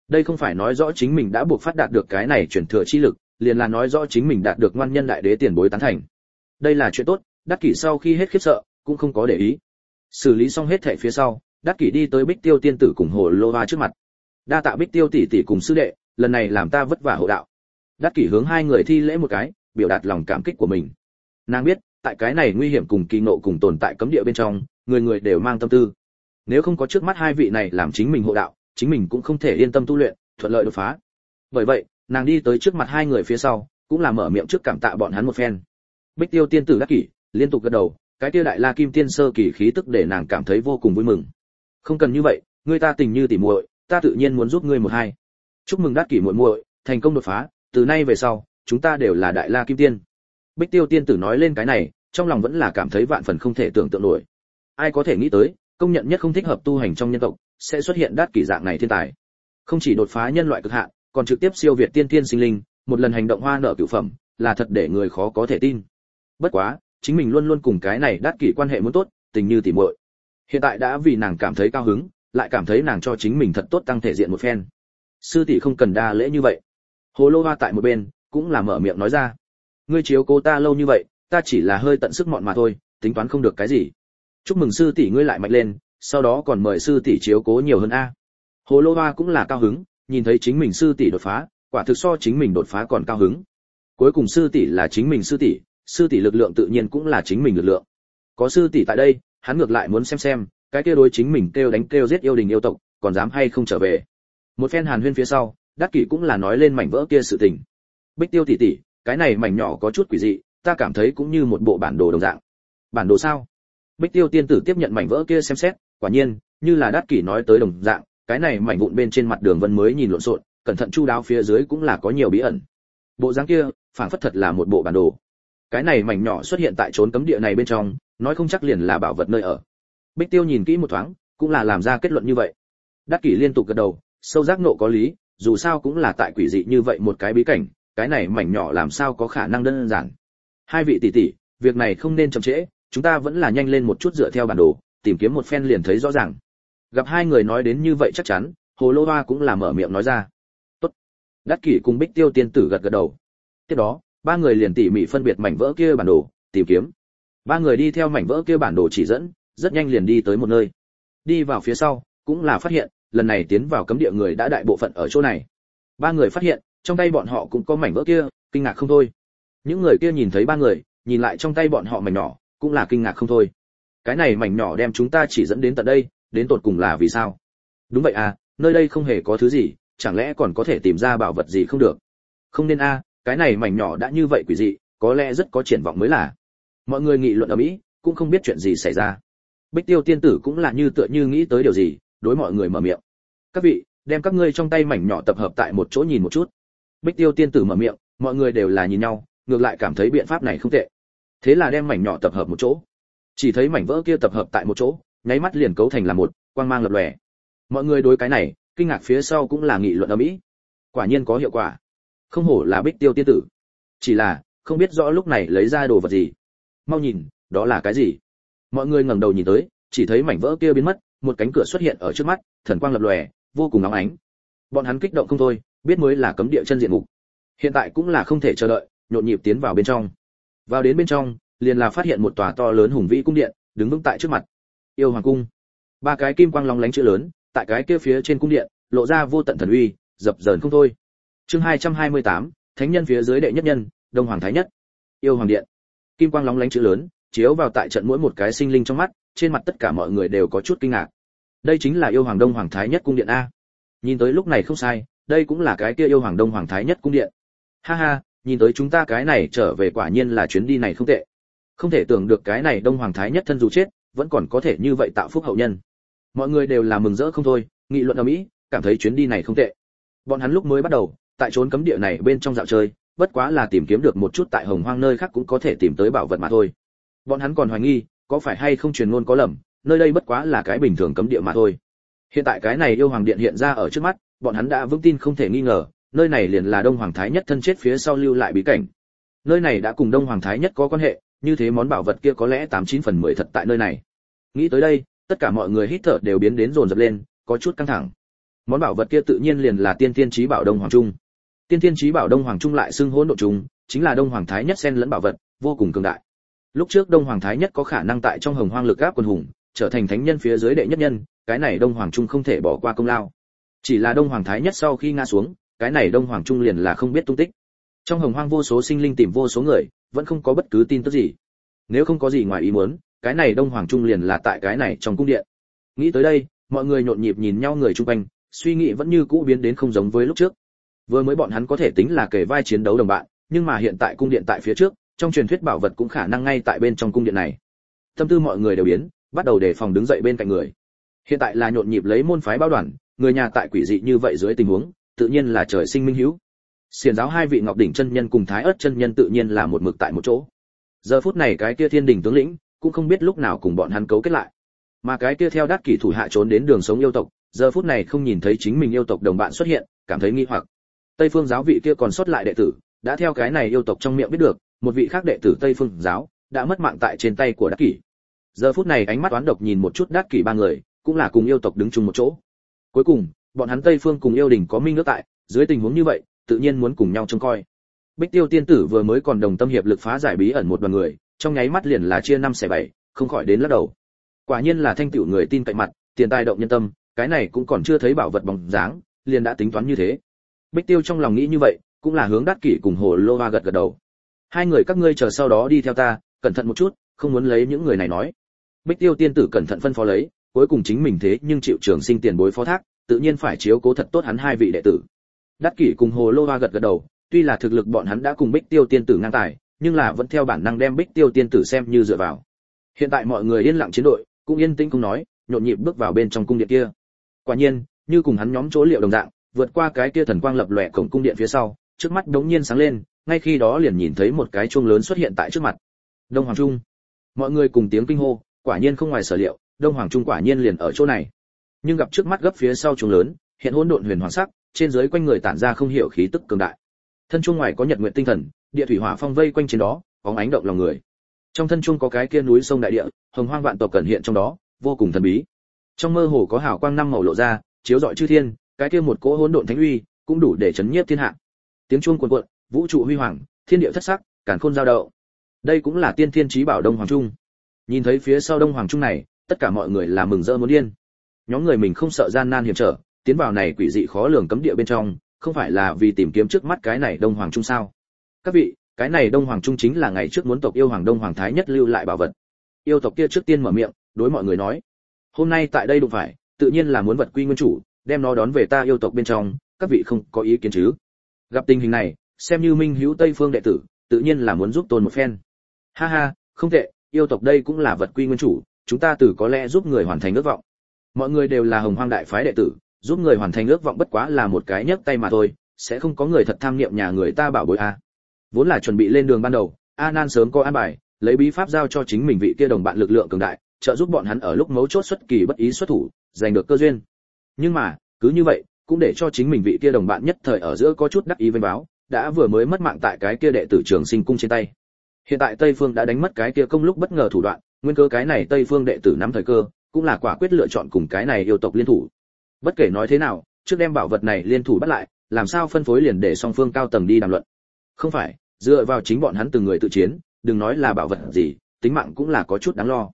Đây không phải nói rõ chính mình đã buộc phát đạt được cái này truyền thừa chi lực, liền là nói rõ chính mình đạt được ngoan nhân đại đế tiền bối tán thành đây là chuyện tốt, đắc kỷ sau khi hết khiếp sợ, cũng không có để ý. Xử lý xong hết thẻ phía sau, đắc kỷ đi tới bích tiêu tiên tử cùng hồ lô va trước mặt. Đa tạ bích tiêu tỷ tỷ cùng sư đệ, lần này làm ta vất vả hộ đạo. Đắc kỷ hướng hai người thi lễ một cái, biểu đạt lòng cảm kích của mình. Nàng biết, tại cái này nguy hiểm cùng kỳ nộ cùng tồn tại cấm địa bên trong, người người đều mang tâm tư. Nếu không có trước mắt hai vị này làm chính mình hộ đạo, chính mình cũng không thể yên tâm tu luyện, thuận lợi đột phá. Bởi vậy, nàng đi tới trước mặt hai người phía sau, cũng là mở miệng trước cảm tạ bọn hắn một phen bích tiêu tiên tử đắc kỷ, liên tục gật đầu, cái tiêu đại la kim tiên sơ kỳ khí tức để nàng cảm thấy vô cùng vui mừng. Không cần như vậy, ngươi ta tình như tỉ muội, ta tự nhiên muốn giúp ngươi một hai. Chúc mừng đắc kỷ muội muội, thành công đột phá, từ nay về sau, chúng ta đều là đại la kim tiên. Bích tiêu tiên tử nói lên cái này, trong lòng vẫn là cảm thấy vạn phần không thể tưởng tượng nổi. Ai có thể nghĩ tới, công nhận nhất không thích hợp tu hành trong nhân tộc, sẽ xuất hiện đát kỷ dạng này thiên tài. Không chỉ đột phá nhân loại cực hạn, còn trực tiếp siêu việt tiên tiên sinh linh, một lần hành động hoa nợ cửu phẩm, là thật để người khó có thể tin bất quá, chính mình luôn luôn cùng cái này đắt kỷ quan hệ muốn tốt, tình như tỉ muội. Hiện tại đã vì nàng cảm thấy cao hứng, lại cảm thấy nàng cho chính mình thật tốt tăng thể diện một phen. Sư tỷ không cần đa lễ như vậy. Hồ lô hoa tại một bên, cũng là mở miệng nói ra. Ngươi chiếu cố ta lâu như vậy, ta chỉ là hơi tận sức mọn mà thôi, tính toán không được cái gì. Chúc mừng sư tỷ ngươi lại mạnh lên, sau đó còn mời sư tỷ chiếu cố nhiều hơn a. Hồ lô hoa cũng là cao hứng, nhìn thấy chính mình sư tỷ đột phá, quả thực so chính mình đột phá còn cao hứng. Cuối cùng sư tỷ là chính mình sư tỷ sư tỷ lực lượng tự nhiên cũng là chính mình lực lượng. Có sư tỷ tại đây, hắn ngược lại muốn xem xem, cái kia đối chính mình kêu đánh kêu giết yêu đình yêu tộc, còn dám hay không trở về. Một phen hàn huyên phía sau, đắc kỷ cũng là nói lên mảnh vỡ kia sự tình. Bích tiêu tỷ tỷ, cái này mảnh nhỏ có chút quỷ dị, ta cảm thấy cũng như một bộ bản đồ đồng dạng. Bản đồ sao? Bích tiêu tiên tử tiếp nhận mảnh vỡ kia xem xét, quả nhiên, như là đắc kỷ nói tới đồng dạng, cái này mảnh vụn bên trên mặt đường vân mới nhìn lộn xộn, cẩn thận chu đáo phía dưới cũng là có nhiều bí ẩn. Bộ dáng kia, phảng phất thật là một bộ bản đồ cái này mảnh nhỏ xuất hiện tại trốn cấm địa này bên trong, nói không chắc liền là bảo vật nơi ở. Bích tiêu nhìn kỹ một thoáng, cũng là làm ra kết luận như vậy. Đắc kỷ liên tục gật đầu, sâu giác nộ có lý, dù sao cũng là tại quỷ dị như vậy một cái bí cảnh, cái này mảnh nhỏ làm sao có khả năng đơn giản. Hai vị tỷ tỷ, việc này không nên chậm trễ, chúng ta vẫn là nhanh lên một chút dựa theo bản đồ, tìm kiếm một phen liền thấy rõ ràng. Gặp hai người nói đến như vậy chắc chắn, hồ lô hoa cũng là mở miệng nói ra. Tốt. Đắc kỷ cùng bích tiêu tiên tử gật gật đầu. Tiếp đó ba người liền tỉ mỉ phân biệt mảnh vỡ kia bản đồ, tìm kiếm. Ba người đi theo mảnh vỡ kia bản đồ chỉ dẫn, rất nhanh liền đi tới một nơi. Đi vào phía sau, cũng là phát hiện, lần này tiến vào cấm địa người đã đại bộ phận ở chỗ này. Ba người phát hiện, trong tay bọn họ cũng có mảnh vỡ kia, kinh ngạc không thôi. Những người kia nhìn thấy ba người, nhìn lại trong tay bọn họ mảnh nhỏ, cũng là kinh ngạc không thôi. Cái này mảnh nhỏ đem chúng ta chỉ dẫn đến tận đây, đến tột cùng là vì sao? Đúng vậy à nơi đây không hề có thứ gì, chẳng lẽ còn có thể tìm ra bảo vật gì không được? Không nên a cái này mảnh nhỏ đã như vậy quỷ dị, có lẽ rất có triển vọng mới là. Mọi người nghị luận ở mỹ, cũng không biết chuyện gì xảy ra. Bích tiêu tiên tử cũng là như tựa như nghĩ tới điều gì, đối mọi người mở miệng. Các vị, đem các ngươi trong tay mảnh nhỏ tập hợp tại một chỗ nhìn một chút. Bích tiêu tiên tử mở miệng, mọi người đều là nhìn nhau, ngược lại cảm thấy biện pháp này không tệ. Thế là đem mảnh nhỏ tập hợp một chỗ. Chỉ thấy mảnh vỡ kia tập hợp tại một chỗ, nháy mắt liền cấu thành là một, quang mang lập lòe. Mọi người đối cái này, kinh ngạc phía sau cũng là nghị luận ở mỹ. Quả nhiên có hiệu quả không hổ là bích tiêu tiên tử. Chỉ là, không biết rõ lúc này lấy ra đồ vật gì. Mau nhìn, đó là cái gì? Mọi người ngẩng đầu nhìn tới, chỉ thấy mảnh vỡ kia biến mất, một cánh cửa xuất hiện ở trước mắt, thần quang lập lòe, vô cùng nóng ánh. Bọn hắn kích động không thôi, biết mới là cấm địa chân diện mục. Hiện tại cũng là không thể chờ đợi, nhộn nhịp tiến vào bên trong. Vào đến bên trong, liền là phát hiện một tòa to lớn hùng vĩ cung điện, đứng vững tại trước mặt. Yêu hoàng cung. Ba cái kim quang long lánh chữ lớn, tại cái kia phía trên cung điện, lộ ra vô tận thần uy, dập dờn không thôi chương 228, thánh nhân phía dưới đệ nhất nhân đông hoàng thái nhất. Yêu hoàng điện. Kim quang lóng lánh chữ lớn chiếu vào tại trận mỗi một cái sinh linh trong mắt trên mặt tất cả mọi người đều có chút kinh ngạc. Đây chính là yêu hoàng đông hoàng thái nhất cung điện a. Nhìn tới lúc này không sai đây cũng là cái kia yêu hoàng đông hoàng thái nhất cung điện. Ha ha nhìn tới chúng ta cái này trở về quả nhiên là chuyến đi này không tệ. Không thể tưởng được cái này đông hoàng thái nhất thân dù chết vẫn còn có thể như vậy tạo phúc hậu nhân. Mọi người đều là mừng rỡ không thôi nghị luận ầm mỹ cảm thấy chuyến đi này không tệ. Bọn hắn lúc mới bắt đầu tại trốn cấm địa này bên trong dạo chơi, bất quá là tìm kiếm được một chút tại hồng hoang nơi khác cũng có thể tìm tới bảo vật mà thôi. Bọn hắn còn hoài nghi, có phải hay không truyền ngôn có lầm, nơi đây bất quá là cái bình thường cấm địa mà thôi. Hiện tại cái này yêu hoàng điện hiện ra ở trước mắt, bọn hắn đã vững tin không thể nghi ngờ, nơi này liền là đông hoàng thái nhất thân chết phía sau lưu lại bí cảnh. Nơi này đã cùng đông hoàng thái nhất có quan hệ, như thế món bảo vật kia có lẽ tám chín phần mười thật tại nơi này. Nghĩ tới đây, tất cả mọi người hít thở đều biến đến rồn rập lên, có chút căng thẳng. Món bảo vật kia tự nhiên liền là tiên tiên trí bảo đông hoàng trung tiên Thiên trí bảo đông hoàng trung lại xưng hỗn độ trùng, chính là đông hoàng thái nhất xen lẫn bảo vật vô cùng cường đại. Lúc trước đông hoàng thái nhất có khả năng tại trong hồng hoang lực áp quân hùng trở thành thánh nhân phía dưới đệ nhất nhân cái này đông hoàng trung không thể bỏ qua công lao. Chỉ là đông hoàng thái nhất sau khi ngã xuống cái này đông hoàng trung liền là không biết tung tích. Trong hồng hoang vô số sinh linh tìm vô số người vẫn không có bất cứ tin tức gì. Nếu không có gì ngoài ý muốn cái này đông hoàng trung liền là tại cái này trong cung điện. Nghĩ tới đây mọi người nhộn nhịp nhìn nhau người chung quanh suy nghĩ vẫn như cũ biến đến không giống với lúc trước vừa mới bọn hắn có thể tính là kề vai chiến đấu đồng bạn, nhưng mà hiện tại cung điện tại phía trước, trong truyền thuyết bảo vật cũng khả năng ngay tại bên trong cung điện này. Tâm tư mọi người đều biến, bắt đầu đề phòng đứng dậy bên cạnh người. Hiện tại là nhộn nhịp lấy môn phái báo đoàn, người nhà tại quỷ dị như vậy dưới tình huống, tự nhiên là trời sinh minh hiếu xiển giáo hai vị ngọc đỉnh chân nhân cùng thái ớt chân nhân tự nhiên là một mực tại một chỗ. Giờ phút này cái kia thiên đình tướng lĩnh, cũng không biết lúc nào cùng bọn hắn cấu kết lại. Mà cái kia theo đát kỷ thủ hạ trốn đến đường sống yêu tộc, giờ phút này không nhìn thấy chính mình yêu tộc đồng bạn xuất hiện, cảm thấy nghi hoặc tây phương giáo vị kia còn sót lại đệ tử, đã theo cái này yêu tộc trong miệng biết được, một vị khác đệ tử tây phương giáo đã mất mạng tại trên tay của đắc kỷ. Giờ phút này ánh mắt toán độc nhìn một chút đắc kỷ ba người, cũng là cùng yêu tộc đứng chung một chỗ. Cuối cùng, bọn hắn tây phương cùng yêu đình có minh nước tại, dưới tình huống như vậy, tự nhiên muốn cùng nhau trông coi. Bích tiêu tiên tử vừa mới còn đồng tâm hiệp lực phá giải bí ẩn một đoàn người, trong nháy mắt liền là chia năm xẻ bảy, không khỏi đến lắc đầu. Quả nhiên là thanh tiểu người tin cậy mặt, tiền tài động nhân tâm, cái này cũng còn chưa thấy bảo vật bóng dáng, liền đã tính toán như thế bích tiêu trong lòng nghĩ như vậy, cũng là hướng Đát kỷ cùng hồ lô hoa gật gật đầu. Hai người các ngươi chờ sau đó đi theo ta, cẩn thận một chút, không muốn lấy những người này nói. Bích tiêu tiên tử cẩn thận phân phó lấy, cuối cùng chính mình thế nhưng chịu trường sinh tiền bối phó thác, tự nhiên phải chiếu cố thật tốt hắn hai vị đệ tử. Đát kỷ cùng hồ lô hoa gật gật đầu, tuy là thực lực bọn hắn đã cùng bích tiêu tiên tử ngang tài, nhưng là vẫn theo bản năng đem bích tiêu tiên tử xem như dựa vào. Hiện tại mọi người yên lặng chiến đội, cũng yên tĩnh không nói, nhộn nhịp bước vào bên trong cung điện kia. Quả nhiên, như cùng hắn nhóm chỗ liệu đồng dạng vượt qua cái kia thần quang lập lòe cổng cung điện phía sau, trước mắt đống nhiên sáng lên, ngay khi đó liền nhìn thấy một cái chuông lớn xuất hiện tại trước mặt. Đông hoàng trung. Mọi người cùng tiếng kinh hô, quả nhiên không ngoài sở liệu, đông hoàng trung quả nhiên liền ở chỗ này. Nhưng gặp trước mắt gấp phía sau chuông lớn, hiện hỗn độn huyền hoàng sắc, trên dưới quanh người tản ra không hiểu khí tức cường đại. Thân chuông ngoài có nhật nguyện tinh thần, địa thủy hỏa phong vây quanh trên đó, bóng ánh động lòng người. Trong thân chuông có cái kia núi sông đại địa, hồng hoang vạn tộc cẩn hiện trong đó, vô cùng thần bí. Trong mơ hồ có hào quang năm màu lộ ra, chiếu rọi chư thiên cái kia một cỗ hỗn độn thánh uy cũng đủ để chấn nhiếp thiên hạ. Tiếng chuông cuồn cuộn, vũ trụ huy hoàng, thiên địa thất sắc, càn khôn giao động. Đây cũng là tiên thiên trí bảo đông hoàng trung. Nhìn thấy phía sau đông hoàng trung này, tất cả mọi người là mừng rỡ muốn điên. Nhóm người mình không sợ gian nan hiểm trở, tiến vào này quỷ dị khó lường cấm địa bên trong, không phải là vì tìm kiếm trước mắt cái này đông hoàng trung sao? Các vị, cái này đông hoàng trung chính là ngày trước muốn tộc yêu hoàng đông hoàng thái nhất lưu lại bảo vật. Yêu tộc kia trước tiên mở miệng, đối mọi người nói, hôm nay tại đây đụng phải, tự nhiên là muốn vật quy nguyên chủ đem nó đón về ta yêu tộc bên trong, các vị không có ý kiến chứ? Gặp tình hình này, xem như minh hữu tây phương đệ tử, tự nhiên là muốn giúp tôn một phen. Ha ha, không tệ, yêu tộc đây cũng là vật quy nguyên chủ, chúng ta từ có lẽ giúp người hoàn thành ước vọng. Mọi người đều là hồng hoang đại phái đệ tử, giúp người hoàn thành ước vọng bất quá là một cái nhấc tay mà thôi, sẽ không có người thật tham niệm nhà người ta bảo bối a. Vốn là chuẩn bị lên đường ban đầu, a nan sớm có an bài, lấy bí pháp giao cho chính mình vị kia đồng bạn lực lượng cường đại, trợ giúp bọn hắn ở lúc mấu chốt xuất kỳ bất ý xuất thủ, giành được cơ duyên nhưng mà, cứ như vậy, cũng để cho chính mình vị kia đồng bạn nhất thời ở giữa có chút đắc ý vênh báo, đã vừa mới mất mạng tại cái kia đệ tử trường sinh cung trên tay. Hiện tại tây phương đã đánh mất cái kia công lúc bất ngờ thủ đoạn, nguyên cơ cái này tây phương đệ tử nắm thời cơ, cũng là quả quyết lựa chọn cùng cái này yêu tộc liên thủ. Bất kể nói thế nào, trước đem bảo vật này liên thủ bắt lại, làm sao phân phối liền để song phương cao tầng đi đàm luận. Không phải, dựa vào chính bọn hắn từng người tự chiến, đừng nói là bảo vật gì, tính mạng cũng là có chút đáng lo.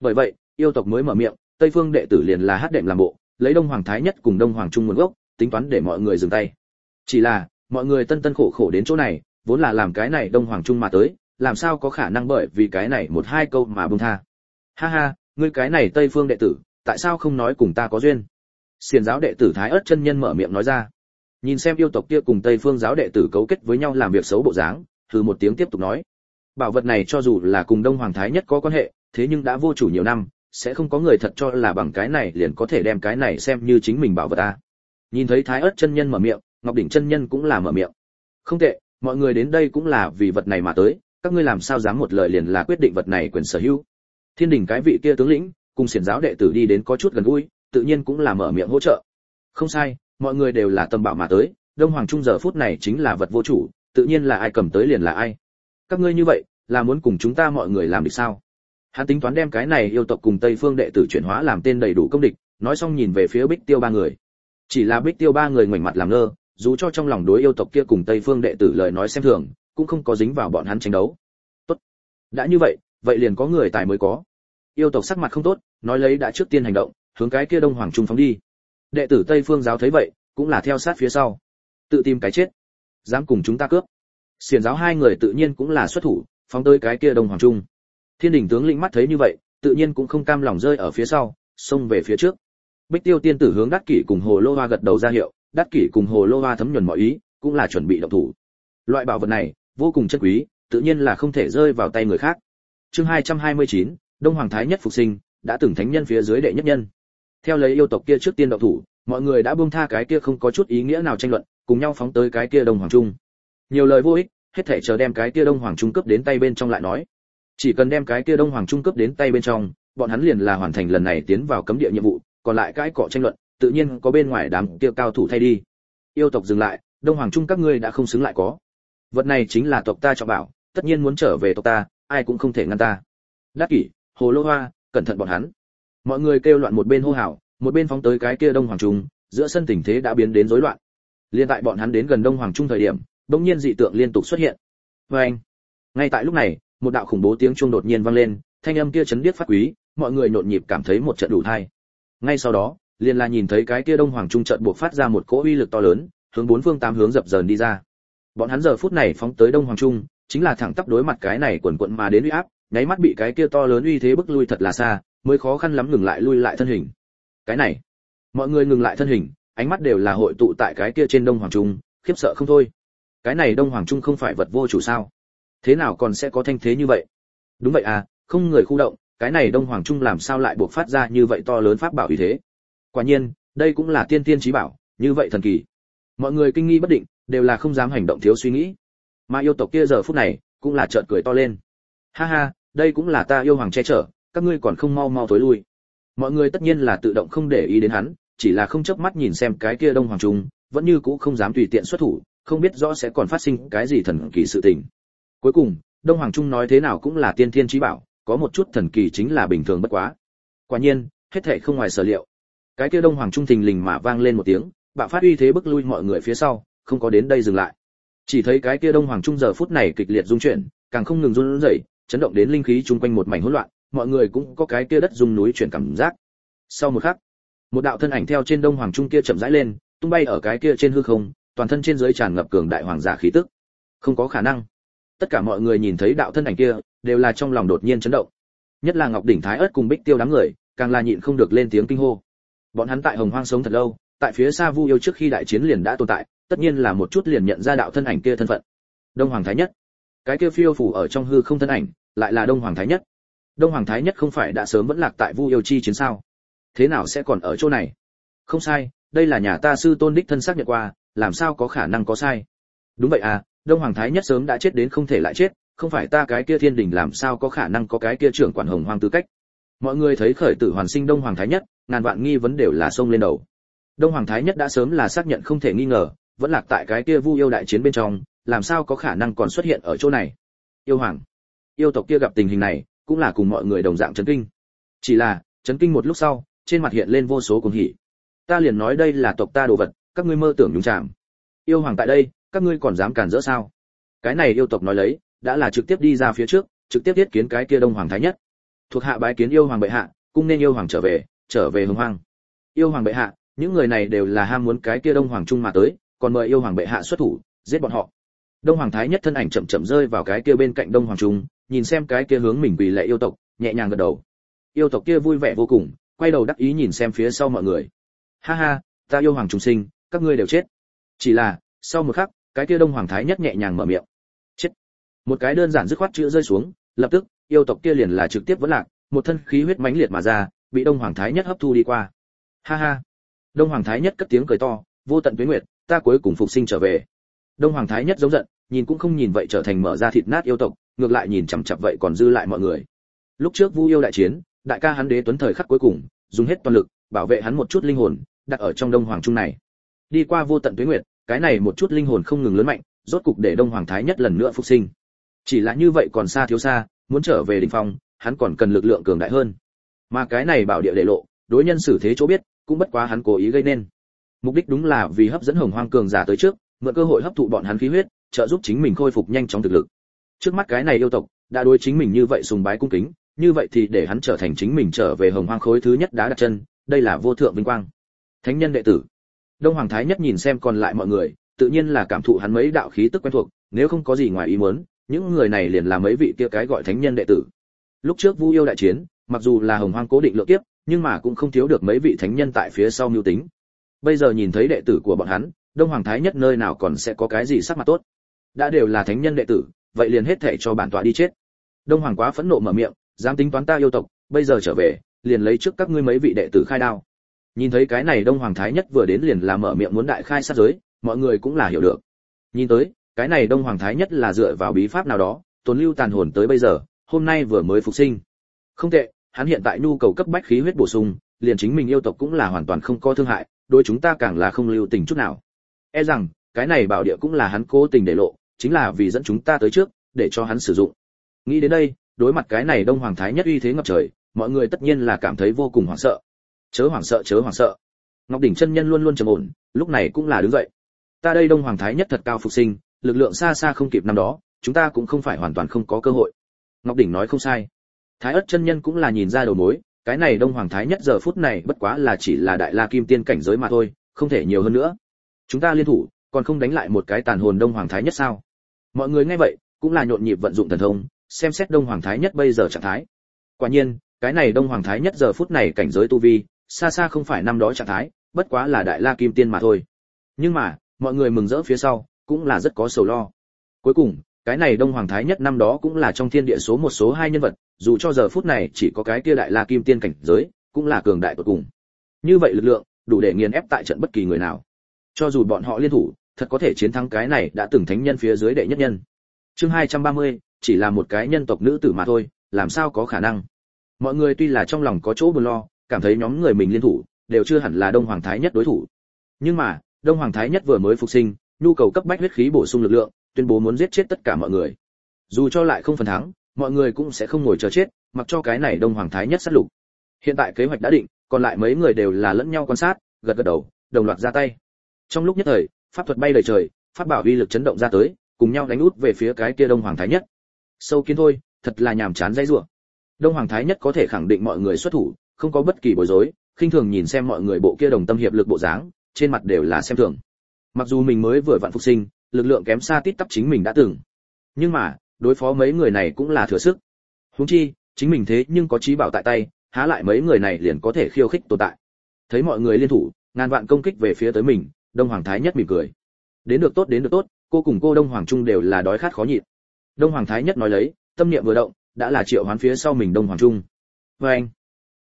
Bởi vậy, yêu tộc mới mở miệng, tây phương đệ tử liền là hát đệm làm bộ lấy đông hoàng thái nhất cùng đông hoàng trung nguồn gốc, tính toán để mọi người dừng tay. Chỉ là, mọi người tân tân khổ khổ đến chỗ này, vốn là làm cái này đông hoàng trung mà tới, làm sao có khả năng bởi vì cái này một hai câu mà buông tha? Ha ha, ngươi cái này tây phương đệ tử, tại sao không nói cùng ta có duyên? Xiền giáo đệ tử thái ớt chân nhân mở miệng nói ra. Nhìn xem yêu tộc kia cùng tây phương giáo đệ tử cấu kết với nhau làm việc xấu bộ dáng, thử một tiếng tiếp tục nói. Bảo vật này cho dù là cùng đông hoàng thái nhất có quan hệ, thế nhưng đã vô chủ nhiều năm sẽ không có người thật cho là bằng cái này liền có thể đem cái này xem như chính mình bảo vật ta. Nhìn thấy thái ớt chân nhân mở miệng, ngọc đỉnh chân nhân cũng là mở miệng. Không tệ, mọi người đến đây cũng là vì vật này mà tới, các ngươi làm sao dám một lời liền là quyết định vật này quyền sở hữu. Thiên đình cái vị kia tướng lĩnh, cùng xiển giáo đệ tử đi đến có chút gần gũi, tự nhiên cũng là mở miệng hỗ trợ. Không sai, mọi người đều là tâm bảo mà tới, đông hoàng trung giờ phút này chính là vật vô chủ, tự nhiên là ai cầm tới liền là ai. Các ngươi như vậy, là muốn cùng chúng ta mọi người làm được sao? Hắn tính toán đem cái này yêu tộc cùng tây phương đệ tử chuyển hóa làm tên đầy đủ công địch, nói xong nhìn về phía bích tiêu ba người. Chỉ là bích tiêu ba người ngoảnh mặt làm ngơ, dù cho trong lòng đối yêu tộc kia cùng tây phương đệ tử lời nói xem thường, cũng không có dính vào bọn hắn tranh đấu. Tốt. Đã như vậy vậy liền có người tài mới có. Yêu tộc sắc mặt không tốt, nói lấy đã trước tiên hành động, hướng cái kia đông hoàng trung phóng đi. Đệ tử tây phương giáo thấy vậy, cũng là theo sát phía sau. Tự tìm cái chết. Dám cùng chúng ta cướp. Xiển giáo hai người tự nhiên cũng là xuất thủ, phóng tới cái kia đông hoàng trung thiên đình tướng lĩnh mắt thấy như vậy tự nhiên cũng không cam lòng rơi ở phía sau xông về phía trước. Bích tiêu tiên tử hướng đắc kỷ cùng hồ lô hoa gật đầu ra hiệu đắc kỷ cùng hồ lô hoa thấm nhuần mọi ý cũng là chuẩn bị động thủ. Loại bảo vật này vô cùng chân quý tự nhiên là không thể rơi vào tay người khác. Chương 229, đông hoàng thái nhất phục sinh đã từng thánh nhân phía dưới đệ nhất nhân. Theo lấy yêu tộc kia trước tiên động thủ mọi người đã buông tha cái kia không có chút ý nghĩa nào tranh luận cùng nhau phóng tới cái kia đông hoàng trung. Nhiều lời vô ích hết thể chờ đem cái kia đông hoàng trung cấp đến tay bên trong lại nói chỉ cần đem cái kia đông hoàng trung cấp đến tay bên trong, bọn hắn liền là hoàn thành lần này tiến vào cấm địa nhiệm vụ, còn lại cái cọ tranh luận, tự nhiên có bên ngoài đám kia cao thủ thay đi. Yêu tộc dừng lại, đông hoàng trung các ngươi đã không xứng lại có. Vật này chính là tộc ta cho bảo, tất nhiên muốn trở về tộc ta, ai cũng không thể ngăn ta. Đắc kỷ, hồ lô hoa, cẩn thận bọn hắn. Mọi người kêu loạn một bên hô hào, một bên phóng tới cái kia đông hoàng trung, giữa sân tình thế đã biến đến rối loạn. Liên tại bọn hắn đến gần đông hoàng trung thời điểm đông nhiên dị tượng liên tục xuất hiện. Vê anh ngay tại lúc này một đạo khủng bố tiếng chuông đột nhiên vang lên, thanh âm kia chấn điếc phát quý, mọi người nhộn nhịp cảm thấy một trận đủ thai. Ngay sau đó, liền là nhìn thấy cái kia đông hoàng trung trận buộc phát ra một cỗ uy lực to lớn, hướng bốn phương tám hướng dập dờn đi ra. Bọn hắn giờ phút này phóng tới đông hoàng trung, chính là thẳng tắp đối mặt cái này quần quận mà đến uy áp, nháy mắt bị cái kia to lớn uy thế bức lui thật là xa, mới khó khăn lắm ngừng lại lui lại thân hình. Cái này, mọi người ngừng lại thân hình, ánh mắt đều là hội tụ tại cái kia trên đông hoàng trung, khiếp sợ không thôi. Cái này đông hoàng trung không phải vật vô chủ sao? Thế nào còn sẽ có thanh thế như vậy? Đúng vậy à không người khu động, cái này đông hoàng trung làm sao lại buộc phát ra như vậy to lớn pháp bảo uy thế? Quả nhiên, đây cũng là tiên tiên trí bảo, như vậy thần kỳ. Mọi người kinh nghi bất định, đều là không dám hành động thiếu suy nghĩ. Mà yêu tộc kia giờ phút này, cũng là trợn cười to lên. Ha ha, đây cũng là ta yêu hoàng che chở, các ngươi còn không mau mau tối lui. Mọi người tất nhiên là tự động không để ý đến hắn, chỉ là không chớp mắt nhìn xem cái kia đông hoàng trung, vẫn như cũ không dám tùy tiện xuất thủ, không biết rõ sẽ còn phát sinh cái gì thần kỳ sự tình cuối cùng, đông hoàng trung nói thế nào cũng là tiên thiên trí bảo, có một chút thần kỳ chính là bình thường bất quá. Quả nhiên, hết thảy không ngoài sở liệu. Cái kia đông hoàng trung thình lình mà vang lên một tiếng, bạo phát uy thế bức lui mọi người phía sau, không có đến đây dừng lại. Chỉ thấy cái kia đông hoàng trung giờ phút này kịch liệt rung chuyển, càng không ngừng run rẩy, chấn động đến linh khí chung quanh một mảnh hỗn loạn, mọi người cũng có cái kia đất rung núi chuyển cảm giác. Sau một khắc, một đạo thân ảnh theo trên đông hoàng trung kia chậm rãi lên, tung bay ở cái kia trên hư không, toàn thân trên dưới tràn ngập cường đại hoàng giả khí tức. Không có khả năng tất cả mọi người nhìn thấy đạo thân ảnh kia, đều là trong lòng đột nhiên chấn động. Nhất là ngọc đỉnh thái ớt cùng bích tiêu đám người, càng là nhịn không được lên tiếng kinh hô. Bọn hắn tại hồng hoang sống thật lâu, tại phía xa vu yêu trước khi đại chiến liền đã tồn tại, tất nhiên là một chút liền nhận ra đạo thân ảnh kia thân phận. Đông hoàng thái nhất. Cái kia phiêu phủ ở trong hư không thân ảnh, lại là đông hoàng thái nhất. Đông hoàng thái nhất không phải đã sớm vẫn lạc tại vu yêu chi chiến sao? Thế nào sẽ còn ở chỗ này? Không sai, đây là nhà ta sư tôn đích thân xác nhận qua, làm sao có khả năng có sai? Đúng vậy à đông hoàng thái nhất sớm đã chết đến không thể lại chết, không phải ta cái kia thiên đình làm sao có khả năng có cái kia trưởng quản hồng Hoàng tư cách? Mọi người thấy khởi tử hoàn sinh đông hoàng thái nhất, ngàn vạn nghi vấn đều là xông lên đầu. Đông hoàng thái nhất đã sớm là xác nhận không thể nghi ngờ, vẫn lạc tại cái kia vu yêu đại chiến bên trong, làm sao có khả năng còn xuất hiện ở chỗ này? Yêu hoàng, yêu tộc kia gặp tình hình này, cũng là cùng mọi người đồng dạng chấn kinh. Chỉ là, chấn kinh một lúc sau, trên mặt hiện lên vô số cuồng hỉ. Ta liền nói đây là tộc ta đồ vật, các ngươi mơ tưởng nhúng chạm yêu hoàng tại đây, các ngươi còn dám cản rỡ sao? Cái này yêu tộc nói lấy, đã là trực tiếp đi ra phía trước, trực tiếp thiết kiến cái kia đông hoàng thái nhất. Thuộc hạ bái kiến yêu hoàng bệ hạ, cung nên yêu hoàng trở về trở về hưng hoang. Yêu hoàng bệ hạ, những người này đều là ham muốn cái kia đông hoàng trung mà tới, còn mời yêu hoàng bệ hạ xuất thủ, giết bọn họ. Đông hoàng thái nhất thân ảnh chậm chậm rơi vào cái kia bên cạnh đông hoàng trung, nhìn xem cái kia hướng mình quỳ lệ yêu tộc, nhẹ nhàng gật đầu. Yêu tộc kia vui vẻ vô cùng, quay đầu đắc ý nhìn xem phía sau mọi người. Ha ha, ta yêu hoàng trung sinh, các ngươi đều chết chỉ là, sau một khắc, cái kia đông hoàng thái nhất nhẹ nhàng mở miệng. Chết. Một cái đơn giản dứt khoát chữ rơi xuống, lập tức, yêu tộc kia liền là trực tiếp vẫn lạc, một thân khí huyết mãnh liệt mà ra, bị đông hoàng thái nhất hấp thu đi qua. Ha ha. Đông hoàng thái nhất cất tiếng cười to, vô tận tuyến nguyệt, ta cuối cùng phục sinh trở về. Đông hoàng thái nhất giống giận, nhìn cũng không nhìn vậy trở thành mở ra thịt nát yêu tộc, ngược lại nhìn chằm chặp vậy còn dư lại mọi người. Lúc trước vu yêu đại chiến, đại ca hắn đế tuấn thời khắc cuối cùng, dùng hết toàn lực, bảo vệ hắn một chút linh hồn, đặt ở trong đông hoàng trung này đi qua vô tận tuế nguyệt, cái này một chút linh hồn không ngừng lớn mạnh, rốt cục để đông hoàng thái nhất lần nữa phục sinh. Chỉ là như vậy còn xa thiếu xa, muốn trở về đỉnh phong, hắn còn cần lực lượng cường đại hơn. Mà cái này bảo địa để lộ, đối nhân xử thế chỗ biết, cũng bất quá hắn cố ý gây nên. Mục đích đúng là vì hấp dẫn hồng hoang cường giả tới trước, mượn cơ hội hấp thụ bọn hắn khí huyết, trợ giúp chính mình khôi phục nhanh chóng thực lực. Trước mắt cái này yêu tộc, đã đối chính mình như vậy sùng bái cung kính, như vậy thì để hắn trở thành chính mình trở về hồng hoang khối thứ nhất đá đặt chân, đây là vô thượng vinh quang. Thánh nhân đệ tử đông hoàng thái nhất nhìn xem còn lại mọi người, tự nhiên là cảm thụ hắn mấy đạo khí tức quen thuộc, nếu không có gì ngoài ý muốn, những người này liền là mấy vị kia cái gọi thánh nhân đệ tử. Lúc trước vu yêu đại chiến, mặc dù là hồng hoang cố định lượng tiếp nhưng mà cũng không thiếu được mấy vị thánh nhân tại phía sau mưu tính. Bây giờ nhìn thấy đệ tử của bọn hắn, đông hoàng thái nhất nơi nào còn sẽ có cái gì sắc mặt tốt? Đã đều là thánh nhân đệ tử, vậy liền hết thảy cho bản tọa đi chết. Đông hoàng quá phẫn nộ mở miệng, dám tính toán ta yêu tộc, bây giờ trở về, liền lấy trước các ngươi mấy vị đệ tử khai đao nhìn thấy cái này đông hoàng thái nhất vừa đến liền là mở miệng muốn đại khai sát giới, mọi người cũng là hiểu được. Nhìn tới, cái này đông hoàng thái nhất là dựa vào bí pháp nào đó, tồn lưu tàn hồn tới bây giờ, hôm nay vừa mới phục sinh. Không tệ, hắn hiện tại nhu cầu cấp bách khí huyết bổ sung, liền chính mình yêu tộc cũng là hoàn toàn không có thương hại, đối chúng ta càng là không lưu tình chút nào. E rằng, cái này bảo địa cũng là hắn cố tình để lộ, chính là vì dẫn chúng ta tới trước, để cho hắn sử dụng. Nghĩ đến đây, đối mặt cái này đông hoàng thái nhất uy thế ngập trời, mọi người tất nhiên là cảm thấy vô cùng hoảng sợ chớ hoảng sợ, chớ hoảng sợ. Ngọc đỉnh chân nhân luôn luôn trầm ổn, lúc này cũng là đứng dậy. Ta đây đông hoàng thái nhất thật cao phục sinh, lực lượng xa xa không kịp năm đó, chúng ta cũng không phải hoàn toàn không có cơ hội. Ngọc đỉnh nói không sai. Thái ất chân nhân cũng là nhìn ra đầu mối, cái này đông hoàng thái nhất giờ phút này bất quá là chỉ là đại la kim tiên cảnh giới mà thôi, không thể nhiều hơn nữa. Chúng ta liên thủ, còn không đánh lại một cái tàn hồn đông hoàng thái nhất sao? Mọi người nghe vậy, cũng là nhộn nhịp vận dụng thần thông, xem xét đông hoàng thái nhất bây giờ trạng thái. Quả nhiên, cái này đông hoàng thái nhất giờ phút này cảnh giới tu vi xa xa không phải năm đó trạng thái bất quá là đại la kim tiên mà thôi. Nhưng mà mọi người mừng rỡ phía sau cũng là rất có sầu lo. Cuối cùng cái này đông hoàng thái nhất năm đó cũng là trong thiên địa số một số hai nhân vật dù cho giờ phút này chỉ có cái kia đại la kim tiên cảnh giới cũng là cường đại tột cùng. Như vậy lực lượng đủ để nghiền ép tại trận bất kỳ người nào. Cho dù bọn họ liên thủ thật có thể chiến thắng cái này đã từng thánh nhân phía dưới đệ nhất nhân. Chương 230, chỉ là một cái nhân tộc nữ tử mà thôi làm sao có khả năng? Mọi người tuy là trong lòng có chỗ buồn lo cảm thấy nhóm người mình liên thủ, đều chưa hẳn là đông hoàng thái nhất đối thủ. Nhưng mà, đông hoàng thái nhất vừa mới phục sinh, nhu cầu cấp bách huyết khí bổ sung lực lượng, tuyên bố muốn giết chết tất cả mọi người. Dù cho lại không phần thắng, mọi người cũng sẽ không ngồi chờ chết, mặc cho cái này đông hoàng thái nhất sát lục. Hiện tại kế hoạch đã định, còn lại mấy người đều là lẫn nhau quan sát, gật gật đầu, đồng loạt ra tay. Trong lúc nhất thời, pháp thuật bay đầy trời, pháp bảo uy lực chấn động ra tới, cùng nhau đánh út về phía cái kia đông hoàng thái nhất. Sâu kiến thôi, thật là nhàm chán dây rủa. Đông hoàng thái nhất có thể khẳng định mọi người xuất thủ không có bất kỳ bối rối, khinh thường nhìn xem mọi người bộ kia đồng tâm hiệp lực bộ dáng, trên mặt đều là xem thường. Mặc dù mình mới vừa vặn phục sinh, lực lượng kém xa tít tắp chính mình đã từng. Nhưng mà, đối phó mấy người này cũng là thừa sức. Huống chi, chính mình thế nhưng có trí bảo tại tay, há lại mấy người này liền có thể khiêu khích tồn tại. Thấy mọi người liên thủ, ngàn vạn công kích về phía tới mình, đông hoàng thái nhất mỉm cười. Đến được tốt, đến được tốt, cô cùng cô đông hoàng trung đều là đói khát khó nhịn. Đông hoàng thái nhất nói lấy, tâm niệm vừa động, đã là triệu hoán phía sau mình đông hoàng trung. Vê anh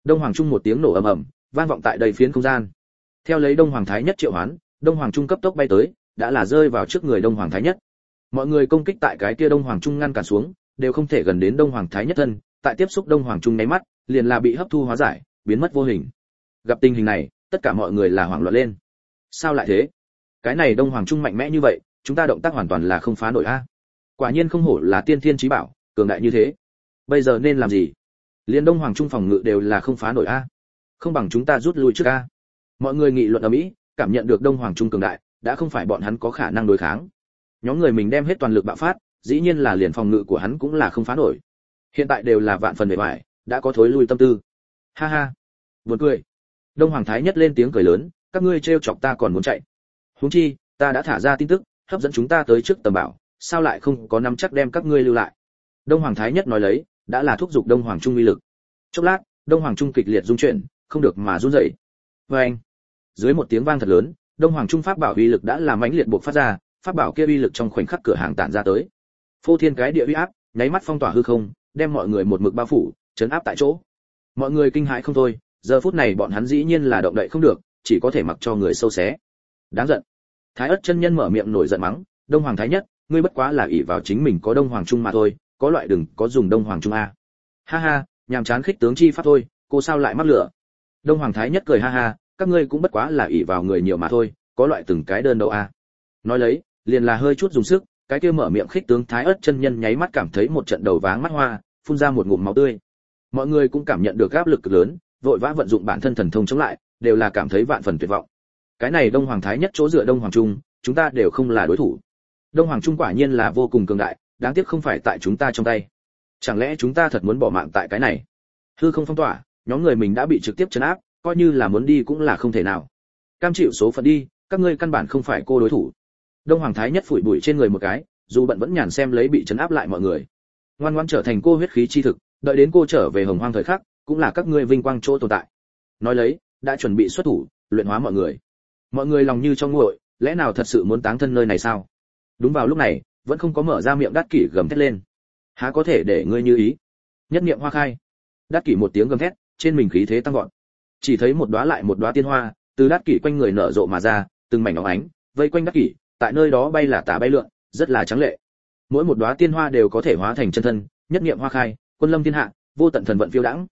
đông hoàng trung một tiếng nổ ầm ầm, vang vọng tại đầy phiến không gian. Theo lấy đông hoàng thái nhất triệu hoán, đông hoàng trung cấp tốc bay tới, đã là rơi vào trước người đông hoàng thái nhất. Mọi người công kích tại cái kia đông hoàng trung ngăn cản xuống, đều không thể gần đến đông hoàng thái nhất thân, tại tiếp xúc đông hoàng trung nháy mắt, liền là bị hấp thu hóa giải, biến mất vô hình. Gặp tình hình này, tất cả mọi người là hoảng loạn lên. Sao lại thế? Cái này đông hoàng trung mạnh mẽ như vậy, chúng ta động tác hoàn toàn là không phá nổi a. Quả nhiên không hổ là tiên thiên trí bảo, cường đại như thế. Bây giờ nên làm gì? Liên đông hoàng trung phòng ngự đều là không phá nổi a. Không bằng chúng ta rút lui trước a. Mọi người nghị luận ở mỹ, cảm nhận được đông hoàng trung cường đại, đã không phải bọn hắn có khả năng đối kháng. Nhóm người mình đem hết toàn lực bạo phát, dĩ nhiên là liền phòng ngự của hắn cũng là không phá nổi. Hiện tại đều là vạn phần bề ngoài, đã có thối lui tâm tư. Ha ha. Buồn cười. Đông hoàng thái nhất lên tiếng cười lớn, các ngươi trêu chọc ta còn muốn chạy. Huống chi, ta đã thả ra tin tức, hấp dẫn chúng ta tới trước tầm bảo, sao lại không có nắm chắc đem các ngươi lưu lại? Đông hoàng thái nhất nói lấy đã là thúc giục đông hoàng trung uy lực. Chốc lát, đông hoàng trung kịch liệt dung chuyển, không được mà run rẩy. Vê anh, dưới một tiếng vang thật lớn, đông hoàng trung pháp bảo uy lực đã làm mãnh liệt buộc phát ra, pháp bảo kia uy lực trong khoảnh khắc cửa hàng tản ra tới. Phô thiên cái địa uy áp, nháy mắt phong tỏa hư không, đem mọi người một mực bao phủ, chấn áp tại chỗ. Mọi người kinh hãi không thôi, giờ phút này bọn hắn dĩ nhiên là động đậy không được, chỉ có thể mặc cho người sâu xé. Đáng giận. Thái ất chân nhân mở miệng nổi giận mắng, đông hoàng thái nhất, ngươi bất quá là ỷ vào chính mình có đông hoàng trung mà thôi có loại đừng có dùng đông hoàng trung a. Ha ha, nhàm chán khích tướng chi pháp thôi, cô sao lại mắc lửa? Đông hoàng thái nhất cười ha ha, các ngươi cũng bất quá là ỷ vào người nhiều mà thôi, có loại từng cái đơn đâu a. Nói lấy, liền là hơi chút dùng sức, cái kia mở miệng khích tướng thái ớt chân nhân nháy mắt cảm thấy một trận đầu váng mắt hoa, phun ra một ngụm máu tươi. Mọi người cũng cảm nhận được áp lực cực lớn, vội vã vận dụng bản thân thần thông chống lại, đều là cảm thấy vạn phần tuyệt vọng. Cái này đông hoàng thái nhất chỗ dựa đông hoàng trung, chúng ta đều không là đối thủ. Đông hoàng trung quả nhiên là vô cùng cường đại đáng tiếc không phải tại chúng ta trong tay. Chẳng lẽ chúng ta thật muốn bỏ mạng tại cái này? Hư không phong tỏa, nhóm người mình đã bị trực tiếp chấn áp, coi như là muốn đi cũng là không thể nào. Cam chịu số phận đi, các ngươi căn bản không phải cô đối thủ. Đông hoàng thái nhất phủi bụi trên người một cái, dù bận vẫn nhàn xem lấy bị chấn áp lại mọi người. Ngoan ngoãn trở thành cô huyết khí chi thực, đợi đến cô trở về hồng hoang thời khắc, cũng là các ngươi vinh quang chỗ tồn tại. Nói lấy, đã chuẩn bị xuất thủ, luyện hóa mọi người. Mọi người lòng như trong nguội, lẽ nào thật sự muốn táng thân nơi này sao? Đúng vào lúc này vẫn không có mở ra miệng đát kỷ gầm thét lên. Há có thể để ngươi như ý? Nhất niệm hoa khai. Đát kỷ một tiếng gầm thét, trên mình khí thế tăng vọt. Chỉ thấy một đóa lại một đóa tiên hoa, từ đát kỷ quanh người nở rộ mà ra, từng mảnh óng ánh, vây quanh đát kỷ, tại nơi đó bay là tả bay lượn, rất là trắng lệ. Mỗi một đóa tiên hoa đều có thể hóa thành chân thân, nhất niệm hoa khai, quân lâm thiên hạ, vô tận thần vận phiêu đãng.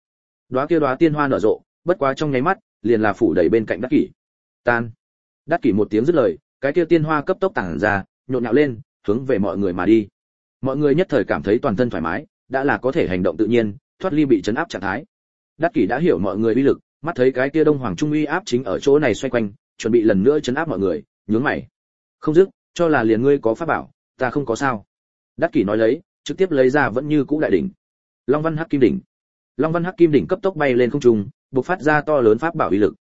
Đóa kia đóa tiên hoa nở rộ, bất quá trong nháy mắt, liền là phủ đầy bên cạnh đắc kỷ. Tan. Đắc kỷ một tiếng dứt lời, cái kia tiên hoa cấp tốc tản ra, nhộn nhạo lên hướng về mọi người mà đi. Mọi người nhất thời cảm thấy toàn thân thoải mái, đã là có thể hành động tự nhiên, thoát ly bị chấn áp trạng thái. Đắc kỷ đã hiểu mọi người uy lực, mắt thấy cái kia đông hoàng trung uy áp chính ở chỗ này xoay quanh, chuẩn bị lần nữa chấn áp mọi người, nhướng mày. Không dứt, cho là liền ngươi có pháp bảo, ta không có sao. Đắc kỷ nói lấy, trực tiếp lấy ra vẫn như cũ đại đỉnh. Long văn hắc kim đỉnh. Long văn hắc kim đỉnh cấp tốc bay lên không trung, bộc phát ra to lớn pháp bảo uy lực.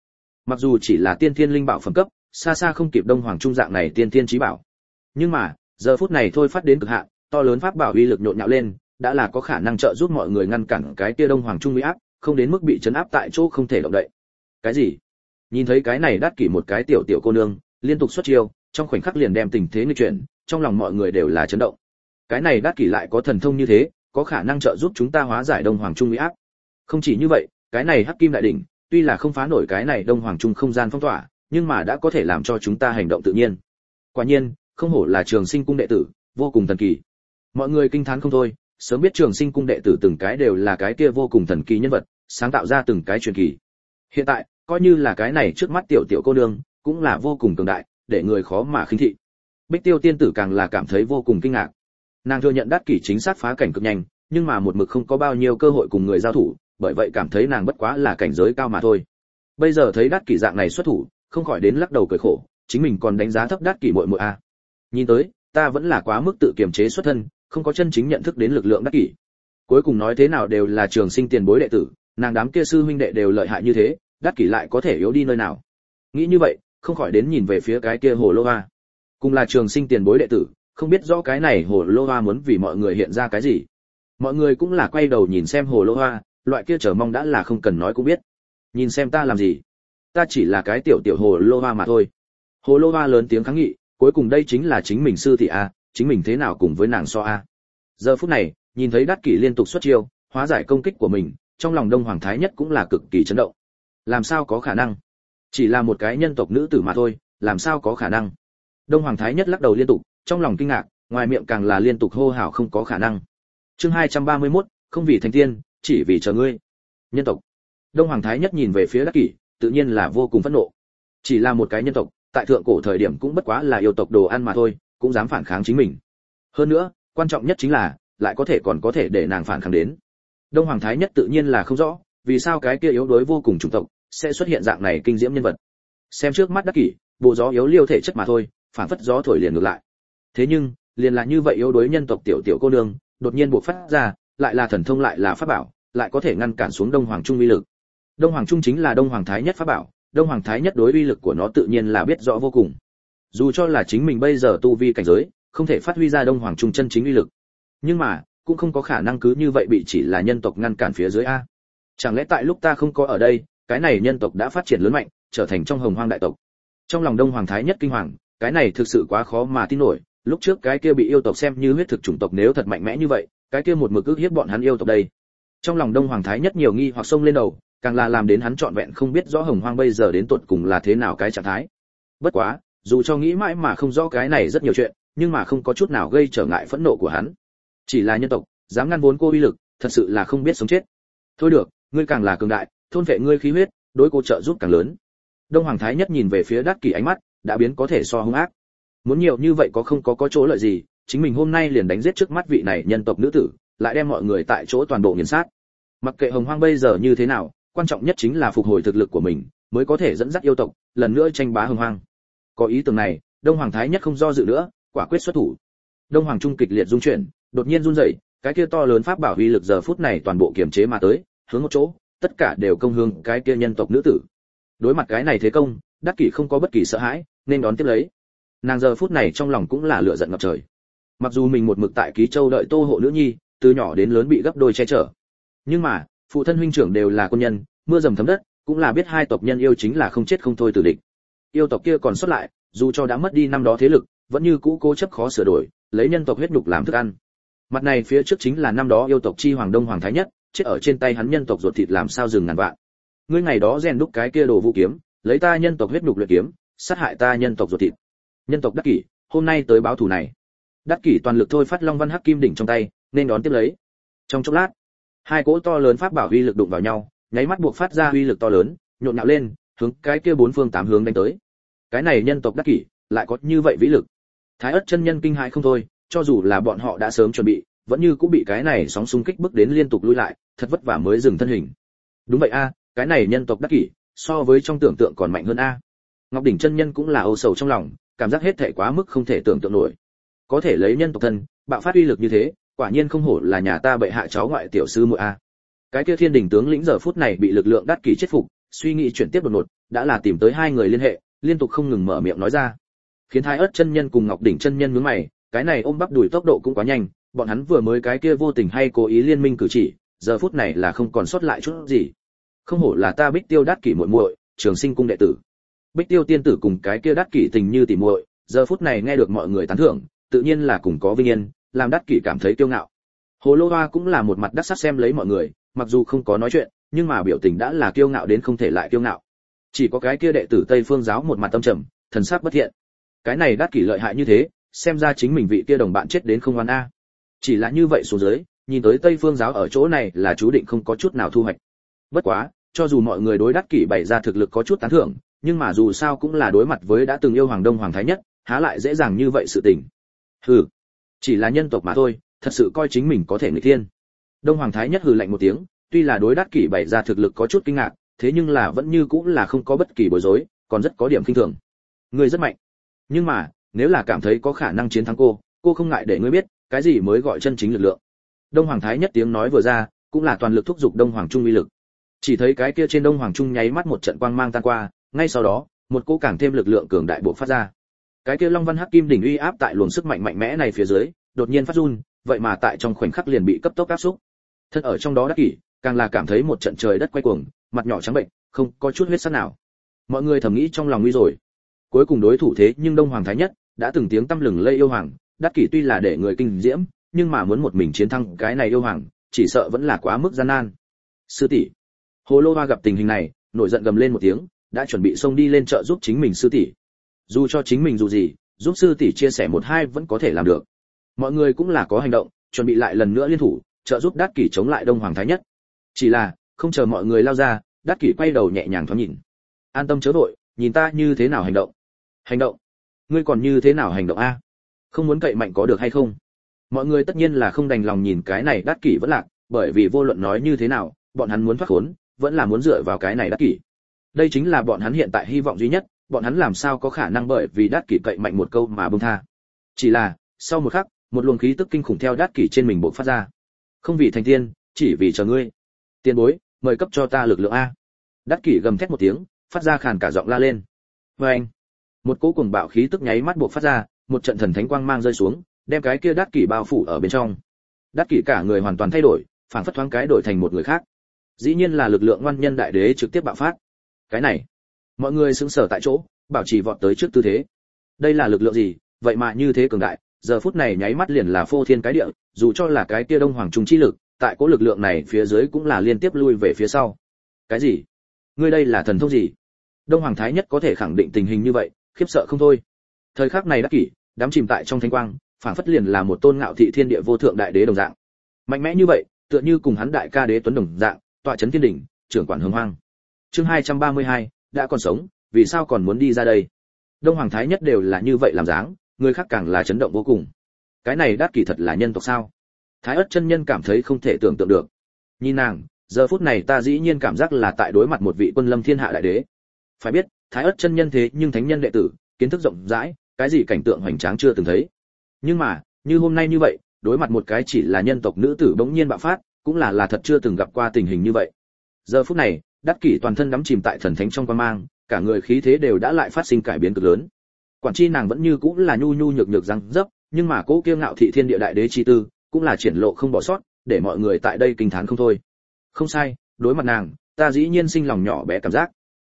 Mặc dù chỉ là tiên thiên linh bảo phẩm cấp, xa xa không kịp đông hoàng trung dạng này tiên thiên trí bảo. Nhưng mà giờ phút này thôi phát đến cực hạn, to lớn pháp bảo uy lực nhộn nhạo lên, đã là có khả năng trợ giúp mọi người ngăn cản cái kia đông hoàng trung uy áp, không đến mức bị chấn áp tại chỗ không thể động đậy. Cái gì? Nhìn thấy cái này đắt kỷ một cái tiểu tiểu cô nương, liên tục xuất chiêu, trong khoảnh khắc liền đem tình thế nguy chuyển, trong lòng mọi người đều là chấn động. Cái này đắt kỷ lại có thần thông như thế, có khả năng trợ giúp chúng ta hóa giải đông hoàng trung uy áp. Không chỉ như vậy, cái này hắc kim đại đỉnh, tuy là không phá nổi cái này đông hoàng trung không gian phong tỏa, nhưng mà đã có thể làm cho chúng ta hành động tự nhiên. Quả nhiên không hổ là trường sinh cung đệ tử, vô cùng thần kỳ. Mọi người kinh thán không thôi, sớm biết trường sinh cung đệ tử từng cái đều là cái kia vô cùng thần kỳ nhân vật, sáng tạo ra từng cái truyền kỳ. Hiện tại, coi như là cái này trước mắt tiểu tiểu cô nương, cũng là vô cùng cường đại, để người khó mà khinh thị. Bích tiêu tiên tử càng là cảm thấy vô cùng kinh ngạc. Nàng thừa nhận đắc kỷ chính xác phá cảnh cực nhanh, nhưng mà một mực không có bao nhiêu cơ hội cùng người giao thủ, bởi vậy cảm thấy nàng bất quá là cảnh giới cao mà thôi. Bây giờ thấy đắc kỷ dạng này xuất thủ, không khỏi đến lắc đầu cười khổ, chính mình còn đánh giá thấp đắc kỷ muội muội a nhìn tới, ta vẫn là quá mức tự kiềm chế xuất thân, không có chân chính nhận thức đến lực lượng đắc kỷ. Cuối cùng nói thế nào đều là trường sinh tiền bối đệ tử, nàng đám kia sư huynh đệ đều lợi hại như thế, đắc kỷ lại có thể yếu đi nơi nào? Nghĩ như vậy, không khỏi đến nhìn về phía cái kia hồ lô hoa. Cùng là trường sinh tiền bối đệ tử, không biết rõ cái này hồ lô hoa muốn vì mọi người hiện ra cái gì. Mọi người cũng là quay đầu nhìn xem hồ lô hoa, loại kia chờ mong đã là không cần nói cũng biết. Nhìn xem ta làm gì? Ta chỉ là cái tiểu tiểu hồ lô hoa mà thôi. Hồ lô hoa lớn tiếng kháng nghị cuối cùng đây chính là chính mình sư thị a chính mình thế nào cùng với nàng so a. Giờ phút này nhìn thấy đắc kỷ liên tục xuất chiêu hóa giải công kích của mình trong lòng đông hoàng thái nhất cũng là cực kỳ chấn động. Làm sao có khả năng? Chỉ là một cái nhân tộc nữ tử mà thôi làm sao có khả năng? Đông hoàng thái nhất lắc đầu liên tục trong lòng kinh ngạc ngoài miệng càng là liên tục hô hào không có khả năng. Chương hai trăm ba mươi 231, không vì thành tiên chỉ vì chờ ngươi. Nhân tộc. Đông hoàng thái nhất nhìn về phía đắc kỷ tự nhiên là vô cùng phẫn nộ. Chỉ là một cái nhân tộc tại thượng cổ thời điểm cũng bất quá là yêu tộc đồ ăn mà thôi, cũng dám phản kháng chính mình. Hơn nữa, quan trọng nhất chính là, lại có thể còn có thể để nàng phản kháng đến. Đông hoàng thái nhất tự nhiên là không rõ, vì sao cái kia yếu đuối vô cùng chủng tộc sẽ xuất hiện dạng này kinh diễm nhân vật. Xem trước mắt đắc kỷ, bộ gió yếu liêu thể chất mà thôi, phản phất gió thổi liền ngược lại. Thế nhưng, liền là như vậy yếu đuối nhân tộc tiểu tiểu cô nương, đột nhiên buộc phát ra, lại là thần thông lại là pháp bảo, lại có thể ngăn cản xuống đông hoàng trung uy lực. Đông hoàng trung chính là đông hoàng thái nhất pháp bảo đông hoàng thái nhất đối uy lực của nó tự nhiên là biết rõ vô cùng. Dù cho là chính mình bây giờ tu vi cảnh giới, không thể phát huy ra đông hoàng trung chân chính uy lực. Nhưng mà, cũng không có khả năng cứ như vậy bị chỉ là nhân tộc ngăn cản phía dưới a. Chẳng lẽ tại lúc ta không có ở đây, cái này nhân tộc đã phát triển lớn mạnh, trở thành trong hồng hoang đại tộc? Trong lòng đông hoàng thái nhất kinh hoàng, cái này thực sự quá khó mà tin nổi. Lúc trước cái kia bị yêu tộc xem như huyết thực chủng tộc nếu thật mạnh mẽ như vậy, cái kia một mực ước hiếp bọn hắn yêu tộc đây. Trong lòng đông hoàng thái nhất nhiều nghi hoặc sông lên đầu càng là làm đến hắn trọn vẹn không biết rõ hồng hoang bây giờ đến tuột cùng là thế nào cái trạng thái. Bất quá, dù cho nghĩ mãi mà không rõ cái này rất nhiều chuyện, nhưng mà không có chút nào gây trở ngại phẫn nộ của hắn. Chỉ là nhân tộc, dám ngăn vốn cô uy lực, thật sự là không biết sống chết. Thôi được, ngươi càng là cường đại, thôn vệ ngươi khí huyết, đối cô trợ giúp càng lớn. Đông hoàng thái nhất nhìn về phía đắc kỷ ánh mắt, đã biến có thể so hung ác. Muốn nhiều như vậy có không có có chỗ lợi gì, chính mình hôm nay liền đánh giết trước mắt vị này nhân tộc nữ tử, lại đem mọi người tại chỗ toàn bộ nghiền sát. Mặc kệ hồng hoang bây giờ như thế nào quan trọng nhất chính là phục hồi thực lực của mình, mới có thể dẫn dắt yêu tộc, lần nữa tranh bá hưng hoang. Có ý tưởng này, đông hoàng thái nhất không do dự nữa, quả quyết xuất thủ. Đông hoàng trung kịch liệt rung chuyển, đột nhiên run rẩy, cái kia to lớn pháp bảo huy lực giờ phút này toàn bộ kiềm chế mà tới, hướng một chỗ, tất cả đều công hướng cái kia nhân tộc nữ tử. Đối mặt cái này thế công, đắc kỷ không có bất kỳ sợ hãi, nên đón tiếp lấy. Nàng giờ phút này trong lòng cũng là lửa giận ngập trời. Mặc dù mình một mực tại ký châu đợi tô hộ nữ nhi, từ nhỏ đến lớn bị gấp đôi che chở, nhưng mà phụ thân huynh trưởng đều là quân nhân, mưa dầm thấm đất, cũng là biết hai tộc nhân yêu chính là không chết không thôi tử địch. Yêu tộc kia còn xuất lại, dù cho đã mất đi năm đó thế lực, vẫn như cũ cố chấp khó sửa đổi, lấy nhân tộc huyết nhục làm thức ăn. Mặt này phía trước chính là năm đó yêu tộc chi hoàng đông hoàng thái nhất, chết ở trên tay hắn nhân tộc ruột thịt làm sao dừng ngàn vạn. Ngươi ngày đó rèn đúc cái kia đồ vũ kiếm, lấy ta nhân tộc huyết nhục luyện kiếm, sát hại ta nhân tộc ruột thịt. Nhân tộc đắc kỷ, hôm nay tới báo thù này. Đắc kỷ toàn lực thôi phát long văn hắc kim đỉnh trong tay, nên đón tiếp lấy. Trong chốc lát hai cỗ to lớn pháp bảo uy lực đụng vào nhau, nháy mắt buộc phát ra uy lực to lớn, nhộn nhạo lên, hướng cái kia bốn phương tám hướng đánh tới. Cái này nhân tộc đắc kỷ, lại có như vậy vĩ lực. Thái ất chân nhân kinh hãi không thôi, cho dù là bọn họ đã sớm chuẩn bị, vẫn như cũng bị cái này sóng xung kích bước đến liên tục lui lại, thật vất vả mới dừng thân hình. Đúng vậy a, cái này nhân tộc đắc kỷ, so với trong tưởng tượng còn mạnh hơn a. Ngọc đỉnh chân nhân cũng là âu sầu trong lòng, cảm giác hết thể quá mức không thể tưởng tượng nổi. Có thể lấy nhân tộc thân, bạo phát uy lực như thế quả nhiên không hổ là nhà ta bệ hạ cháu ngoại tiểu sư muội a. Cái kia thiên đình tướng lĩnh giờ phút này bị lực lượng đắt kỷ chết phục, suy nghĩ chuyển tiếp đột ngột, đã là tìm tới hai người liên hệ, liên tục không ngừng mở miệng nói ra. Khiến thái ớt chân nhân cùng ngọc đỉnh chân nhân nhướng mày, cái này ôm bắp đùi tốc độ cũng quá nhanh, bọn hắn vừa mới cái kia vô tình hay cố ý liên minh cử chỉ, giờ phút này là không còn sót lại chút gì. Không hổ là ta bích tiêu đắt kỷ muội muội, trường sinh cung đệ tử. Bích tiêu tiên tử cùng cái kia đắt kỷ tình như tỉ muội, giờ phút này nghe được mọi người tán thưởng, tự nhiên là cùng có vinh yên làm đắc kỷ cảm thấy kiêu ngạo. Hồ lô hoa cũng là một mặt đắc sắc xem lấy mọi người, mặc dù không có nói chuyện, nhưng mà biểu tình đã là kiêu ngạo đến không thể lại kiêu ngạo. Chỉ có cái kia đệ tử tây phương giáo một mặt tâm trầm, thần sắc bất thiện. Cái này đắc kỷ lợi hại như thế, xem ra chính mình vị kia đồng bạn chết đến không oan a. Chỉ là như vậy xuống dưới, nhìn tới tây phương giáo ở chỗ này là chú định không có chút nào thu hoạch. Bất quá, cho dù mọi người đối đắc kỷ bày ra thực lực có chút tán thưởng, nhưng mà dù sao cũng là đối mặt với đã từng yêu hoàng đông hoàng thái nhất, há lại dễ dàng như vậy sự tình. Hừ chỉ là nhân tộc mà thôi, thật sự coi chính mình có thể người thiên. Đông hoàng thái nhất hừ lạnh một tiếng, tuy là đối đắc kỷ bày ra thực lực có chút kinh ngạc, thế nhưng là vẫn như cũng là không có bất kỳ bối rối, còn rất có điểm kinh thường. Ngươi rất mạnh. Nhưng mà, nếu là cảm thấy có khả năng chiến thắng cô cô không ngại để ngươi biết, cái gì mới gọi chân chính lực lượng. Đông hoàng thái nhất tiếng nói vừa ra, cũng là toàn lực thúc giục đông hoàng trung uy lực. Chỉ thấy cái kia trên đông hoàng trung nháy mắt một trận quang mang tan qua, ngay sau đó, một cỗ càng thêm lực lượng cường đại bộ phát ra cái kia long văn hắc kim đỉnh uy áp tại luồng sức mạnh mạnh mẽ này phía dưới, đột nhiên phát run, vậy mà tại trong khoảnh khắc liền bị cấp tốc áp xúc. Thân ở trong đó đắc kỷ, càng là cảm thấy một trận trời đất quay cuồng, mặt nhỏ trắng bệnh, không có chút huyết sắc nào. Mọi người thầm nghĩ trong lòng nguy rồi. Cuối cùng đối thủ thế nhưng đông hoàng thái nhất, đã từng tiếng tâm lừng lây yêu hoàng, đắc kỷ tuy là để người kinh diễm, nhưng mà muốn một mình chiến thắng cái này yêu hoàng, chỉ sợ vẫn là quá mức gian nan. Sư tỷ, hồ lô hoa gặp tình hình này, nổi giận gầm lên một tiếng, đã chuẩn bị xông đi lên trợ giúp chính mình sư tỷ dù cho chính mình dù gì, giúp sư tỷ chia sẻ một hai vẫn có thể làm được. Mọi người cũng là có hành động, chuẩn bị lại lần nữa liên thủ, trợ giúp đát kỷ chống lại đông hoàng thái nhất. Chỉ là, không chờ mọi người lao ra, đát kỷ quay đầu nhẹ nhàng thoáng nhìn. An tâm chớ vội, nhìn ta như thế nào hành động. Hành động? Ngươi còn như thế nào hành động a? Không muốn cậy mạnh có được hay không? Mọi người tất nhiên là không đành lòng nhìn cái này đát kỷ vẫn lạc, bởi vì vô luận nói như thế nào, bọn hắn muốn thoát khốn, vẫn là muốn dựa vào cái này đát kỷ. Đây chính là bọn hắn hiện tại hy vọng duy nhất bọn hắn làm sao có khả năng bởi vì đát kỷ cậy mạnh một câu mà bông tha. Chỉ là, sau một khắc, một luồng khí tức kinh khủng theo đát kỷ trên mình bộc phát ra. Không vì thành tiên, chỉ vì chờ ngươi. Tiền bối, mời cấp cho ta lực lượng a. Đát kỷ gầm thét một tiếng, phát ra khàn cả giọng la lên. Vê anh, một cỗ cùng bạo khí tức nháy mắt bộc phát ra, một trận thần thánh quang mang rơi xuống, đem cái kia đát kỷ bao phủ ở bên trong. Đát kỷ cả người hoàn toàn thay đổi phản phất thoáng cái đổi thành một người khác. Dĩ nhiên là lực lượng ngoan nhân đại đế trực tiếp bạo phát. Cái này mọi người sững sờ tại chỗ bảo trì vọt tới trước tư thế. Đây là lực lượng gì? Vậy mà như thế cường đại giờ phút này nháy mắt liền là phô thiên cái địa dù cho là cái kia đông hoàng trung chi lực tại cố lực lượng này phía dưới cũng là liên tiếp lui về phía sau. Cái gì? Ngươi đây là thần thông gì? Đông hoàng thái nhất có thể khẳng định tình hình như vậy khiếp sợ không thôi. Thời khắc này đắc kỷ đám chìm tại trong thanh quang phảng phất liền là một tôn ngạo thị thiên địa vô thượng đại đế đồng dạng. Mạnh mẽ như vậy tựa như cùng hắn đại ca đế tuấn đồng dạng tọa chấn thiên đỉnh trưởng quản hưng hoang. Chương 232, đã còn sống, vì sao còn muốn đi ra đây? Đông hoàng thái nhất đều là như vậy làm dáng, người khác càng là chấn động vô cùng. Cái này đắc kỳ thật là nhân tộc sao? Thái ất chân nhân cảm thấy không thể tưởng tượng được. Nhìn nàng, giờ phút này ta dĩ nhiên cảm giác là tại đối mặt một vị quân lâm thiên hạ đại đế. Phải biết, thái ất chân nhân thế nhưng thánh nhân đệ tử, kiến thức rộng rãi, cái gì cảnh tượng hoành tráng chưa từng thấy. Nhưng mà, như hôm nay như vậy, đối mặt một cái chỉ là nhân tộc nữ tử bỗng nhiên bạo phát, cũng là là thật chưa từng gặp qua tình hình như vậy. Giờ phút này đắc kỷ toàn thân đắm chìm tại thần thánh trong quan mang, cả người khí thế đều đã lại phát sinh cải biến cực lớn. Quản chi nàng vẫn như cũng là nhu nhu nhược nhược răng dấp, nhưng mà cố kiêu ngạo thị thiên địa đại đế chi tư, cũng là triển lộ không bỏ sót, để mọi người tại đây kinh thán không thôi. Không sai, đối mặt nàng, ta dĩ nhiên sinh lòng nhỏ bé cảm giác.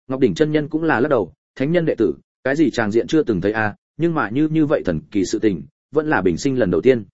Ngọc đỉnh chân nhân cũng là lắc đầu, thánh nhân đệ tử, cái gì tràng diện chưa từng thấy a nhưng mà như như vậy thần kỳ sự tình, vẫn là bình sinh lần đầu tiên.